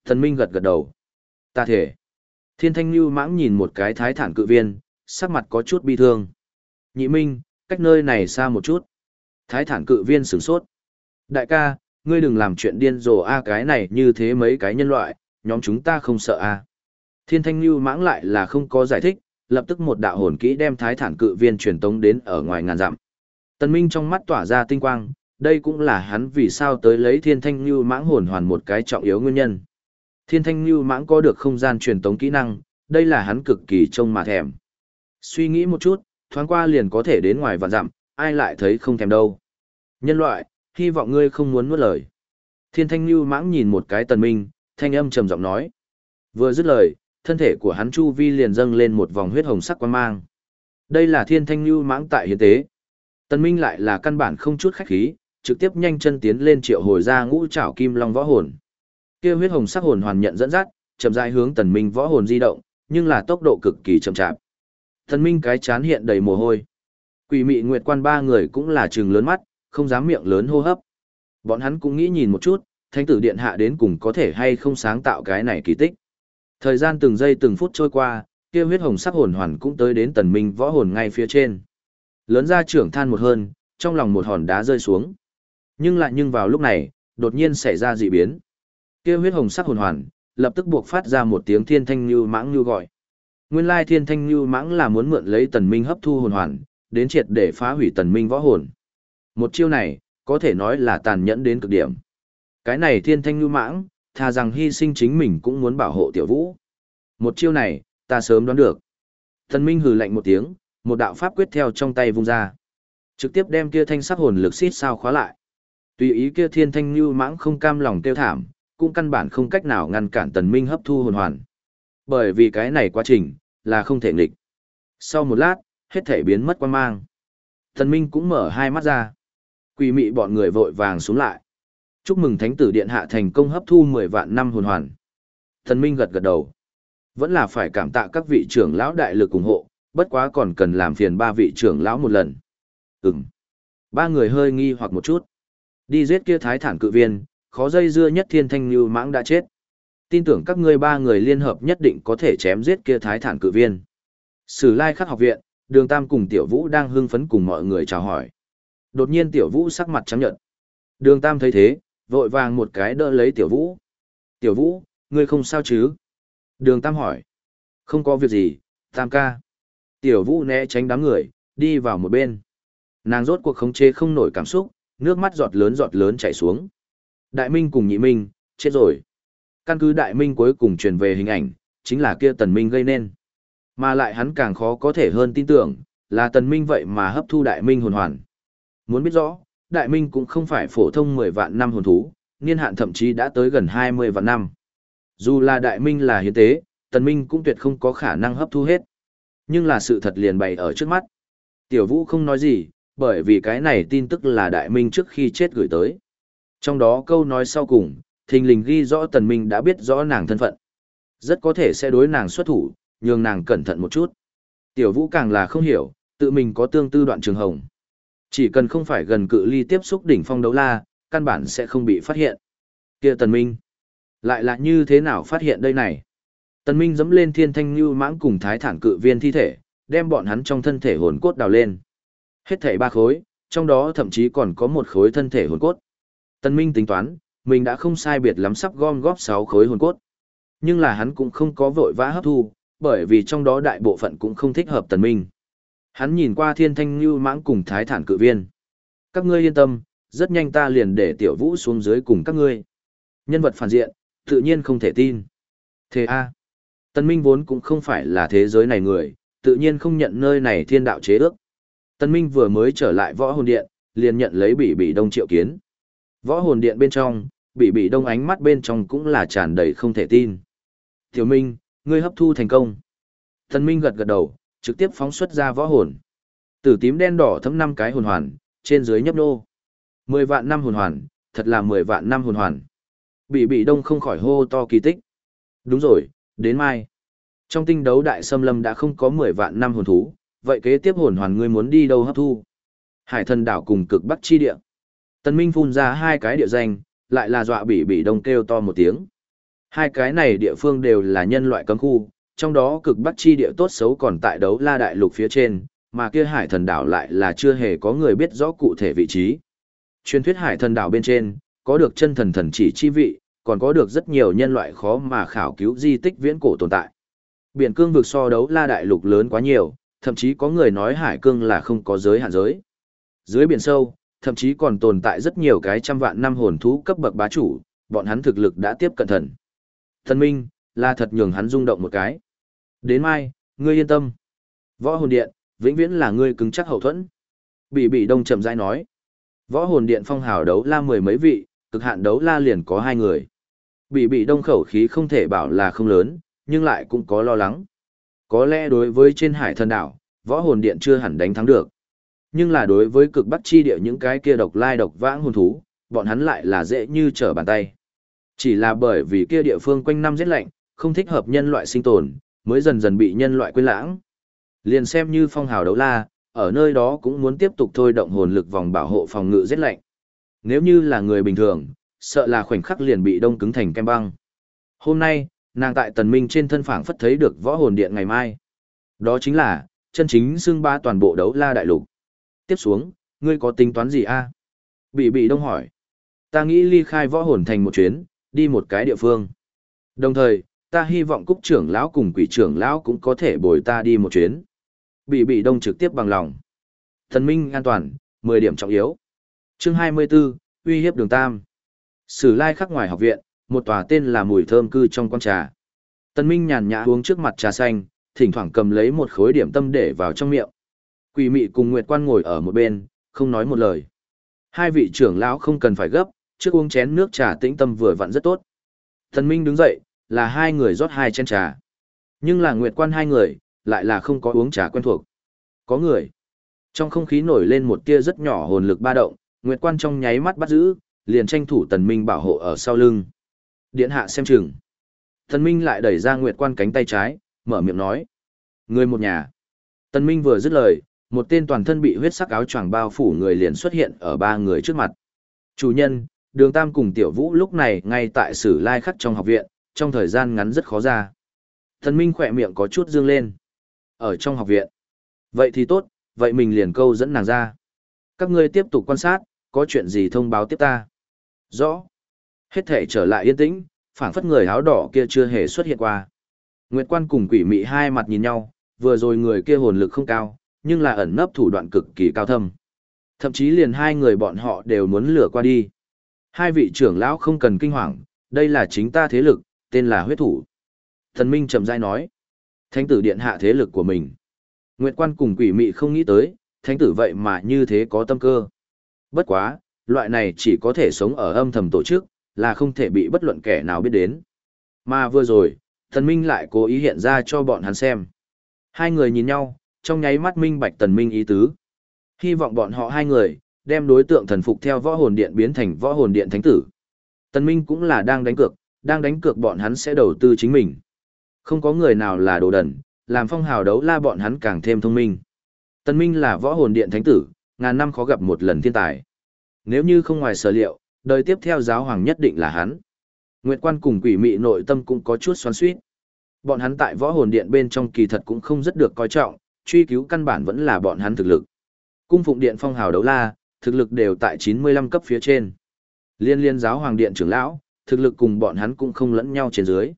Thần Minh gật gật đầu. Ta thể. Thiên thanh lưu mãng nhìn một cái thái thản cự viên, sắc mặt có chút bi thương. Nhị Minh, cách nơi này xa một chút. Thái thản cự viên sửng sốt. Đại ca, ngươi đừng làm chuyện điên rồ a cái này như thế mấy cái nhân loại, nhóm chúng ta không sợ a. Thiên thanh lưu mãng lại là không có giải thích, lập tức một đạo hồn kỹ đem thái thản cự viên truyền tống đến ở ngoài ngàn dặm. Tần Minh trong mắt tỏa ra tinh quang, đây cũng là hắn vì sao tới lấy thiên thanh lưu mãng hồn hoàn một cái trọng yếu nguyên nhân. Thiên thanh lưu mãng có được không gian truyền tống kỹ năng, đây là hắn cực kỳ trông mà thèm. Suy nghĩ một chút, thoáng qua liền có thể đến ngoài vạn dặm, ai lại thấy không thèm đâu. Nhân loại, hy vọng ngươi không muốn nuốt lời. Thiên thanh lưu mãng nhìn một cái tần minh, thanh âm trầm giọng nói. Vừa dứt lời, thân thể của hắn chu vi liền dâng lên một vòng huyết hồng sắc quang mang. Đây là thiên thanh lưu mãng tại hiến tế. Tần minh lại là căn bản không chút khách khí, trực tiếp nhanh chân tiến lên triệu hồi ra ngũ trảo kim long võ hồn. Kia huyết hồng sắc hồn hoàn nhận dẫn dắt, chậm rãi hướng tần minh võ hồn di động, nhưng là tốc độ cực kỳ chậm chạp. Tần minh cái chán hiện đầy mồ hôi. Quỷ mị nguyệt quan ba người cũng là trừng lớn mắt, không dám miệng lớn hô hấp. Bọn hắn cũng nghĩ nhìn một chút, thánh tử điện hạ đến cùng có thể hay không sáng tạo cái này kỳ tích. Thời gian từng giây từng phút trôi qua, kia huyết hồng sắc hồn hoàn cũng tới đến tần minh võ hồn ngay phía trên. Lớn ra trưởng than một hơn, trong lòng một hòn đá rơi xuống. Nhưng lại nhưng vào lúc này, đột nhiên xảy ra dị biến. Kia huyết hồng sắc hồn hoàn, lập tức buộc phát ra một tiếng thiên thanh như mãng như gọi. Nguyên lai thiên thanh như mãng là muốn mượn lấy tần minh hấp thu hồn hoàn, đến triệt để phá hủy tần minh võ hồn. Một chiêu này, có thể nói là tàn nhẫn đến cực điểm. Cái này thiên thanh như mãng, thà rằng hy sinh chính mình cũng muốn bảo hộ tiểu vũ. Một chiêu này, ta sớm đoán được. Tần Minh hừ lạnh một tiếng, một đạo pháp quyết theo trong tay vung ra. Trực tiếp đem kia thanh sắc hồn lực xít sao khóa lại. Tùy ý kia thiên thanh như mãng không cam lòng tiêu thảm, cũng căn bản không cách nào ngăn cản tần minh hấp thu hồn hoàn. Bởi vì cái này quá trình, là không thể nghịch. Sau một lát, hết thể biến mất quan mang. Thần minh cũng mở hai mắt ra. Quỷ mị bọn người vội vàng xuống lại. Chúc mừng Thánh tử Điện Hạ thành công hấp thu 10 vạn năm hồn hoàn. Thần Minh gật gật đầu. Vẫn là phải cảm tạ các vị trưởng lão đại lực ủng hộ, bất quá còn cần làm phiền ba vị trưởng lão một lần. Ừm. Ba người hơi nghi hoặc một chút. Đi giết kia thái thản cự viên, khó dây dưa nhất thiên thanh như mãng đã chết. Tin tưởng các ngươi ba người liên hợp nhất định có thể chém giết kia thái thản cự viên. Sử lai khắc học viện, đường tam cùng tiểu vũ đang hưng phấn cùng mọi người chào hỏi. Đột nhiên tiểu vũ sắc mặt trắng nhợt. Đường Tam thấy thế, vội vàng một cái đỡ lấy tiểu vũ. Tiểu vũ, ngươi không sao chứ? Đường Tam hỏi. Không có việc gì, tam ca. Tiểu vũ né tránh đám người, đi vào một bên. Nàng rốt cuộc khống chế không nổi cảm xúc, nước mắt giọt lớn giọt lớn chảy xuống. Đại Minh cùng nhị Minh, chết rồi. Căn cứ Đại Minh cuối cùng truyền về hình ảnh, chính là kia Tần Minh gây nên. Mà lại hắn càng khó có thể hơn tin tưởng, là Tần Minh vậy mà hấp thu Đại Minh hồn hoàn. Muốn biết rõ, Đại Minh cũng không phải phổ thông 10 vạn năm hồn thú, niên hạn thậm chí đã tới gần 20 vạn năm. Dù là Đại Minh là hiến tế, Tần Minh cũng tuyệt không có khả năng hấp thu hết. Nhưng là sự thật liền bày ở trước mắt. Tiểu Vũ không nói gì, bởi vì cái này tin tức là Đại Minh trước khi chết gửi tới. Trong đó câu nói sau cùng, thình lình ghi rõ Tần Minh đã biết rõ nàng thân phận. Rất có thể sẽ đối nàng xuất thủ, nhường nàng cẩn thận một chút. Tiểu Vũ càng là không hiểu, tự mình có tương tư đoạn trường hồng. Chỉ cần không phải gần cự ly tiếp xúc đỉnh phong đấu la, căn bản sẽ không bị phát hiện. Kia Tần Minh, lại là như thế nào phát hiện đây này? Tần Minh dẫm lên thiên thanh như mãng cùng thái thản cự viên thi thể, đem bọn hắn trong thân thể hồn cốt đào lên. Hết thảy ba khối, trong đó thậm chí còn có một khối thân thể hồn cốt. Tần Minh tính toán, mình đã không sai biệt lắm sắp gom góp 6 khối hồn cốt. Nhưng là hắn cũng không có vội vã hấp thu, bởi vì trong đó đại bộ phận cũng không thích hợp Tần Minh. Hắn nhìn qua thiên thanh như mãng cùng thái thản cự viên. Các ngươi yên tâm, rất nhanh ta liền để tiểu vũ xuống dưới cùng các ngươi. Nhân vật phản diện, tự nhiên không thể tin. Thế a, Tần Minh vốn cũng không phải là thế giới này người, tự nhiên không nhận nơi này thiên đạo chế ước. Tần Minh vừa mới trở lại võ hồn điện, liền nhận lấy bị bị đông triệu kiến. Võ hồn điện bên trong, bị bị đông ánh mắt bên trong cũng là tràn đầy không thể tin. Tiểu Minh, ngươi hấp thu thành công. Thần Minh gật gật đầu, trực tiếp phóng xuất ra võ hồn. Tử tím đen đỏ thấm năm cái hồn hoàn, trên dưới nhấp nô. Mười vạn năm hồn hoàn, thật là mười vạn năm hồn hoàn. Bị bị đông không khỏi hô to kỳ tích. Đúng rồi, đến mai. Trong tinh đấu đại xâm lâm đã không có mười vạn năm hồn thú, vậy kế tiếp hồn hoàn ngươi muốn đi đâu hấp thu? Hải thần đảo cùng cực bắc chi địa. Tần Minh phun ra hai cái địa danh, lại là dọa bị bị đông kêu to một tiếng. Hai cái này địa phương đều là nhân loại cấm khu, trong đó cực bắc chi địa tốt xấu còn tại đấu la đại lục phía trên, mà kia hải thần đảo lại là chưa hề có người biết rõ cụ thể vị trí. Truyền thuyết hải thần đảo bên trên, có được chân thần thần chỉ chi vị, còn có được rất nhiều nhân loại khó mà khảo cứu di tích viễn cổ tồn tại. Biển cương vực so đấu la đại lục lớn quá nhiều, thậm chí có người nói hải cương là không có giới hạn giới. Dưới biển sâu, thậm chí còn tồn tại rất nhiều cái trăm vạn năm hồn thú cấp bậc bá chủ, bọn hắn thực lực đã tiếp cận thần. Thần minh, là thật nhường hắn rung động một cái. Đến mai, ngươi yên tâm. Võ hồn điện, vĩnh viễn là ngươi cứng chắc hậu thuẫn. Bị bị đông chậm rãi nói. Võ hồn điện phong hào đấu la mười mấy vị, cực hạn đấu la liền có hai người. Bị bị đông khẩu khí không thể bảo là không lớn, nhưng lại cũng có lo lắng. Có lẽ đối với trên hải thần đảo, võ hồn điện chưa hẳn đánh thắng được. Nhưng là đối với cực bắc chi địa những cái kia độc lai độc vãng hồn thú, bọn hắn lại là dễ như trở bàn tay. Chỉ là bởi vì kia địa phương quanh năm rét lạnh, không thích hợp nhân loại sinh tồn, mới dần dần bị nhân loại quên lãng. Liền xem như phong hào đấu la, ở nơi đó cũng muốn tiếp tục thôi động hồn lực vòng bảo hộ phòng ngự rét lạnh. Nếu như là người bình thường, sợ là khoảnh khắc liền bị đông cứng thành kem băng. Hôm nay, nàng tại tần minh trên thân phảng phất thấy được võ hồn điện ngày mai. Đó chính là, chân chính xưng ba toàn bộ đấu la đại lục. Tiếp xuống, ngươi có tính toán gì a? Bị bị đông hỏi. Ta nghĩ ly khai võ hồn thành một chuyến, đi một cái địa phương. Đồng thời, ta hy vọng cúc trưởng lão cùng quỷ trưởng lão cũng có thể bồi ta đi một chuyến. Bị bị đông trực tiếp bằng lòng. Thần minh an toàn, 10 điểm trọng yếu. Chương 24, uy hiếp đường Tam. Sử lai khắc ngoài học viện, một tòa tên là mùi thơm cư trong con trà. Tân minh nhàn nhã uống trước mặt trà xanh, thỉnh thoảng cầm lấy một khối điểm tâm để vào trong miệng. Quỷ mị cùng Nguyệt Quan ngồi ở một bên, không nói một lời. Hai vị trưởng lão không cần phải gấp, trước uống chén nước trà tĩnh tâm vừa vặn rất tốt. Thần Minh đứng dậy, là hai người rót hai chén trà. Nhưng là Nguyệt Quan hai người, lại là không có uống trà quen thuộc. Có người. Trong không khí nổi lên một tia rất nhỏ hồn lực ba động, Nguyệt Quan trong nháy mắt bắt giữ, liền tranh thủ Tần Minh bảo hộ ở sau lưng. Điện hạ xem chừng. Tần Minh lại đẩy ra Nguyệt Quan cánh tay trái, mở miệng nói. Người một nhà. Tần Minh vừa dứt lời, một tên toàn thân bị huyết sắc áo choàng bao phủ người liền xuất hiện ở ba người trước mặt. Chủ nhân, đường Tam cùng Tiểu Vũ lúc này ngay tại sử lai khắc trong học viện, trong thời gian ngắn rất khó ra. thần Minh khỏe miệng có chút dương lên. Ở trong học viện. Vậy thì tốt, vậy mình liền câu dẫn nàng ra. Các ngươi tiếp tục quan sát, có chuyện gì thông báo tiếp ta. Rõ. Hết thể trở lại yên tĩnh, phảng phất người áo đỏ kia chưa hề xuất hiện qua. Nguyệt quan cùng quỷ mị hai mặt nhìn nhau, vừa rồi người kia hồn lực không cao, nhưng là ẩn nấp thủ đoạn cực kỳ cao thâm. Thậm chí liền hai người bọn họ đều muốn lừa qua đi. Hai vị trưởng lão không cần kinh hoàng, đây là chính ta thế lực, tên là huyết thủ. Thần Minh chậm rãi nói, thánh tử điện hạ thế lực của mình. Nguyệt quan cùng quỷ mị không nghĩ tới, thánh tử vậy mà như thế có tâm cơ. Bất quá, loại này chỉ có thể sống ở âm thầm tổ chức, là không thể bị bất luận kẻ nào biết đến. Mà vừa rồi, thần minh lại cố ý hiện ra cho bọn hắn xem. Hai người nhìn nhau, trong nháy mắt minh bạch tần minh ý tứ. Hy vọng bọn họ hai người, đem đối tượng thần phục theo võ hồn điện biến thành võ hồn điện thánh tử. Tần minh cũng là đang đánh cược, đang đánh cược bọn hắn sẽ đầu tư chính mình. Không có người nào là đồ đần, làm phong hào đấu la bọn hắn càng thêm thông minh. Tần minh là võ hồn điện thánh tử, ngàn năm khó gặp một lần thiên tài. Nếu như không ngoài sở liệu, đời tiếp theo giáo hoàng nhất định là hắn. Nguyệt quan cùng quỷ mị nội tâm cũng có chút xoắn xuýt. Bọn hắn tại võ hồn điện bên trong kỳ thật cũng không rất được coi trọng, truy cứu căn bản vẫn là bọn hắn thực lực. Cung phụng điện phong hào đấu la, thực lực đều tại 95 cấp phía trên. Liên liên giáo hoàng điện trưởng lão, thực lực cùng bọn hắn cũng không lẫn nhau trên dưới.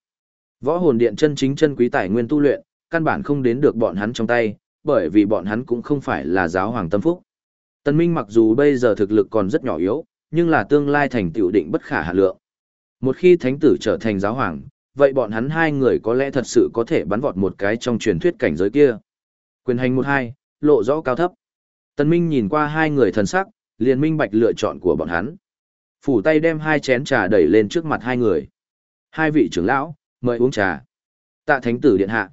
Võ hồn điện chân chính chân quý tài nguyên tu luyện, căn bản không đến được bọn hắn trong tay, bởi vì bọn hắn cũng không phải là giáo hoàng tâm phúc. Tân Minh mặc dù bây giờ thực lực còn rất nhỏ yếu, nhưng là tương lai thành tựu định bất khả hạ lượng. Một khi thánh tử trở thành giáo hoàng, vậy bọn hắn hai người có lẽ thật sự có thể bắn vọt một cái trong truyền thuyết cảnh giới kia. Quyền hành một hai, lộ rõ cao thấp. Tần Minh nhìn qua hai người thần sắc, liền minh bạch lựa chọn của bọn hắn. Phủ tay đem hai chén trà đẩy lên trước mặt hai người. Hai vị trưởng lão, mời uống trà. Tạ thánh tử điện hạ.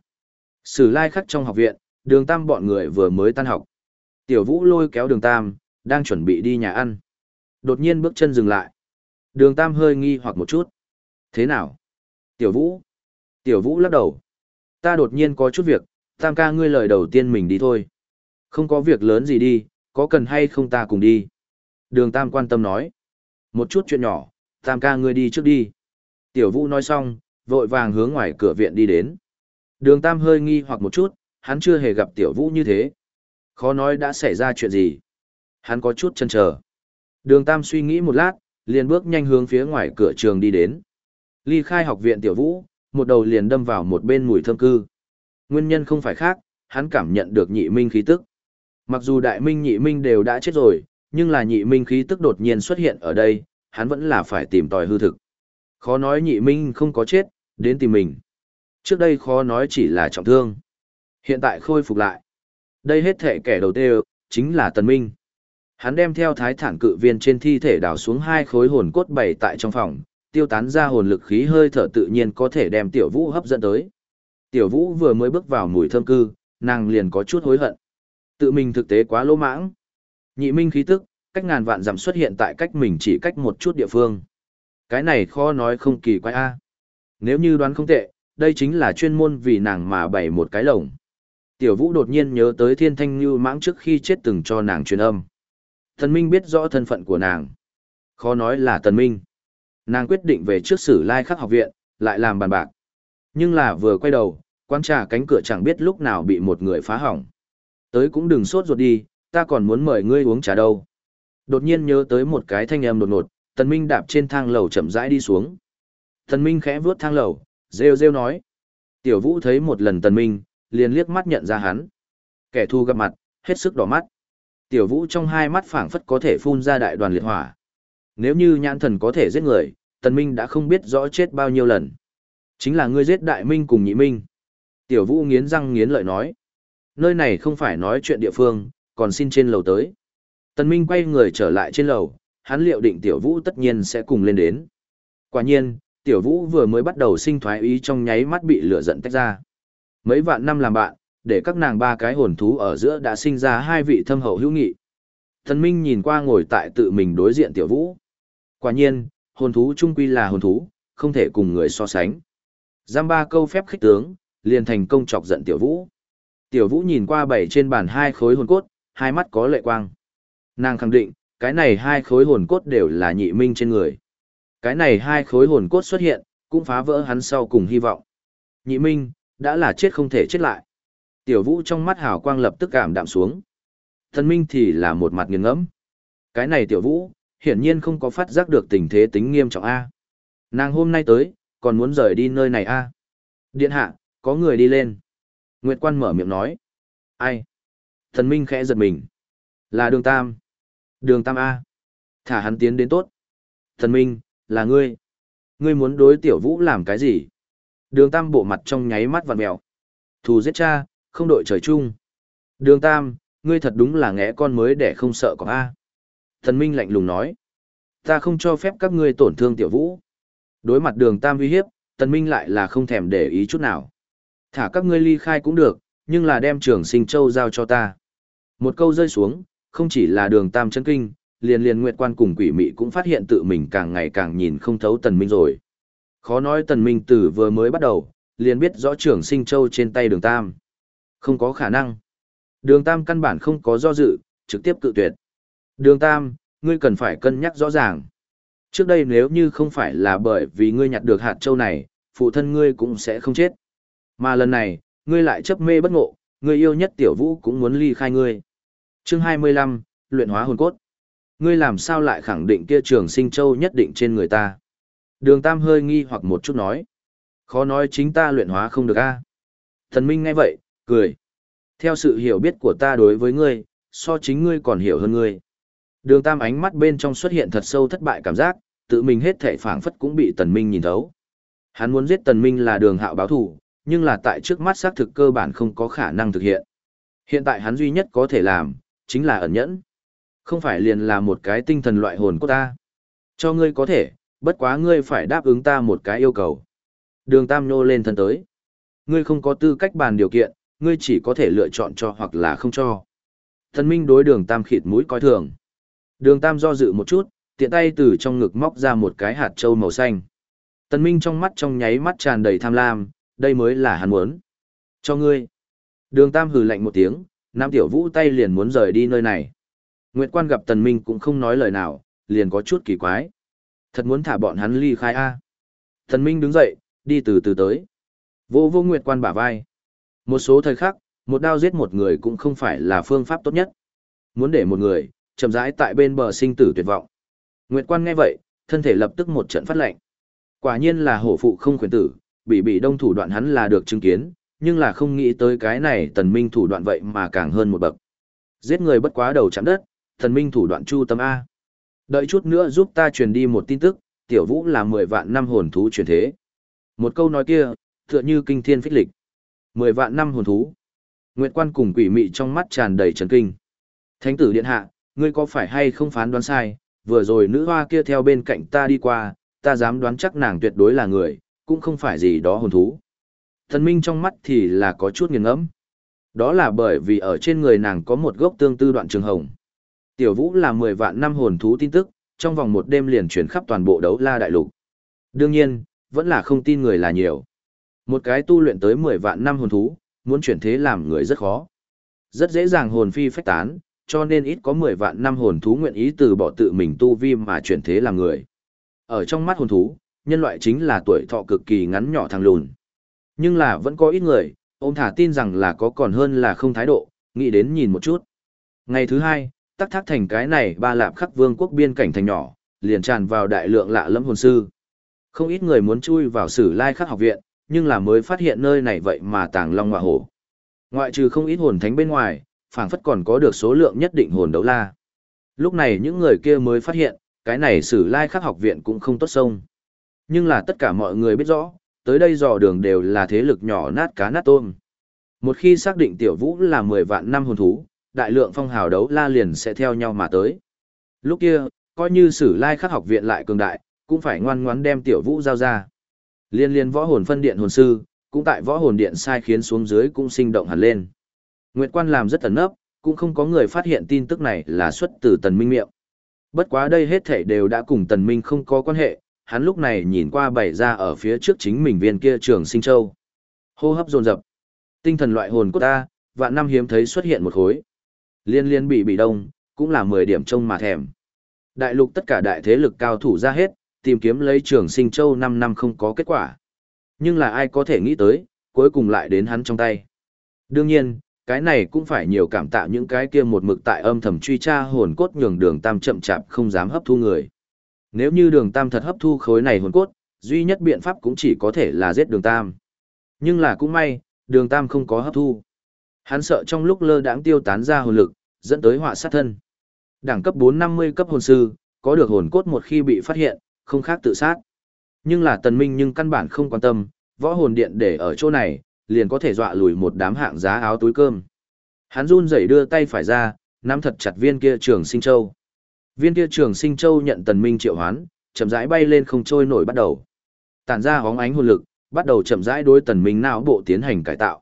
Sử lai khắc trong học viện, đường tam bọn người vừa mới tan học. Tiểu vũ lôi kéo đường tam, đang chuẩn bị đi nhà ăn. Đột nhiên bước chân dừng lại. Đường tam hơi nghi hoặc một chút. Thế nào? Tiểu vũ. Tiểu vũ lắc đầu. Ta đột nhiên có chút việc, tam ca ngươi lời đầu tiên mình đi thôi. Không có việc lớn gì đi, có cần hay không ta cùng đi. Đường tam quan tâm nói. Một chút chuyện nhỏ, tam ca ngươi đi trước đi. Tiểu vũ nói xong, vội vàng hướng ngoài cửa viện đi đến. Đường tam hơi nghi hoặc một chút, hắn chưa hề gặp tiểu vũ như thế. Khó nói đã xảy ra chuyện gì. Hắn có chút chần chờ. Đường tam suy nghĩ một lát, liền bước nhanh hướng phía ngoài cửa trường đi đến. Ly khai học viện tiểu vũ, một đầu liền đâm vào một bên mùi thơm cư. Nguyên nhân không phải khác, hắn cảm nhận được nhị minh khí tức. Mặc dù đại minh nhị minh đều đã chết rồi, nhưng là nhị minh khí tức đột nhiên xuất hiện ở đây, hắn vẫn là phải tìm tòi hư thực. Khó nói nhị minh không có chết, đến tìm mình. Trước đây khó nói chỉ là trọng thương. Hiện tại khôi phục lại. Đây hết thể kẻ đầu tiên, chính là Tần Minh. Hắn đem theo thái thản cự viên trên thi thể đào xuống hai khối hồn cốt bày tại trong phòng, tiêu tán ra hồn lực khí hơi thở tự nhiên có thể đem tiểu vũ hấp dẫn tới. Tiểu vũ vừa mới bước vào mùi thơm cư, nàng liền có chút hối hận. Tự mình thực tế quá lỗ mãng. Nhị minh khí tức, cách ngàn vạn dặm xuất hiện tại cách mình chỉ cách một chút địa phương. Cái này khó nói không kỳ quái a. Nếu như đoán không tệ, đây chính là chuyên môn vì nàng mà bày một cái lồng. Tiểu vũ đột nhiên nhớ tới thiên thanh như mãng trước khi chết từng cho nàng truyền âm. Thần Minh biết rõ thân phận của nàng. Khó nói là Tần Minh. Nàng quyết định về trước sử lai khắc học viện, lại làm bàn bạc. Nhưng là vừa quay đầu, quán trà cánh cửa chẳng biết lúc nào bị một người phá hỏng. Tới cũng đừng sốt ruột đi, ta còn muốn mời ngươi uống trà đâu. Đột nhiên nhớ tới một cái thanh âm đột ngột, Tần Minh đạp trên thang lầu chậm rãi đi xuống. Tần Minh khẽ vuốt thang lầu, rêu rêu nói. Tiểu Vũ thấy một lần Tần Minh, liền liếc mắt nhận ra hắn. Kẻ thù gặp mặt, hết sức đỏ mắt. Tiểu Vũ trong hai mắt phảng phất có thể phun ra đại đoàn liệt hỏa. Nếu như nhãn thần có thể giết người, Tần Minh đã không biết rõ chết bao nhiêu lần. Chính là ngươi giết Đại Minh cùng Nhị Minh. Tiểu Vũ nghiến răng nghiến lợi nói. Nơi này không phải nói chuyện địa phương, còn xin trên lầu tới. Tần Minh quay người trở lại trên lầu, hắn liệu định Tiểu Vũ tất nhiên sẽ cùng lên đến. Quả nhiên, Tiểu Vũ vừa mới bắt đầu sinh thoái ý trong nháy mắt bị lửa giận tách ra. Mấy vạn năm làm bạn, để các nàng ba cái hồn thú ở giữa đã sinh ra hai vị thâm hậu hữu nghị. Thần Minh nhìn qua ngồi tại tự mình đối diện Tiểu Vũ. Quả nhiên, hồn thú trung quy là hồn thú, không thể cùng người so sánh. Giam ba câu phép khích tướng, liền thành công chọc giận Tiểu Vũ. Tiểu Vũ nhìn qua bảy trên bàn hai khối hồn cốt, hai mắt có lệ quang. Nàng khẳng định, cái này hai khối hồn cốt đều là nhị minh trên người. Cái này hai khối hồn cốt xuất hiện, cũng phá vỡ hắn sau cùng hy vọng. Nhị minh, đã là chết không thể chết lại. Tiểu Vũ trong mắt hào quang lập tức cảm đạm xuống. Thần minh thì là một mặt nghiêng ngẫm. Cái này Tiểu Vũ, hiển nhiên không có phát giác được tình thế tính nghiêm trọng A. Nàng hôm nay tới, còn muốn rời đi nơi này A. Điện hạ, có người đi lên. Nguyệt quan mở miệng nói. Ai? Thần Minh khẽ giật mình. Là đường Tam. Đường Tam A. Thả hắn tiến đến tốt. Thần Minh, là ngươi. Ngươi muốn đối tiểu vũ làm cái gì? Đường Tam bộ mặt trong nháy mắt vặn mèo. Thù giết cha, không đội trời chung. Đường Tam, ngươi thật đúng là ngẽ con mới để không sợ có A. Thần Minh lạnh lùng nói. Ta không cho phép các ngươi tổn thương tiểu vũ. Đối mặt đường Tam uy hiếp, Tần Minh lại là không thèm để ý chút nào. Thả các ngươi ly khai cũng được, nhưng là đem trường sinh châu giao cho ta. Một câu rơi xuống, không chỉ là đường Tam chân kinh, liền liền Nguyệt Quan cùng quỷ mị cũng phát hiện tự mình càng ngày càng nhìn không thấu Tần Minh rồi. Khó nói Tần Minh tử vừa mới bắt đầu, liền biết rõ trường sinh châu trên tay đường Tam. Không có khả năng. Đường Tam căn bản không có do dự, trực tiếp cự tuyệt. Đường Tam, ngươi cần phải cân nhắc rõ ràng. Trước đây nếu như không phải là bởi vì ngươi nhặt được hạt châu này, phụ thân ngươi cũng sẽ không chết. Mà lần này, ngươi lại chấp mê bất ngộ, ngươi yêu nhất tiểu vũ cũng muốn ly khai ngươi. Chương 25, luyện hóa hồn cốt. Ngươi làm sao lại khẳng định kia trường sinh châu nhất định trên người ta? Đường Tam hơi nghi hoặc một chút nói. Khó nói chính ta luyện hóa không được a. Thần Minh nghe vậy, cười. Theo sự hiểu biết của ta đối với ngươi, so chính ngươi còn hiểu hơn ngươi. Đường Tam ánh mắt bên trong xuất hiện thật sâu thất bại cảm giác, tự mình hết thể phảng phất cũng bị Tần Minh nhìn thấu. Hắn muốn giết Tần Minh là đường hạo báo thù, nhưng là tại trước mắt xác thực cơ bản không có khả năng thực hiện. Hiện tại hắn duy nhất có thể làm, chính là ẩn nhẫn. Không phải liền là một cái tinh thần loại hồn của ta. Cho ngươi có thể, bất quá ngươi phải đáp ứng ta một cái yêu cầu. Đường Tam nô lên thân tới. Ngươi không có tư cách bàn điều kiện, ngươi chỉ có thể lựa chọn cho hoặc là không cho. Thần Minh đối đường Tam khịt mũi coi thường. Đường Tam do dự một chút, tiện tay từ trong ngực móc ra một cái hạt trâu màu xanh. Tần Minh trong mắt trong nháy mắt tràn đầy tham lam, đây mới là hắn muốn. Cho ngươi. Đường Tam hừ lạnh một tiếng, Nam Tiểu Vũ tay liền muốn rời đi nơi này. Nguyệt Quan gặp Tần Minh cũng không nói lời nào, liền có chút kỳ quái. Thật muốn thả bọn hắn ly khai a. Tần Minh đứng dậy, đi từ từ tới. Vô vô Nguyệt Quan bả vai. Một số thời khắc, một đao giết một người cũng không phải là phương pháp tốt nhất. Muốn để một người, chậm rãi tại bên bờ sinh tử tuyệt vọng. Nguyệt Quan nghe vậy, thân thể lập tức một trận phát lệnh. Quả nhiên là hổ phụ không khuyến tử, bị bị đông thủ đoạn hắn là được chứng kiến, nhưng là không nghĩ tới cái này tần minh thủ đoạn vậy mà càng hơn một bậc. Giết người bất quá đầu chạm đất, tần minh thủ đoạn chu tâm A. Đợi chút nữa giúp ta truyền đi một tin tức, tiểu vũ là 10 vạn năm hồn thú truyền thế. Một câu nói kia, tựa như kinh thiên phích lịch. 10 vạn năm hồn thú. Nguyệt quan cùng quỷ mị trong mắt tràn đầy chấn kinh. Thánh tử điện hạ, ngươi có phải hay không phán đoán sai, vừa rồi nữ hoa kia theo bên cạnh ta đi qua, ta dám đoán chắc nàng tuyệt đối là người, cũng không phải gì đó hồn thú. Thần Minh trong mắt thì là có chút nghiền ngẫm. Đó là bởi vì ở trên người nàng có một gốc tương tư đoạn trường hồng. Tiểu Vũ là 10 vạn năm hồn thú tin tức, trong vòng một đêm liền chuyển khắp toàn bộ đấu la đại lục. Đương nhiên, vẫn là không tin người là nhiều. Một cái tu luyện tới 10 vạn năm hồn thú, muốn chuyển thế làm người rất khó. Rất dễ dàng hồn phi phách tán, cho nên ít có 10 vạn năm hồn thú nguyện ý từ bỏ tự mình tu vi mà chuyển thế làm người. Ở trong mắt hồn thú, nhân loại chính là tuổi thọ cực kỳ ngắn nhỏ thằng lùn. Nhưng là vẫn có ít người, ôm thả tin rằng là có còn hơn là không thái độ, nghĩ đến nhìn một chút. Ngày thứ hai, tắc thác thành cái này ba lạp khắc vương quốc biên cảnh thành nhỏ, liền tràn vào đại lượng lạ lẫm hồn sư. Không ít người muốn chui vào sử lai khắc học viện, nhưng là mới phát hiện nơi này vậy mà tàng long ngọa hổ. Ngoại trừ không ít hồn thánh bên ngoài, phảng phất còn có được số lượng nhất định hồn đấu la. Lúc này những người kia mới phát hiện, cái này sử lai khắc học viện cũng không tốt sông. Nhưng là tất cả mọi người biết rõ, tới đây dò đường đều là thế lực nhỏ nát cá nát tôm. Một khi xác định tiểu vũ là 10 vạn năm hồn thú, đại lượng phong hào đấu la liền sẽ theo nhau mà tới. Lúc kia, coi như sử lai khắc học viện lại cường đại, cũng phải ngoan ngoãn đem tiểu vũ giao ra. Liên liên võ hồn phân điện hồn sư, cũng tại võ hồn điện sai khiến xuống dưới cũng sinh động hẳn lên. Nguyệt quan làm rất ẩn nấp, cũng không có người phát hiện tin tức này là xuất từ tần minh miệng. Bất quá đây hết thảy đều đã cùng tần minh không có quan hệ, hắn lúc này nhìn qua bày ra ở phía trước chính mình viên kia trường sinh châu. Hô hấp dồn dập. Tinh thần loại hồn của ta, vạn năm hiếm thấy xuất hiện một khối. Liên liên bị bị đông, cũng là 10 điểm trông mà thèm. Đại lục tất cả đại thế lực cao thủ ra hết, tìm kiếm lấy trường sinh châu 5 năm không có kết quả. Nhưng là ai có thể nghĩ tới, cuối cùng lại đến hắn trong tay. Đương nhiên, cái này cũng phải nhiều cảm tạ những cái kia một mực tại âm thầm truy tra hồn cốt nhường đường tam chậm chạp không dám hấp thu người. Nếu như đường tam thật hấp thu khối này hồn cốt, duy nhất biện pháp cũng chỉ có thể là giết đường tam. Nhưng là cũng may, đường tam không có hấp thu. Hắn sợ trong lúc lơ đãng tiêu tán ra hồn lực, dẫn tới họa sát thân. Đẳng cấp 450 cấp hồn sư, có được hồn cốt một khi bị phát hiện, không khác tự sát. Nhưng là tần minh nhưng căn bản không quan tâm, võ hồn điện để ở chỗ này, liền có thể dọa lùi một đám hạng giá áo túi cơm. Hắn run rẩy đưa tay phải ra, nắm thật chặt viên kia trường sinh châu. Viên kia trường sinh châu nhận tần minh triệu hoán, chậm rãi bay lên không trôi nổi bắt đầu. Tản ra hóng ánh hồn lực, bắt đầu chậm rãi đối tần minh não bộ tiến hành cải tạo.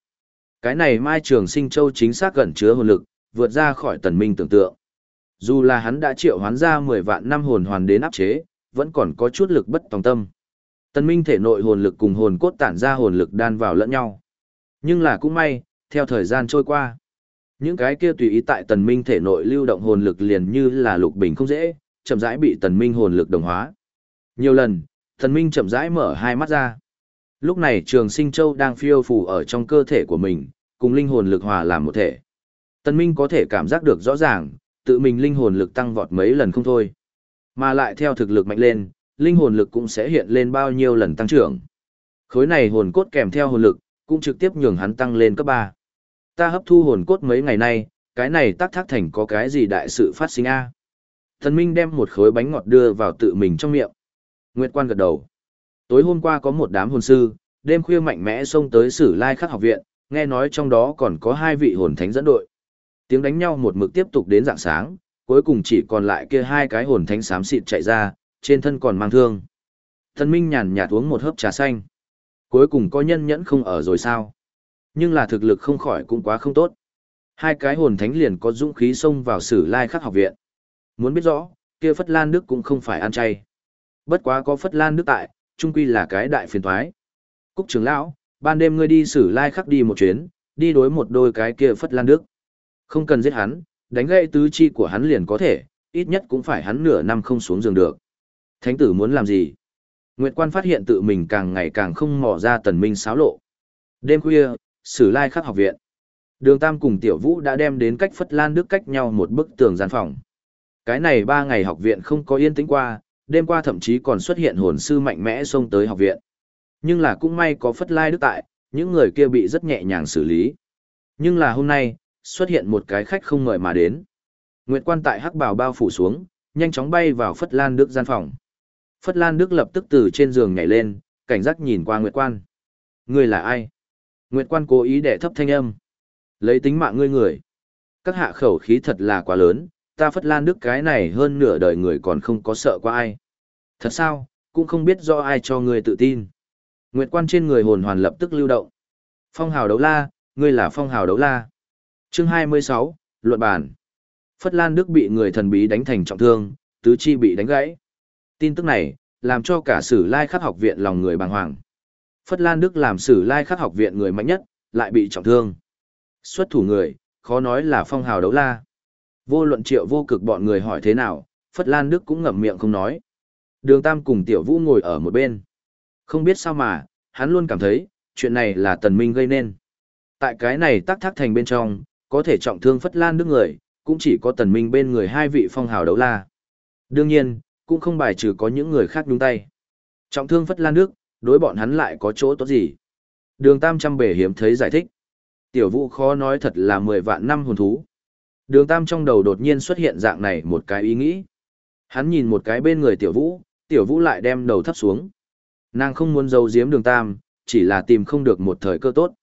Cái này mai trường sinh châu chính xác gần chứa hồn lực, vượt ra khỏi tần minh tưởng tượng. Dù là hắn đã triệu hoán ra 10 vạn năm hồn hoàn đến áp chế, vẫn còn có chút lực bất tòng tâm. Tần minh thể nội hồn lực cùng hồn cốt tản ra hồn lực đan vào lẫn nhau. Nhưng là cũng may, theo thời gian trôi qua, những cái kia tùy ý tại tần minh thể nội lưu động hồn lực liền như là lục bình không dễ, chậm rãi bị tần minh hồn lực đồng hóa. Nhiều lần, tần minh chậm rãi mở hai mắt ra. Lúc này trường sinh châu đang phiêu phù ở trong cơ thể của mình, cùng linh hồn lực hòa làm một thể. Tần minh có thể cảm giác được rõ ràng, tự mình linh hồn lực tăng vọt mấy lần không thôi. Mà lại theo thực lực mạnh lên, linh hồn lực cũng sẽ hiện lên bao nhiêu lần tăng trưởng. Khối này hồn cốt kèm theo hồn lực, cũng trực tiếp nhường hắn tăng lên cấp 3. Ta hấp thu hồn cốt mấy ngày nay, cái này tác thác thành có cái gì đại sự phát sinh a? Thần Minh đem một khối bánh ngọt đưa vào tự mình trong miệng. Nguyệt Quan gật đầu. Tối hôm qua có một đám hồn sư, đêm khuya mạnh mẽ xông tới Sử Lai Khắc học viện, nghe nói trong đó còn có hai vị hồn thánh dẫn đội. Tiếng đánh nhau một mực tiếp tục đến dạng sáng, cuối cùng chỉ còn lại kia hai cái hồn thánh xám xịt chạy ra, trên thân còn mang thương. Thần Minh nhàn nhạt uống một hớp trà xanh. Cuối cùng có nhân nhẫn không ở rồi sao? Nhưng là thực lực không khỏi cũng quá không tốt. Hai cái hồn thánh liền có dũng khí xông vào sử lai khắc học viện. Muốn biết rõ, kia Phất Lan Đức cũng không phải ăn chay. Bất quá có Phất Lan Đức tại, trung quy là cái đại phiền thoái. Cúc trưởng lão, ban đêm ngươi đi sử lai khắc đi một chuyến, đi đối một đôi cái kia Phất Lan Đức. Không cần giết hắn, đánh gãy tứ chi của hắn liền có thể, ít nhất cũng phải hắn nửa năm không xuống giường được. Thánh tử muốn làm gì? Nguyệt quan phát hiện tự mình càng ngày càng không mò ra tần minh xáo lộ. Đêm khuya, sử lai khắc học viện. Đường Tam cùng Tiểu Vũ đã đem đến cách Phất Lan Đức cách nhau một bức tường gian phòng. Cái này ba ngày học viện không có yên tĩnh qua, đêm qua thậm chí còn xuất hiện hồn sư mạnh mẽ xông tới học viện. Nhưng là cũng may có Phất Lai Đức tại, những người kia bị rất nhẹ nhàng xử lý. Nhưng là hôm nay, xuất hiện một cái khách không ngợi mà đến. Nguyệt quan tại hắc bảo bao phủ xuống, nhanh chóng bay vào Phất Lan Đức gian phòng. Phất Lan Đức lập tức từ trên giường nhảy lên, cảnh giác nhìn qua Nguyệt quan. Ngươi là ai? Nguyệt quan cố ý để thấp thanh âm. Lấy tính mạng ngươi người. Các hạ khẩu khí thật là quá lớn, ta Phất Lan Đức cái này hơn nửa đời người còn không có sợ qua ai. Thật sao, cũng không biết do ai cho ngươi tự tin. Nguyệt quan trên người hồn hoàn lập tức lưu động. Phong hào đấu la, ngươi là phong hào đấu la. Chương 26, luận bản. Phất Lan Đức bị người thần bí đánh thành trọng thương, tứ chi bị đánh gãy. Tin tức này, làm cho cả sử lai khắc học viện lòng người bàng hoàng. Phất Lan Đức làm sử lai khắc học viện người mạnh nhất, lại bị trọng thương. Xuất thủ người, khó nói là phong hào đấu la. Vô luận triệu vô cực bọn người hỏi thế nào, Phất Lan Đức cũng ngậm miệng không nói. Đường Tam cùng Tiểu Vũ ngồi ở một bên. Không biết sao mà, hắn luôn cảm thấy, chuyện này là tần minh gây nên. Tại cái này tắc thác thành bên trong, có thể trọng thương Phất Lan Đức người, cũng chỉ có tần minh bên người hai vị phong hào đấu la. Đương nhiên, cũng không bài trừ có những người khác nhúng tay. Trọng thương Phất Lan Đức, đối bọn hắn lại có chỗ tốt gì? Đường Tam trăm bể hiếm thấy giải thích. Tiểu vũ khó nói thật là mười vạn năm hồn thú. Đường Tam trong đầu đột nhiên xuất hiện dạng này một cái ý nghĩ. Hắn nhìn một cái bên người tiểu vũ, tiểu vũ lại đem đầu thấp xuống. Nàng không muốn giấu giếm đường Tam, chỉ là tìm không được một thời cơ tốt.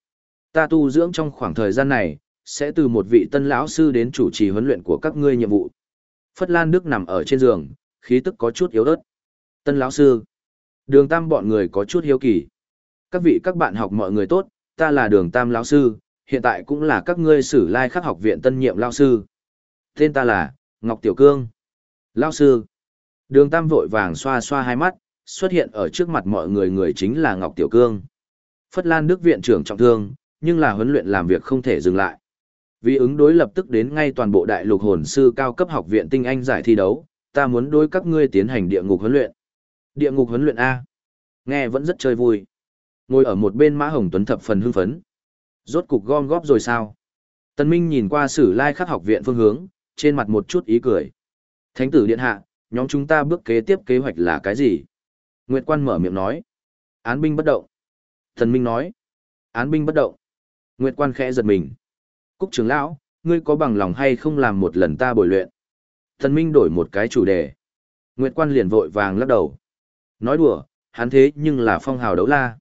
Ta tu dưỡng trong khoảng thời gian này, sẽ từ một vị tân lão sư đến chủ trì huấn luyện của các ngươi nhiệm vụ. Phất Lan Đức nằm ở trên giường, khí tức có chút yếu ớt. Tân lão sư. Đường Tam bọn người có chút hiếu kỳ. Các vị các bạn học mọi người tốt, ta là Đường Tam lão sư, hiện tại cũng là các ngươi sử lai khắc học viện tân nhiệm lão sư. Tên ta là, Ngọc Tiểu Cương. Lão sư. Đường Tam vội vàng xoa xoa hai mắt, xuất hiện ở trước mặt mọi người người chính là Ngọc Tiểu Cương. Phất Lan Đức viện trưởng trọng thương, nhưng là huấn luyện làm việc không thể dừng lại. Vì ứng đối lập tức đến ngay toàn bộ đại lục hồn sư cao cấp học viện tinh anh giải thi đấu, ta muốn đối các ngươi tiến hành địa ngục huấn luyện. Địa ngục huấn luyện A. Nghe vẫn rất chơi vui. Ngồi ở một bên Mã Hồng Tuấn thập phần hưng phấn. Rốt cục gom góp rồi sao? Tân Minh nhìn qua sử lai khắc học viện phương hướng, trên mặt một chút ý cười. Thánh tử điện hạ, nhóm chúng ta bước kế tiếp kế hoạch là cái gì? Nguyệt quan mở miệng nói. Án binh bất động. Tân Minh nói. Án binh bất động. Nguyệt quan khẽ giật mình. Cúc trưởng lão, ngươi có bằng lòng hay không làm một lần ta bồi luyện? Thần Minh đổi một cái chủ đề. Nguyệt quan liền vội vàng lắc đầu. Nói đùa, hắn thế nhưng là phong hào đấu la.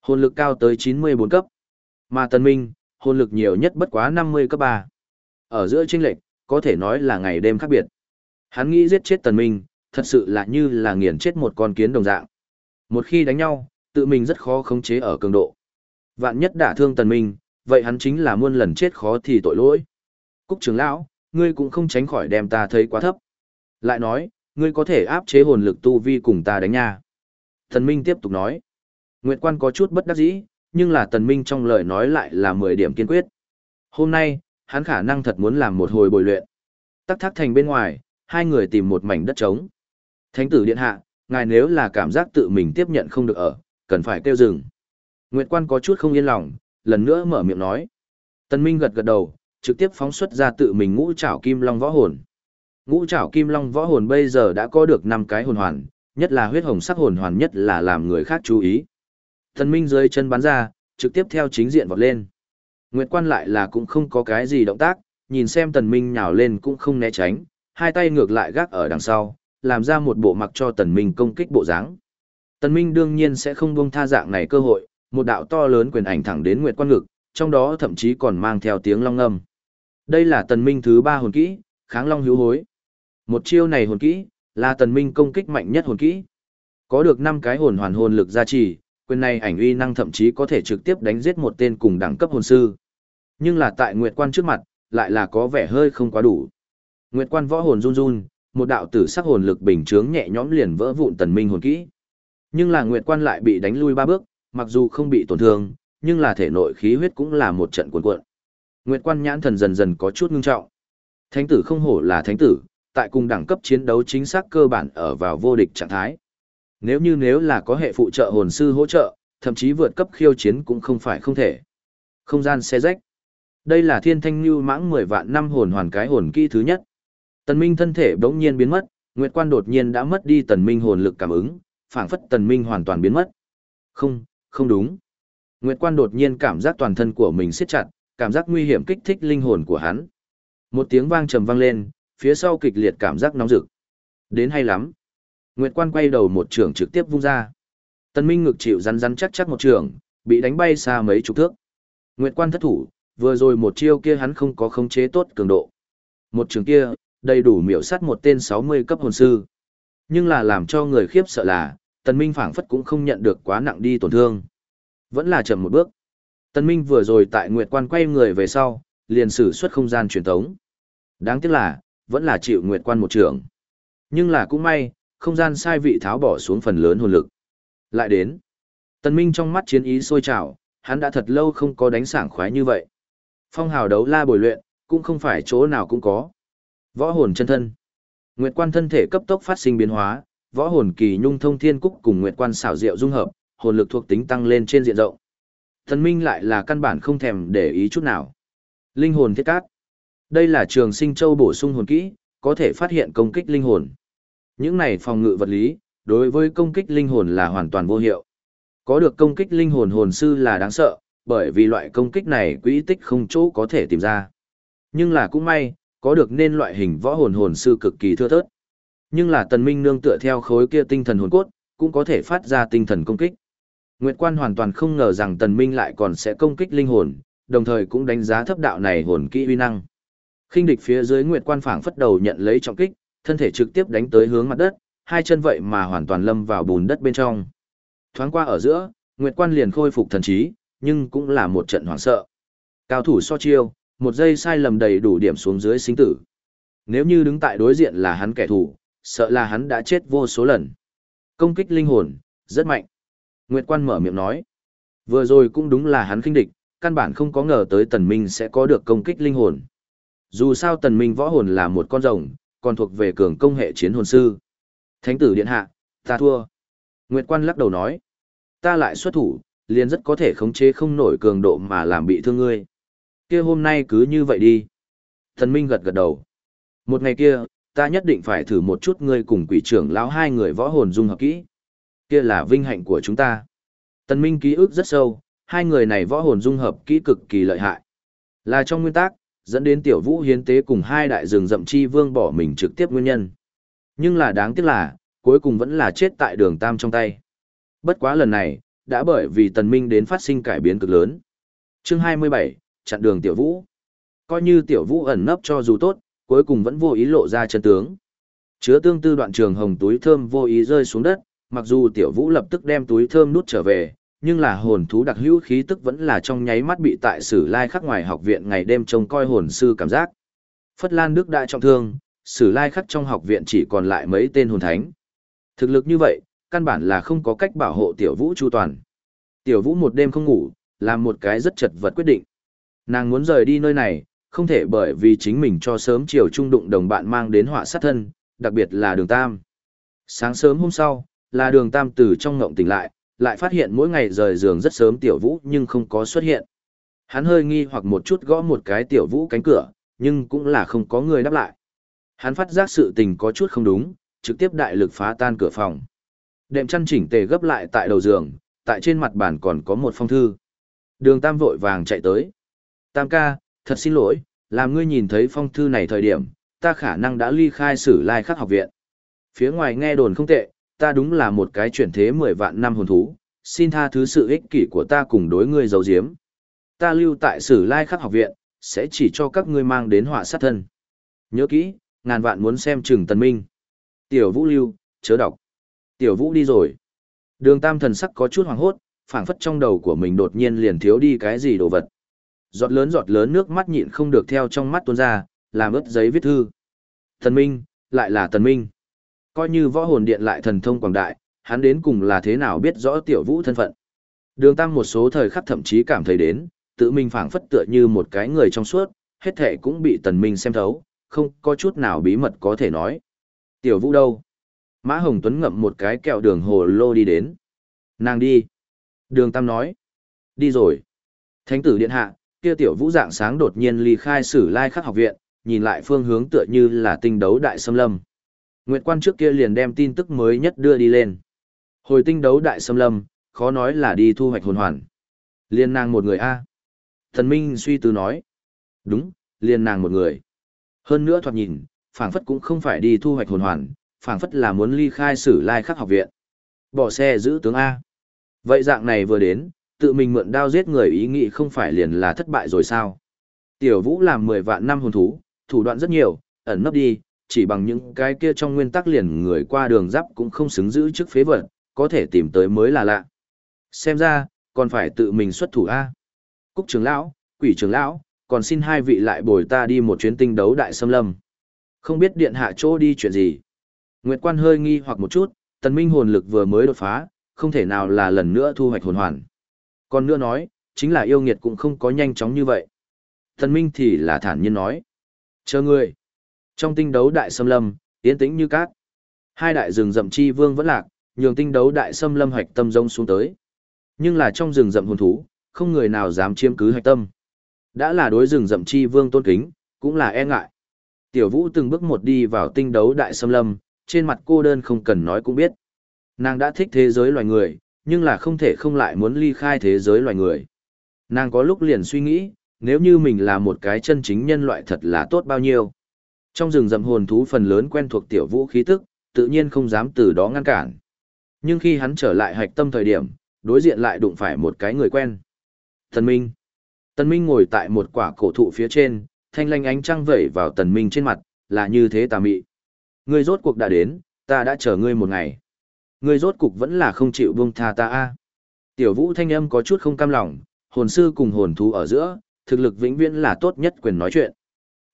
Hồn lực cao tới 94 cấp. Mà Tần Minh, hồn lực nhiều nhất bất quá 50 cấp 3. Ở giữa chênh lệch, có thể nói là ngày đêm khác biệt. Hắn nghĩ giết chết Tần Minh, thật sự là như là nghiền chết một con kiến đồng dạng. Một khi đánh nhau, tự mình rất khó khống chế ở cường độ. Vạn nhất đả thương Tần Minh, vậy hắn chính là muôn lần chết khó thì tội lỗi. Cúc trưởng lão, ngươi cũng không tránh khỏi đem ta thấy quá thấp. Lại nói, ngươi có thể áp chế hồn lực tu vi cùng ta đánh nha. Thần Minh tiếp tục nói. Nguyệt quan có chút bất đắc dĩ, nhưng là Tần Minh trong lời nói lại là 10 điểm kiên quyết. Hôm nay, hắn khả năng thật muốn làm một hồi bồi luyện. Tắc thác thành bên ngoài, hai người tìm một mảnh đất trống. Thánh tử điện hạ, ngài nếu là cảm giác tự mình tiếp nhận không được ở, cần phải kêu dừng. Nguyệt quan có chút không yên lòng, lần nữa mở miệng nói. Tần Minh gật gật đầu, trực tiếp phóng xuất ra tự mình ngũ trảo kim long võ hồn. Ngũ trảo kim long võ hồn bây giờ đã có được 5 cái hồn hoàn, nhất là huyết hồng sắc hồn hoàn nhất là làm người khác chú ý. Tần Minh dưới chân bắn ra, trực tiếp theo chính diện vọt lên. Nguyệt quan lại là cũng không có cái gì động tác, nhìn xem Tần Minh nhào lên cũng không né tránh, hai tay ngược lại gác ở đằng sau, làm ra một bộ mặc cho Tần Minh công kích bộ dáng. Tần Minh đương nhiên sẽ không buông tha dạng này cơ hội, một đạo to lớn quyền ảnh thẳng đến Nguyệt Quan ngực, trong đó thậm chí còn mang theo tiếng long âm đây là Tần Minh thứ ba hồn kỹ, Kháng Long hữu hối. Một chiêu này hồn kỹ, là Tần Minh công kích mạnh nhất hồn kỹ. Có được 5 cái hồn hoàn hồn lực gia trì, quyền này ảnh uy năng thậm chí có thể trực tiếp đánh giết một tên cùng đẳng cấp hồn sư. Nhưng là tại Nguyệt Quan trước mặt, lại là có vẻ hơi không quá đủ. Nguyệt Quan võ hồn run run, một đạo tử sắc hồn lực bình chướng nhẹ nhõm liền vỡ vụn Tần Minh hồn kỹ. Nhưng là Nguyệt Quan lại bị đánh lui ba bước, mặc dù không bị tổn thương, nhưng là thể nội khí huyết cũng là một trận cuồn cuộn. Nguyệt Quan nhãn thần dần dần có chút ngưng trọng. Thánh tử không hổ là thánh tử, tại cùng đẳng cấp chiến đấu chính xác cơ bản ở vào vô địch trạng thái. Nếu như nếu là có hệ phụ trợ hồn sư hỗ trợ, thậm chí vượt cấp khiêu chiến cũng không phải không thể. Không gian xe rách. Đây là thiên thanh như mãng 10 vạn năm hồn hoàn cái hồn kỹ thứ nhất. Tần Minh thân thể bỗng nhiên biến mất, Nguyệt Quan đột nhiên đã mất đi Tần Minh hồn lực cảm ứng, phảng phất Tần Minh hoàn toàn biến mất. Không, không đúng. Nguyệt Quan đột nhiên cảm giác toàn thân của mình siết chặt, cảm giác nguy hiểm kích thích linh hồn của hắn. Một tiếng vang trầm vang lên, phía sau kịch liệt cảm giác nóng rực. Đến hay lắm. Nguyệt Quan quay đầu một trường trực tiếp vung ra. Tân Minh ngực chịu rắn rắn chắc chắc một trường, bị đánh bay xa mấy chục thước. Nguyệt Quan thất thủ, vừa rồi một chiêu kia hắn không có khống chế tốt cường độ. Một trường kia, đầy đủ miểu sát một tên 60 cấp hồn sư. Nhưng là làm cho người khiếp sợ là, Tần Minh phảng phất cũng không nhận được quá nặng đi tổn thương. Vẫn là chậm một bước. Tân Minh vừa rồi tại Nguyệt Quan quay người về sau, liền sử xuất không gian truyền tống. Đáng tiếc là, vẫn là chịu Nguyệt Quan một trưởng. Nhưng là cũng may, không gian sai vị tháo bỏ xuống phần lớn hồn lực. Lại đến. Tân Minh trong mắt chiến ý sôi trào, hắn đã thật lâu không có đánh sảng khoái như vậy. Phong hào đấu la bồi luyện, cũng không phải chỗ nào cũng có. Võ hồn chân thân. Nguyệt quan thân thể cấp tốc phát sinh biến hóa, võ hồn kỳ nhung thông thiên cúc cùng nguyệt quan xảo diệu dung hợp, hồn lực thuộc tính tăng lên trên diện rộng. Thần minh lại là căn bản không thèm để ý chút nào. Linh hồn thiết cát. Đây là trường sinh châu bổ sung hồn kỹ, có thể phát hiện công kích linh hồn. Những này phòng ngự vật lý, đối với công kích linh hồn là hoàn toàn vô hiệu. Có được công kích linh hồn hồn sư là đáng sợ, bởi vì loại công kích này quỹ tích không chỗ có thể tìm ra. Nhưng là cũng may, có được nên loại hình võ hồn hồn sư cực kỳ thưa thớt. Nhưng là tần minh nương tựa theo khối kia tinh thần hồn cốt, cũng có thể phát ra tinh thần công kích. Nguyệt quan hoàn toàn không ngờ rằng tần minh lại còn sẽ công kích linh hồn, đồng thời cũng đánh giá thấp đạo này hồn kỹ uy năng. Khinh địch phía dưới Nguyệt quan phảng phất đầu nhận lấy trọng kích, thân thể trực tiếp đánh tới hướng mặt đất, hai chân vậy mà hoàn toàn lâm vào bùn đất bên trong. Thoáng qua ở giữa, Nguyệt quan liền khôi phục thần trí, nhưng cũng là một trận hoảng sợ. Cao thủ so chiêu, một giây sai lầm đầy đủ điểm xuống dưới sinh tử. Nếu như đứng tại đối diện là hắn kẻ thù, sợ là hắn đã chết vô số lần. Công kích linh hồn, rất mạnh. Nguyệt quan mở miệng nói. Vừa rồi cũng đúng là hắn kinh địch, căn bản không có ngờ tới tần minh sẽ có được công kích linh hồn. Dù sao tần minh võ hồn là một con rồng, còn thuộc về cường công hệ chiến hồn sư. Thánh tử điện hạ, ta thua. Nguyệt quan lắc đầu nói. Ta lại xuất thủ, liền rất có thể khống chế không nổi cường độ mà làm bị thương ngươi kia hôm nay cứ như vậy đi. Tần Minh gật gật đầu. Một ngày kia, ta nhất định phải thử một chút ngươi cùng quỷ trưởng lão hai người võ hồn dung hợp kỹ. Kia là vinh hạnh của chúng ta. Tần Minh ký ức rất sâu, hai người này võ hồn dung hợp kỹ cực kỳ lợi hại. Là trong nguyên tắc, dẫn đến tiểu vũ hiến tế cùng hai đại rừng rậm chi vương bỏ mình trực tiếp nguyên nhân. Nhưng là đáng tiếc là, cuối cùng vẫn là chết tại đường tam trong tay. Bất quá lần này, đã bởi vì tần minh đến phát sinh cải biến cực lớn. Chương 27, chặn đường tiểu vũ. Coi như tiểu vũ ẩn nấp cho dù tốt, cuối cùng vẫn vô ý lộ ra chân tướng. Chứa tương tư đoạn trường hồng túi thơm vô ý rơi xuống đất, mặc dù tiểu vũ lập tức đem túi thơm nút trở về, nhưng là hồn thú đặc hữu khí tức vẫn là trong nháy mắt bị tại sử lai khắc ngoài học viện ngày đêm trông coi hồn sư cảm giác. Phất Lan Đức đã trọng thương, sử lai khắc trong học viện chỉ còn lại mấy tên hồn thánh. Thực lực như vậy, căn bản là không có cách bảo hộ tiểu vũ chu toàn. Tiểu vũ một đêm không ngủ, làm một cái rất chật vật quyết định. Nàng muốn rời đi nơi này, không thể bởi vì chính mình cho sớm chiều trung đụng đồng bạn mang đến họa sát thân, đặc biệt là đường tam. Sáng sớm hôm sau, là đường tam từ trong ngộng tỉnh lại, lại phát hiện mỗi ngày rời giường rất sớm tiểu vũ nhưng không có xuất hiện. Hắn hơi nghi hoặc một chút gõ một cái tiểu vũ cánh cửa, nhưng cũng là không có người đáp lại. Hắn phát giác sự tình có chút không đúng, trực tiếp đại lực phá tan cửa phòng. Đệm chăn chỉnh tề gấp lại tại đầu giường, tại trên mặt bàn còn có một phong thư. Đường Tam vội vàng chạy tới. Tam ca, thật xin lỗi, làm ngươi nhìn thấy phong thư này thời điểm, ta khả năng đã ly khai sử lai khắc học viện. Phía ngoài nghe đồn không tệ, ta đúng là một cái chuyển thế mười vạn năm hồn thú, xin tha thứ sự ích kỷ của ta cùng đối ngươi giấu giếm. Ta lưu tại sử lai khắc học viện, sẽ chỉ cho các ngươi mang đến họa sát thân. Nhớ kỹ, ngàn vạn muốn xem trừng tần minh. Tiểu vũ lưu, chớ đọc. Tiểu vũ đi rồi. Đường tam thần sắc có chút hoàng hốt, phảng phất trong đầu của mình đột nhiên liền thiếu đi cái gì đồ vật. Giọt lớn giọt lớn nước mắt nhịn không được theo trong mắt tuôn ra, làm ướt giấy viết thư. Tần Minh, lại là Tần Minh. Coi như võ hồn điện lại thần thông quảng đại, hắn đến cùng là thế nào biết rõ tiểu vũ thân phận. Đường Tam một số thời khắc thậm chí cảm thấy đến, tự mình phảng phất tựa như một cái người trong suốt, hết thể cũng bị Tần Minh xem thấu, không có chút nào bí mật có thể nói. Tiểu vũ đâu? Mã Hồng Tuấn ngậm một cái kẹo đường hồ lô đi đến. Nàng đi. Đường Tam nói. Đi rồi. Thánh tử điện hạ, kia tiểu vũ dạng sáng đột nhiên ly khai sử lai khắc học viện, nhìn lại phương hướng tựa như là tinh đấu đại xâm lâm. Nguyệt quan trước kia liền đem tin tức mới nhất đưa đi lên. Hồi tinh đấu đại xâm lâm, khó nói là đi thu hoạch hồn hoàn. Liên nàng một người A. Thần Minh suy tư nói. Đúng, liên nàng một người. Hơn nữa thoạt nhìn, phảng phất cũng không phải đi thu hoạch hồn hoàn, phảng phất là muốn ly khai sử lai khắc học viện. Bỏ xe giữ tướng A. Vậy dạng này vừa đến, tự mình mượn đao giết người ý nghĩ không phải liền là thất bại rồi sao? Tiểu Vũ làm 10 vạn năm hồn thú, thủ đoạn rất nhiều, ẩn nấp đi, chỉ bằng những cái kia trong nguyên tắc liền người qua đường giáp cũng không xứng giữ trước phế vật, có thể tìm tới mới là lạ. Xem ra, còn phải tự mình xuất thủ A. Cúc trưởng lão, quỷ trưởng lão, còn xin hai vị lại bồi ta đi một chuyến tinh đấu đại xâm lâm. Không biết điện hạ chỗ đi chuyện gì. Nguyệt quan hơi nghi hoặc một chút, tần minh hồn lực vừa mới đột phá, không thể nào là lần nữa thu hoạch hồn hoàn. Còn nữa nói, chính là yêu nghiệt cũng không có nhanh chóng như vậy. Tần minh thì là thản nhiên nói. Chờ ngươi. Trong tinh đấu đại xâm lâm, yên tĩnh như cát. Hai đại rừng rậm chi vương vẫn lạc, nhường tinh đấu đại xâm lâm hoạch tâm rông xuống tới. Nhưng là trong rừng rậm hồn thú, không người nào dám chiếm cứ hoạch tâm. Đã là đối rừng rậm chi vương tôn kính, cũng là e ngại. Tiểu vũ từng bước một đi vào tinh đấu đại xâm lâm, trên mặt cô đơn không cần nói cũng biết. Nàng đã thích thế giới loài người, nhưng là không thể không lại muốn ly khai thế giới loài người. Nàng có lúc liền suy nghĩ, nếu như mình là một cái chân chính nhân loại thật là tốt bao nhiêu. Trong rừng rậm hồn thú phần lớn quen thuộc tiểu vũ khí tức, tự nhiên không dám từ đó ngăn cản. Nhưng khi hắn trở lại hạch tâm thời điểm, đối diện lại đụng phải một cái người quen. Tần Minh. Tần Minh ngồi tại một quả cổ thụ phía trên, thanh lanh ánh trăng vẩy vào Tần Minh trên mặt, là như thế tà mị. Ngươi rốt cuộc đã đến, ta đã chờ ngươi một ngày. Ngươi rốt cuộc vẫn là không chịu buông tha ta a. Tiểu Vũ thanh âm có chút không cam lòng, hồn sư cùng hồn thú ở giữa, thực lực vĩnh viễn là tốt nhất quyền nói chuyện.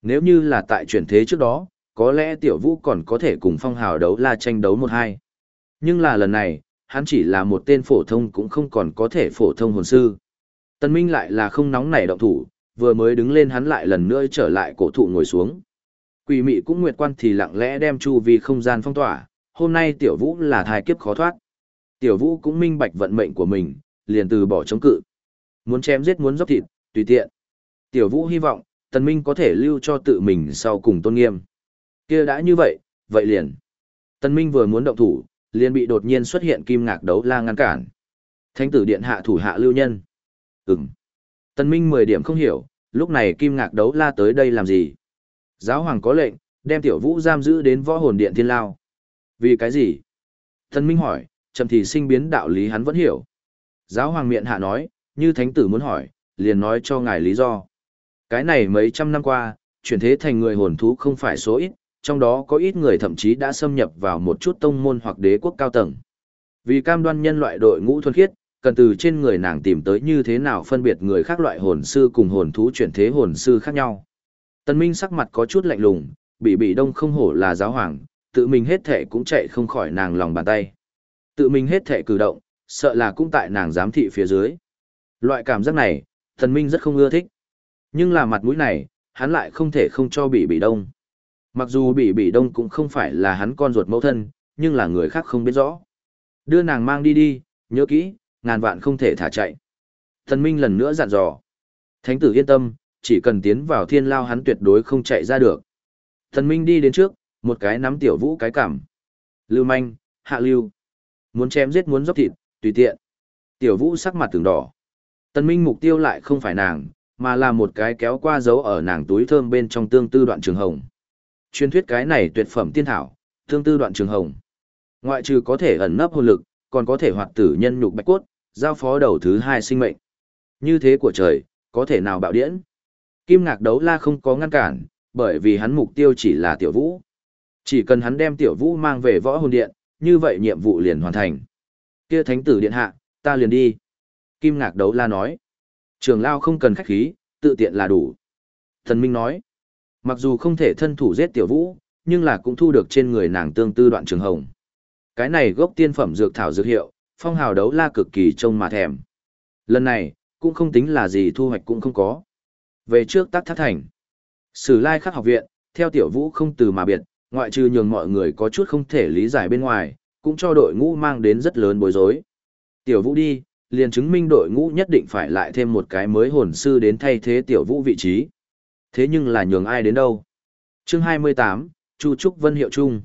Nếu như là tại chuyển thế trước đó, có lẽ tiểu vũ còn có thể cùng phong hào đấu la tranh đấu một hai. Nhưng là lần này, hắn chỉ là một tên phổ thông cũng không còn có thể phổ thông hồn sư. Tân Minh lại là không nóng nảy động thủ, vừa mới đứng lên hắn lại lần nữa trở lại cổ thụ ngồi xuống. Quỷ mị cũng nguyệt quan thì lặng lẽ đem chu vi không gian phong tỏa, hôm nay tiểu vũ là thai kiếp khó thoát. Tiểu vũ cũng minh bạch vận mệnh của mình, liền từ bỏ chống cự. Muốn chém giết muốn dốc thịt, tùy tiện. Tiểu vũ hy vọng, tần minh có thể lưu cho tự mình sau cùng tôn nghiêm. kia đã như vậy, vậy liền. Tần minh vừa muốn động thủ, liền bị đột nhiên xuất hiện kim ngạc đấu la ngăn cản. Thánh tử điện hạ thủ hạ lưu nhân. Ừm. Tân Minh 10 điểm không hiểu, lúc này Kim Ngạc đấu la tới đây làm gì? Giáo hoàng có lệnh, đem tiểu vũ giam giữ đến võ hồn điện thiên lao. Vì cái gì? Tân Minh hỏi, chậm thì sinh biến đạo lý hắn vẫn hiểu. Giáo hoàng miệng hạ nói, như thánh tử muốn hỏi, liền nói cho ngài lý do. Cái này mấy trăm năm qua, chuyển thế thành người hồn thú không phải số ít, trong đó có ít người thậm chí đã xâm nhập vào một chút tông môn hoặc đế quốc cao tầng. Vì cam đoan nhân loại đội ngũ thuần khiết, cần từ trên người nàng tìm tới như thế nào phân biệt người khác loại hồn sư cùng hồn thú chuyển thế hồn sư khác nhau. Tân Minh sắc mặt có chút lạnh lùng, bị bị đông không hổ là giáo hoàng, tự mình hết thể cũng chạy không khỏi nàng lòng bàn tay. Tự mình hết thể cử động, sợ là cũng tại nàng giám thị phía dưới. Loại cảm giác này, Tân Minh rất không ưa thích. Nhưng là mặt mũi này, hắn lại không thể không cho bị bị đông. Mặc dù bị bị đông cũng không phải là hắn con ruột mẫu thân, nhưng là người khác không biết rõ. Đưa nàng mang đi đi, nhớ kỹ, ngàn vạn không thể thả chạy. Thần Minh lần nữa dặn dò. Thánh tử yên tâm, chỉ cần tiến vào thiên lao hắn tuyệt đối không chạy ra được. Thần Minh đi đến trước, một cái nắm tiểu vũ cái cảm. Lưu manh, hạ lưu. Muốn chém giết muốn dốc thịt, tùy tiện. Tiểu vũ sắc mặt từng đỏ. Tần Minh mục tiêu lại không phải nàng, mà là một cái kéo qua dấu ở nàng túi thơm bên trong tương tư đoạn trường hồng. Truyền thuyết cái này tuyệt phẩm tiên thảo, tương tư đoạn trường hồng. Ngoại trừ có thể ẩn nấp hồn lực, còn có thể hoạt tử nhân nhục bạch cốt, giao phó đầu thứ hai sinh mệnh. Như thế của trời, có thể nào bạo điễn? Kim ngạc đấu la không có ngăn cản, bởi vì hắn mục tiêu chỉ là tiểu vũ. Chỉ cần hắn đem tiểu vũ mang về võ hồn điện, như vậy nhiệm vụ liền hoàn thành. Kia thánh tử điện hạ, ta liền đi. Kim ngạc đấu la nói. Trường lao không cần khách khí, tự tiện là đủ. Thần Minh nói. Mặc dù không thể thân thủ giết tiểu vũ, nhưng là cũng thu được trên người nàng tương tư đoạn trường hồng. Cái này gốc tiên phẩm dược thảo dược hiệu, phong hào đấu la cực kỳ trông mà thèm. Lần này, cũng không tính là gì thu hoạch cũng không có. Về trước tác thác thành. Sử lai khắc học viện, theo tiểu vũ không từ mà biệt, ngoại trừ nhường mọi người có chút không thể lý giải bên ngoài, cũng cho đội ngũ mang đến rất lớn bối rối. Tiểu vũ đi, liền chứng minh đội ngũ nhất định phải lại thêm một cái mới hồn sư đến thay thế tiểu vũ vị trí. Thế nhưng là nhường ai đến đâu? Chương 28, Chu Trúc Vân Hiệu Trung.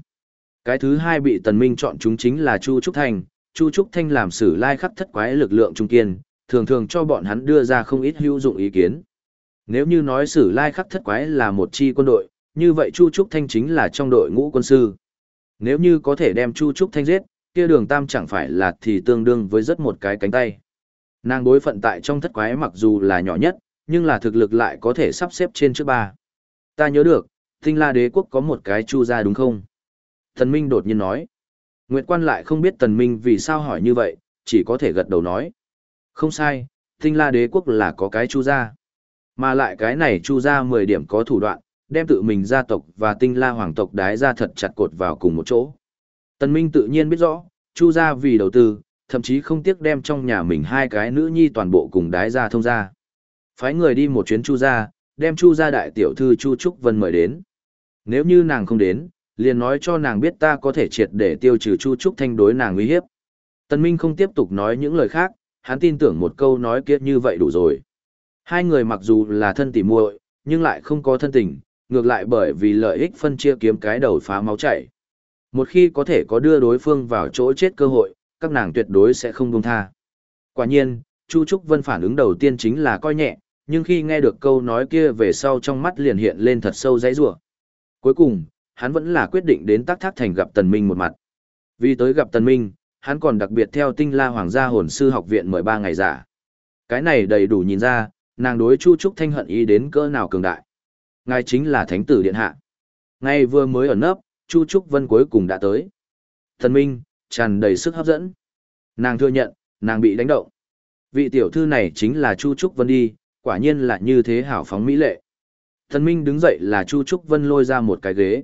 Cái thứ hai bị Tần Minh chọn chúng chính là Chu Trúc Thanh, Chu Trúc Thanh làm sử lai khắc thất quái lực lượng trung kiên, thường thường cho bọn hắn đưa ra không ít hữu dụng ý kiến. Nếu như nói sử lai khắc thất quái là một chi quân đội, như vậy Chu Trúc Thanh chính là trong đội ngũ quân sư. Nếu như có thể đem Chu Trúc Thanh giết, kia đường tam chẳng phải là thì tương đương với rất một cái cánh tay. Nàng bối phận tại trong thất quái mặc dù là nhỏ nhất, nhưng là thực lực lại có thể sắp xếp trên trước ba. Ta nhớ được, tinh la đế quốc có một cái chu gia đúng không? Thần Minh đột nhiên nói. Nguyệt quan lại không biết Tần Minh vì sao hỏi như vậy, chỉ có thể gật đầu nói. Không sai, tinh la đế quốc là có cái chu gia. Mà lại cái này chu gia 10 điểm có thủ đoạn, đem tự mình gia tộc và tinh la hoàng tộc đái ra thật chặt cột vào cùng một chỗ. Tần Minh tự nhiên biết rõ, chu gia vì đầu tư, thậm chí không tiếc đem trong nhà mình hai cái nữ nhi toàn bộ cùng đái ra thông ra. Phái người đi một chuyến chu gia, đem chu gia đại tiểu thư chu Trúc Vân mời đến. Nếu như nàng không đến, liền nói cho nàng biết ta có thể triệt để tiêu trừ Chu Trúc Thanh đối nàng uy hiếp. Tần Minh không tiếp tục nói những lời khác, hắn tin tưởng một câu nói kia như vậy đủ rồi. Hai người mặc dù là thân tỉ muội, nhưng lại không có thân tình, ngược lại bởi vì lợi ích phân chia kiếm cái đầu phá máu chảy. Một khi có thể có đưa đối phương vào chỗ chết cơ hội, các nàng tuyệt đối sẽ không buông tha. Quả nhiên, Chu Trúc Vân phản ứng đầu tiên chính là coi nhẹ, nhưng khi nghe được câu nói kia về sau trong mắt liền hiện lên thật sâu dãy rủa. Cuối cùng, hắn vẫn là quyết định đến Tắc thác thành gặp Tần Minh một mặt. Vì tới gặp Tần Minh, hắn còn đặc biệt theo tinh la hoàng gia hồn sư học viện mời ba ngày giả. Cái này đầy đủ nhìn ra, nàng đối Chu Trúc Thanh hận ý đến cỡ nào cường đại. Ngài chính là thánh tử điện hạ. Ngay vừa mới ở nấp, Chu Trúc Vân cuối cùng đã tới. Thần Minh, tràn đầy sức hấp dẫn. Nàng thừa nhận, nàng bị đánh động. Vị tiểu thư này chính là Chu Trúc Vân đi, quả nhiên là như thế hảo phóng mỹ lệ. Thần Minh đứng dậy là Chu Trúc Vân lôi ra một cái ghế.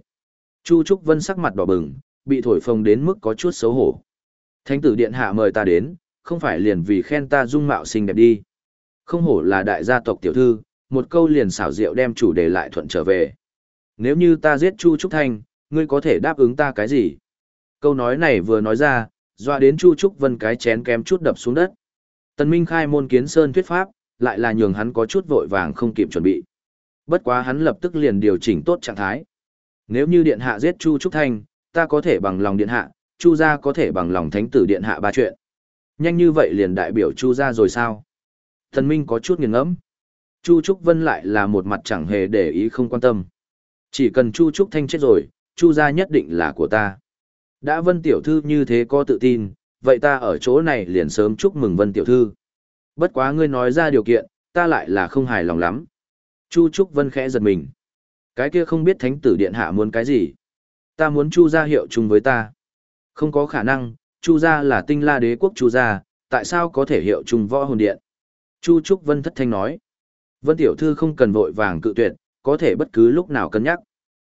Chu Trúc Vân sắc mặt đỏ bừng, bị thổi phồng đến mức có chút xấu hổ. Thánh tử điện hạ mời ta đến, không phải liền vì khen ta dung mạo xinh đẹp đi. Không hổ là đại gia tộc tiểu thư, một câu liền xảo diệu đem chủ đề lại thuận trở về. Nếu như ta giết Chu Trúc Thanh, ngươi có thể đáp ứng ta cái gì? Câu nói này vừa nói ra, doa đến Chu Trúc Vân cái chén kém chút đập xuống đất. Tần Minh khai môn kiến sơn thuyết pháp, lại là nhường hắn có chút vội vàng không kịp chuẩn bị. Bất quá hắn lập tức liền điều chỉnh tốt trạng thái. Nếu như điện hạ giết Chu Trúc Thanh, ta có thể bằng lòng điện hạ, Chu gia có thể bằng lòng thánh tử điện hạ ba chuyện. Nhanh như vậy liền đại biểu Chu gia rồi sao? Tần Minh có chút nghiền ngẫm. Chu Trúc Vân lại là một mặt chẳng hề để ý không quan tâm. Chỉ cần Chu Trúc Thanh chết rồi, Chu gia nhất định là của ta. Đã Vân Tiểu Thư như thế có tự tin, vậy ta ở chỗ này liền sớm chúc mừng Vân Tiểu Thư. Bất quá ngươi nói ra điều kiện, ta lại là không hài lòng lắm. Chu Trúc Vân khẽ giật mình. Cái kia không biết thánh tử điện hạ muốn cái gì. Ta muốn Chu gia hiệu chung với ta. Không có khả năng, Chu gia là tinh la đế quốc Chu gia, tại sao có thể hiệu chung võ hồn điện? Chu Trúc Vân thất thanh nói. Vân Tiểu Thư không cần vội vàng cự tuyệt, có thể bất cứ lúc nào cân nhắc.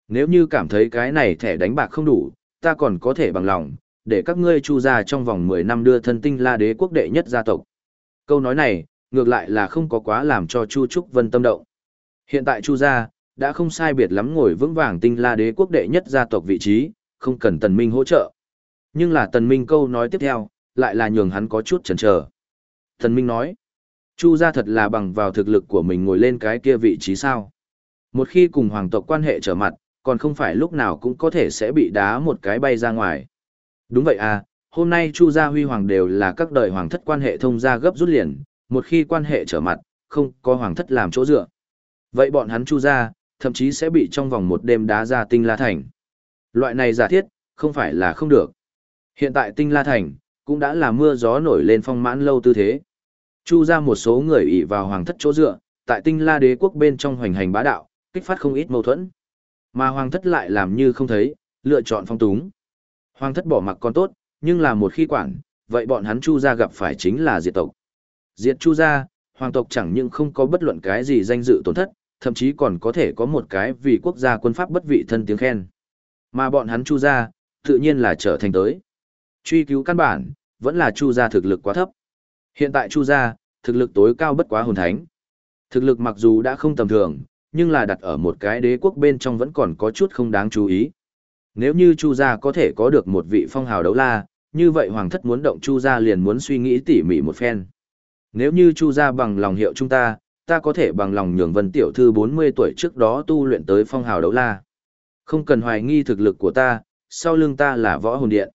Nếu như cảm thấy cái này thẻ đánh bạc không đủ, ta còn có thể bằng lòng, để các ngươi chu gia trong vòng 10 năm đưa thân tinh la đế quốc đệ nhất gia tộc. Câu nói này, ngược lại là không có quá làm cho Chu Trúc Vân tâm động. Hiện tại Chu gia đã không sai biệt lắm ngồi vững vàng tinh la đế quốc đệ nhất gia tộc vị trí, không cần Tần Minh hỗ trợ. Nhưng là Tần Minh câu nói tiếp theo, lại là nhường hắn có chút chần chờ. Tần Minh nói, Chu gia thật là bằng vào thực lực của mình ngồi lên cái kia vị trí sao. Một khi cùng hoàng tộc quan hệ trở mặt, còn không phải lúc nào cũng có thể sẽ bị đá một cái bay ra ngoài. Đúng vậy à, hôm nay Chu gia huy hoàng đều là các đời hoàng thất quan hệ thông gia gấp rút liền, một khi quan hệ trở mặt, không có hoàng thất làm chỗ dựa. Vậy bọn hắn Chu gia, thậm chí sẽ bị trong vòng một đêm đá ra tinh la thành. Loại này giả thiết, không phải là không được. Hiện tại tinh la thành, cũng đã là mưa gió nổi lên phong mãn lâu tư thế. Chu gia một số người ỷ vào hoàng thất chỗ dựa, tại tinh la đế quốc bên trong hoành hành bá đạo, kích phát không ít mâu thuẫn. Mà hoàng thất lại làm như không thấy, lựa chọn phong túng. Hoàng thất bỏ mặc con tốt, nhưng là một khi quản, vậy bọn hắn chu gia gặp phải chính là diệt tộc. Diệt chu gia, hoàng tộc chẳng những không có bất luận cái gì danh dự tổn thất, thậm chí còn có thể có một cái vì quốc gia quân pháp bất vị thân tiếng khen. Mà bọn hắn chu gia, tự nhiên là trở thành tới. Truy cứu căn bản, vẫn là chu gia thực lực quá thấp. Hiện tại chu gia, thực lực tối cao bất quá hồn thánh. Thực lực mặc dù đã không tầm thường, nhưng là đặt ở một cái đế quốc bên trong vẫn còn có chút không đáng chú ý. Nếu như Chu gia có thể có được một vị phong hào đấu la, như vậy hoàng thất muốn động Chu gia liền muốn suy nghĩ tỉ mỉ một phen. Nếu như Chu gia bằng lòng hiệu chúng ta, ta có thể bằng lòng nhường Vân tiểu thư 40 tuổi trước đó tu luyện tới phong hào đấu la. Không cần hoài nghi thực lực của ta, sau lưng ta là võ hồn điện.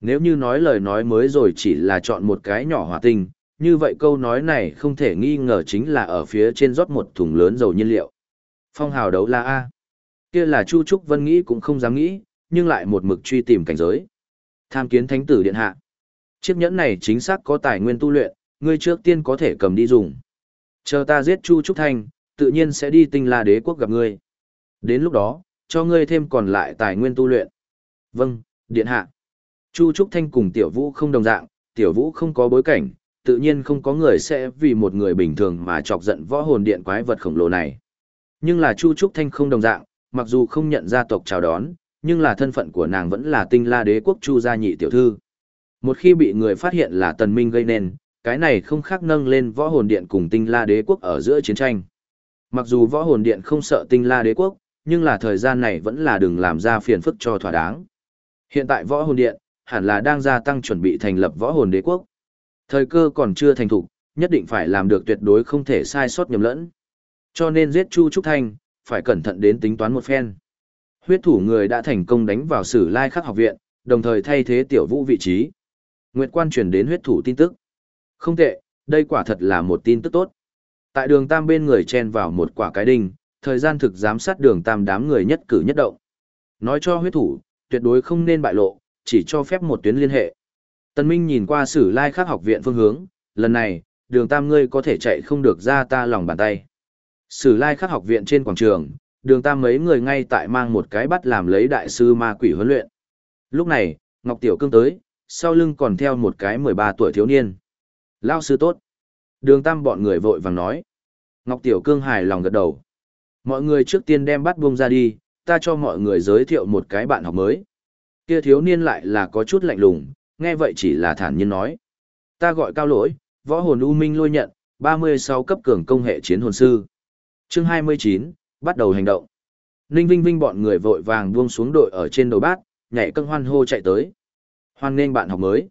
Nếu như nói lời nói mới rồi chỉ là chọn một cái nhỏ hỏa tinh, như vậy câu nói này không thể nghi ngờ chính là ở phía trên rót một thùng lớn dầu nhiên liệu. Phong hào đấu la A. Kia là Chu Trúc Vân nghĩ cũng không dám nghĩ, nhưng lại một mực truy tìm cảnh giới. Tham kiến thánh tử điện hạ. Chiếc nhẫn này chính xác có tài nguyên tu luyện, ngươi trước tiên có thể cầm đi dùng. Chờ ta giết Chu Trúc Thanh, tự nhiên sẽ đi tinh la đế quốc gặp ngươi. Đến lúc đó, cho ngươi thêm còn lại tài nguyên tu luyện. Vâng, điện hạ. Chu Trúc Thanh cùng Tiểu Vũ không đồng dạng, Tiểu Vũ không có bối cảnh, tự nhiên không có người sẽ vì một người bình thường mà chọc giận võ hồn điện quái vật khổng lồ này. Nhưng là Chu Trúc Thanh không đồng dạng, mặc dù không nhận gia tộc chào đón, nhưng là thân phận của nàng vẫn là tinh la đế quốc Chu gia nhị tiểu thư. Một khi bị người phát hiện là tần minh gây nên, cái này không khác nâng lên võ hồn điện cùng tinh la đế quốc ở giữa chiến tranh. Mặc dù võ hồn điện không sợ tinh la đế quốc, nhưng là thời gian này vẫn là đừng làm ra phiền phức cho thỏa đáng. Hiện tại võ hồn điện, hẳn là đang gia tăng chuẩn bị thành lập võ hồn đế quốc. Thời cơ còn chưa thành thục, nhất định phải làm được tuyệt đối không thể sai sót nhầm lẫn. Cho nên giết Chu Trúc Thanh, phải cẩn thận đến tính toán một phen. Huyết thủ người đã thành công đánh vào sử lai khắc học viện, đồng thời thay thế tiểu vũ vị trí. Nguyệt quan truyền đến huyết thủ tin tức. Không tệ, đây quả thật là một tin tức tốt. Tại đường tam bên người chen vào một quả cái đinh, thời gian thực giám sát đường tam đám người nhất cử nhất động. Nói cho huyết thủ, tuyệt đối không nên bại lộ, chỉ cho phép một tuyến liên hệ. Tân Minh nhìn qua sử lai khắc học viện phương hướng, lần này, đường tam ngươi có thể chạy không được ra ta lòng bàn tay. Sử lai khắc học viện trên quảng trường, đường tam mấy người ngay tại mang một cái bắt làm lấy đại sư ma quỷ huấn luyện. Lúc này, Ngọc Tiểu Cương tới, sau lưng còn theo một cái 13 tuổi thiếu niên. Lao sư tốt. Đường tam bọn người vội vàng nói. Ngọc Tiểu Cương hài lòng gật đầu. Mọi người trước tiên đem bắt buông ra đi, ta cho mọi người giới thiệu một cái bạn học mới. Kia thiếu niên lại là có chút lạnh lùng, nghe vậy chỉ là thản nhiên nói. Ta gọi cao lỗi, võ hồn U Minh lôi nhận, 36 cấp cường công hệ chiến hồn sư. Chương 29, bắt đầu hành động. Ninh Vinh Vinh bọn người vội vàng buông xuống đội ở trên đầu bát, nhảy cân hoan hô chạy tới. Hoan nghênh bạn học mới.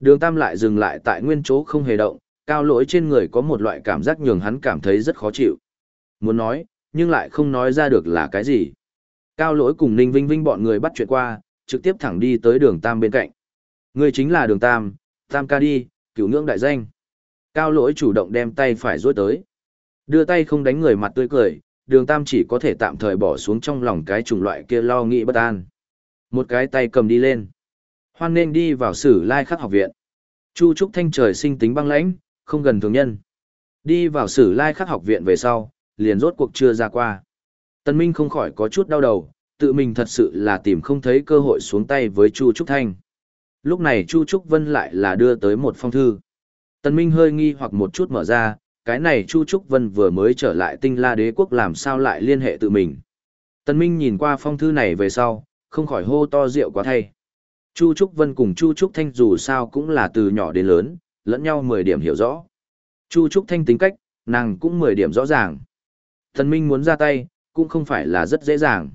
Đường Tam lại dừng lại tại nguyên chỗ không hề động, cao lỗi trên người có một loại cảm giác nhường hắn cảm thấy rất khó chịu. Muốn nói, nhưng lại không nói ra được là cái gì. Cao lỗi cùng Ninh Vinh Vinh bọn người bắt chuyện qua, trực tiếp thẳng đi tới đường Tam bên cạnh. Người chính là đường Tam, Tam ca đi, cửu ngưỡng đại danh. Cao lỗi chủ động đem tay phải rối tới. Đưa tay không đánh người mặt tươi cười, đường tam chỉ có thể tạm thời bỏ xuống trong lòng cái chủng loại kia lo nghĩ bất an. Một cái tay cầm đi lên. Hoan nên đi vào sử lai khắc học viện. Chu Trúc Thanh trời sinh tính băng lãnh, không gần thường nhân. Đi vào sử lai khắc học viện về sau, liền rốt cuộc chưa ra qua. Tân Minh không khỏi có chút đau đầu, tự mình thật sự là tìm không thấy cơ hội xuống tay với Chu Trúc Thanh. Lúc này Chu Trúc Vân lại là đưa tới một phong thư. Tân Minh hơi nghi hoặc một chút mở ra, cái này Chu Trúc Vân vừa mới trở lại tinh la đế quốc làm sao lại liên hệ tự mình. Tân Minh nhìn qua phong thư này về sau, không khỏi hô to rượu quá thay. Chu Trúc Vân cùng Chu Trúc Thanh dù sao cũng là từ nhỏ đến lớn, lẫn nhau 10 điểm hiểu rõ. Chu Trúc Thanh tính cách, nàng cũng 10 điểm rõ ràng. Tân Minh muốn ra tay, cũng không phải là rất dễ dàng.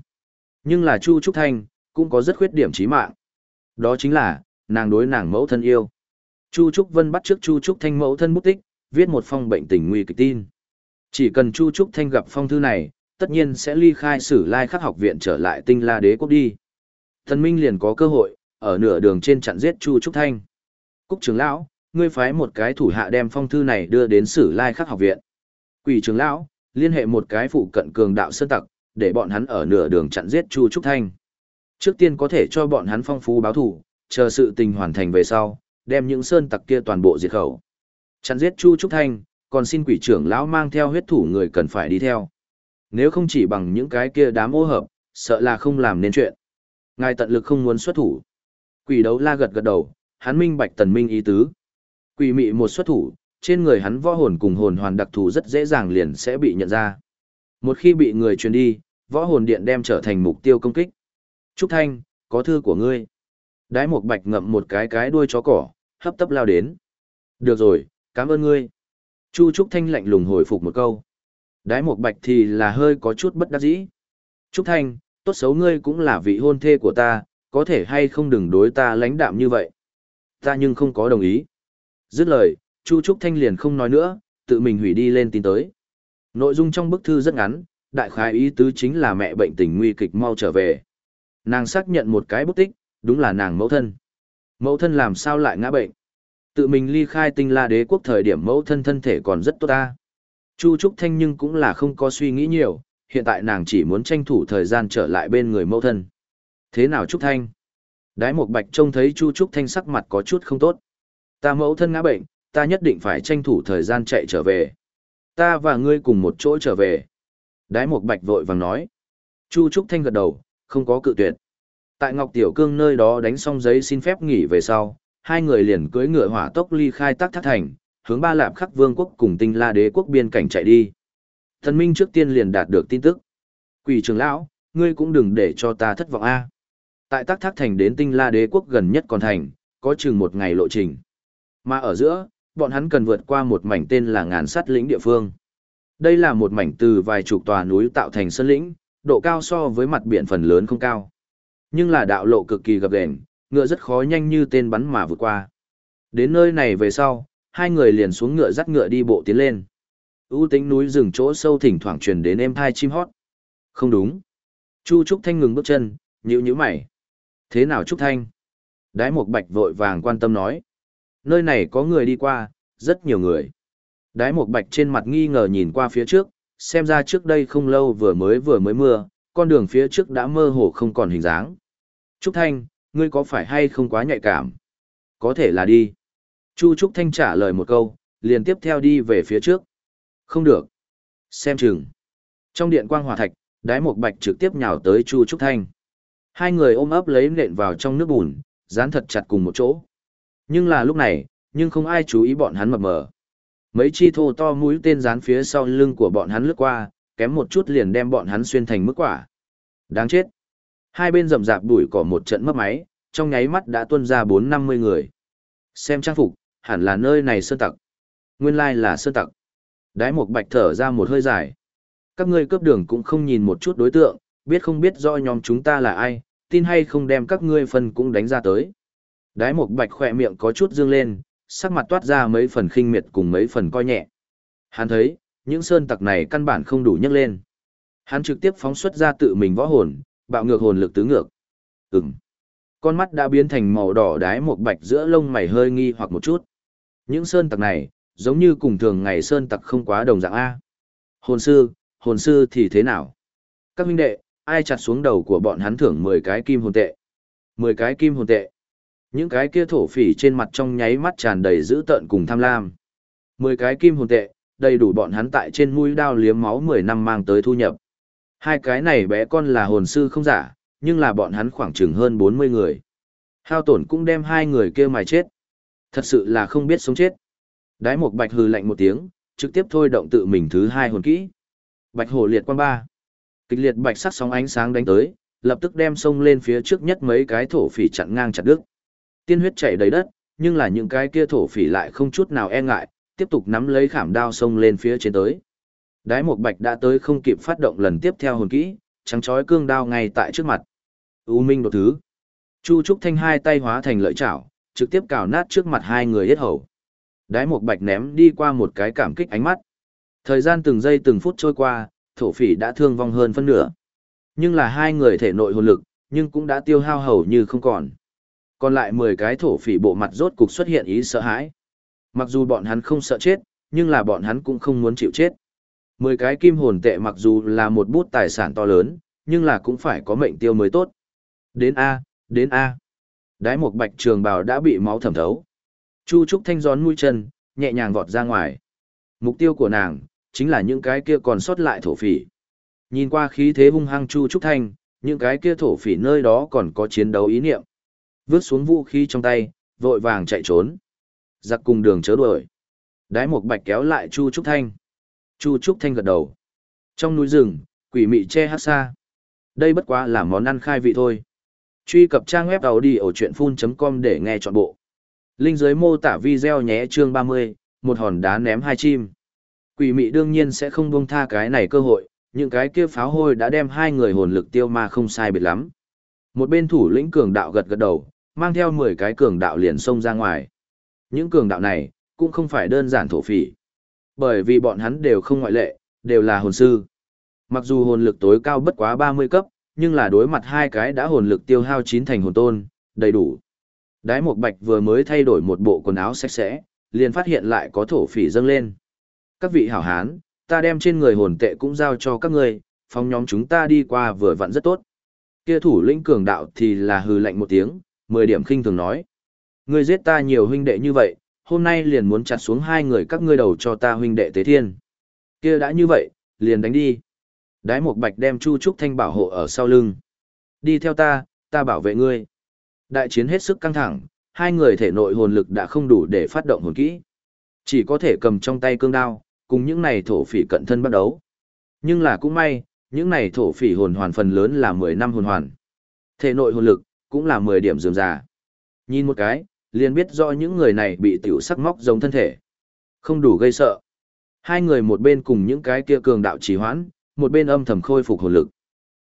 Nhưng là Chu Trúc Thanh, cũng có rất khuyết điểm chí mạng. Đó chính là, nàng đối nàng mẫu thân yêu. Chu Trúc Vân bắt trước Chu Trúc Thanh mẫu thân bút tích, viết một phong bệnh tình nguy kịch tin. Chỉ cần Chu Trúc Thanh gặp phong thư này, tất nhiên sẽ ly khai sử lai khắc học viện trở lại tinh la đế quốc đi. Thần Minh liền có cơ hội, ở nửa đường trên chặn giết Chu Trúc Thanh. Cúc trưởng lão, ngươi phái một cái thủ hạ đem phong thư này đưa đến sử lai khắc học viện. Quỷ trưởng lão, liên hệ một cái phụ cận cường đạo sơn tặc, để bọn hắn ở nửa đường chặn giết Chu Trúc Thanh. Trước tiên có thể cho bọn hắn phong phú báo thủ, chờ sự tình hoàn thành về sau, đem những sơn tặc kia toàn bộ diệt khẩu. Chặn giết Chu Trúc Thanh, còn xin quỷ trưởng lão mang theo huyết thủ người cần phải đi theo. Nếu không chỉ bằng những cái kia đám ô hợp, sợ là không làm nên chuyện. Ngài tận lực không muốn xuất thủ. Quỷ đấu la gật gật đầu, hắn minh bạch tần minh ý tứ. Quỷ mị một xuất thủ, trên người hắn võ hồn cùng hồn hoàn đặc thù rất dễ dàng liền sẽ bị nhận ra. Một khi bị người truyền đi, võ hồn điện đem trở thành mục tiêu công kích. Trúc Thanh, có thư của ngươi. Đái một bạch ngậm một cái cái đuôi chó cỏ, hấp tấp lao đến. Được rồi, cảm ơn ngươi. Chu Trúc Thanh lạnh lùng hồi phục một câu. Đái một bạch thì là hơi có chút bất đắc dĩ. Trúc Thanh, tốt xấu ngươi cũng là vị hôn thê của ta, có thể hay không đừng đối ta lãnh đạm như vậy. Ta nhưng không có đồng ý. Dứt lời, Chu Trúc Thanh liền không nói nữa, tự mình hủy đi lên tin tới. Nội dung trong bức thư rất ngắn, đại khái ý tứ chính là mẹ bệnh tình nguy kịch mau trở về. Nàng xác nhận một cái bút tích, đúng là nàng mẫu thân. Mẫu thân làm sao lại ngã bệnh? Tự mình ly khai tinh la đế quốc thời điểm mẫu thân thân thể còn rất tốt ta. Chu Trúc Thanh nhưng cũng là không có suy nghĩ nhiều, hiện tại nàng chỉ muốn tranh thủ thời gian trở lại bên người mẫu thân. Thế nào Trúc Thanh? Đái một bạch trông thấy Chu Trúc Thanh sắc mặt có chút không tốt. Ta mẫu thân ngã bệnh, ta nhất định phải tranh thủ thời gian chạy trở về. Ta và ngươi cùng một chỗ trở về. Đái một bạch vội vàng nói. Chu Trúc Thanh gật đầu, không có cự tuyệt. Tại Ngọc Tiểu Cương nơi đó đánh xong giấy xin phép nghỉ về sau, hai người liền cưỡi ngựa hỏa tốc ly khai tác thác thành, hướng ba lạp khắc vương quốc cùng tinh la đế quốc biên cảnh chạy đi. Thần Minh trước tiên liền đạt được tin tức. Quỷ trưởng lão, ngươi cũng đừng để cho ta thất vọng a. Tại tác thác thành đến tinh la đế quốc gần nhất còn thành, có chừng một ngày lộ trình. Mà ở giữa, bọn hắn cần vượt qua một mảnh tên là ngàn sắt lĩnh địa phương. Đây là một mảnh từ vài chục tòa núi tạo thành sơn lĩnh, độ cao so với mặt biển phần lớn không cao. Nhưng là đạo lộ cực kỳ gập ghềnh, ngựa rất khó nhanh như tên bắn mà vượt qua. Đến nơi này về sau, hai người liền xuống ngựa dắt ngựa đi bộ tiến lên. U tính núi rừng chỗ sâu thỉnh thoảng truyền đến êm thai chim hót. Không đúng. Chu Trúc Thanh ngừng bước chân, nhíu nhíu mày. Thế nào Trúc Thanh? Đái Mục bạch vội vàng quan tâm nói. Nơi này có người đi qua, rất nhiều người. Đái Mục bạch trên mặt nghi ngờ nhìn qua phía trước, xem ra trước đây không lâu vừa mới vừa mới mưa, con đường phía trước đã mơ hồ không còn hình dáng. Trúc Thanh, ngươi có phải hay không quá nhạy cảm? Có thể là đi. Chu Trúc Thanh trả lời một câu, liền tiếp theo đi về phía trước. Không được. Xem chừng. Trong điện quang hòa thạch, đái một bạch trực tiếp nhào tới Chu Trúc Thanh. Hai người ôm ấp lấy nện vào trong nước bùn, dán thật chặt cùng một chỗ. Nhưng là lúc này, nhưng không ai chú ý bọn hắn mập mờ. Mấy chi thô to mũi tên dán phía sau lưng của bọn hắn lướt qua, kém một chút liền đem bọn hắn xuyên thành mức quả. Đáng chết. Hai bên rậm rạp đuổi cỏ một trận mất máy, trong nháy mắt đã tuôn ra bốn năm mươi người. Xem trang phục, hẳn là nơi này sơn tặc. Nguyên lai là sơn tặc. Đái một bạch thở ra một hơi dài. Các ngươi cướp đường cũng không nhìn một chút đối tượng, biết không biết do nhóm chúng ta là ai, tin hay không đem các ngươi phần cũng đánh ra tới. Đái một bạch khỏe miệng có chút dương lên, sắc mặt toát ra mấy phần khinh miệt cùng mấy phần coi nhẹ. Hắn thấy, những sơn tặc này căn bản không đủ nhấc lên. Hắn trực tiếp phóng xuất ra tự mình võ hồn, bạo ngược hồn lực tứ ngược. Ừm. Con mắt đã biến thành màu đỏ đái một bạch giữa lông mày hơi nghi hoặc một chút. Những sơn tặc này, giống như cùng thường ngày sơn tặc không quá đồng dạng A. Hồn sư, hồn sư thì thế nào? Các huynh đệ, ai chặt xuống đầu của bọn hắn thưởng 10 cái kim hồn tệ? 10 cái kim hồn tệ. Những cái kia thổ phỉ trên mặt trong nháy mắt tràn đầy dữ tợn cùng tham lam. 10 cái kim hồn tệ, đầy đủ bọn hắn tại trên mũi đao liếm máu 10 năm mang tới thu nhập. Hai cái này bé con là hồn sư không giả, nhưng là bọn hắn khoảng chừng hơn 40 người. Hao tổn cũng đem hai người kia mài chết. Thật sự là không biết sống chết. Đái một bạch hừ lạnh một tiếng, trực tiếp thôi động tự mình thứ hai hồn kỹ. Bạch hổ liệt quan ba. Kịch liệt bạch sắc sóng ánh sáng đánh tới, lập tức đem sông lên phía trước nhất mấy cái thổ phỉ chặn ngang chặt đứt. Tiên huyết chảy đầy đất, nhưng là những cái kia thổ phỉ lại không chút nào e ngại, tiếp tục nắm lấy khảm đao sông lên phía trên tới. Đái một bạch đã tới không kịp phát động lần tiếp theo hồn kỹ, trắng chói cương đao ngay tại trước mặt. U minh đột thứ. Chu Trúc Thanh hai tay hóa thành lợi chảo, trực tiếp cào nát trước mặt hai người yết hầu. Đái một bạch ném đi qua một cái cảm kích ánh mắt. Thời gian từng giây từng phút trôi qua, thổ phỉ đã thương vong hơn phân nửa. Nhưng là hai người thể nội hồn lực, nhưng cũng đã tiêu hao hầu như không còn. Còn lại 10 cái thổ phỉ bộ mặt rốt cục xuất hiện ý sợ hãi. Mặc dù bọn hắn không sợ chết, nhưng là bọn hắn cũng không muốn chịu chết. 10 cái kim hồn tệ mặc dù là một bút tài sản to lớn, nhưng là cũng phải có mệnh tiêu mới tốt. Đến A, đến A. Đái một bạch trường bào đã bị máu thẩm thấu. Chu Trúc Thanh gión mũi chân, nhẹ nhàng vọt ra ngoài. Mục tiêu của nàng, chính là những cái kia còn sót lại thổ phỉ. Nhìn qua khí thế hung hăng Chu Trúc Thanh, những cái kia thổ phỉ nơi đó còn có chiến đấu ý niệm. Vướt xuống vũ khí trong tay, vội vàng chạy trốn. Giặc cùng đường chớ đuổi. Đái một bạch kéo lại Chu Trúc Thanh. Chu Trúc Thanh gật đầu. Trong núi rừng, quỷ mị che hát xa. Đây bất quá là món ăn khai vị thôi. Truy cập trang web đầu đi ở chuyện full.com để nghe trọn bộ. Linh dưới mô tả video nhé chương 30, một hòn đá ném hai chim. Quỷ mị đương nhiên sẽ không buông tha cái này cơ hội, những cái kia pháo hôi đã đem hai người hồn lực tiêu ma không sai biệt lắm. Một bên thủ lĩnh cường đạo gật gật đầu, mang theo 10 cái cường đạo liền xông ra ngoài. Những cường đạo này, cũng không phải đơn giản thổ phỉ. Bởi vì bọn hắn đều không ngoại lệ, đều là hồn sư. Mặc dù hồn lực tối cao bất quá 30 cấp, nhưng là đối mặt hai cái đã hồn lực tiêu hao chín thành hồn tôn, đầy đủ. Đái Mục bạch vừa mới thay đổi một bộ quần áo sạch sẽ, liền phát hiện lại có thổ phỉ dâng lên. Các vị hảo hán, ta đem trên người hồn tệ cũng giao cho các ngươi, phong nhóm chúng ta đi qua vừa vặn rất tốt. Kia thủ lĩnh cường đạo thì là hừ lạnh một tiếng, mười điểm khinh thường nói. Ngươi giết ta nhiều huynh đệ như vậy, hôm nay liền muốn chặt xuống hai người các ngươi đầu cho ta huynh đệ tế thiên. Kia đã như vậy, liền đánh đi. Đái Mục bạch đem Chu Trúc Thanh bảo hộ ở sau lưng. Đi theo ta, ta bảo vệ ngươi. Đại chiến hết sức căng thẳng, hai người thể nội hồn lực đã không đủ để phát động hồn kỹ. Chỉ có thể cầm trong tay cương đao, cùng những này thổ phỉ cận thân bắt đấu. Nhưng là cũng may, những này thổ phỉ hồn hoàn phần lớn là 10 năm hồn hoàn. Thể nội hồn lực, cũng là 10 điểm dường già. Nhìn một cái, liền biết do những người này bị tiểu sắc móc giống thân thể. Không đủ gây sợ. Hai người một bên cùng những cái kia cường đạo trì hoãn, một bên âm thầm khôi phục hồn lực.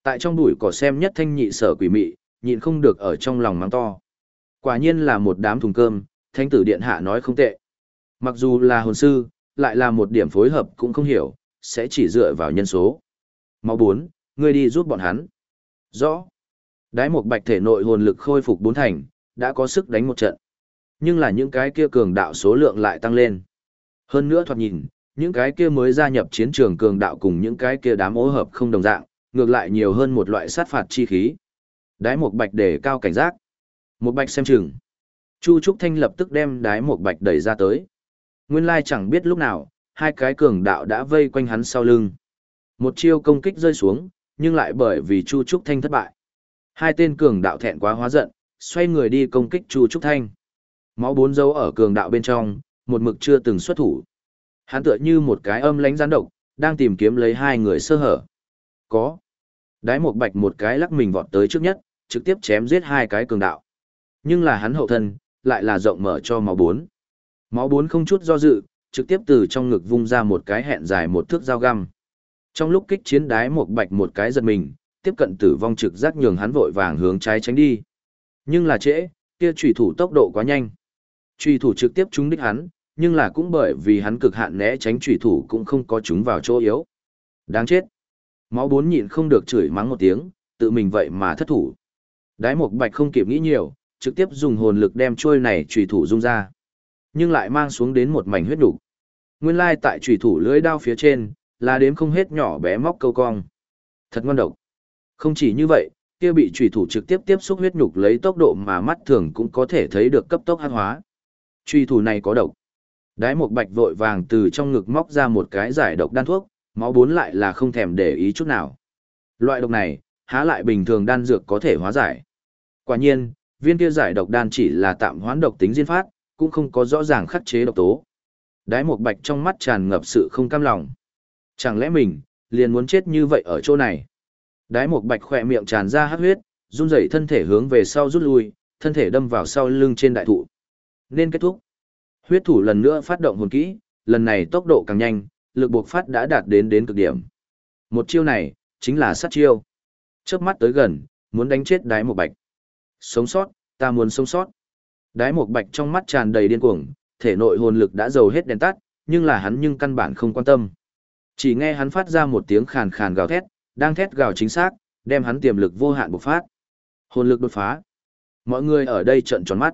Tại trong bụi cỏ xem nhất thanh nhị sở quỷ mị, nhịn không được ở trong lòng mắng to. Quả nhiên là một đám thùng cơm, thánh tử điện hạ nói không tệ. Mặc dù là hồn sư, lại là một điểm phối hợp cũng không hiểu, sẽ chỉ dựa vào nhân số. Mau bốn, ngươi đi giúp bọn hắn. Rõ. Đái một bạch thể nội hồn lực khôi phục bốn thành, đã có sức đánh một trận. Nhưng là những cái kia cường đạo số lượng lại tăng lên. Hơn nữa thoạt nhìn, những cái kia mới gia nhập chiến trường cường đạo cùng những cái kia đám ố hợp không đồng dạng, ngược lại nhiều hơn một loại sát phạt chi khí. Đái một bạch để cao cảnh giác. Một bạch xem chừng. Chu Trúc Thanh lập tức đem đái một bạch đẩy ra tới. Nguyên lai chẳng biết lúc nào, hai cái cường đạo đã vây quanh hắn sau lưng. Một chiêu công kích rơi xuống, nhưng lại bởi vì Chu Trúc Thanh thất bại. Hai tên cường đạo thẹn quá hóa giận, xoay người đi công kích Chu Trúc Thanh. Máu bốn dấu ở cường đạo bên trong, một mực chưa từng xuất thủ. Hắn tựa như một cái âm lánh gián độc, đang tìm kiếm lấy hai người sơ hở. Có. Đái một bạch một cái lắc mình vọt tới trước nhất, trực tiếp chém giết hai cái cường đạo. Nhưng là hắn hậu thân, lại là rộng mở cho máu bốn. Máu bốn không chút do dự, trực tiếp từ trong ngực vung ra một cái hẹn dài một thước dao găm. Trong lúc kích chiến đái một bạch một cái giật mình, tiếp cận tử vong trực giác nhường hắn vội vàng hướng trái tránh đi. Nhưng là trễ, kia trùy thủ tốc độ quá nhanh. Trùy thủ trực tiếp trúng đích hắn, nhưng là cũng bởi vì hắn cực hạn né tránh trùy thủ cũng không có chúng vào chỗ yếu. Đáng chết. Máu bốn nhịn không được chửi mắng một tiếng, tự mình vậy mà thất thủ. Đái một bạch không kịp nghĩ nhiều, trực tiếp dùng hồn lực đem trôi này trùy thủ dung ra. Nhưng lại mang xuống đến một mảnh huyết đủ. nguyên lai tại trùy thủ lưới đao phía trên, là đếm không hết nhỏ bé móc câu cong. Thật ngon độc. Không chỉ như vậy, kia bị trùy thủ trực tiếp tiếp xúc huyết nhục lấy tốc độ mà mắt thường cũng có thể thấy được cấp tốc hắc hóa. Truy thủ này có độc. Đái một bạch vội vàng từ trong ngực móc ra một cái giải độc đan thuốc, máu bốn lại là không thèm để ý chút nào. Loại độc này, há lại bình thường đan dược có thể hóa giải. Quả nhiên, viên kia giải độc đan chỉ là tạm hoán độc tính diên phát, cũng không có rõ ràng khắc chế độc tố. Đái một bạch trong mắt tràn ngập sự không cam lòng. Chẳng lẽ mình, liền muốn chết như vậy ở chỗ này? Đái một bạch khỏe miệng tràn ra hát huyết, run rẩy thân thể hướng về sau rút lui, thân thể đâm vào sau lưng trên đại thụ. Nên kết thúc. Huyết thủ lần nữa phát động hồn kỹ, lần này tốc độ càng nhanh, lực buộc phát đã đạt đến đến cực điểm. Một chiêu này, chính là sát chiêu. Chớp mắt tới gần, muốn đánh chết đái một bạch. Sống sót, ta muốn sống sót. Đái một bạch trong mắt tràn đầy điên cuồng, thể nội hồn lực đã dầu hết đèn tắt, nhưng là hắn nhưng căn bản không quan tâm. Chỉ nghe hắn phát ra một tiếng khàn khàn gào thét, đang thét gào chính xác, đem hắn tiềm lực vô hạn bộc phát. Hồn lực đột phá. Mọi người ở đây trợn tròn mắt.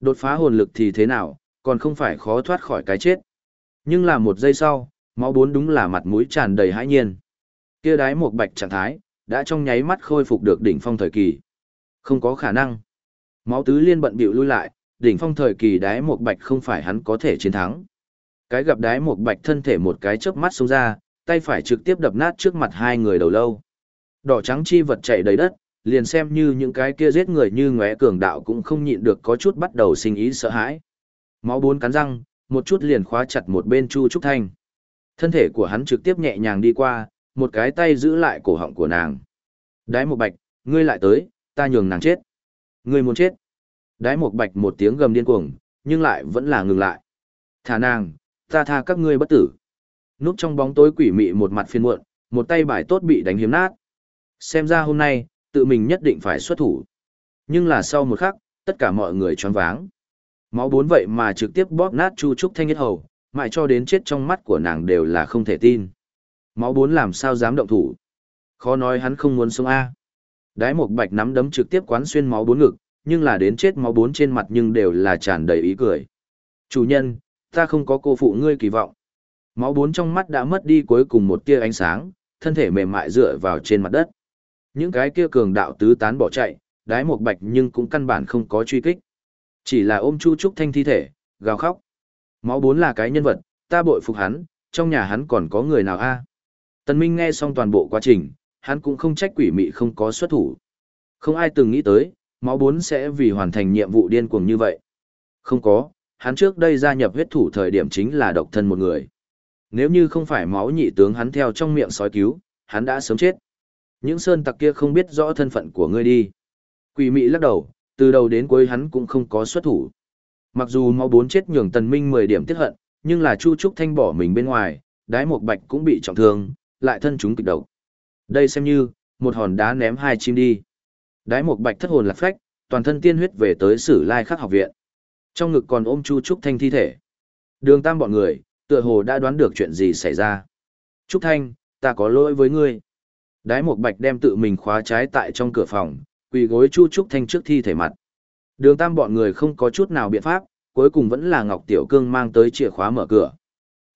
Đột phá hồn lực thì thế nào, còn không phải khó thoát khỏi cái chết. Nhưng là một giây sau, máu bốn đúng là mặt mũi tràn đầy hãi nhiên. Kia đái một bạch trạng thái, đã trong nháy mắt khôi phục được đỉnh phong thời kỳ. Không có khả năng. Máu tứ liên bận bịu lui lại, đỉnh phong thời kỳ đái một bạch không phải hắn có thể chiến thắng. Cái gặp đái một bạch thân thể một cái chớp mắt xuống ra, tay phải trực tiếp đập nát trước mặt hai người đầu lâu. Đỏ trắng chi vật chạy đầy đất, liền xem như những cái kia giết người như ngóe cường đạo cũng không nhịn được có chút bắt đầu sinh ý sợ hãi. Máu bốn cắn răng, một chút liền khóa chặt một bên Chu Trúc Thanh. Thân thể của hắn trực tiếp nhẹ nhàng đi qua, một cái tay giữ lại cổ họng của nàng. Đái một bạch, ngươi lại tới, ta nhường nàng chết. Ngươi muốn chết. Đái một bạch một tiếng gầm điên cuồng, nhưng lại vẫn là ngừng lại. Thả nàng, ta tha các ngươi bất tử. Núp trong bóng tối quỷ mị một mặt phiền muộn, một tay bài tốt bị đánh hiếm nát. Xem ra hôm nay, tự mình nhất định phải xuất thủ. Nhưng là sau một khắc, tất cả mọi người choáng váng. Máu bốn vậy mà trực tiếp bóp nát Chu Trúc Thanh nhất hầu, mãi cho đến chết trong mắt của nàng đều là không thể tin. Máu bốn làm sao dám động thủ? Khó nói hắn không muốn sống A. Đái một bạch nắm đấm trực tiếp quán xuyên máu bốn ngực, nhưng là đến chết máu bốn trên mặt nhưng đều là tràn đầy ý cười. Chủ nhân, ta không có cô phụ ngươi kỳ vọng. Máu bốn trong mắt đã mất đi cuối cùng một tia ánh sáng, thân thể mềm mại dựa vào trên mặt đất. Những cái kia cường đạo tứ tán bỏ chạy, đái một bạch nhưng cũng căn bản không có truy kích. Chỉ là ôm Chu Trúc Thanh thi thể, gào khóc. Máu bốn là cái nhân vật, ta bội phục hắn, trong nhà hắn còn có người nào a? Tần Minh nghe xong toàn bộ quá trình, hắn cũng không trách quỷ mị không có xuất thủ. Không ai từng nghĩ tới, máu bốn sẽ vì hoàn thành nhiệm vụ điên cuồng như vậy. Không có, hắn trước đây gia nhập huyết thủ thời điểm chính là độc thân một người. Nếu như không phải máu nhị tướng hắn theo trong miệng sói cứu, hắn đã sớm chết. Những sơn tặc kia không biết rõ thân phận của ngươi đi. Quỷ mị lắc đầu, từ đầu đến cuối hắn cũng không có xuất thủ. Mặc dù máu bốn chết nhường tần minh 10 điểm tiết hận, nhưng là Chu Trúc Thanh bỏ mình bên ngoài, đái một bạch cũng bị trọng thương, lại thân chúng kịch độc. Đây xem như, một hòn đá ném hai chim đi. Đái một bạch thất hồn lạc phách, toàn thân tiên huyết về tới sử lai khắc học viện. Trong ngực còn ôm Chu Trúc Thanh thi thể. Đường tam bọn người, tựa hồ đã đoán được chuyện gì xảy ra. Trúc Thanh, ta có lỗi với ngươi. Đái Mục bạch đem tự mình khóa trái tại trong cửa phòng, quỳ gối Chu Trúc Thanh trước thi thể mặt. Đường tam bọn người không có chút nào biện pháp, cuối cùng vẫn là Ngọc Tiểu Cương mang tới chìa khóa mở cửa.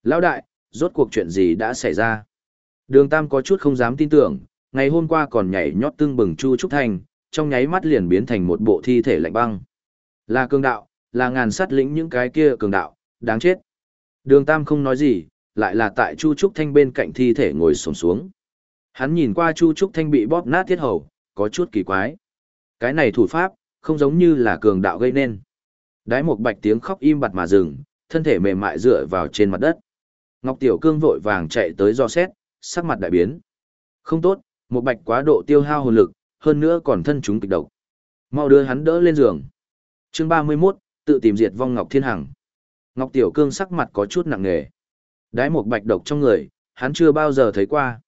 Lão đại, rốt cuộc chuyện gì đã xảy ra? Đường tam có chút không dám tin tưởng, ngày hôm qua còn nhảy nhót tưng bừng Chu Trúc Thanh, trong nháy mắt liền biến thành một bộ thi thể lạnh băng. Là cường đạo, là ngàn sát lĩnh những cái kia cường đạo, đáng chết. Đường tam không nói gì, lại là tại Chu Trúc Thanh bên cạnh thi thể ngồi sổm xuống. Hắn nhìn qua Chu Trúc Thanh bị bóp nát thiết hầu, có chút kỳ quái. Cái này thủ pháp, không giống như là cường đạo gây nên. Đái một bạch tiếng khóc im bặt mà dừng, thân thể mềm mại dựa vào trên mặt đất. Ngọc Tiểu Cương vội vàng chạy tới do xét, sắc mặt đại biến. Không tốt, một bạch quá độ tiêu hao hồn lực, hơn nữa còn thân chúng kịch độc. Mau đưa hắn đỡ lên giường. Chương 31, tự tìm diệt vong Ngọc Thiên Hằng. Ngọc Tiểu Cương sắc mặt có chút nặng nề. Đái một bạch độc trong người, hắn chưa bao giờ thấy qua.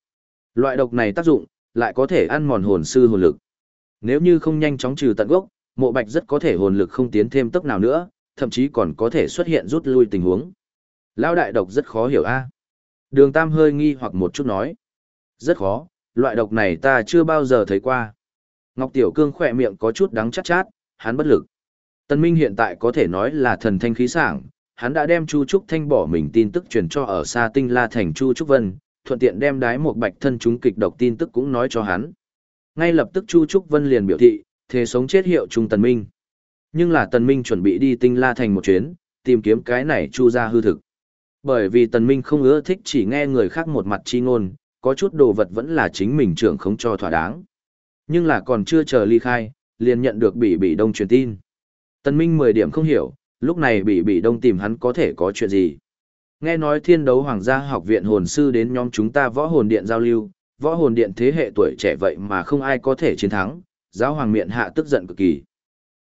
Loại độc này tác dụng, lại có thể ăn mòn hồn sư hồn lực. Nếu như không nhanh chóng trừ tận gốc, mộ bạch rất có thể hồn lực không tiến thêm tốc nào nữa, thậm chí còn có thể xuất hiện rút lui tình huống. Lao đại độc rất khó hiểu a. À? Đường Tam hơi nghi hoặc một chút nói. Rất khó, loại độc này ta chưa bao giờ thấy qua. Ngọc Tiểu Cương khỏe miệng có chút đắng chát chát, hắn bất lực. Tân Minh hiện tại có thể nói là thần thanh khí sảng, hắn đã đem Chu Trúc Thanh bỏ mình tin tức truyền cho ở xa Tinh La thành Chu Trúc Vân, thuận tiện đem đái một bạch thân chúng kịch độc tin tức cũng nói cho hắn. Ngay lập tức Chu Trúc Vân liền biểu thị, thế sống chết hiệu Trung Tần Minh. Nhưng là Tần Minh chuẩn bị đi Tinh La thành một chuyến, tìm kiếm cái này Chu ra hư thực. Bởi vì Tần Minh không ưa thích chỉ nghe người khác một mặt chi ngôn, có chút đồ vật vẫn là chính mình trưởng không cho thỏa đáng. Nhưng là còn chưa chờ ly khai, liền nhận được bị bị đông truyền tin. Tần Minh 10 điểm không hiểu, lúc này bị bị đông tìm hắn có thể có chuyện gì. Nghe nói thiên đấu hoàng gia học viện hồn sư đến nhóm chúng ta võ hồn điện giao lưu, võ hồn điện thế hệ tuổi trẻ vậy mà không ai có thể chiến thắng, giáo hoàng miệng hạ tức giận cực kỳ.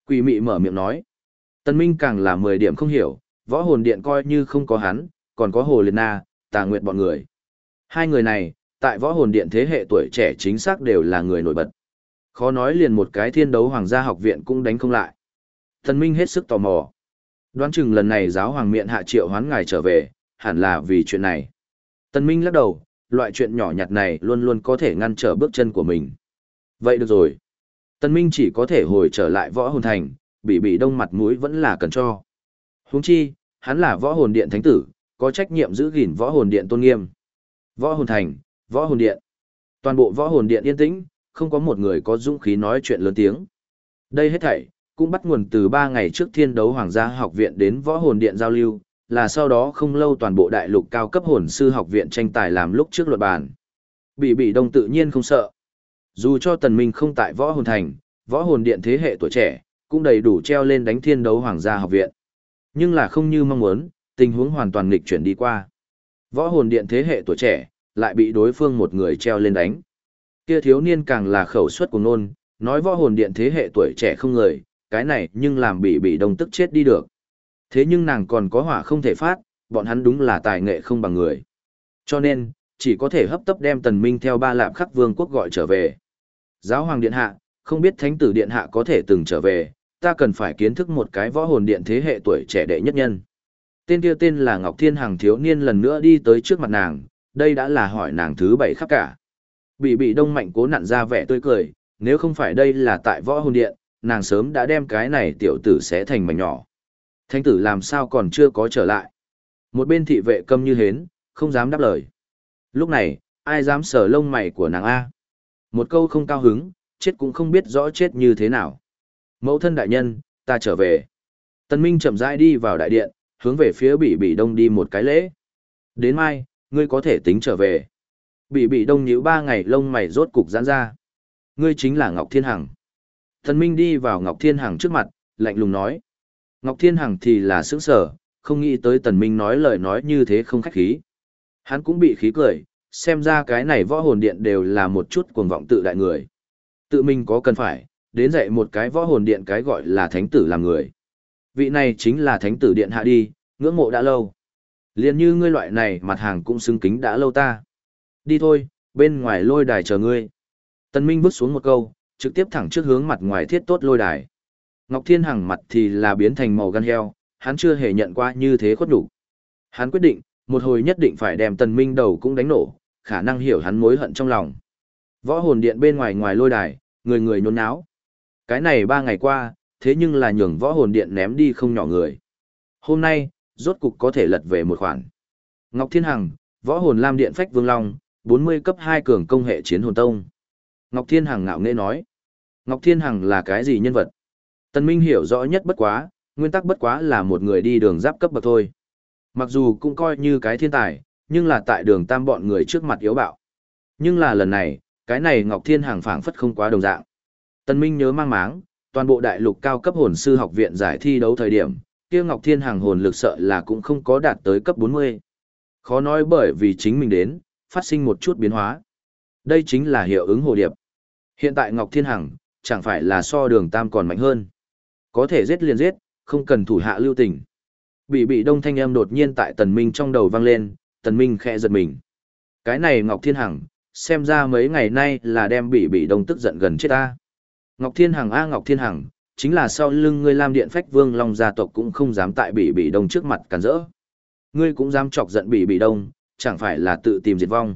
Quỷ mị mở miệng nói. tân Minh càng là 10 điểm không hiểu, võ hồn điện coi như không có hắn, còn có hồ liệt na, tà nguyệt bọn người. Hai người này, tại võ hồn điện thế hệ tuổi trẻ chính xác đều là người nổi bật. Khó nói liền một cái thiên đấu hoàng gia học viện cũng đánh không lại. tân Minh hết sức tò mò. Đoán chừng lần này giáo hoàng miệng hạ triệu hoán ngài trở về, hẳn là vì chuyện này. Tần Minh lắc đầu, loại chuyện nhỏ nhặt này luôn luôn có thể ngăn trở bước chân của mình. Vậy được rồi. Tần Minh chỉ có thể hồi trở lại võ hồn thành, bị bị đông mặt mũi vẫn là cần cho. Huống chi, hắn là võ hồn điện thánh tử, có trách nhiệm giữ gìn võ hồn điện tôn nghiêm. Võ hồn thành, võ hồn điện. Toàn bộ võ hồn điện yên tĩnh, không có một người có dũng khí nói chuyện lớn tiếng. Đây hết thảy, cũng bắt nguồn từ ba ngày trước thiên đấu hoàng gia học viện đến võ hồn điện giao lưu, là sau đó không lâu toàn bộ đại lục cao cấp hồn sư học viện tranh tài làm lúc trước luật bàn. Bị bị đông tự nhiên không sợ. Dù cho tần minh không tại võ hồn thành, võ hồn điện thế hệ tuổi trẻ, cũng đầy đủ treo lên đánh thiên đấu hoàng gia học viện. Nhưng là không như mong muốn, tình huống hoàn toàn nghịch chuyển đi qua. Võ hồn điện thế hệ tuổi trẻ, lại bị đối phương một người treo lên đánh. Kia thiếu niên càng là khẩu suất của nôn, nói võ hồn điện thế hệ tuổi trẻ không người, cái này nhưng làm bị bị đông tức chết đi được. Thế nhưng nàng còn có hỏa không thể phát, bọn hắn đúng là tài nghệ không bằng người. Cho nên, chỉ có thể hấp tấp đem tần minh theo ba lạp khắc vương quốc gọi trở về. Giáo hoàng điện hạ, không biết thánh tử điện hạ có thể từng trở về, ta cần phải kiến thức một cái võ hồn điện thế hệ tuổi trẻ đệ nhất nhân. Tên kia tên là Ngọc Thiên Hằng thiếu niên lần nữa đi tới trước mặt nàng, đây đã là hỏi nàng thứ bảy khắp cả. Bị bị đông mạnh cố nặn ra vẻ tươi cười, nếu không phải đây là tại võ hồn điện, nàng sớm đã đem cái này tiểu tử sẽ thành mảnh nhỏ. Thanh tử làm sao còn chưa có trở lại. Một bên thị vệ câm như hến, không dám đáp lời. Lúc này, ai dám sờ lông mày của nàng A. Một câu không cao hứng, chết cũng không biết rõ chết như thế nào. Mẫu thân đại nhân, ta trở về. Tân Minh chậm rãi đi vào đại điện, hướng về phía Bỉ Bỉ đông đi một cái lễ. Đến mai, ngươi có thể tính trở về. Bỉ Bỉ đông nhíu ba ngày lông mày rốt cục giãn ra. Ngươi chính là Ngọc Thiên Hằng. Tân Minh đi vào Ngọc Thiên Hằng trước mặt, lạnh lùng nói. Ngọc Thiên Hằng thì là sững sở, không nghĩ tới Tần Minh nói lời nói như thế không khách khí. Hắn cũng bị khí cười, xem ra cái này võ hồn điện đều là một chút cuồng vọng tự đại người. Tự mình có cần phải, đến dạy một cái võ hồn điện cái gọi là thánh tử làm người. Vị này chính là thánh tử điện hạ đi, ngưỡng mộ đã lâu. Liên như ngươi loại này mặt hàng cũng xứng kính đã lâu ta. Đi thôi, bên ngoài lôi đài chờ ngươi. Tần Minh bước xuống một câu, trực tiếp thẳng trước hướng mặt ngoài thiết tốt lôi đài. Ngọc Thiên Hằng mặt thì là biến thành màu gan heo, hắn chưa hề nhận qua như thế khuất đủ. Hắn quyết định, một hồi nhất định phải đem Tần Minh đầu cũng đánh nổ, khả năng hiểu hắn mối hận trong lòng. Võ hồn điện bên ngoài ngoài lôi đài, người người nhốn nháo. Cái này ba ngày qua, thế nhưng là nhường võ hồn điện ném đi không nhỏ người. Hôm nay, rốt cục có thể lật về một khoản. Ngọc Thiên Hằng, võ hồn lam điện phách vương long, 40 cấp 2 cường công hệ chiến hồn tông. Ngọc Thiên Hằng ngạo nghễ nói. Ngọc Thiên Hằng là cái gì nhân vật? Tần Minh hiểu rõ nhất bất quá, nguyên tắc bất quá là một người đi đường giáp cấp bậc thôi. Mặc dù cũng coi như cái thiên tài, nhưng là tại đường tam bọn người trước mặt yếu bạo. Nhưng là lần này, cái này Ngọc Thiên Hàng phảng phất không quá đồng dạng. Tần Minh nhớ mang máng, toàn bộ đại lục cao cấp hồn sư học viện giải thi đấu thời điểm, kia Ngọc Thiên Hàng hồn lực sợ là cũng không có đạt tới cấp 40. Khó nói bởi vì chính mình đến, phát sinh một chút biến hóa. Đây chính là hiệu ứng hồ điệp. Hiện tại Ngọc Thiên Hằng, chẳng phải là so đường tam còn mạnh hơn. Có thể giết liền giết, không cần thủ hạ lưu tình. Bị bị đông thanh âm đột nhiên tại tần minh trong đầu vang lên, tần minh khẽ giật mình. Cái này Ngọc Thiên Hằng, xem ra mấy ngày nay là đem bị bị đông tức giận gần chết ta. Ngọc Thiên Hằng a Ngọc Thiên Hằng, chính là sau lưng ngươi Lam Điện Phách Vương Long gia tộc cũng không dám tại bị bị đông trước mặt cản rỡ. Ngươi cũng dám chọc giận bị bị đông, chẳng phải là tự tìm diệt vong.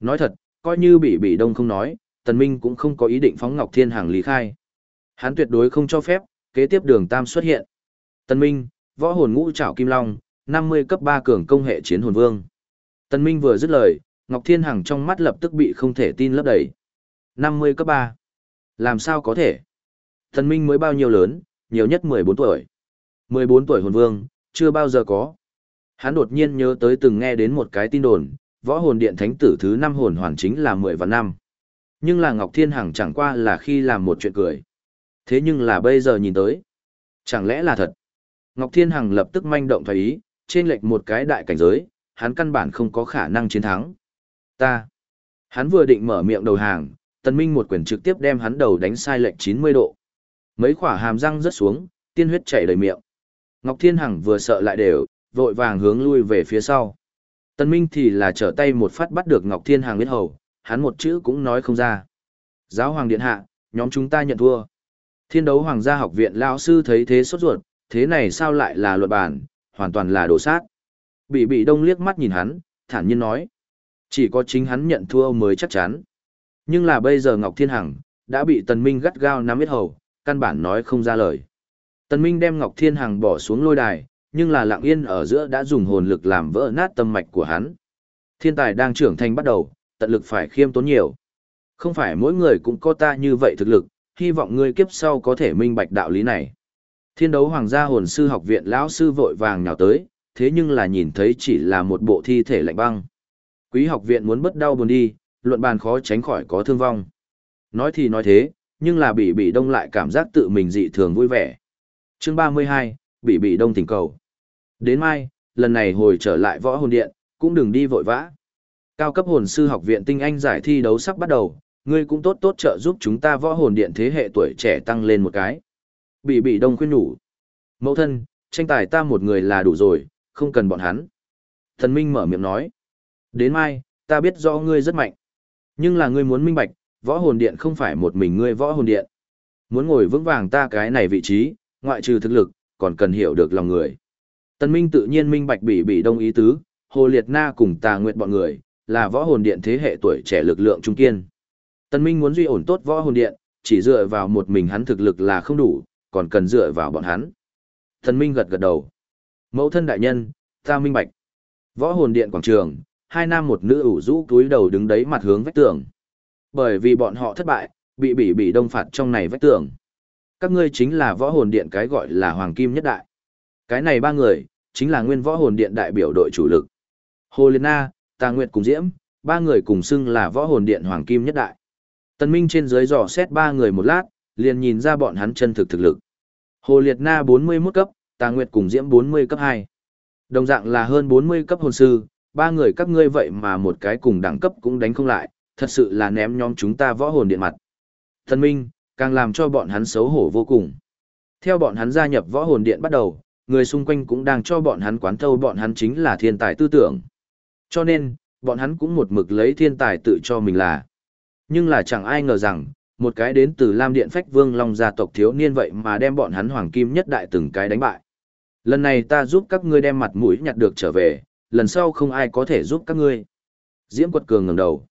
Nói thật, coi như bị bị đông không nói, Tần Minh cũng không có ý định phóng Ngọc Thiên Hằng lý khai. Hắn tuyệt đối không cho phép, kế tiếp đường Tam xuất hiện. tân Minh, võ hồn ngũ trảo kim long, 50 cấp 3 cường công hệ chiến hồn vương. Tân Minh vừa dứt lời, Ngọc Thiên Hằng trong mắt lập tức bị không thể tin lấp đầy. 50 cấp 3. Làm sao có thể? Tân Minh mới bao nhiêu lớn, nhiều nhất 14 tuổi. 14 tuổi hồn vương, chưa bao giờ có. Hắn đột nhiên nhớ tới từng nghe đến một cái tin đồn, võ hồn điện thánh tử thứ 5 hồn hoàn chính là 10 và năm. Nhưng là Ngọc Thiên Hằng chẳng qua là khi làm một chuyện cười. Thế nhưng là bây giờ nhìn tới. Chẳng lẽ là thật? Ngọc Thiên Hằng lập tức manh động thoái ý, trên lệch một cái đại cảnh giới, hắn căn bản không có khả năng chiến thắng. Ta. Hắn vừa định mở miệng đầu hàng, Tần Minh một quyền trực tiếp đem hắn đầu đánh sai lệch 90 độ. Mấy khỏa hàm răng rớt xuống, tiên huyết chảy đầy miệng. Ngọc Thiên Hằng vừa sợ lại đều, vội vàng hướng lui về phía sau. Tần Minh thì là trở tay một phát bắt được Ngọc Thiên Hằng biết hầu, hắn một chữ cũng nói không ra. Giáo hoàng điện hạ, nhóm chúng ta nhận thua. Thiên đấu hoàng gia học viện lão sư thấy thế sốt ruột, thế này sao lại là luật bản, hoàn toàn là đổ sát. Bị bị đông liếc mắt nhìn hắn, thản nhiên nói. Chỉ có chính hắn nhận thua mới chắc chắn. Nhưng là bây giờ Ngọc Thiên Hằng, đã bị Tần Minh gắt gao nắm hết hầu, căn bản nói không ra lời. Tần Minh đem Ngọc Thiên Hằng bỏ xuống lôi đài, nhưng là lặng yên ở giữa đã dùng hồn lực làm vỡ nát tâm mạch của hắn. Thiên tài đang trưởng thành bắt đầu, tận lực phải khiêm tốn nhiều. Không phải mỗi người cũng có ta như vậy thực lực, hy vọng ngươi kiếp sau có thể minh bạch đạo lý này. Thiên đấu hoàng gia hồn sư học viện lão sư vội vàng nhào tới, thế nhưng là nhìn thấy chỉ là một bộ thi thể lạnh băng. Quý học viện muốn bất đau buồn đi, luận bàn khó tránh khỏi có thương vong. Nói thì nói thế, nhưng là bị bị đông lại cảm giác tự mình dị thường vui vẻ. Chương 32, bị bị đông tỉnh cầu. Đến mai, lần này hồi trở lại võ hồn điện, cũng đừng đi vội vã. Cao cấp hồn sư học viện tinh anh giải thi đấu sắp bắt đầu, ngươi cũng tốt tốt trợ giúp chúng ta võ hồn điện thế hệ tuổi trẻ tăng lên một cái. Bị bị đông khuyên nhủ. Mẫu thân, tranh tài ta một người là đủ rồi, không cần bọn hắn. Thần Minh mở miệng nói. Đến mai, ta biết rõ ngươi rất mạnh. Nhưng là ngươi muốn minh bạch, võ hồn điện không phải một mình ngươi võ hồn điện. Muốn ngồi vững vàng ta cái này vị trí, ngoại trừ thực lực, còn cần hiểu được lòng người. Tần Minh tự nhiên minh bạch bị bị đông ý tứ, Hồ Liệt Na cùng Tà Nguyệt bọn người, là võ hồn điện thế hệ tuổi trẻ lực lượng trung kiên. Tần Minh muốn duy ổn tốt võ hồn điện, chỉ dựa vào một mình hắn thực lực là không đủ, còn cần dựa vào bọn hắn. Tần Minh gật gật đầu. Mẫu thân đại nhân, ta minh bạch. Võ hồn điện quảng trường, hai nam một nữ ủ rũ túi đầu đứng đấy mặt hướng vách tường. Bởi vì bọn họ thất bại, bị bị bị đông phạt trong này vách tường. Các ngươi chính là võ hồn điện cái gọi là hoàng kim nhất đại. Cái này ba người, chính là nguyên võ hồn điện đại biểu đội chủ lực. Hồ Liên Na, Tà Nguyệt cùng Diễm, ba người cùng xưng là võ hồn điện hoàng kim nhất đại. Tần Minh trên dưới dò xét ba người một lát, liền nhìn ra bọn hắn chân thực thực lực. Hồ Liệt Na 41 cấp, Tà Nguyệt cùng Diễm 40 cấp 2. Đồng dạng là hơn 40 cấp hồn sư, ba người các ngươi vậy mà một cái cùng đẳng cấp cũng đánh không lại, thật sự là ném nhóm chúng ta võ hồn điện mặt. Tần Minh, càng làm cho bọn hắn xấu hổ vô cùng. Theo bọn hắn gia nhập võ hồn điện bắt đầu, người xung quanh cũng đang cho bọn hắn quán thâu bọn hắn chính là thiên tài tư tưởng. Cho nên, bọn hắn cũng một mực lấy thiên tài tự cho mình là. Nhưng là chẳng ai ngờ rằng, một cái đến từ Lam Điện Phách Vương Long gia tộc thiếu niên vậy mà đem bọn hắn hoàng kim nhất đại từng cái đánh bại. Lần này ta giúp các ngươi đem mặt mũi nhặt được trở về, lần sau không ai có thể giúp các ngươi. Diễm quật cường ngẩng đầu.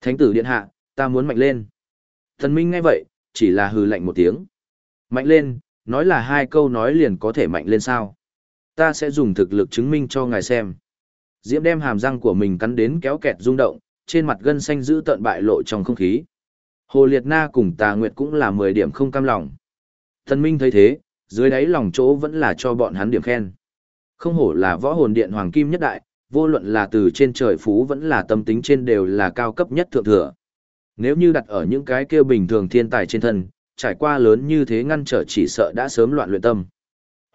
Thánh tử điện hạ, ta muốn mạnh lên. Thần Minh nghe vậy, chỉ là hừ lạnh một tiếng. Mạnh lên, nói là hai câu nói liền có thể mạnh lên sao. Ta sẽ dùng thực lực chứng minh cho ngài xem. Diễm đem hàm răng của mình cắn đến kéo kẹt rung động, trên mặt gân xanh giữ tợn bại lộ trong không khí. Hồ Liệt Na cùng Tà Nguyệt cũng là 10 điểm không cam lòng. Thần Minh thấy thế, dưới đáy lòng chỗ vẫn là cho bọn hắn điểm khen. Không hổ là võ hồn điện hoàng kim nhất đại, vô luận là từ trên trời phú vẫn là tâm tính trên đều là cao cấp nhất thượng thừa. Nếu như đặt ở những cái kia bình thường thiên tài trên thân, trải qua lớn như thế ngăn trở chỉ sợ đã sớm loạn luyện tâm.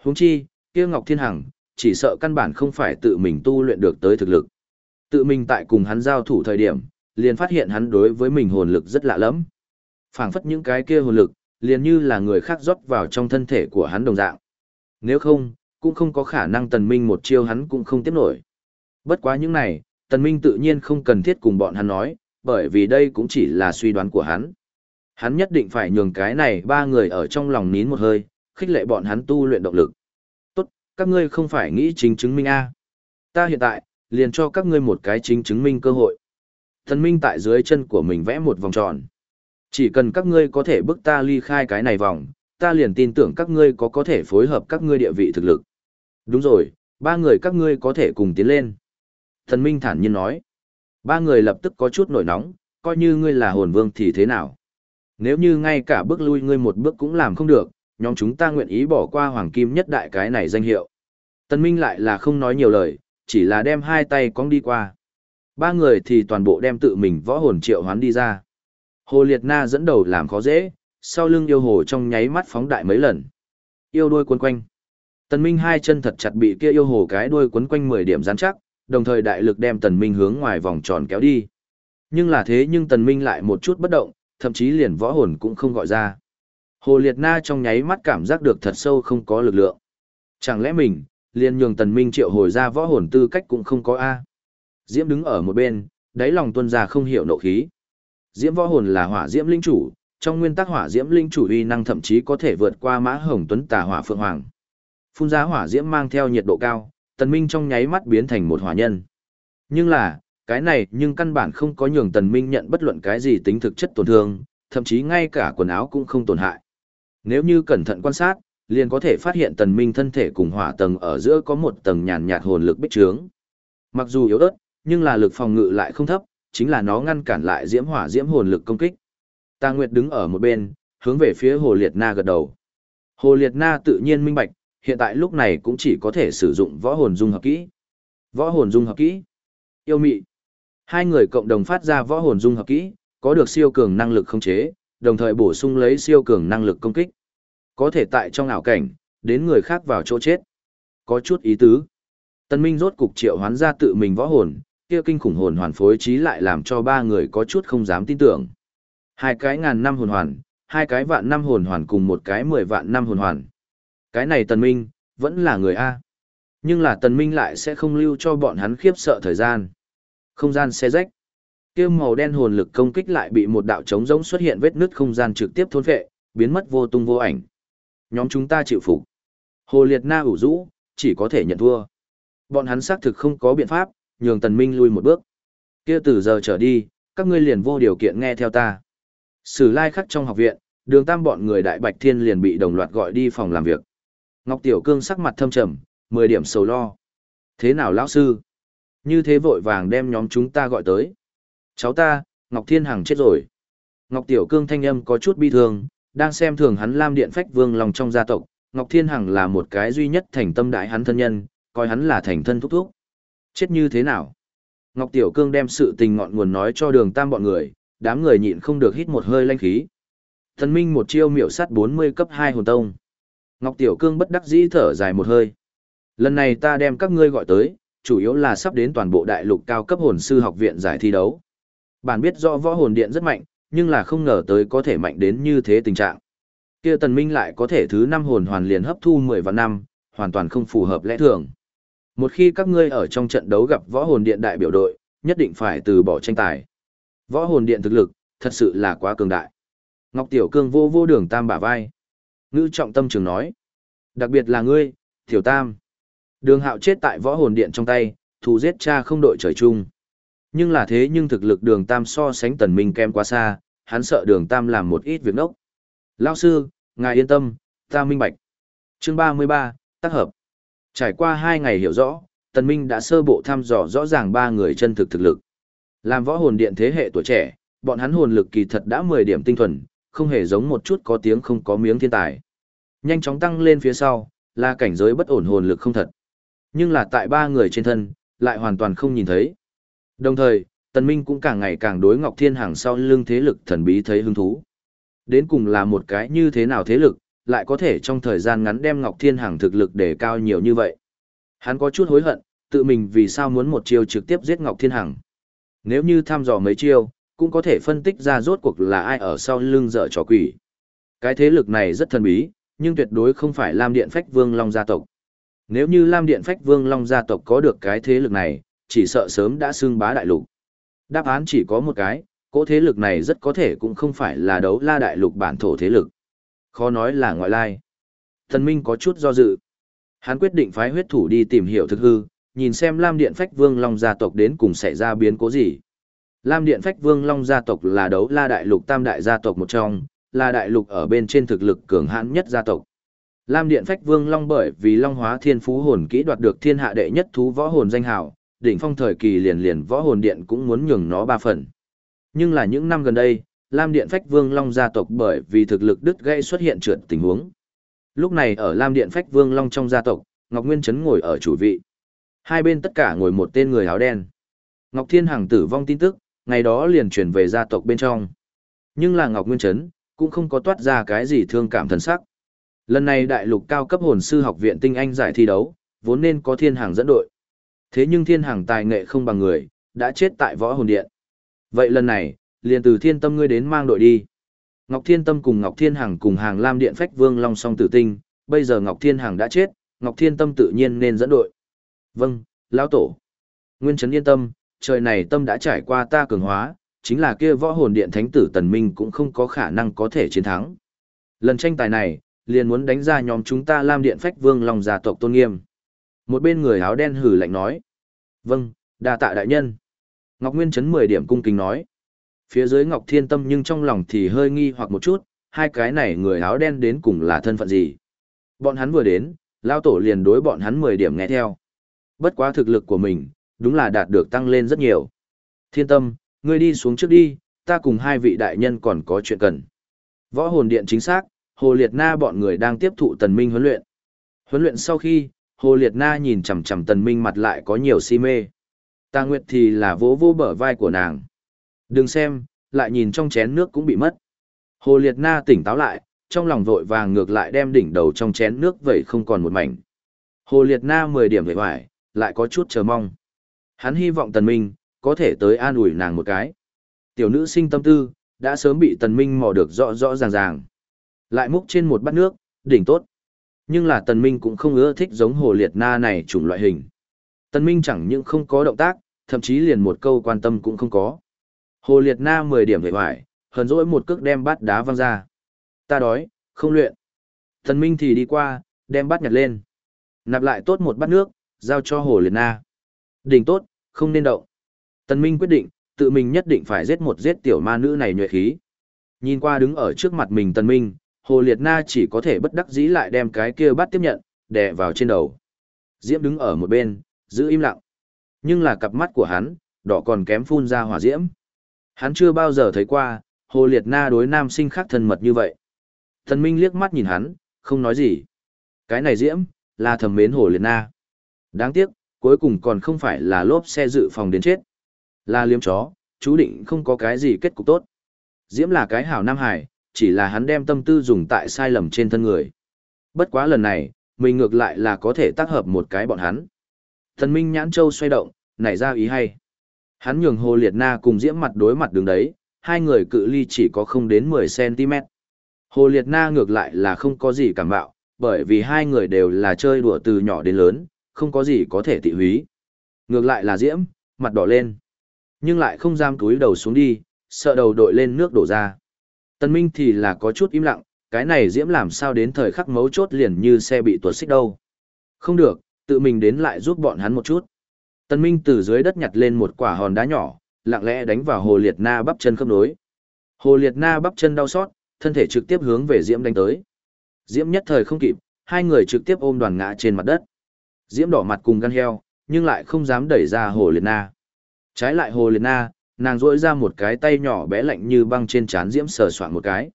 Huống chi, kia Ngọc Thiên Hằng, chỉ sợ căn bản không phải tự mình tu luyện được tới thực lực. Tự mình tại cùng hắn giao thủ thời điểm, liền phát hiện hắn đối với mình hồn lực rất lạ lẫm. Phảng phất những cái kia hồn lực, liền như là người khác rót vào trong thân thể của hắn đồng dạng. Nếu không, cũng không có khả năng tần minh một chiêu hắn cũng không tiếp nổi. Bất quá những này, tần minh tự nhiên không cần thiết cùng bọn hắn nói, bởi vì đây cũng chỉ là suy đoán của hắn. Hắn nhất định phải nhường cái này ba người ở trong lòng nín một hơi, khích lệ bọn hắn tu luyện động lực. Tốt, các ngươi không phải nghĩ chính chứng minh A. Ta hiện tại, liền cho các ngươi một cái chính chứng minh cơ hội. Thần minh tại dưới chân của mình vẽ một vòng tròn. Chỉ cần các ngươi có thể bức ta ly khai cái này vòng, ta liền tin tưởng các ngươi có có thể phối hợp các ngươi địa vị thực lực. Đúng rồi, ba người các ngươi có thể cùng tiến lên. Thần Minh thản nhiên nói. Ba người lập tức có chút nổi nóng, coi như ngươi là hồn vương thì thế nào? Nếu như ngay cả bước lui ngươi một bước cũng làm không được, nhóm chúng ta nguyện ý bỏ qua hoàng kim nhất đại cái này danh hiệu. Tần Minh lại là không nói nhiều lời, chỉ là đem hai tay cong đi qua. Ba người thì toàn bộ đem tự mình võ hồn triệu hoán đi ra. Hồ Liệt Na dẫn đầu làm khó dễ, sau lưng yêu hồ trong nháy mắt phóng đại mấy lần. Yêu đuôi quấn quanh. Tần Minh hai chân thật chặt bị kia yêu hồ cái đuôi quấn quanh 10 điểm rắn chắc, đồng thời đại lực đem Tần Minh hướng ngoài vòng tròn kéo đi. Nhưng là thế nhưng Tần Minh lại một chút bất động, thậm chí liền võ hồn cũng không gọi ra. Hồ Liệt Na trong nháy mắt cảm giác được thật sâu không có lực lượng. Chẳng lẽ mình, liền nhường Tần Minh triệu hồi ra võ hồn tư cách cũng không có A. Diễm đứng ở một bên, đáy lòng tuân ra không hiểu nộ khí. Diễm võ hồn là hỏa diễm linh chủ, trong nguyên tắc hỏa diễm linh chủ uy năng thậm chí có thể vượt qua mã hồng tuấn tà hỏa phượng hoàng. Phun ra hỏa diễm mang theo nhiệt độ cao, Tần Minh trong nháy mắt biến thành một hỏa nhân. Nhưng là, cái này nhưng căn bản không có nhường Tần Minh nhận bất luận cái gì tính thực chất tổn thương, thậm chí ngay cả quần áo cũng không tổn hại. Nếu như cẩn thận quan sát, liền có thể phát hiện Tần Minh thân thể cùng hỏa tầng ở giữa có một tầng nhàn nhạt hồn lực bích trướng. Mặc dù yếu ớt, nhưng là lực phòng ngự lại không thấp, chính là nó ngăn cản lại diễm hỏa diễm hồn lực công kích. Ta Nguyệt đứng ở một bên, hướng về phía Hồ Liệt Na gật đầu. Hồ Liệt Na tự nhiên minh bạch, hiện tại lúc này cũng chỉ có thể sử dụng võ hồn dung hợp kỹ. Võ hồn dung hợp kỹ. Yêu mị. Hai người cộng đồng phát ra võ hồn dung hợp kỹ, có được siêu cường năng lực khống chế, đồng thời bổ sung lấy siêu cường năng lực công kích. Có thể tại trong ảo cảnh, đến người khác vào chỗ chết. Có chút ý tứ. Tân Minh rốt cục triệu hoán ra tự mình võ hồn, kia kinh khủng hồn hoàn phối trí lại làm cho ba người có chút không dám tin tưởng. Hai cái ngàn năm hồn hoàn, hai cái vạn năm hồn hoàn cùng một cái mười vạn năm hồn hoàn. Cái này Tần Minh, vẫn là người A. Nhưng là Tần Minh lại sẽ không lưu cho bọn hắn khiếp sợ thời gian. Không gian xe rách. kia màu đen hồn lực công kích lại bị một đạo trống rỗng xuất hiện vết nứt không gian trực tiếp thôn phệ, biến mất vô tung vô ảnh. Nhóm chúng ta chịu phục. Hồ Liệt Na ủ rũ, chỉ có thể nhận thua. Bọn hắn xác thực không có biện pháp, nhường Tần Minh lui một bước. Kia từ giờ trở đi, các ngươi liền vô điều kiện nghe theo ta. Sử lai khắc trong học viện, đường tam bọn người đại bạch thiên liền bị đồng loạt gọi đi phòng làm việc. Ngọc Tiểu Cương sắc mặt thâm trầm, 10 điểm sầu lo. Thế nào lão sư? Như thế vội vàng đem nhóm chúng ta gọi tới. Cháu ta, Ngọc Thiên Hằng chết rồi. Ngọc Tiểu Cương thanh âm có chút bi thương, đang xem thường hắn Lam Điện Phách Vương lòng trong gia tộc. Ngọc Thiên Hằng là một cái duy nhất thành tâm đại hắn thân nhân, coi hắn là thành thân thúc thúc. Chết như thế nào? Ngọc Tiểu Cương đem sự tình ngọn nguồn nói cho đường tam bọn người, đám người nhịn không được hít một hơi lanh khí. Thần Minh một chiêu miểu sát 40 cấp 2 hồn tông. Ngọc Tiểu Cương bất đắc dĩ thở dài một hơi. Lần này ta đem các ngươi gọi tới, chủ yếu là sắp đến toàn bộ đại lục cao cấp hồn sư học viện giải thi đấu. Bản biết rõ võ hồn điện rất mạnh, nhưng là không ngờ tới có thể mạnh đến như thế tình trạng. Kia Tần Minh lại có thể thứ năm hồn hoàn liền hấp thu 10 vạn năm, hoàn toàn không phù hợp lẽ thường. Một khi các ngươi ở trong trận đấu gặp võ hồn điện đại biểu đội, nhất định phải từ bỏ tranh tài. Võ hồn điện thực lực, thật sự là quá cường đại. Ngọc Tiểu Cương vô vô đường tam bả vai. Ngữ trọng tâm trường nói. Đặc biệt là ngươi, Tiểu Tam. Đường hạo chết tại võ hồn điện trong tay, thù giết cha không đội trời chung. Nhưng là thế nhưng thực lực đường Tam so sánh tần minh kém quá xa, hắn sợ đường Tam làm một ít việc nốc. Lao sư, ngài yên tâm, ta minh bạch. Chương 33, tác hợp. Trải qua hai ngày hiểu rõ, tần minh đã sơ bộ thăm dò rõ ràng ba người chân thực thực lực. Làm võ hồn điện thế hệ tuổi trẻ, bọn hắn hồn lực kỳ thật đã 10 điểm tinh thuần, không hề giống một chút có tiếng không có miếng thiên tài. Nhanh chóng tăng lên phía sau, là cảnh giới bất ổn hồn lực không thật. Nhưng là tại ba người trên thân, lại hoàn toàn không nhìn thấy. Đồng thời, Tần Minh cũng càng ngày càng đối Ngọc Thiên Hằng sau lưng thế lực thần bí thấy hứng thú. Đến cùng là một cái như thế nào thế lực, lại có thể trong thời gian ngắn đem Ngọc Thiên Hằng thực lực để cao nhiều như vậy. Hắn có chút hối hận, tự mình vì sao muốn một chiêu trực tiếp giết Ngọc Thiên Hằng. Nếu như tham dò mấy chiêu, cũng có thể phân tích ra rốt cuộc là ai ở sau lưng dở trò quỷ. Cái thế lực này rất thần bí, nhưng tuyệt đối không phải Lam Điện Phách Vương Long gia tộc. Nếu như Lam Điện Phách Vương Long gia tộc có được cái thế lực này, chỉ sợ sớm đã xưng bá đại lục. Đáp án chỉ có một cái, cỗ thế lực này rất có thể cũng không phải là đấu la đại lục bản thổ thế lực. Khó nói là ngoại lai. Thần Minh có chút do dự. Hắn quyết định phái huyết thủ đi tìm hiểu thực hư, nhìn xem Lam Điện Phách Vương Long gia tộc đến cùng xảy ra biến cố gì. Lam Điện Phách Vương Long gia tộc là đấu la đại lục tam đại gia tộc một trong, là đại lục ở bên trên thực lực cường hãn nhất gia tộc. Lam Điện Phách Vương Long bởi vì Long Hóa Thiên Phú hồn kỹ đoạt được thiên hạ đệ nhất thú võ hồn danh hào, đỉnh phong thời kỳ liền liền võ hồn điện cũng muốn nhường nó ba phần. Nhưng là những năm gần đây, Lam Điện Phách Vương Long gia tộc bởi vì thực lực đứt gãy xuất hiện trượt tình huống. Lúc này ở Lam Điện Phách Vương Long trong gia tộc, Ngọc Nguyên Trấn ngồi ở chủ vị. Hai bên tất cả ngồi một tên người áo đen. Ngọc Thiên Hằng tử vong tin tức, ngày đó liền truyền về gia tộc bên trong. Nhưng là Ngọc Nguyên Trấn, cũng không có toát ra cái gì thương cảm thần sắc. Lần này đại lục cao cấp hồn sư học viện tinh anh giải thi đấu, vốn nên có Thiên Hằng dẫn đội. Thế nhưng Thiên hàng tài nghệ không bằng người, đã chết tại võ hồn điện. Vậy lần này, liền từ Thiên Tâm ngươi đến mang đội đi. Ngọc Thiên Tâm cùng Ngọc Thiên Hằng cùng hàng Lam Điện Phách Vương Long song tử tinh, bây giờ Ngọc Thiên Hằng đã chết, Ngọc Thiên Tâm tự nhiên nên dẫn đội. Vâng, lão tổ. Nguyên Trấn yên tâm, trời này tâm đã trải qua ta cường hóa, chính là kia võ hồn điện thánh tử Tần Minh cũng không có khả năng có thể chiến thắng. Lần tranh tài này, liền muốn đánh ra nhóm chúng ta Lam Điện Phách Vương Long gia tộc tôn nghiêm. Một bên người áo đen hử lạnh nói. Vâng, đa tạ đại nhân. Ngọc Nguyên chấn 10 điểm cung kính nói. Phía dưới Ngọc Thiên Tâm nhưng trong lòng thì hơi nghi hoặc một chút, hai cái này người áo đen đến cùng là thân phận gì. Bọn hắn vừa đến, lao tổ liền đối bọn hắn 10 điểm nghe theo. Bất quá thực lực của mình, đúng là đạt được tăng lên rất nhiều. Thiên Tâm, ngươi đi xuống trước đi, ta cùng hai vị đại nhân còn có chuyện cần. Võ hồn điện chính xác, Hồ Liệt Na bọn người đang tiếp thụ tần minh huấn luyện. Huấn luyện sau khi, Hồ Liệt Na nhìn chằm chằm tần minh mặt lại có nhiều si mê. Ta Nguyệt thì là vỗ vỗ bờ vai của nàng. Đừng xem, lại nhìn trong chén nước cũng bị mất. Hồ Liệt Na tỉnh táo lại, trong lòng vội vàng ngược lại đem đỉnh đầu trong chén nước vậy không còn một mảnh. Hồ Liệt Na 10 điểm về hoài, lại có chút chờ mong. Hắn hy vọng Tần Minh, có thể tới an ủi nàng một cái. Tiểu nữ sinh tâm tư, đã sớm bị Tần Minh mò được rõ rõ ràng ràng. Lại múc trên một bát nước, đỉnh tốt. Nhưng là Tần Minh cũng không ưa thích giống Hồ Liệt Na này chủng loại hình. Tần Minh chẳng những không có động tác, thậm chí liền một câu quan tâm cũng không có. Hồ Liệt Na 10 điểm về hoài, hờn dỗi một cước đem bát đá văng ra. Ta đói, không luyện. Tần Minh thì đi qua, đem bát nhặt lên. Nạp lại tốt một bát nước, giao cho Hồ Liệt Na. Đỉnh tốt, không nên động. Tần Minh quyết định, tự mình nhất định phải giết một giết tiểu ma nữ này nhuệ khí. Nhìn qua đứng ở trước mặt mình Tần Minh, Hồ Liệt Na chỉ có thể bất đắc dĩ lại đem cái kia bắt tiếp nhận, đè vào trên đầu. Diễm đứng ở một bên, giữ im lặng. Nhưng là cặp mắt của hắn, đỏ còn kém phun ra hỏa diễm. Hắn chưa bao giờ thấy qua, Hồ Liệt Na đối nam sinh khác thân mật như vậy. Thần Minh liếc mắt nhìn hắn, không nói gì. Cái này diễm, là thầm mến Hồ Liệt Na. Đáng tiếc, cuối cùng còn không phải là lốp xe dự phòng đến chết. Là liếm chó, chú định không có cái gì kết cục tốt. Diễm là cái hảo Nam Hải, chỉ là hắn đem tâm tư dùng tại sai lầm trên thân người. Bất quá lần này, mình ngược lại là có thể tác hợp một cái bọn hắn. Thần Minh nhãn châu xoay động, nảy ra ý hay. Hắn nhường Hồ Liệt Na cùng Diễm mặt đối mặt đường đấy, hai người cự ly chỉ có không đến 10cm. Hồ Liệt Na ngược lại là không có gì cảm bạo, bởi vì hai người đều là chơi đùa từ nhỏ đến lớn, không có gì có thể tị húy. Ngược lại là Diễm, mặt đỏ lên, nhưng lại không dám túi đầu xuống đi, sợ đầu đội lên nước đổ ra. Tân Minh thì là có chút im lặng, cái này Diễm làm sao đến thời khắc mấu chốt liền như xe bị tuột xích đâu. Không được, tự mình đến lại giúp bọn hắn một chút. Tân Minh từ dưới đất nhặt lên một quả hòn đá nhỏ, lặng lẽ đánh vào Hồ Liệt Na bắp chân khớp nối. Hồ Liệt Na bắp chân đau xót, thân thể trực tiếp hướng về Diễm đánh tới. Diễm nhất thời không kịp, hai người trực tiếp ôm đoàn ngã trên mặt đất. Diễm đỏ mặt cùng gan heo, nhưng lại không dám đẩy ra Hồ Liệt Na. Trái lại Hồ Liệt Na, nàng dỗi ra một cái tay nhỏ bé lạnh như băng trên trán Diễm sờ soạn một cái.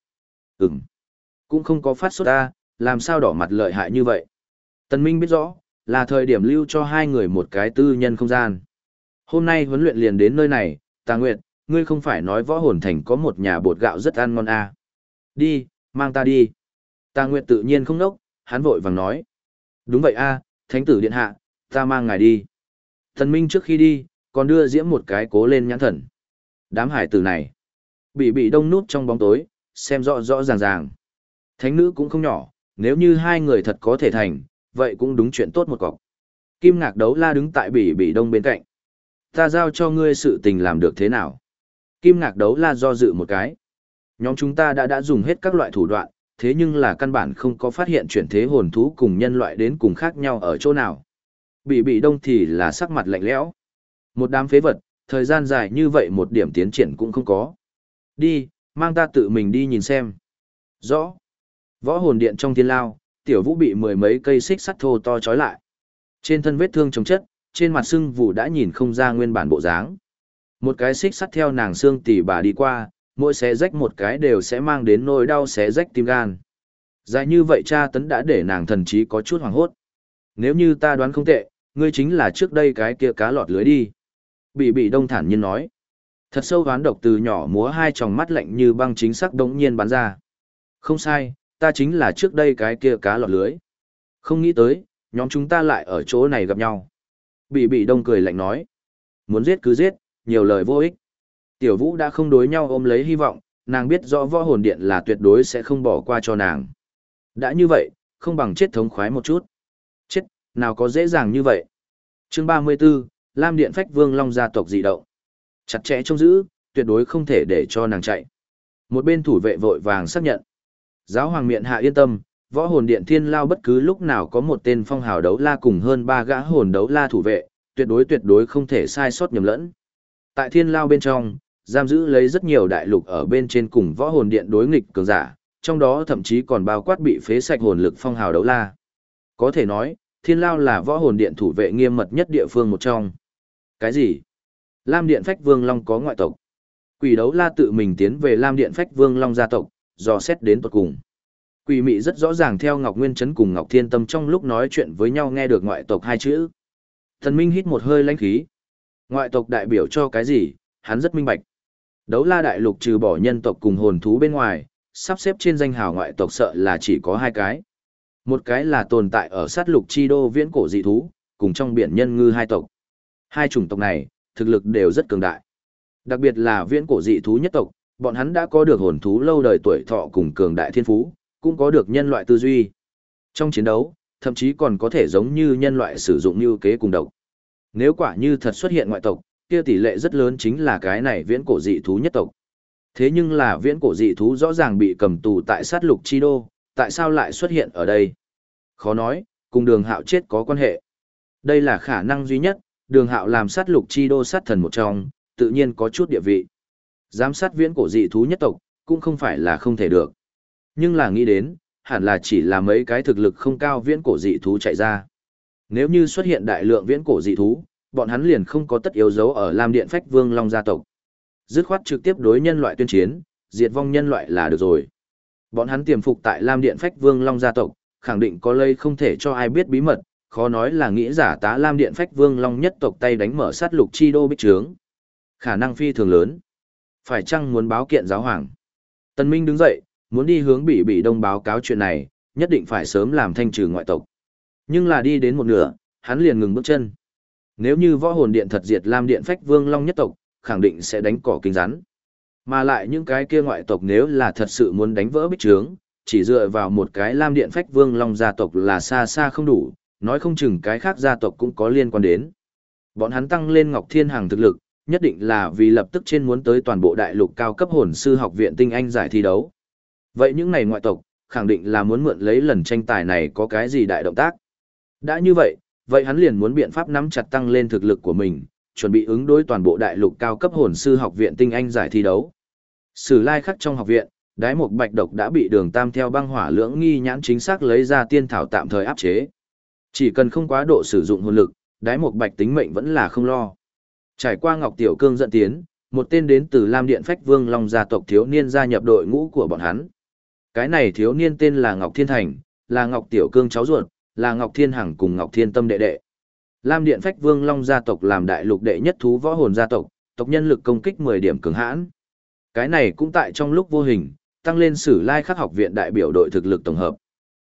Ừm, cũng không có phát sốt ta, làm sao đỏ mặt lợi hại như vậy. Tần Minh biết rõ, là thời điểm lưu cho hai người một cái tư nhân không gian. Hôm nay huấn luyện liền đến nơi này, Tà Nguyệt, ngươi không phải nói võ hồn thành có một nhà bột gạo rất ăn ngon à. Đi, mang ta đi. Tà Nguyệt tự nhiên không nốc, hắn vội vàng nói. Đúng vậy a, thánh tử điện hạ, ta mang ngài đi. Thần Minh trước khi đi, còn đưa diễm một cái cố lên nhãn thần. Đám hải tử này, bị bị đông nút trong bóng tối, xem rõ rõ ràng ràng. Thánh nữ cũng không nhỏ, nếu như hai người thật có thể thành, vậy cũng đúng chuyện tốt một cọc. Kim ngạc đấu la đứng tại bỉ bỉ đông bên cạnh. Ta giao cho ngươi sự tình làm được thế nào? Kim ngạc đấu la do dự một cái. Nhóm chúng ta đã đã dùng hết các loại thủ đoạn, thế nhưng là căn bản không có phát hiện chuyển thế hồn thú cùng nhân loại đến cùng khác nhau ở chỗ nào. Bỉ Bỉ đông thì là sắc mặt lạnh lẽo. Một đám phế vật, thời gian dài như vậy một điểm tiến triển cũng không có. Đi, mang ta tự mình đi nhìn xem. Rõ. Võ hồn điện trong thiên lao, tiểu vũ bị mười mấy cây xích sắt thô to trói lại. Trên thân vết thương chống chất, trên mặt sưng vụ đã nhìn không ra nguyên bản bộ dáng. Một cái xích sắt theo nàng xương tỉ bà đi qua, mỗi xé rách một cái đều sẽ mang đến nỗi đau xé rách tim gan. Dài như vậy cha tấn đã để nàng thần trí có chút hoảng hốt. Nếu như ta đoán không tệ, ngươi chính là trước đây cái kia cá lọt lưới đi. Bị bị đông thản nhiên nói. Thật sâu hoán độc từ nhỏ múa hai tròng mắt lạnh như băng chính xác đống nhiên bắn ra. Không sai, ta chính là trước đây cái kia cá lọt lưới. Không nghĩ tới, nhóm chúng ta lại ở chỗ này gặp nhau. Bị bị đông cười lạnh nói. Muốn giết cứ giết, nhiều lời vô ích. Tiểu vũ đã không đối nhau ôm lấy hy vọng, nàng biết rõ võ hồn điện là tuyệt đối sẽ không bỏ qua cho nàng. Đã như vậy, không bằng chết thống khoái một chút. Chết, nào có dễ dàng như vậy. chương 34, Lam Điện Phách Vương Long gia tộc dị động. Chặt chẽ trông giữ, tuyệt đối không thể để cho nàng chạy. Một bên thủ vệ vội vàng xác nhận. Giáo hoàng miện hạ yên tâm, võ hồn điện thiên lao bất cứ lúc nào có một tên phong hào đấu la cùng hơn ba gã hồn đấu la thủ vệ, tuyệt đối tuyệt đối không thể sai sót nhầm lẫn. Tại thiên lao bên trong, giam giữ lấy rất nhiều đại lục ở bên trên cùng võ hồn điện đối nghịch cường giả, trong đó thậm chí còn bao quát bị phế sạch hồn lực phong hào đấu la. Có thể nói, thiên lao là võ hồn điện thủ vệ nghiêm mật nhất địa phương một trong. Cái gì? Lam Điện Phách Vương Long có ngoại tộc. Quỷ đấu la tự mình tiến về Lam Điện Phách Vương Long gia tộc, dò xét đến tuật cùng. Quỷ mị rất rõ ràng theo Ngọc Nguyên Trấn cùng Ngọc Thiên Tâm trong lúc nói chuyện với nhau nghe được ngoại tộc hai chữ. Thần Minh hít một hơi lãnh khí. Ngoại tộc đại biểu cho cái gì, hắn rất minh bạch. Đấu la đại lục trừ bỏ nhân tộc cùng hồn thú bên ngoài, sắp xếp trên danh hào ngoại tộc sợ là chỉ có hai cái. Một cái là tồn tại ở sát lục chi đô viễn cổ dị thú, cùng trong biển nhân ngư hai tộc. Hai chủng tộc này, thực lực đều rất cường đại. Đặc biệt là viễn cổ dị thú nhất tộc, bọn hắn đã có được hồn thú lâu đời tuổi thọ cùng cường đại thiên phú, cũng có được nhân loại tư duy. Trong chiến đấu, thậm chí còn có thể giống như nhân loại sử dụng như kế cùng độc. Nếu quả như thật xuất hiện ngoại tộc, kia tỷ lệ rất lớn chính là cái này viễn cổ dị thú nhất tộc. Thế nhưng là viễn cổ dị thú rõ ràng bị cầm tù tại sát lục chi đô, tại sao lại xuất hiện ở đây? Khó nói, cùng đường hạo chết có quan hệ. Đây là khả năng duy nhất, đường hạo làm sát lục chi đô sát thần một trong, tự nhiên có chút địa vị. Giám sát viễn cổ dị thú nhất tộc, cũng không phải là không thể được. Nhưng là nghĩ đến, hẳn là chỉ là mấy cái thực lực không cao viễn cổ dị thú chạy ra. Nếu như xuất hiện đại lượng viễn cổ dị thú, bọn hắn liền không có tất yếu dấu ở Lam Điện Phách Vương Long gia tộc. Dứt khoát trực tiếp đối nhân loại tuyên chiến, diệt vong nhân loại là được rồi. Bọn hắn tiềm phục tại Lam Điện Phách Vương Long gia tộc, khẳng định có lây không thể cho ai biết bí mật, khó nói là nghĩ giả tá Lam Điện Phách Vương Long nhất tộc tay đánh mở sát lục chi đô bích trướng. Khả năng phi thường lớn. Phải chăng muốn báo kiện giáo hoàng? Tân Minh đứng dậy, muốn đi hướng bị bị đông báo cáo chuyện này, nhất định phải sớm làm thanh trừ ngoại tộc. Nhưng là đi đến một nửa, hắn liền ngừng bước chân. Nếu như võ hồn điện thật diệt Lam Điện Phách Vương Long nhất tộc, khẳng định sẽ đánh cỏ kinh rắn. Mà lại những cái kia ngoại tộc nếu là thật sự muốn đánh vỡ bích trướng, chỉ dựa vào một cái Lam Điện Phách Vương Long gia tộc là xa xa không đủ, nói không chừng cái khác gia tộc cũng có liên quan đến. Bọn hắn tăng lên Ngọc Thiên Hàng thực lực, nhất định là vì lập tức trên muốn tới toàn bộ đại lục cao cấp hồn sư học viện tinh anh giải thi đấu. Vậy những này ngoại tộc, khẳng định là muốn mượn lấy lần tranh tài này có cái gì đại động tác. Đã như vậy, vậy hắn liền muốn biện pháp nắm chặt tăng lên thực lực của mình, chuẩn bị ứng đối toàn bộ đại lục cao cấp hồn sư học viện tinh anh giải thi đấu. Sử lai khắc trong học viện, đái mục bạch độc đã bị đường tam theo băng hỏa lưỡng nghi nhãn chính xác lấy ra tiên thảo tạm thời áp chế. Chỉ cần không quá độ sử dụng hồn lực, đái một bạch tính mệnh vẫn là không lo. Trải qua Ngọc Tiểu Cương dẫn tiến, một tên đến từ Lam Điện Phách Vương Long gia tộc thiếu niên gia nhập đội ngũ của bọn hắn. Cái này thiếu niên tên là Ngọc Thiên Thành, là Ngọc Tiểu Cương cháu ruột, là Ngọc Thiên Hằng cùng Ngọc Thiên Tâm đệ đệ. Lam Điện Phách Vương Long gia tộc làm đại lục đệ nhất thú võ hồn gia tộc, tộc nhân lực công kích 10 điểm cường hãn. Cái này cũng tại trong lúc vô hình, tăng lên sử lai khắc học viện đại biểu đội thực lực tổng hợp.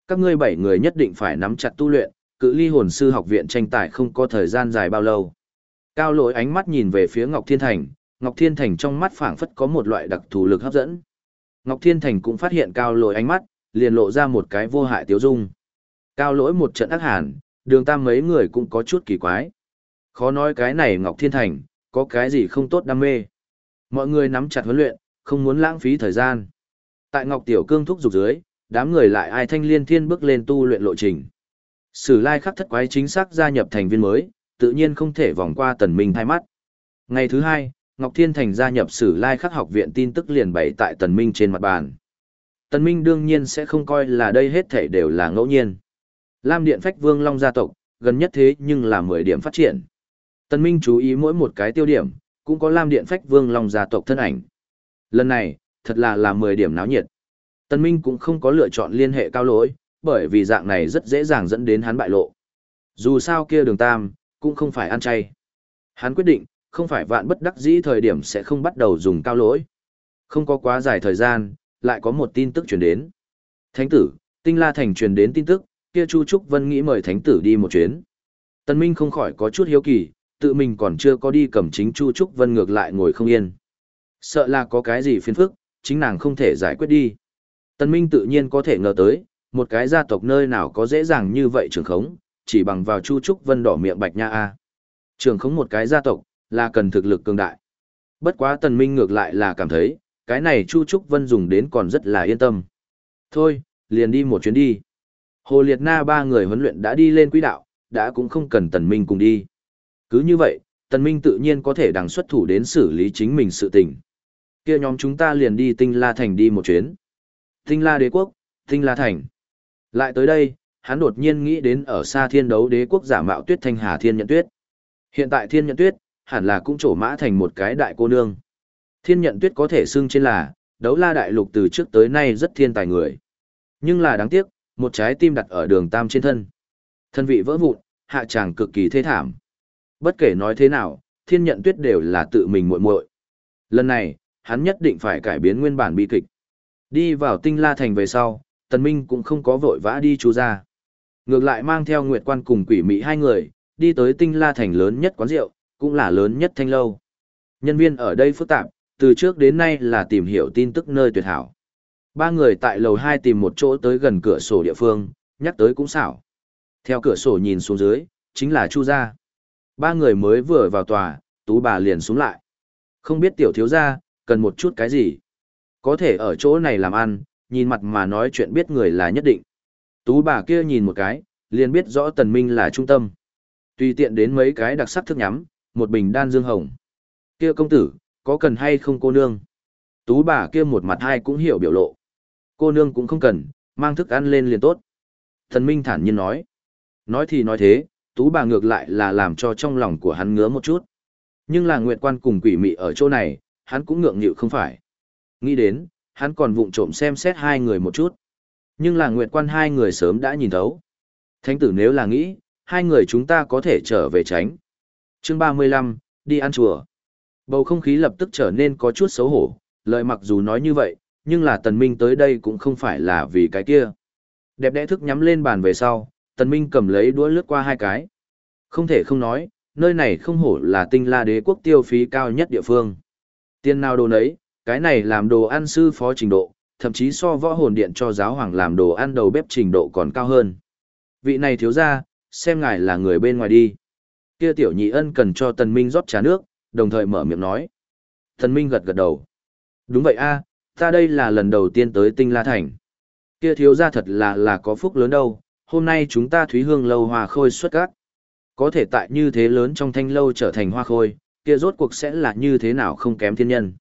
Các ngươi bảy người nhất định phải nắm chặt tu luyện, cự ly hồn sư học viện tranh tài không có thời gian dài bao lâu. Cao lỗi ánh mắt nhìn về phía Ngọc Thiên Thành, Ngọc Thiên Thành trong mắt phảng phất có một loại đặc thù lực hấp dẫn. Ngọc Thiên Thành cũng phát hiện cao lỗi ánh mắt, liền lộ ra một cái vô hại tiếu dung. Cao lỗi một trận ác hàn, đường tam mấy người cũng có chút kỳ quái. Khó nói cái này Ngọc Thiên Thành, có cái gì không tốt đam mê. Mọi người nắm chặt huấn luyện, không muốn lãng phí thời gian. Tại Ngọc Tiểu Cương thúc giục dưới, đám người lại ai thanh liên thiên bước lên tu luyện lộ trình. Sử lai khắc thất quái chính xác gia nhập thành viên mới, tự nhiên không thể vòng qua tần minh thay mắt. Ngày thứ hai, Ngọc Thiên Thành gia nhập sử lai khắc học viện tin tức liền bày tại tần minh trên mặt bàn. Tần Minh đương nhiên sẽ không coi là đây hết thể đều là ngẫu nhiên. Lam Điện Phách Vương Long gia tộc, gần nhất thế nhưng là 10 điểm phát triển. Tần Minh chú ý mỗi một cái tiêu điểm, cũng có Lam Điện Phách Vương Long gia tộc thân ảnh. Lần này, thật là là 10 điểm náo nhiệt. Tần Minh cũng không có lựa chọn liên hệ cao lỗi, bởi vì dạng này rất dễ dàng dẫn đến hắn bại lộ. Dù sao kia đường tam, cũng không phải ăn chay. Hắn quyết định, không phải vạn bất đắc dĩ thời điểm sẽ không bắt đầu dùng cao lỗi. Không có quá dài thời gian, lại có một tin tức truyền đến. Thánh tử, Tinh La Thành truyền đến tin tức, kia Chu Trúc Vân nghĩ mời thánh tử đi một chuyến. Tân Minh không khỏi có chút hiếu kỳ, tự mình còn chưa có đi cầm chính Chu Trúc Vân ngược lại ngồi không yên. Sợ là có cái gì phiền phức, chính nàng không thể giải quyết đi. Tân Minh tự nhiên có thể ngờ tới, một cái gia tộc nơi nào có dễ dàng như vậy trường khống, chỉ bằng vào Chu Trúc Vân đỏ miệng bạch nha a. Trường khống một cái gia tộc, là cần thực lực cường đại. Bất quá Tần Minh ngược lại là cảm thấy, cái này Chu Trúc Vân dùng đến còn rất là yên tâm. Thôi, liền đi một chuyến đi. Hồ Liệt Na ba người huấn luyện đã đi lên quỹ đạo, đã cũng không cần Tần Minh cùng đi. Cứ như vậy, Tần Minh tự nhiên có thể đằng xuất thủ đến xử lý chính mình sự tình. Kia nhóm chúng ta liền đi Tinh La Thành đi một chuyến. Tinh La Đế Quốc, Tinh La Thành. Lại tới đây, hắn đột nhiên nghĩ đến ở xa thiên đấu đế quốc giả mạo tuyết thanh hà thiên nhận tuyết. Hiện tại thiên nhận tuyết, hẳn là cũng trổ mã thành một cái đại cô nương. Thiên nhận tuyết có thể xưng trên là, đấu la đại lục từ trước tới nay rất thiên tài người. Nhưng là đáng tiếc, một trái tim đặt ở đường tam trên thân. Thân vị vỡ vụn, hạ tràng cực kỳ thê thảm. Bất kể nói thế nào, thiên nhận tuyết đều là tự mình muội muội. Lần này, hắn nhất định phải cải biến nguyên bản bi kịch. Đi vào tinh la thành về sau, tần minh cũng không có vội vã đi chú ra. Ngược lại mang theo nguyệt quan cùng quỷ Mị hai người, đi tới tinh la thành lớn nhất quán rượu, cũng là lớn nhất thanh lâu. Nhân viên ở đây phức tạp, từ trước đến nay là tìm hiểu tin tức nơi tuyệt hảo. Ba người tại lầu 2 tìm một chỗ tới gần cửa sổ địa phương, nhắc tới cũng xảo. Theo cửa sổ nhìn xuống dưới, chính là Chu gia. Ba người mới vừa vào tòa, tú bà liền xuống lại. Không biết tiểu thiếu gia, cần một chút cái gì. Có thể ở chỗ này làm ăn, nhìn mặt mà nói chuyện biết người là nhất định. Tú bà kia nhìn một cái, liền biết rõ tần minh là trung tâm. Tùy tiện đến mấy cái đặc sắc thức nhắm, một bình đan dương hồng. Kia công tử, có cần hay không cô nương? Tú bà kia một mặt hai cũng hiểu biểu lộ. Cô nương cũng không cần, mang thức ăn lên liền tốt. Thần Minh thản nhiên nói. Nói thì nói thế, tú bà ngược lại là làm cho trong lòng của hắn ngứa một chút. Nhưng là nguyệt quan cùng quỷ mị ở chỗ này, hắn cũng ngượng nghịu không phải. Nghĩ đến, hắn còn vụng trộm xem xét hai người một chút. Nhưng là nguyệt quan hai người sớm đã nhìn thấu. Thánh tử nếu là nghĩ, hai người chúng ta có thể trở về tránh. chương 35, đi ăn chùa. Bầu không khí lập tức trở nên có chút xấu hổ, lợi mặc dù nói như vậy, nhưng là tần minh tới đây cũng không phải là vì cái kia. Đẹp đẽ thức nhắm lên bàn về sau, tần minh cầm lấy đũa lướt qua hai cái. Không thể không nói, nơi này không hổ là tinh la đế quốc tiêu phí cao nhất địa phương. Tiền nào đồ nấy, cái này làm đồ ăn sư phó trình độ, thậm chí so võ hồn điện cho giáo hoàng làm đồ ăn đầu bếp trình độ còn cao hơn. Vị này thiếu ra, xem ngài là người bên ngoài đi. Kia tiểu nhị ân cần cho tần minh rót trà nước, đồng thời mở miệng nói. Tần minh gật gật đầu. Đúng vậy a, ta đây là lần đầu tiên tới tinh la thành. Kia thiếu ra thật là là có phúc lớn đâu, hôm nay chúng ta thúy hương lâu hòa khôi xuất các. Có thể tại như thế lớn trong thanh lâu trở thành hoa khôi, kia rốt cuộc sẽ là như thế nào không kém thiên nhân.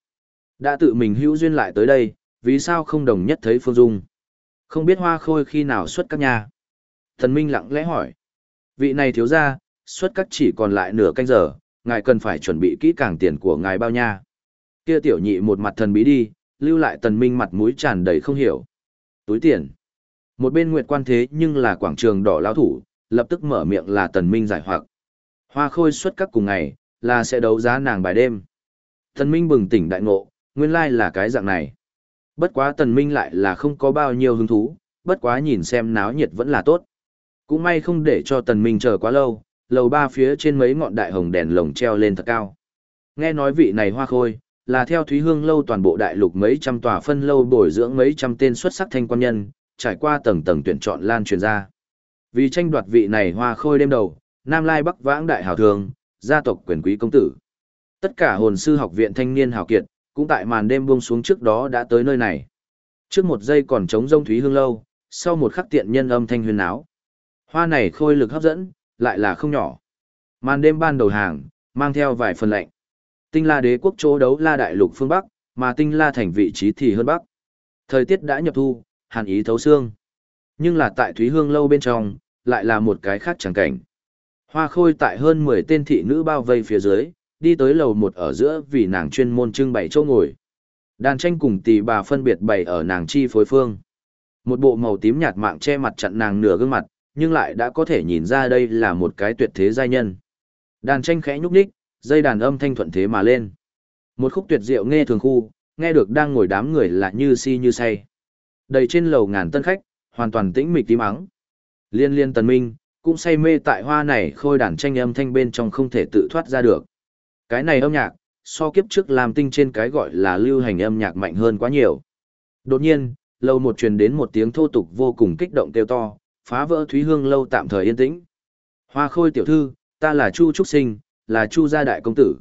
Đã tự mình hữu duyên lại tới đây, vì sao không đồng nhất thấy Phương Dung? Không biết hoa khôi khi nào xuất các nhà. Thần Minh lặng lẽ hỏi. Vị này thiếu ra, xuất các chỉ còn lại nửa canh giờ, ngài cần phải chuẩn bị kỹ càng tiền của ngài bao nha. Kia tiểu nhị một mặt thần bí đi, lưu lại tần minh mặt mũi tràn đầy không hiểu. Túi tiền. Một bên nguyệt quan thế nhưng là quảng trường đỏ lao thủ, lập tức mở miệng là tần minh giải hoặc. Hoa khôi xuất các cùng ngày, là sẽ đấu giá nàng bài đêm. Tần minh bừng tỉnh đại ngộ, nguyên lai là cái dạng này. Bất quá tần minh lại là không có bao nhiêu hứng thú, bất quá nhìn xem náo nhiệt vẫn là tốt. Cũng may không để cho tần minh chờ quá lâu, lầu ba phía trên mấy ngọn đại hồng đèn lồng treo lên thật cao. Nghe nói vị này hoa khôi, là theo Thúy Hương lâu toàn bộ đại lục mấy trăm tòa phân lâu bồi dưỡng mấy trăm tên xuất sắc thanh quan nhân, trải qua tầng tầng tuyển chọn lan truyền ra. Vì tranh đoạt vị này hoa khôi đêm đầu, Nam Lai Bắc vãng đại hào thường, gia tộc quyền quý công tử. Tất cả hồn sư học viện thanh niên hào kiệt, cũng tại màn đêm buông xuống trước đó đã tới nơi này. Trước một giây còn trống rông Thúy Hương lâu, sau một khắc tiện nhân âm thanh huyền áo. Hoa này khôi lực hấp dẫn, lại là không nhỏ. Màn đêm ban đầu hàng, mang theo vài phần lạnh. Tinh La đế quốc chỗ đấu La đại lục phương Bắc, mà Tinh La thành vị trí thì hơn Bắc. Thời tiết đã nhập thu, hàn ý thấu xương. Nhưng là tại Thúy Hương lâu bên trong, lại là một cái khác chẳng cảnh. Hoa khôi tại hơn 10 tên thị nữ bao vây phía dưới, đi tới lầu một ở giữa vì nàng chuyên môn trưng bày chỗ ngồi. Đàn tranh cùng tỷ bà phân biệt bày ở nàng chi phối phương. Một bộ màu tím nhạt mạng che mặt chặn nàng nửa gương mặt, nhưng lại đã có thể nhìn ra đây là một cái tuyệt thế giai nhân. Đàn tranh khẽ nhúc nhích, dây đàn âm thanh thuận thế mà lên. Một khúc tuyệt diệu nghe thường khu, nghe được đang ngồi đám người là như si như say. Đầy trên lầu ngàn tân khách, hoàn toàn tĩnh mịch tím ắng. Liên liên tần minh, cũng say mê tại hoa này khôi đàn tranh âm thanh bên trong không thể tự thoát ra được. Cái này âm nhạc, so kiếp trước làm tinh trên cái gọi là lưu hành âm nhạc mạnh hơn quá nhiều. Đột nhiên, lâu một truyền đến một tiếng thô tục vô cùng kích động kêu to, phá vỡ Thúy Hương lâu tạm thời yên tĩnh. Hoa khôi tiểu thư, ta là Chu Trúc Sinh, là Chu gia đại công tử.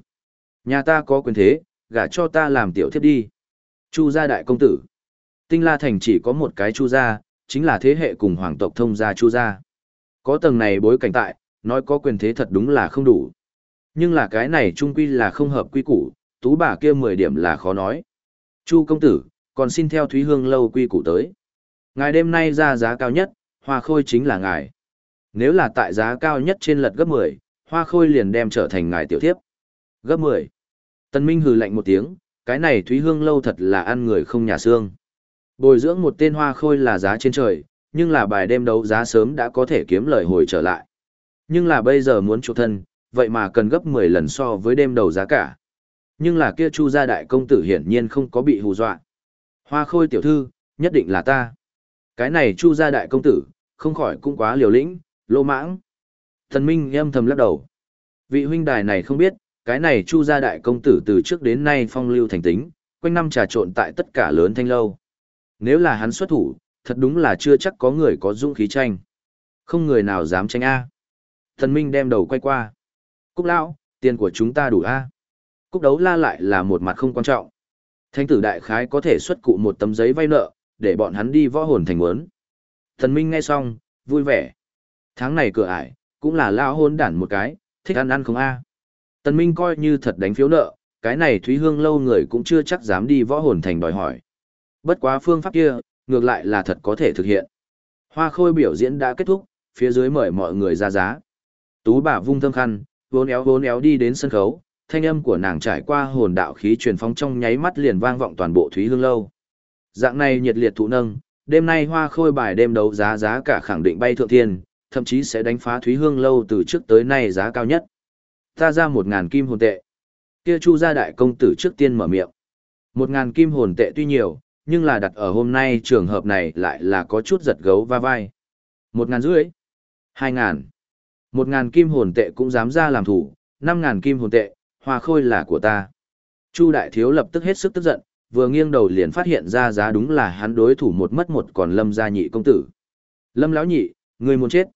Nhà ta có quyền thế, gả cho ta làm tiểu thiếp đi. Chu gia đại công tử. Tinh La Thành chỉ có một cái Chu gia, chính là thế hệ cùng hoàng tộc thông gia Chu gia. Có tầng này bối cảnh tại, nói có quyền thế thật đúng là không đủ. Nhưng là cái này trung quy là không hợp quy củ, tú bà kia 10 điểm là khó nói. Chu công tử, còn xin theo Thúy Hương lâu quy củ tới. Ngài đêm nay ra giá cao nhất, hoa khôi chính là ngài. Nếu là tại giá cao nhất trên lật gấp 10, hoa khôi liền đem trở thành ngài tiểu thiếp. Gấp 10. Tân Minh hừ lạnh một tiếng, cái này Thúy Hương lâu thật là ăn người không nhà xương. Bồi dưỡng một tên hoa khôi là giá trên trời, nhưng là bài đêm đấu giá sớm đã có thể kiếm lời hồi trở lại. Nhưng là bây giờ muốn chủ thân, vậy mà cần gấp 10 lần so với đêm đầu giá cả. Nhưng là kia Chu gia đại công tử hiển nhiên không có bị hù dọa. Hoa khôi tiểu thư, nhất định là ta. Cái này Chu gia đại công tử, không khỏi cũng quá liều lĩnh, lô mãng. Thần Minh âm thầm lắc đầu. Vị huynh đài này không biết, cái này Chu gia đại công tử từ trước đến nay phong lưu thành tính, quanh năm trà trộn tại tất cả lớn thanh lâu. Nếu là hắn xuất thủ, thật đúng là chưa chắc có người có dũng khí tranh. Không người nào dám tranh A. Thần Minh đem đầu quay qua. Cúc lão, tiền của chúng ta đủ A. Cúc đấu la lại là một mặt không quan trọng. Thánh tử đại khái có thể xuất cụ một tấm giấy vay nợ, để bọn hắn đi võ hồn thành muốn. Thần Minh nghe xong, vui vẻ. Tháng này cửa ải, cũng là lao hôn đản một cái, thích ăn ăn không a. Tần Minh coi như thật đánh phiếu nợ, cái này Thúy Hương lâu người cũng chưa chắc dám đi võ hồn thành đòi hỏi. Bất quá phương pháp kia, ngược lại là thật có thể thực hiện. Hoa khôi biểu diễn đã kết thúc, phía dưới mời mọi người ra giá. Tú bà vung thơm khăn, vốn éo vốn éo đi đến sân khấu, thanh âm của nàng trải qua hồn đạo khí truyền phong trong nháy mắt liền vang vọng toàn bộ Thúy Hương lâu. Dạng này nhiệt liệt thụ nâng, đêm nay hoa khôi bài đêm đấu giá giá cả khẳng định bay thượng thiên, thậm chí sẽ đánh phá Thúy Hương lâu từ trước tới nay giá cao nhất. Ta ra một ngàn kim hồn tệ. Kia Chu gia đại công tử trước tiên mở miệng. Một ngàn kim hồn tệ tuy nhiều, nhưng là đặt ở hôm nay trường hợp này lại là có chút giật gấu va vai. Một ngàn rưỡi. Hai ngàn. Một ngàn kim hồn tệ cũng dám ra làm thủ, năm ngàn kim hồn tệ, hoa khôi là của ta. Chu đại thiếu lập tức hết sức tức giận, vừa nghiêng đầu liền phát hiện ra giá đúng là hắn đối thủ một mất một còn lâm gia nhị công tử. Lâm lão nhị, người muốn chết.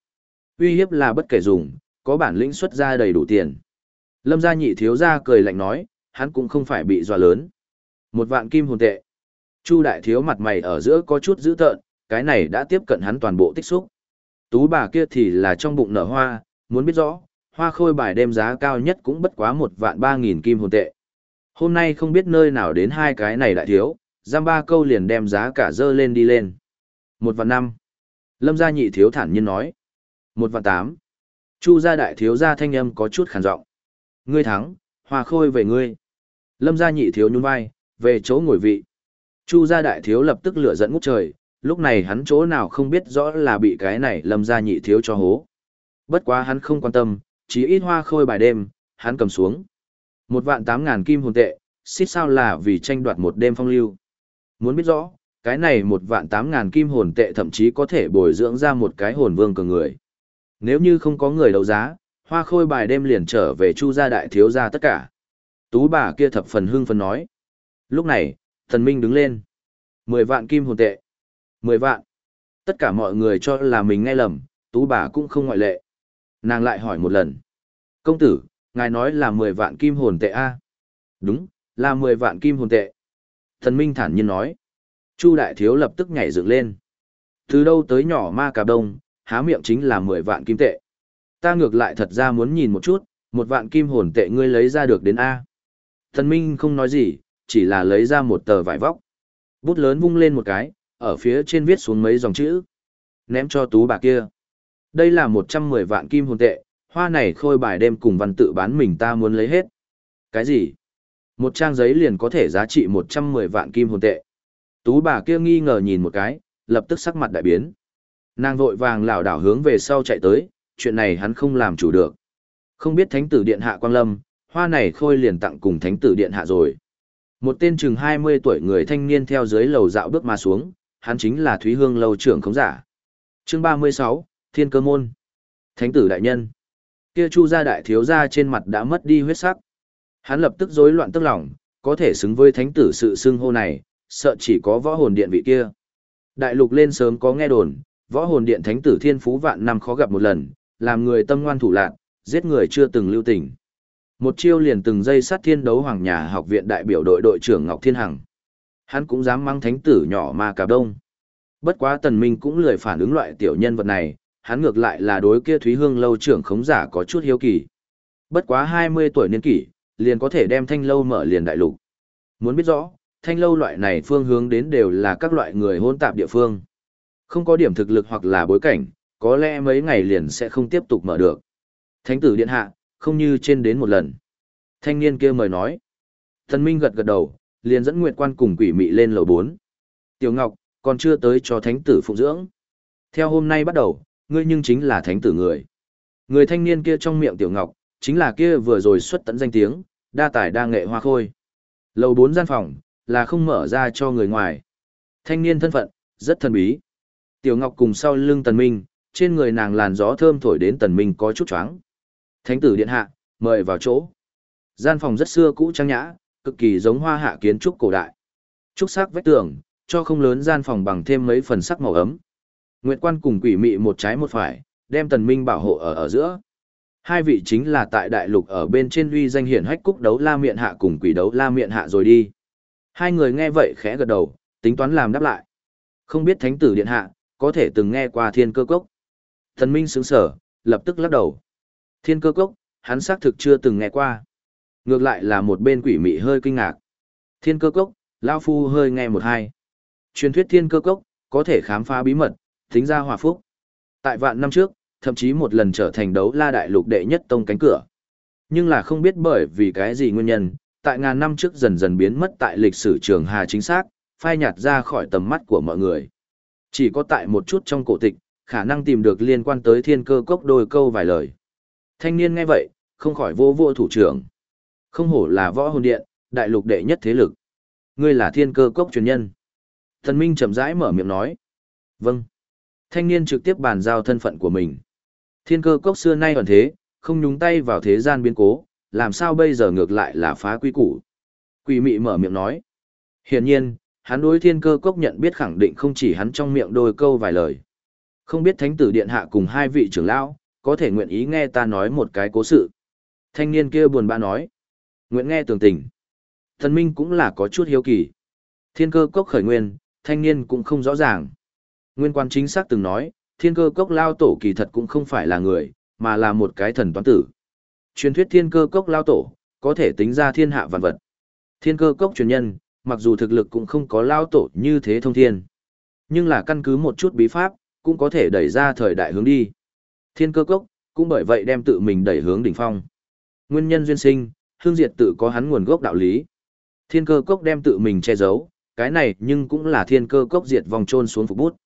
Uy hiếp là bất kể dùng, có bản lĩnh xuất ra đầy đủ tiền. Lâm gia nhị thiếu gia cười lạnh nói, hắn cũng không phải bị dọa lớn. Một vạn kim hồn tệ. Chu đại thiếu mặt mày ở giữa có chút dữ tợn, cái này đã tiếp cận hắn toàn bộ tích xúc. Tú bà kia thì là trong bụng nở hoa, muốn biết rõ, hoa khôi bài đem giá cao nhất cũng bất quá một vạn ba nghìn kim hồn tệ. Hôm nay không biết nơi nào đến hai cái này lại thiếu, giam ba câu liền đem giá cả dơ lên đi lên. Một vạn năm. Lâm gia nhị thiếu thản nhiên nói. Một vạn tám. Chu gia đại thiếu gia thanh âm có chút khàn giọng. Ngươi thắng, hoa khôi về ngươi. Lâm gia nhị thiếu nhún vai, về chỗ ngồi vị. Chu gia đại thiếu lập tức lửa dẫn ngút trời, lúc này hắn chỗ nào không biết rõ là bị cái này lâm gia nhị thiếu cho hố. Bất quá hắn không quan tâm, chỉ ít hoa khôi bài đêm, hắn cầm xuống. Một vạn tám ngàn kim hồn tệ, xích sao là vì tranh đoạt một đêm phong lưu. Muốn biết rõ, cái này một vạn tám ngàn kim hồn tệ thậm chí có thể bồi dưỡng ra một cái hồn vương cường người. Nếu như không có người đấu giá, hoa khôi bài đêm liền trở về chu gia đại thiếu gia tất cả. Tú bà kia thập phần hưng phấn nói. Lúc này, thần minh đứng lên. Mười vạn kim hồn tệ. Mười vạn. Tất cả mọi người cho là mình nghe lầm, tú bà cũng không ngoại lệ. Nàng lại hỏi một lần. Công tử, ngài nói là mười vạn kim hồn tệ a Đúng, là mười vạn kim hồn tệ. Thần minh thản nhiên nói. Chu đại thiếu lập tức nhảy dựng lên. Từ đâu tới nhỏ ma cà đông, há miệng chính là mười vạn kim tệ. Ta ngược lại thật ra muốn nhìn một chút, một vạn kim hồn tệ ngươi lấy ra được đến A. Thần Minh không nói gì, chỉ là lấy ra một tờ vải vóc. Bút lớn vung lên một cái, ở phía trên viết xuống mấy dòng chữ. Ném cho tú bà kia. Đây là 110 vạn kim hồn tệ, hoa này khôi bài đêm cùng văn tự bán mình ta muốn lấy hết. Cái gì? Một trang giấy liền có thể giá trị 110 vạn kim hồn tệ. Tú bà kia nghi ngờ nhìn một cái, lập tức sắc mặt đại biến. Nàng vội vàng lảo đảo hướng về sau chạy tới, chuyện này hắn không làm chủ được. Không biết thánh tử điện hạ quang lâm, hoa này khôi liền tặng cùng thánh tử điện hạ rồi. Một tên chừng 20 tuổi người thanh niên theo dưới lầu dạo bước mà xuống, hắn chính là Thúy Hương lâu trưởng khống giả. Chương 36, Thiên Cơ môn. Thánh tử đại nhân. Kia Chu gia đại thiếu gia trên mặt đã mất đi huyết sắc. Hắn lập tức rối loạn tức lòng, có thể xứng với thánh tử sự xưng hô này, sợ chỉ có võ hồn điện vị kia. Đại lục lên sớm có nghe đồn, võ hồn điện thánh tử thiên phú vạn năm khó gặp một lần, làm người tâm ngoan thủ lạn giết người chưa từng lưu tình. Một chiêu liền từng dây sát thiên đấu hoàng nhà học viện đại biểu đội đội trưởng Ngọc Thiên Hằng. Hắn cũng dám mang thánh tử nhỏ mà cả đông. Bất quá tần minh cũng lười phản ứng loại tiểu nhân vật này, hắn ngược lại là đối kia Thúy Hương lâu trưởng khống giả có chút hiếu kỳ. Bất quá 20 tuổi niên kỷ, liền có thể đem thanh lâu mở liền đại lục. Muốn biết rõ, thanh lâu loại này phương hướng đến đều là các loại người hôn tạp địa phương. Không có điểm thực lực hoặc là bối cảnh, có lẽ mấy ngày liền sẽ không tiếp tục mở được. Thánh tử điện hạ, không như trên đến một lần. Thanh niên kia mời nói. Thần Minh gật gật đầu, liền dẫn Nguyệt Quan cùng quỷ mị lên lầu 4. Tiểu Ngọc, còn chưa tới cho thánh tử phụng dưỡng. Theo hôm nay bắt đầu, ngươi nhưng chính là thánh tử người. Người thanh niên kia trong miệng Tiểu Ngọc, chính là kia vừa rồi xuất tận danh tiếng, đa tài đa nghệ hoa khôi. Lầu 4 gian phòng, là không mở ra cho người ngoài. Thanh niên thân phận, rất thần bí. Tiểu Ngọc cùng sau lưng Tần Minh, trên người nàng làn gió thơm thổi đến Tần Minh có chút choáng. Thánh tử điện hạ, mời vào chỗ. Gian phòng rất xưa cũ trang nhã, cực kỳ giống hoa hạ kiến trúc cổ đại. Trúc sắc vách tường, cho không lớn gian phòng bằng thêm mấy phần sắc màu ấm. Nguyệt quan cùng quỷ mị một trái một phải, đem Tần Minh bảo hộ ở ở giữa. Hai vị chính là tại đại lục ở bên trên uy danh hiển hách cúc đấu la miệng hạ cùng quỷ đấu la miệng hạ rồi đi. Hai người nghe vậy khẽ gật đầu, tính toán làm đáp lại. Không biết thánh tử điện hạ, có thể từng nghe qua thiên cơ cốc. Thần minh sướng sở, lập tức lắc đầu. Thiên cơ cốc, hắn xác thực chưa từng nghe qua. Ngược lại là một bên quỷ mị hơi kinh ngạc. Thiên cơ cốc, Lao Phu hơi nghe một hai. Truyền thuyết thiên cơ cốc, có thể khám phá bí mật, tính ra hòa phúc. Tại vạn năm trước, thậm chí một lần trở thành đấu la đại lục đệ nhất tông cánh cửa. Nhưng là không biết bởi vì cái gì nguyên nhân, tại ngàn năm trước dần dần biến mất tại lịch sử trường hà chính xác, phai nhạt ra khỏi tầm mắt của mọi người. Chỉ có tại một chút trong cổ tịch, khả năng tìm được liên quan tới thiên cơ cốc đôi câu vài lời. Thanh niên nghe vậy, không khỏi vô vô thủ trưởng. Không hổ là võ hồn điện, đại lục đệ nhất thế lực. Ngươi là thiên cơ cốc truyền nhân. Thần Minh chậm rãi mở miệng nói. Vâng. Thanh niên trực tiếp bàn giao thân phận của mình. Thiên cơ cốc xưa nay ẩn thế, không nhúng tay vào thế gian biến cố, làm sao bây giờ ngược lại là phá quy củ. Quỷ mị mở miệng nói. Hiển nhiên, hắn đối thiên cơ cốc nhận biết khẳng định không chỉ hắn trong miệng đôi câu vài lời. Không biết thánh tử điện hạ cùng hai vị trưởng lão, có thể nguyện ý nghe ta nói một cái cố sự. Thanh niên kia buồn bã nói. Nguyện nghe tường tình. Thần minh cũng là có chút hiếu kỳ. Thiên cơ cốc khởi nguyên, thanh niên cũng không rõ ràng. Nguyên quan chính xác từng nói, thiên cơ cốc lao tổ kỳ thật cũng không phải là người, mà là một cái thần toán tử. Truyền thuyết thiên cơ cốc lao tổ, có thể tính ra thiên hạ vạn vật. Thiên cơ cốc truyền nhân, mặc dù thực lực cũng không có lao tổ như thế thông thiên. Nhưng là căn cứ một chút bí pháp, cũng có thể đẩy ra thời đại hướng đi. Thiên cơ cốc, cũng bởi vậy đem tự mình đẩy hướng đỉnh phong. Nguyên nhân duyên sinh, hương diệt tự có hắn nguồn gốc đạo lý. Thiên cơ cốc đem tự mình che giấu, cái này nhưng cũng là thiên cơ cốc diệt vong trôn xuống phục bút.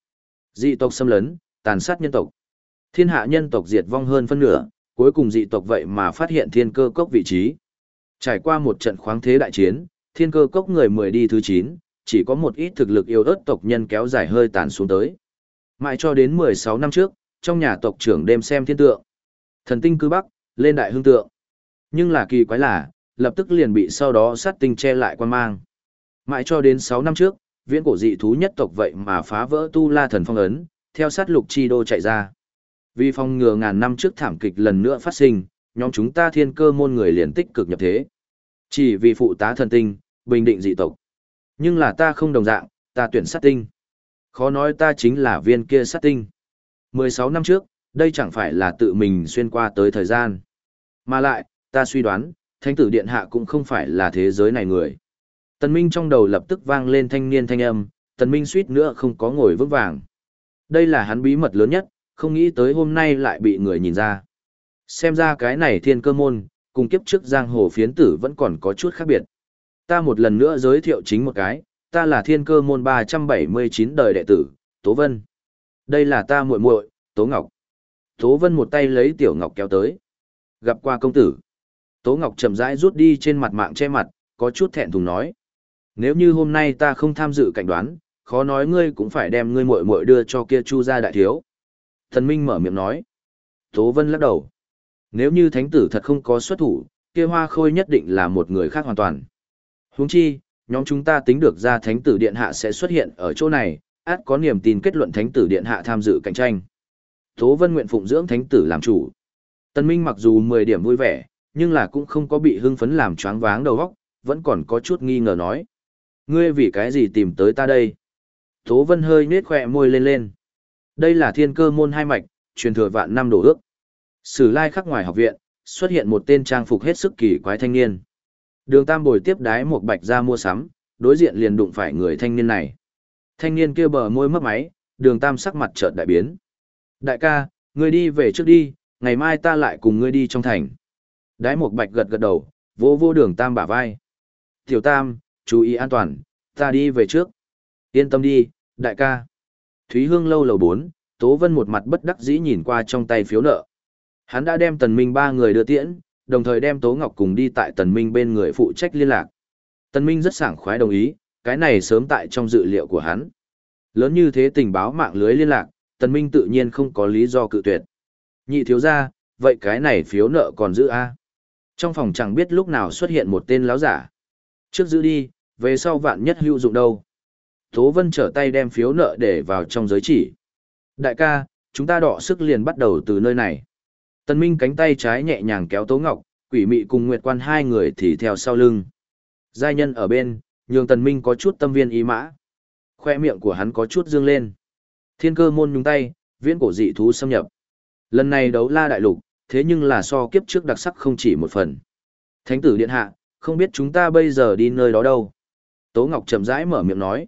Dị tộc xâm lấn, tàn sát nhân tộc. Thiên hạ nhân tộc diệt vong hơn phân nửa, cuối cùng dị tộc vậy mà phát hiện thiên cơ cốc vị trí. Trải qua một trận khoáng thế đại chiến, thiên cơ cốc người mười đi thứ 9, chỉ có một ít thực lực yêu ớt tộc nhân kéo dài hơi tàn xuống tới. Mãi cho đến 16 năm trước, trong nhà tộc trưởng đêm xem thiên tượng. Thần tinh cư bắc, lên đại hương tượng. Nhưng là kỳ quái là, lập tức liền bị sau đó sát tinh che lại quan mang. Mãi cho đến 6 năm trước, viễn cổ dị thú nhất tộc vậy mà phá vỡ tu la thần phong ấn, theo sát lục chi đô chạy ra. Vì phòng ngừa ngàn năm trước thảm kịch lần nữa phát sinh, nhóm chúng ta thiên cơ môn người liền tích cực nhập thế. Chỉ vì phụ tá thần tinh, bình định dị tộc. Nhưng là ta không đồng dạng, ta tuyển sát tinh. Khó nói ta chính là viên kia sát tinh. 16 năm trước, đây chẳng phải là tự mình xuyên qua tới thời gian. Mà lại, ta suy đoán, thánh tử điện hạ cũng không phải là thế giới này người. Tần Minh trong đầu lập tức vang lên thanh niên thanh âm, Tần Minh suýt nữa không có ngồi vững vàng. Đây là hắn bí mật lớn nhất, không nghĩ tới hôm nay lại bị người nhìn ra. Xem ra cái này thiên cơ môn, cùng kiếp trước giang hồ phiến tử vẫn còn có chút khác biệt. Ta một lần nữa giới thiệu chính một cái, ta là thiên cơ môn 379 đời đệ tử, Tố Vân. Đây là ta muội muội, Tố Ngọc. Tố Vân một tay lấy Tiểu Ngọc kéo tới. Gặp qua công tử. Tố Ngọc chậm rãi rút đi trên mặt mạng che mặt, có chút thẹn thùng nói. Nếu như hôm nay ta không tham dự cảnh đoán, khó nói ngươi cũng phải đem ngươi muội muội đưa cho kia Chu gia đại thiếu. Thần Minh mở miệng nói. Tố Vân lắc đầu. Nếu như thánh tử thật không có xuất thủ, kia hoa khôi nhất định là một người khác hoàn toàn. Huống chi, nhóm chúng ta tính được ra thánh tử điện hạ sẽ xuất hiện ở chỗ này, át có niềm tin kết luận thánh tử điện hạ tham dự cạnh tranh. Tố Vân nguyện phụng dưỡng thánh tử làm chủ. Tân Minh mặc dù 10 điểm vui vẻ, nhưng là cũng không có bị hưng phấn làm choáng váng đầu óc, vẫn còn có chút nghi ngờ nói. Ngươi vì cái gì tìm tới ta đây? Tố Vân hơi nết khỏe môi lên lên. Đây là thiên cơ môn hai mạch, truyền thừa vạn năm đổ ước. Sử lai khắc ngoài học viện, xuất hiện một tên trang phục hết sức kỳ quái thanh niên. Đường Tam bồi tiếp đái một bạch ra mua sắm, đối diện liền đụng phải người thanh niên này. Thanh niên kia bờ môi mất máy, đường Tam sắc mặt chợt đại biến. Đại ca, ngươi đi về trước đi, ngày mai ta lại cùng ngươi đi trong thành. Đái một bạch gật gật đầu, vô vô đường Tam bả vai. Tiểu Tam, chú ý an toàn, ta đi về trước. Yên tâm đi, đại ca. Thúy Hương lâu lầu 4, Tố Vân một mặt bất đắc dĩ nhìn qua trong tay phiếu nợ. Hắn đã đem Tần Minh ba người đưa tiễn, đồng thời đem Tố Ngọc cùng đi tại Tần Minh bên người phụ trách liên lạc. Tần Minh rất sảng khoái đồng ý, cái này sớm tại trong dự liệu của hắn. Lớn như thế tình báo mạng lưới liên lạc, Tần Minh tự nhiên không có lý do cự tuyệt. Nhị thiếu gia, vậy cái này phiếu nợ còn giữ a? Trong phòng chẳng biết lúc nào xuất hiện một tên láo giả. Trước giữ đi, về sau vạn nhất hữu dụng đâu. Tố Vân trở tay đem phiếu nợ để vào trong giới chỉ. Đại ca, chúng ta đọ sức liền bắt đầu từ nơi này. Tần Minh cánh tay trái nhẹ nhàng kéo Tố Ngọc, quỷ mị cùng Nguyệt Quan hai người thì theo sau lưng. Giai nhân ở bên, nhường Tần Minh có chút tâm viên ý mã. Khoe miệng của hắn có chút dương lên. Thiên cơ môn nhúng tay, viễn cổ dị thú xâm nhập. Lần này đấu la đại lục, thế nhưng là so kiếp trước đặc sắc không chỉ một phần. Thánh tử điện hạ, không biết chúng ta bây giờ đi nơi đó đâu. Tố Ngọc chậm rãi mở miệng nói.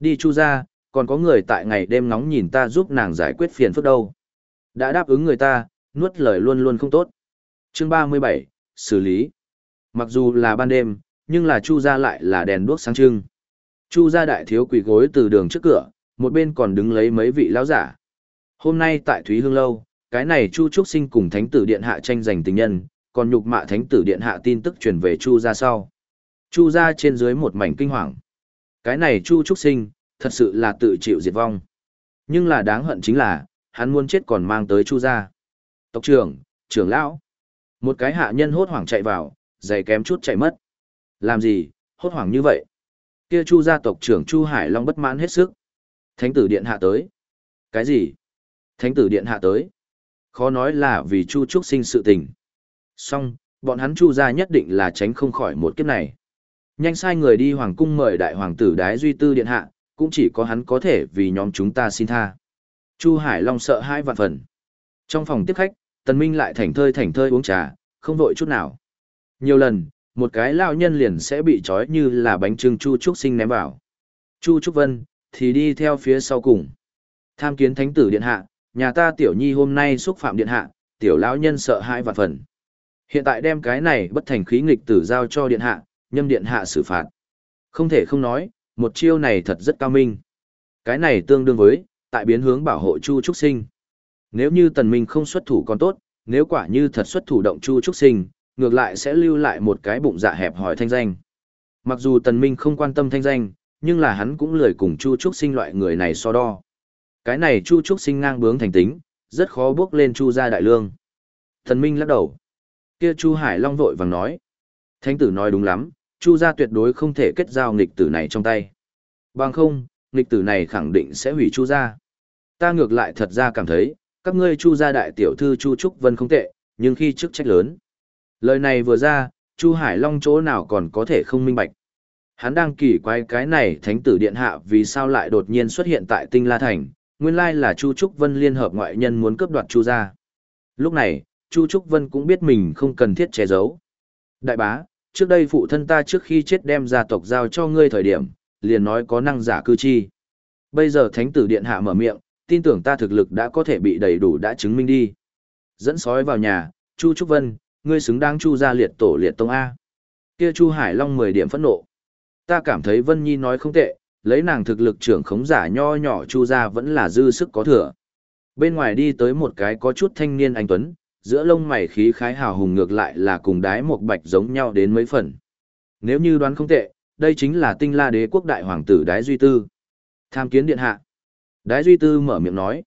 Đi chu ra, còn có người tại ngày đêm ngóng nhìn ta giúp nàng giải quyết phiền phức đâu. Đã đáp ứng người ta, nuốt lời luôn luôn không tốt. Chương 37, xử lý. Mặc dù là ban đêm, nhưng là Chu gia lại là đèn đuốc sáng trưng. Chu gia đại thiếu quỳ gối từ đường trước cửa, một bên còn đứng lấy mấy vị lão giả. Hôm nay tại Thúy Hương lâu, cái này Chu Trúc Sinh cùng Thánh tử điện hạ tranh giành tình nhân, còn nhục mạ Thánh tử điện hạ tin tức truyền về Chu gia sau. Chu gia trên dưới một mảnh kinh hoàng. Cái này Chu Trúc Sinh, thật sự là tự chịu diệt vong. Nhưng là đáng hận chính là, hắn muốn chết còn mang tới Chu gia. Tộc trưởng, trưởng lão. Một cái hạ nhân hốt hoảng chạy vào, giày kém chút chạy mất. Làm gì, hốt hoảng như vậy? Kia Chu gia tộc trưởng Chu Hải Long bất mãn hết sức. Thánh tử điện hạ tới. Cái gì? Thánh tử điện hạ tới. Khó nói là vì Chu Trúc sinh sự tình. Song, bọn hắn Chu gia nhất định là tránh không khỏi một kiếp này. Nhanh sai người đi hoàng cung mời đại hoàng tử đái duy tư điện hạ, cũng chỉ có hắn có thể vì nhóm chúng ta xin tha. Chu Hải Long sợ hai vạn phần. Trong phòng tiếp khách, Tần Minh lại thảnh thơi thảnh thơi uống trà, không vội chút nào. Nhiều lần, một cái lão nhân liền sẽ bị trói như là bánh trưng Chu Trúc Sinh ném vào. Chu Trúc Vân, thì đi theo phía sau cùng. Tham kiến thánh tử điện hạ, nhà ta tiểu nhi hôm nay xúc phạm điện hạ, tiểu lão nhân sợ hãi vạn phần. Hiện tại đem cái này bất thành khí nghịch tử giao cho điện hạ, nhâm điện hạ xử phạt. Không thể không nói, một chiêu này thật rất cao minh. Cái này tương đương với, tại biến hướng bảo hộ Chu Trúc Sinh. Nếu như tần minh không xuất thủ còn tốt, nếu quả như thật xuất thủ động Chu Trúc Sinh, ngược lại sẽ lưu lại một cái bụng dạ hẹp hỏi thanh danh. Mặc dù tần minh không quan tâm thanh danh, nhưng là hắn cũng lười cùng Chu Trúc Sinh loại người này so đo. Cái này Chu Trúc Sinh ngang bướng thành tính, rất khó bước lên Chu gia đại lương. Thần minh lắc đầu. Kia Chu Hải Long vội vàng nói. Thánh tử nói đúng lắm, Chu gia tuyệt đối không thể kết giao nghịch tử này trong tay. Bằng không, nghịch tử này khẳng định sẽ hủy Chu gia. Ta ngược lại thật ra cảm thấy, các ngươi Chu gia đại tiểu thư Chu Trúc Vân không tệ, nhưng khi chức trách lớn. Lời này vừa ra, Chu Hải Long chỗ nào còn có thể không minh bạch. Hắn đang kỳ quái cái này thánh tử điện hạ vì sao lại đột nhiên xuất hiện tại Tinh La Thành, nguyên lai là Chu Trúc Vân liên hợp ngoại nhân muốn cướp đoạt Chu gia. Lúc này, Chu Trúc Vân cũng biết mình không cần thiết che giấu. Đại bá, trước đây phụ thân ta trước khi chết đem gia tộc giao cho ngươi thời điểm, liền nói có năng giả cư chi. Bây giờ thánh tử điện hạ mở miệng, tin tưởng ta thực lực đã có thể bị đầy đủ đã chứng minh đi. Dẫn sói vào nhà, Chu Trúc Vân, ngươi xứng đáng Chu gia liệt tổ liệt tông A. Kia Chu Hải Long 10 điểm phẫn nộ. Ta cảm thấy Vân Nhi nói không tệ, lấy nàng thực lực trưởng khống giả nho nhỏ Chu gia vẫn là dư sức có thừa. Bên ngoài đi tới một cái có chút thanh niên anh Tuấn, giữa lông mày khí khái hào hùng ngược lại là cùng đái một bạch giống nhau đến mấy phần. Nếu như đoán không tệ, đây chính là tinh la đế quốc đại hoàng tử đái duy tư. Tham kiến điện hạ. Đái duy tư mở miệng nói.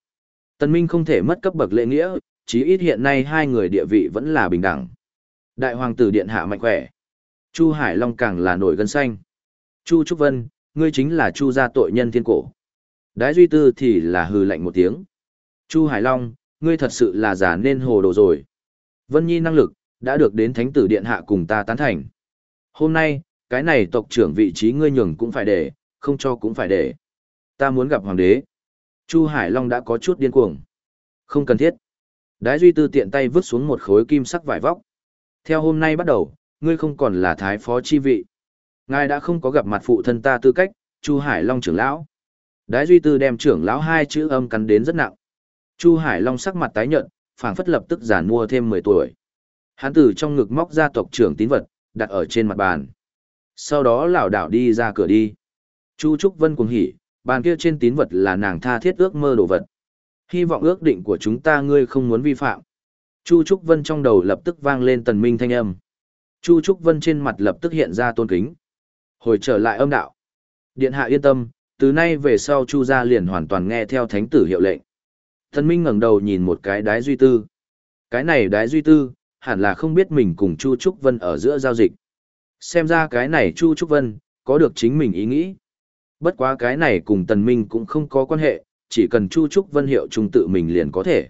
Tần Minh không thể mất cấp bậc lễ nghĩa, chí ít hiện nay hai người địa vị vẫn là bình đẳng. Đại hoàng tử điện hạ mạnh khỏe. Chu Hải Long càng là nổi gân xanh. Chu Trúc Vân, ngươi chính là Chu gia tội nhân thiên cổ. Đái duy tư thì là hừ lạnh một tiếng. Chu Hải Long, ngươi thật sự là giả nên hồ đồ rồi. Vân Nhi năng lực, đã được đến thánh tử điện hạ cùng ta tán thành. Hôm nay, cái này tộc trưởng vị trí ngươi nhường cũng phải để, không cho cũng phải để. Ta muốn gặp hoàng đế. Chu Hải Long đã có chút điên cuồng. Không cần thiết. Đái Duy Tư tiện tay vứt xuống một khối kim sắc vải vóc. Theo hôm nay bắt đầu, ngươi không còn là thái phó chi vị. Ngài đã không có gặp mặt phụ thân ta tư cách, Chu Hải Long trưởng lão. Đái Duy Tư đem trưởng lão hai chữ âm cắn đến rất nặng. Chu Hải Long sắc mặt tái nhợt, phảng phất lập tức giản mua thêm 10 tuổi. Hắn từ trong ngực móc ra tộc trưởng tín vật, đặt ở trên mặt bàn. Sau đó lảo đảo đi ra cửa đi. Chu Trúc Vân cuồng hỉ, bàn kia trên tín vật là nàng tha thiết ước mơ đồ vật. Hy vọng ước định của chúng ta ngươi không muốn vi phạm. Chu Trúc Vân trong đầu lập tức vang lên tần minh thanh âm. Chu Trúc Vân trên mặt lập tức hiện ra tôn kính. Hồi trở lại âm đạo. Điện hạ yên tâm, từ nay về sau Chu gia liền hoàn toàn nghe theo thánh tử hiệu lệnh. Tần minh ngẩng đầu nhìn một cái đái duy tư. Cái này đái duy tư, hẳn là không biết mình cùng Chu Trúc Vân ở giữa giao dịch. Xem ra cái này Chu Trúc Vân, có được chính mình ý nghĩ. Bất quá cái này cùng Tần Minh cũng không có quan hệ, chỉ cần Chu Trúc Vân hiệu trung tự mình liền có thể.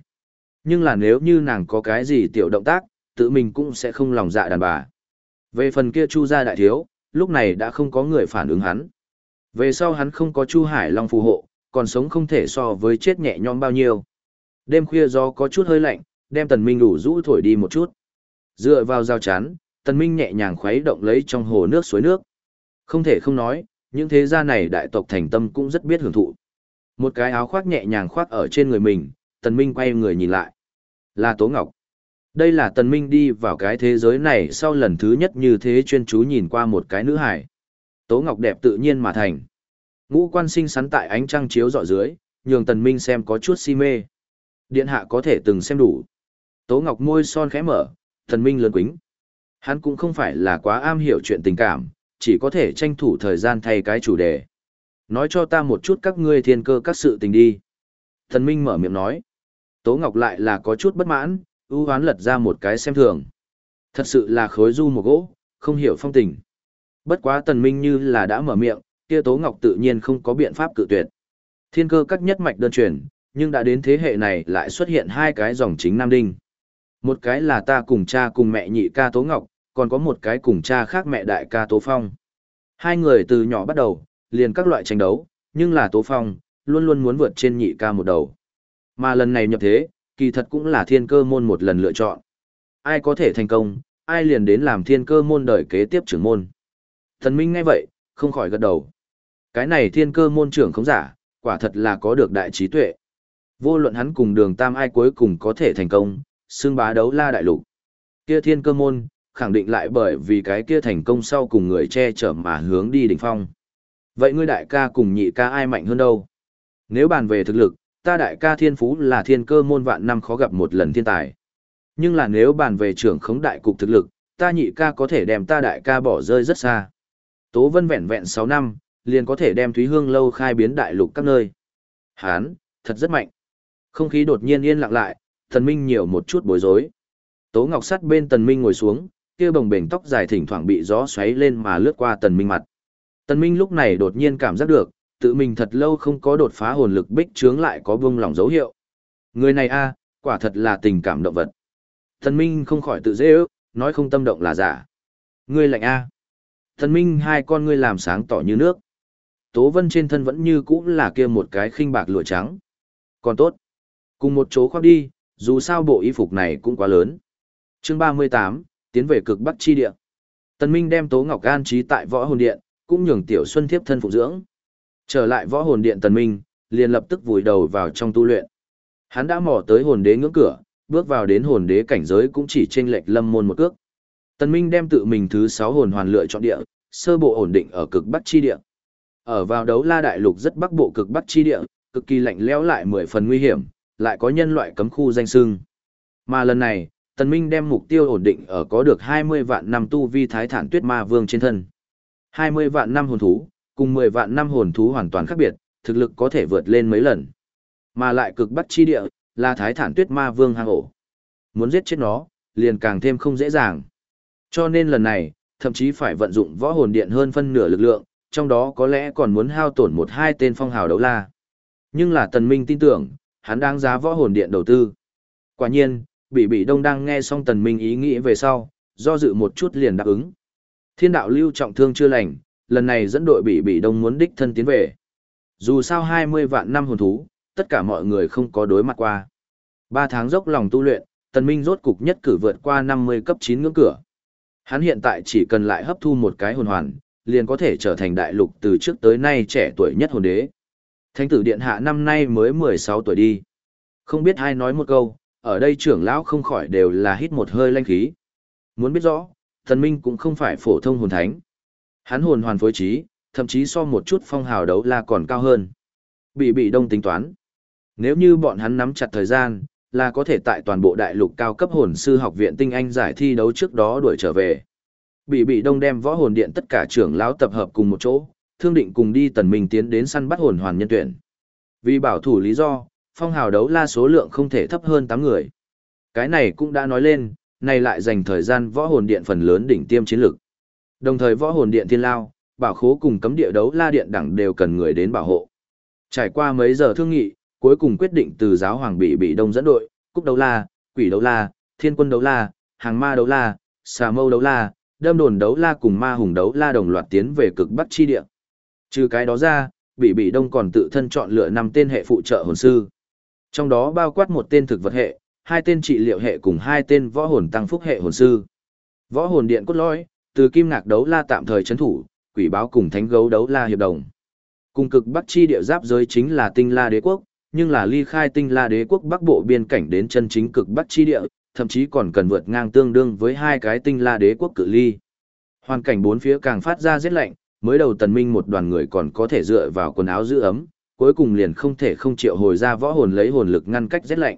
Nhưng là nếu như nàng có cái gì tiểu động tác, tự mình cũng sẽ không lòng dạ đàn bà. Về phần kia Chu gia đại thiếu, lúc này đã không có người phản ứng hắn. Về sau hắn không có Chu Hải Long phù hộ, còn sống không thể so với chết nhẹ nhõm bao nhiêu. Đêm khuya gió có chút hơi lạnh, đem Tần Minh đủ rũ thổi đi một chút. Dựa vào dao chán, Tần Minh nhẹ nhàng khuấy động lấy trong hồ nước suối nước. Không thể không nói, những thế gia này đại tộc thành tâm cũng rất biết hưởng thụ. Một cái áo khoác nhẹ nhàng khoác ở trên người mình, Tần Minh quay người nhìn lại. Là Tố Ngọc. Đây là Tần Minh đi vào cái thế giới này sau lần thứ nhất như thế chuyên chú nhìn qua một cái nữ hải. Tố Ngọc đẹp tự nhiên mà thành. Ngũ quan sinh sắn tại ánh trăng chiếu rọi dưới, nhường Tần Minh xem có chút si mê. Điện hạ có thể từng xem đủ. Tố Ngọc môi son khẽ mở, Tần Minh lớn quính. Hắn cũng không phải là quá am hiểu chuyện tình cảm, chỉ có thể tranh thủ thời gian thay cái chủ đề. Nói cho ta một chút các ngươi thiên cơ các sự tình đi. Thần Minh mở miệng nói. Tố Ngọc lại là có chút bất mãn, ưu hoán lật ra một cái xem thường. Thật sự là khối du một gỗ, không hiểu phong tình. Bất quá Tần Minh như là đã mở miệng, kia Tố Ngọc tự nhiên không có biện pháp cự tuyệt. Thiên cơ các nhất mạch đơn truyền, nhưng đã đến thế hệ này lại xuất hiện hai cái dòng chính Nam Đinh. Một cái là ta cùng cha cùng mẹ nhị ca Tố Ngọc, còn có một cái cùng cha khác mẹ đại ca Tố Phong. Hai người từ nhỏ bắt đầu, liền các loại tranh đấu, nhưng là Tố Phong, luôn luôn muốn vượt trên nhị ca một đầu. Mà lần này nhập thế, kỳ thật cũng là thiên cơ môn một lần lựa chọn. Ai có thể thành công, ai liền đến làm thiên cơ môn đời kế tiếp trưởng môn. Thần Minh ngay vậy, không khỏi gật đầu. Cái này thiên cơ môn trưởng không giả, quả thật là có được đại trí tuệ. Vô luận hắn cùng đường tam ai cuối cùng có thể thành công, xương bá đấu la đại lục. Kia thiên cơ môn, khẳng định lại bởi vì cái kia thành công sau cùng người che chở mà hướng đi đỉnh phong. Vậy ngươi đại ca cùng nhị ca ai mạnh hơn đâu? Nếu bàn về thực lực, ta đại ca thiên phú là thiên cơ môn vạn năm khó gặp một lần thiên tài. Nhưng là nếu bàn về trưởng khống đại cục thực lực, ta nhị ca có thể đem ta đại ca bỏ rơi rất xa. Tố vân vẹn vẹn 6 năm, liền có thể đem Thúy Hương lâu khai biến đại lục các nơi. Hán, thật rất mạnh. Không khí đột nhiên yên lặng lại, thần minh nhiều một chút bối rối. Tố Ngọc sắt bên tần minh ngồi xuống, kia bồng bềnh tóc dài thỉnh thoảng bị gió xoáy lên mà lướt qua tần minh mặt. Tần minh lúc này đột nhiên cảm giác được, tự mình thật lâu không có đột phá hồn lực bích trướng lại có buông lỏng dấu hiệu. Người này a, quả thật là tình cảm động vật. thần minh không khỏi tự dễ ước, nói không tâm động là giả. Ngươi lạnh a. thần minh hai con ngươi làm sáng tỏ như nước. Tố vân trên thân vẫn như cũ là kia một cái khinh bạc lụa trắng. Còn tốt. Cùng một chỗ khoác đi, dù sao bộ y phục này cũng quá lớn. Chương 38, tiến về cực bắc chi địa. Tần Minh đem Tố Ngọc an trí tại võ hồn điện, cũng nhường Tiểu Xuân thiếp thân phụ dưỡng. Trở lại võ hồn điện Tần Minh, liền lập tức vùi đầu vào trong tu luyện. Hắn đã mò tới hồn đế ngưỡng cửa, bước vào đến hồn đế cảnh giới cũng chỉ chênh lệch lâm môn một cước. Tần Minh đem tự mình thứ 6 hồn hoàn lựa chọn địa, sơ bộ ổn định ở cực bắc chi địa. Ở vào đấu la đại lục rất bắc bộ cực bắc chi địa, cực kỳ lạnh lẽo lại mười phần nguy hiểm, lại có nhân loại cấm khu danh sưng. Mà lần này, Tần Minh đem mục tiêu ổn định ở có được 20 vạn năm tu vi thái thản tuyết ma vương trên thân. 20 vạn năm hồn thú, cùng 10 vạn năm hồn thú hoàn toàn khác biệt, thực lực có thể vượt lên mấy lần. Mà lại cực bắc chi địa, là thái thản tuyết ma vương hang ổ. Muốn giết chết nó, liền càng thêm không dễ dàng. Cho nên lần này, thậm chí phải vận dụng võ hồn điện hơn phân nửa lực lượng, trong đó có lẽ còn muốn hao tổn một hai tên phong hào đấu la. Nhưng là Tần Minh tin tưởng, hắn đang giá võ hồn điện đầu tư. Quả nhiên, Bị Bị Đông đang nghe xong Tần Minh ý nghĩ về sau, do dự một chút liền đáp ứng. Thiên đạo lưu trọng thương chưa lành, lần này dẫn đội Bị Bị Đông muốn đích thân tiến về. Dù sao 20 vạn năm hồn thú, tất cả mọi người không có đối mặt qua. 3 tháng dốc lòng tu luyện, Tần Minh rốt cục nhất cử vượt qua 50 cấp 9 ngưỡng cửa. Hắn hiện tại chỉ cần lại hấp thu một cái hồn hoàn, liền có thể trở thành đại lục từ trước tới nay trẻ tuổi nhất hồn đế. Thánh tử điện hạ năm nay mới 16 tuổi đi. Không biết ai nói một câu, ở đây trưởng lão không khỏi đều là hít một hơi lanh khí. Muốn biết rõ, thần minh cũng không phải phổ thông hồn thánh. Hắn hồn hoàn phối trí, thậm chí so một chút phong hào đấu la còn cao hơn. Bị bị đông tính toán. Nếu như bọn hắn nắm chặt thời gian, là có thể tại toàn bộ đại lục cao cấp hồn sư học viện tinh anh giải thi đấu trước đó đuổi trở về. Bị bị đông đem võ hồn điện tất cả trưởng lão tập hợp cùng một chỗ, thương định cùng đi tần minh tiến đến săn bắt hồn hoàn nhân tuyển. Vì bảo thủ lý do, phong hào đấu la số lượng không thể thấp hơn 8 người. Cái này cũng đã nói lên, này lại dành thời gian võ hồn điện phần lớn đỉnh tiêm chiến lực. Đồng thời võ hồn điện thiên lao, bảo khố cùng cấm địa đấu la điện đẳng đều cần người đến bảo hộ. Trải qua mấy giờ thương nghị, cuối cùng quyết định từ giáo hoàng bị bị đông dẫn đội, cúc đấu la, quỷ đấu la, thiên quân đấu la, hàng ma đấu la, xà mâu đấu la, đâm đồn đấu la cùng ma hùng đấu la đồng loạt tiến về cực bắc chi địa. Trừ cái đó ra, bị bị đông còn tự thân chọn lựa năm tên hệ phụ trợ hồn sư. Trong đó bao quát một tên thực vật hệ, hai tên trị liệu hệ cùng hai tên võ hồn tăng phúc hệ hồn sư. Võ hồn điện cốt lõi, từ kim ngạc đấu la tạm thời chấn thủ, quỷ báo cùng thánh gấu đấu la hiệp đồng. Cùng cực bắc chi địa giáp giới chính là tinh la đế quốc, nhưng là ly khai tinh la đế quốc bắc bộ biên cảnh đến chân chính cực bắc chi địa, thậm chí còn cần vượt ngang tương đương với hai cái tinh la đế quốc cự ly. Hoàn cảnh bốn phía càng phát ra rét lạnh, mới đầu tần minh một đoàn người còn có thể dựa vào quần áo giữ ấm, cuối cùng liền không thể không triệu hồi ra võ hồn lấy hồn lực ngăn cách rét lạnh.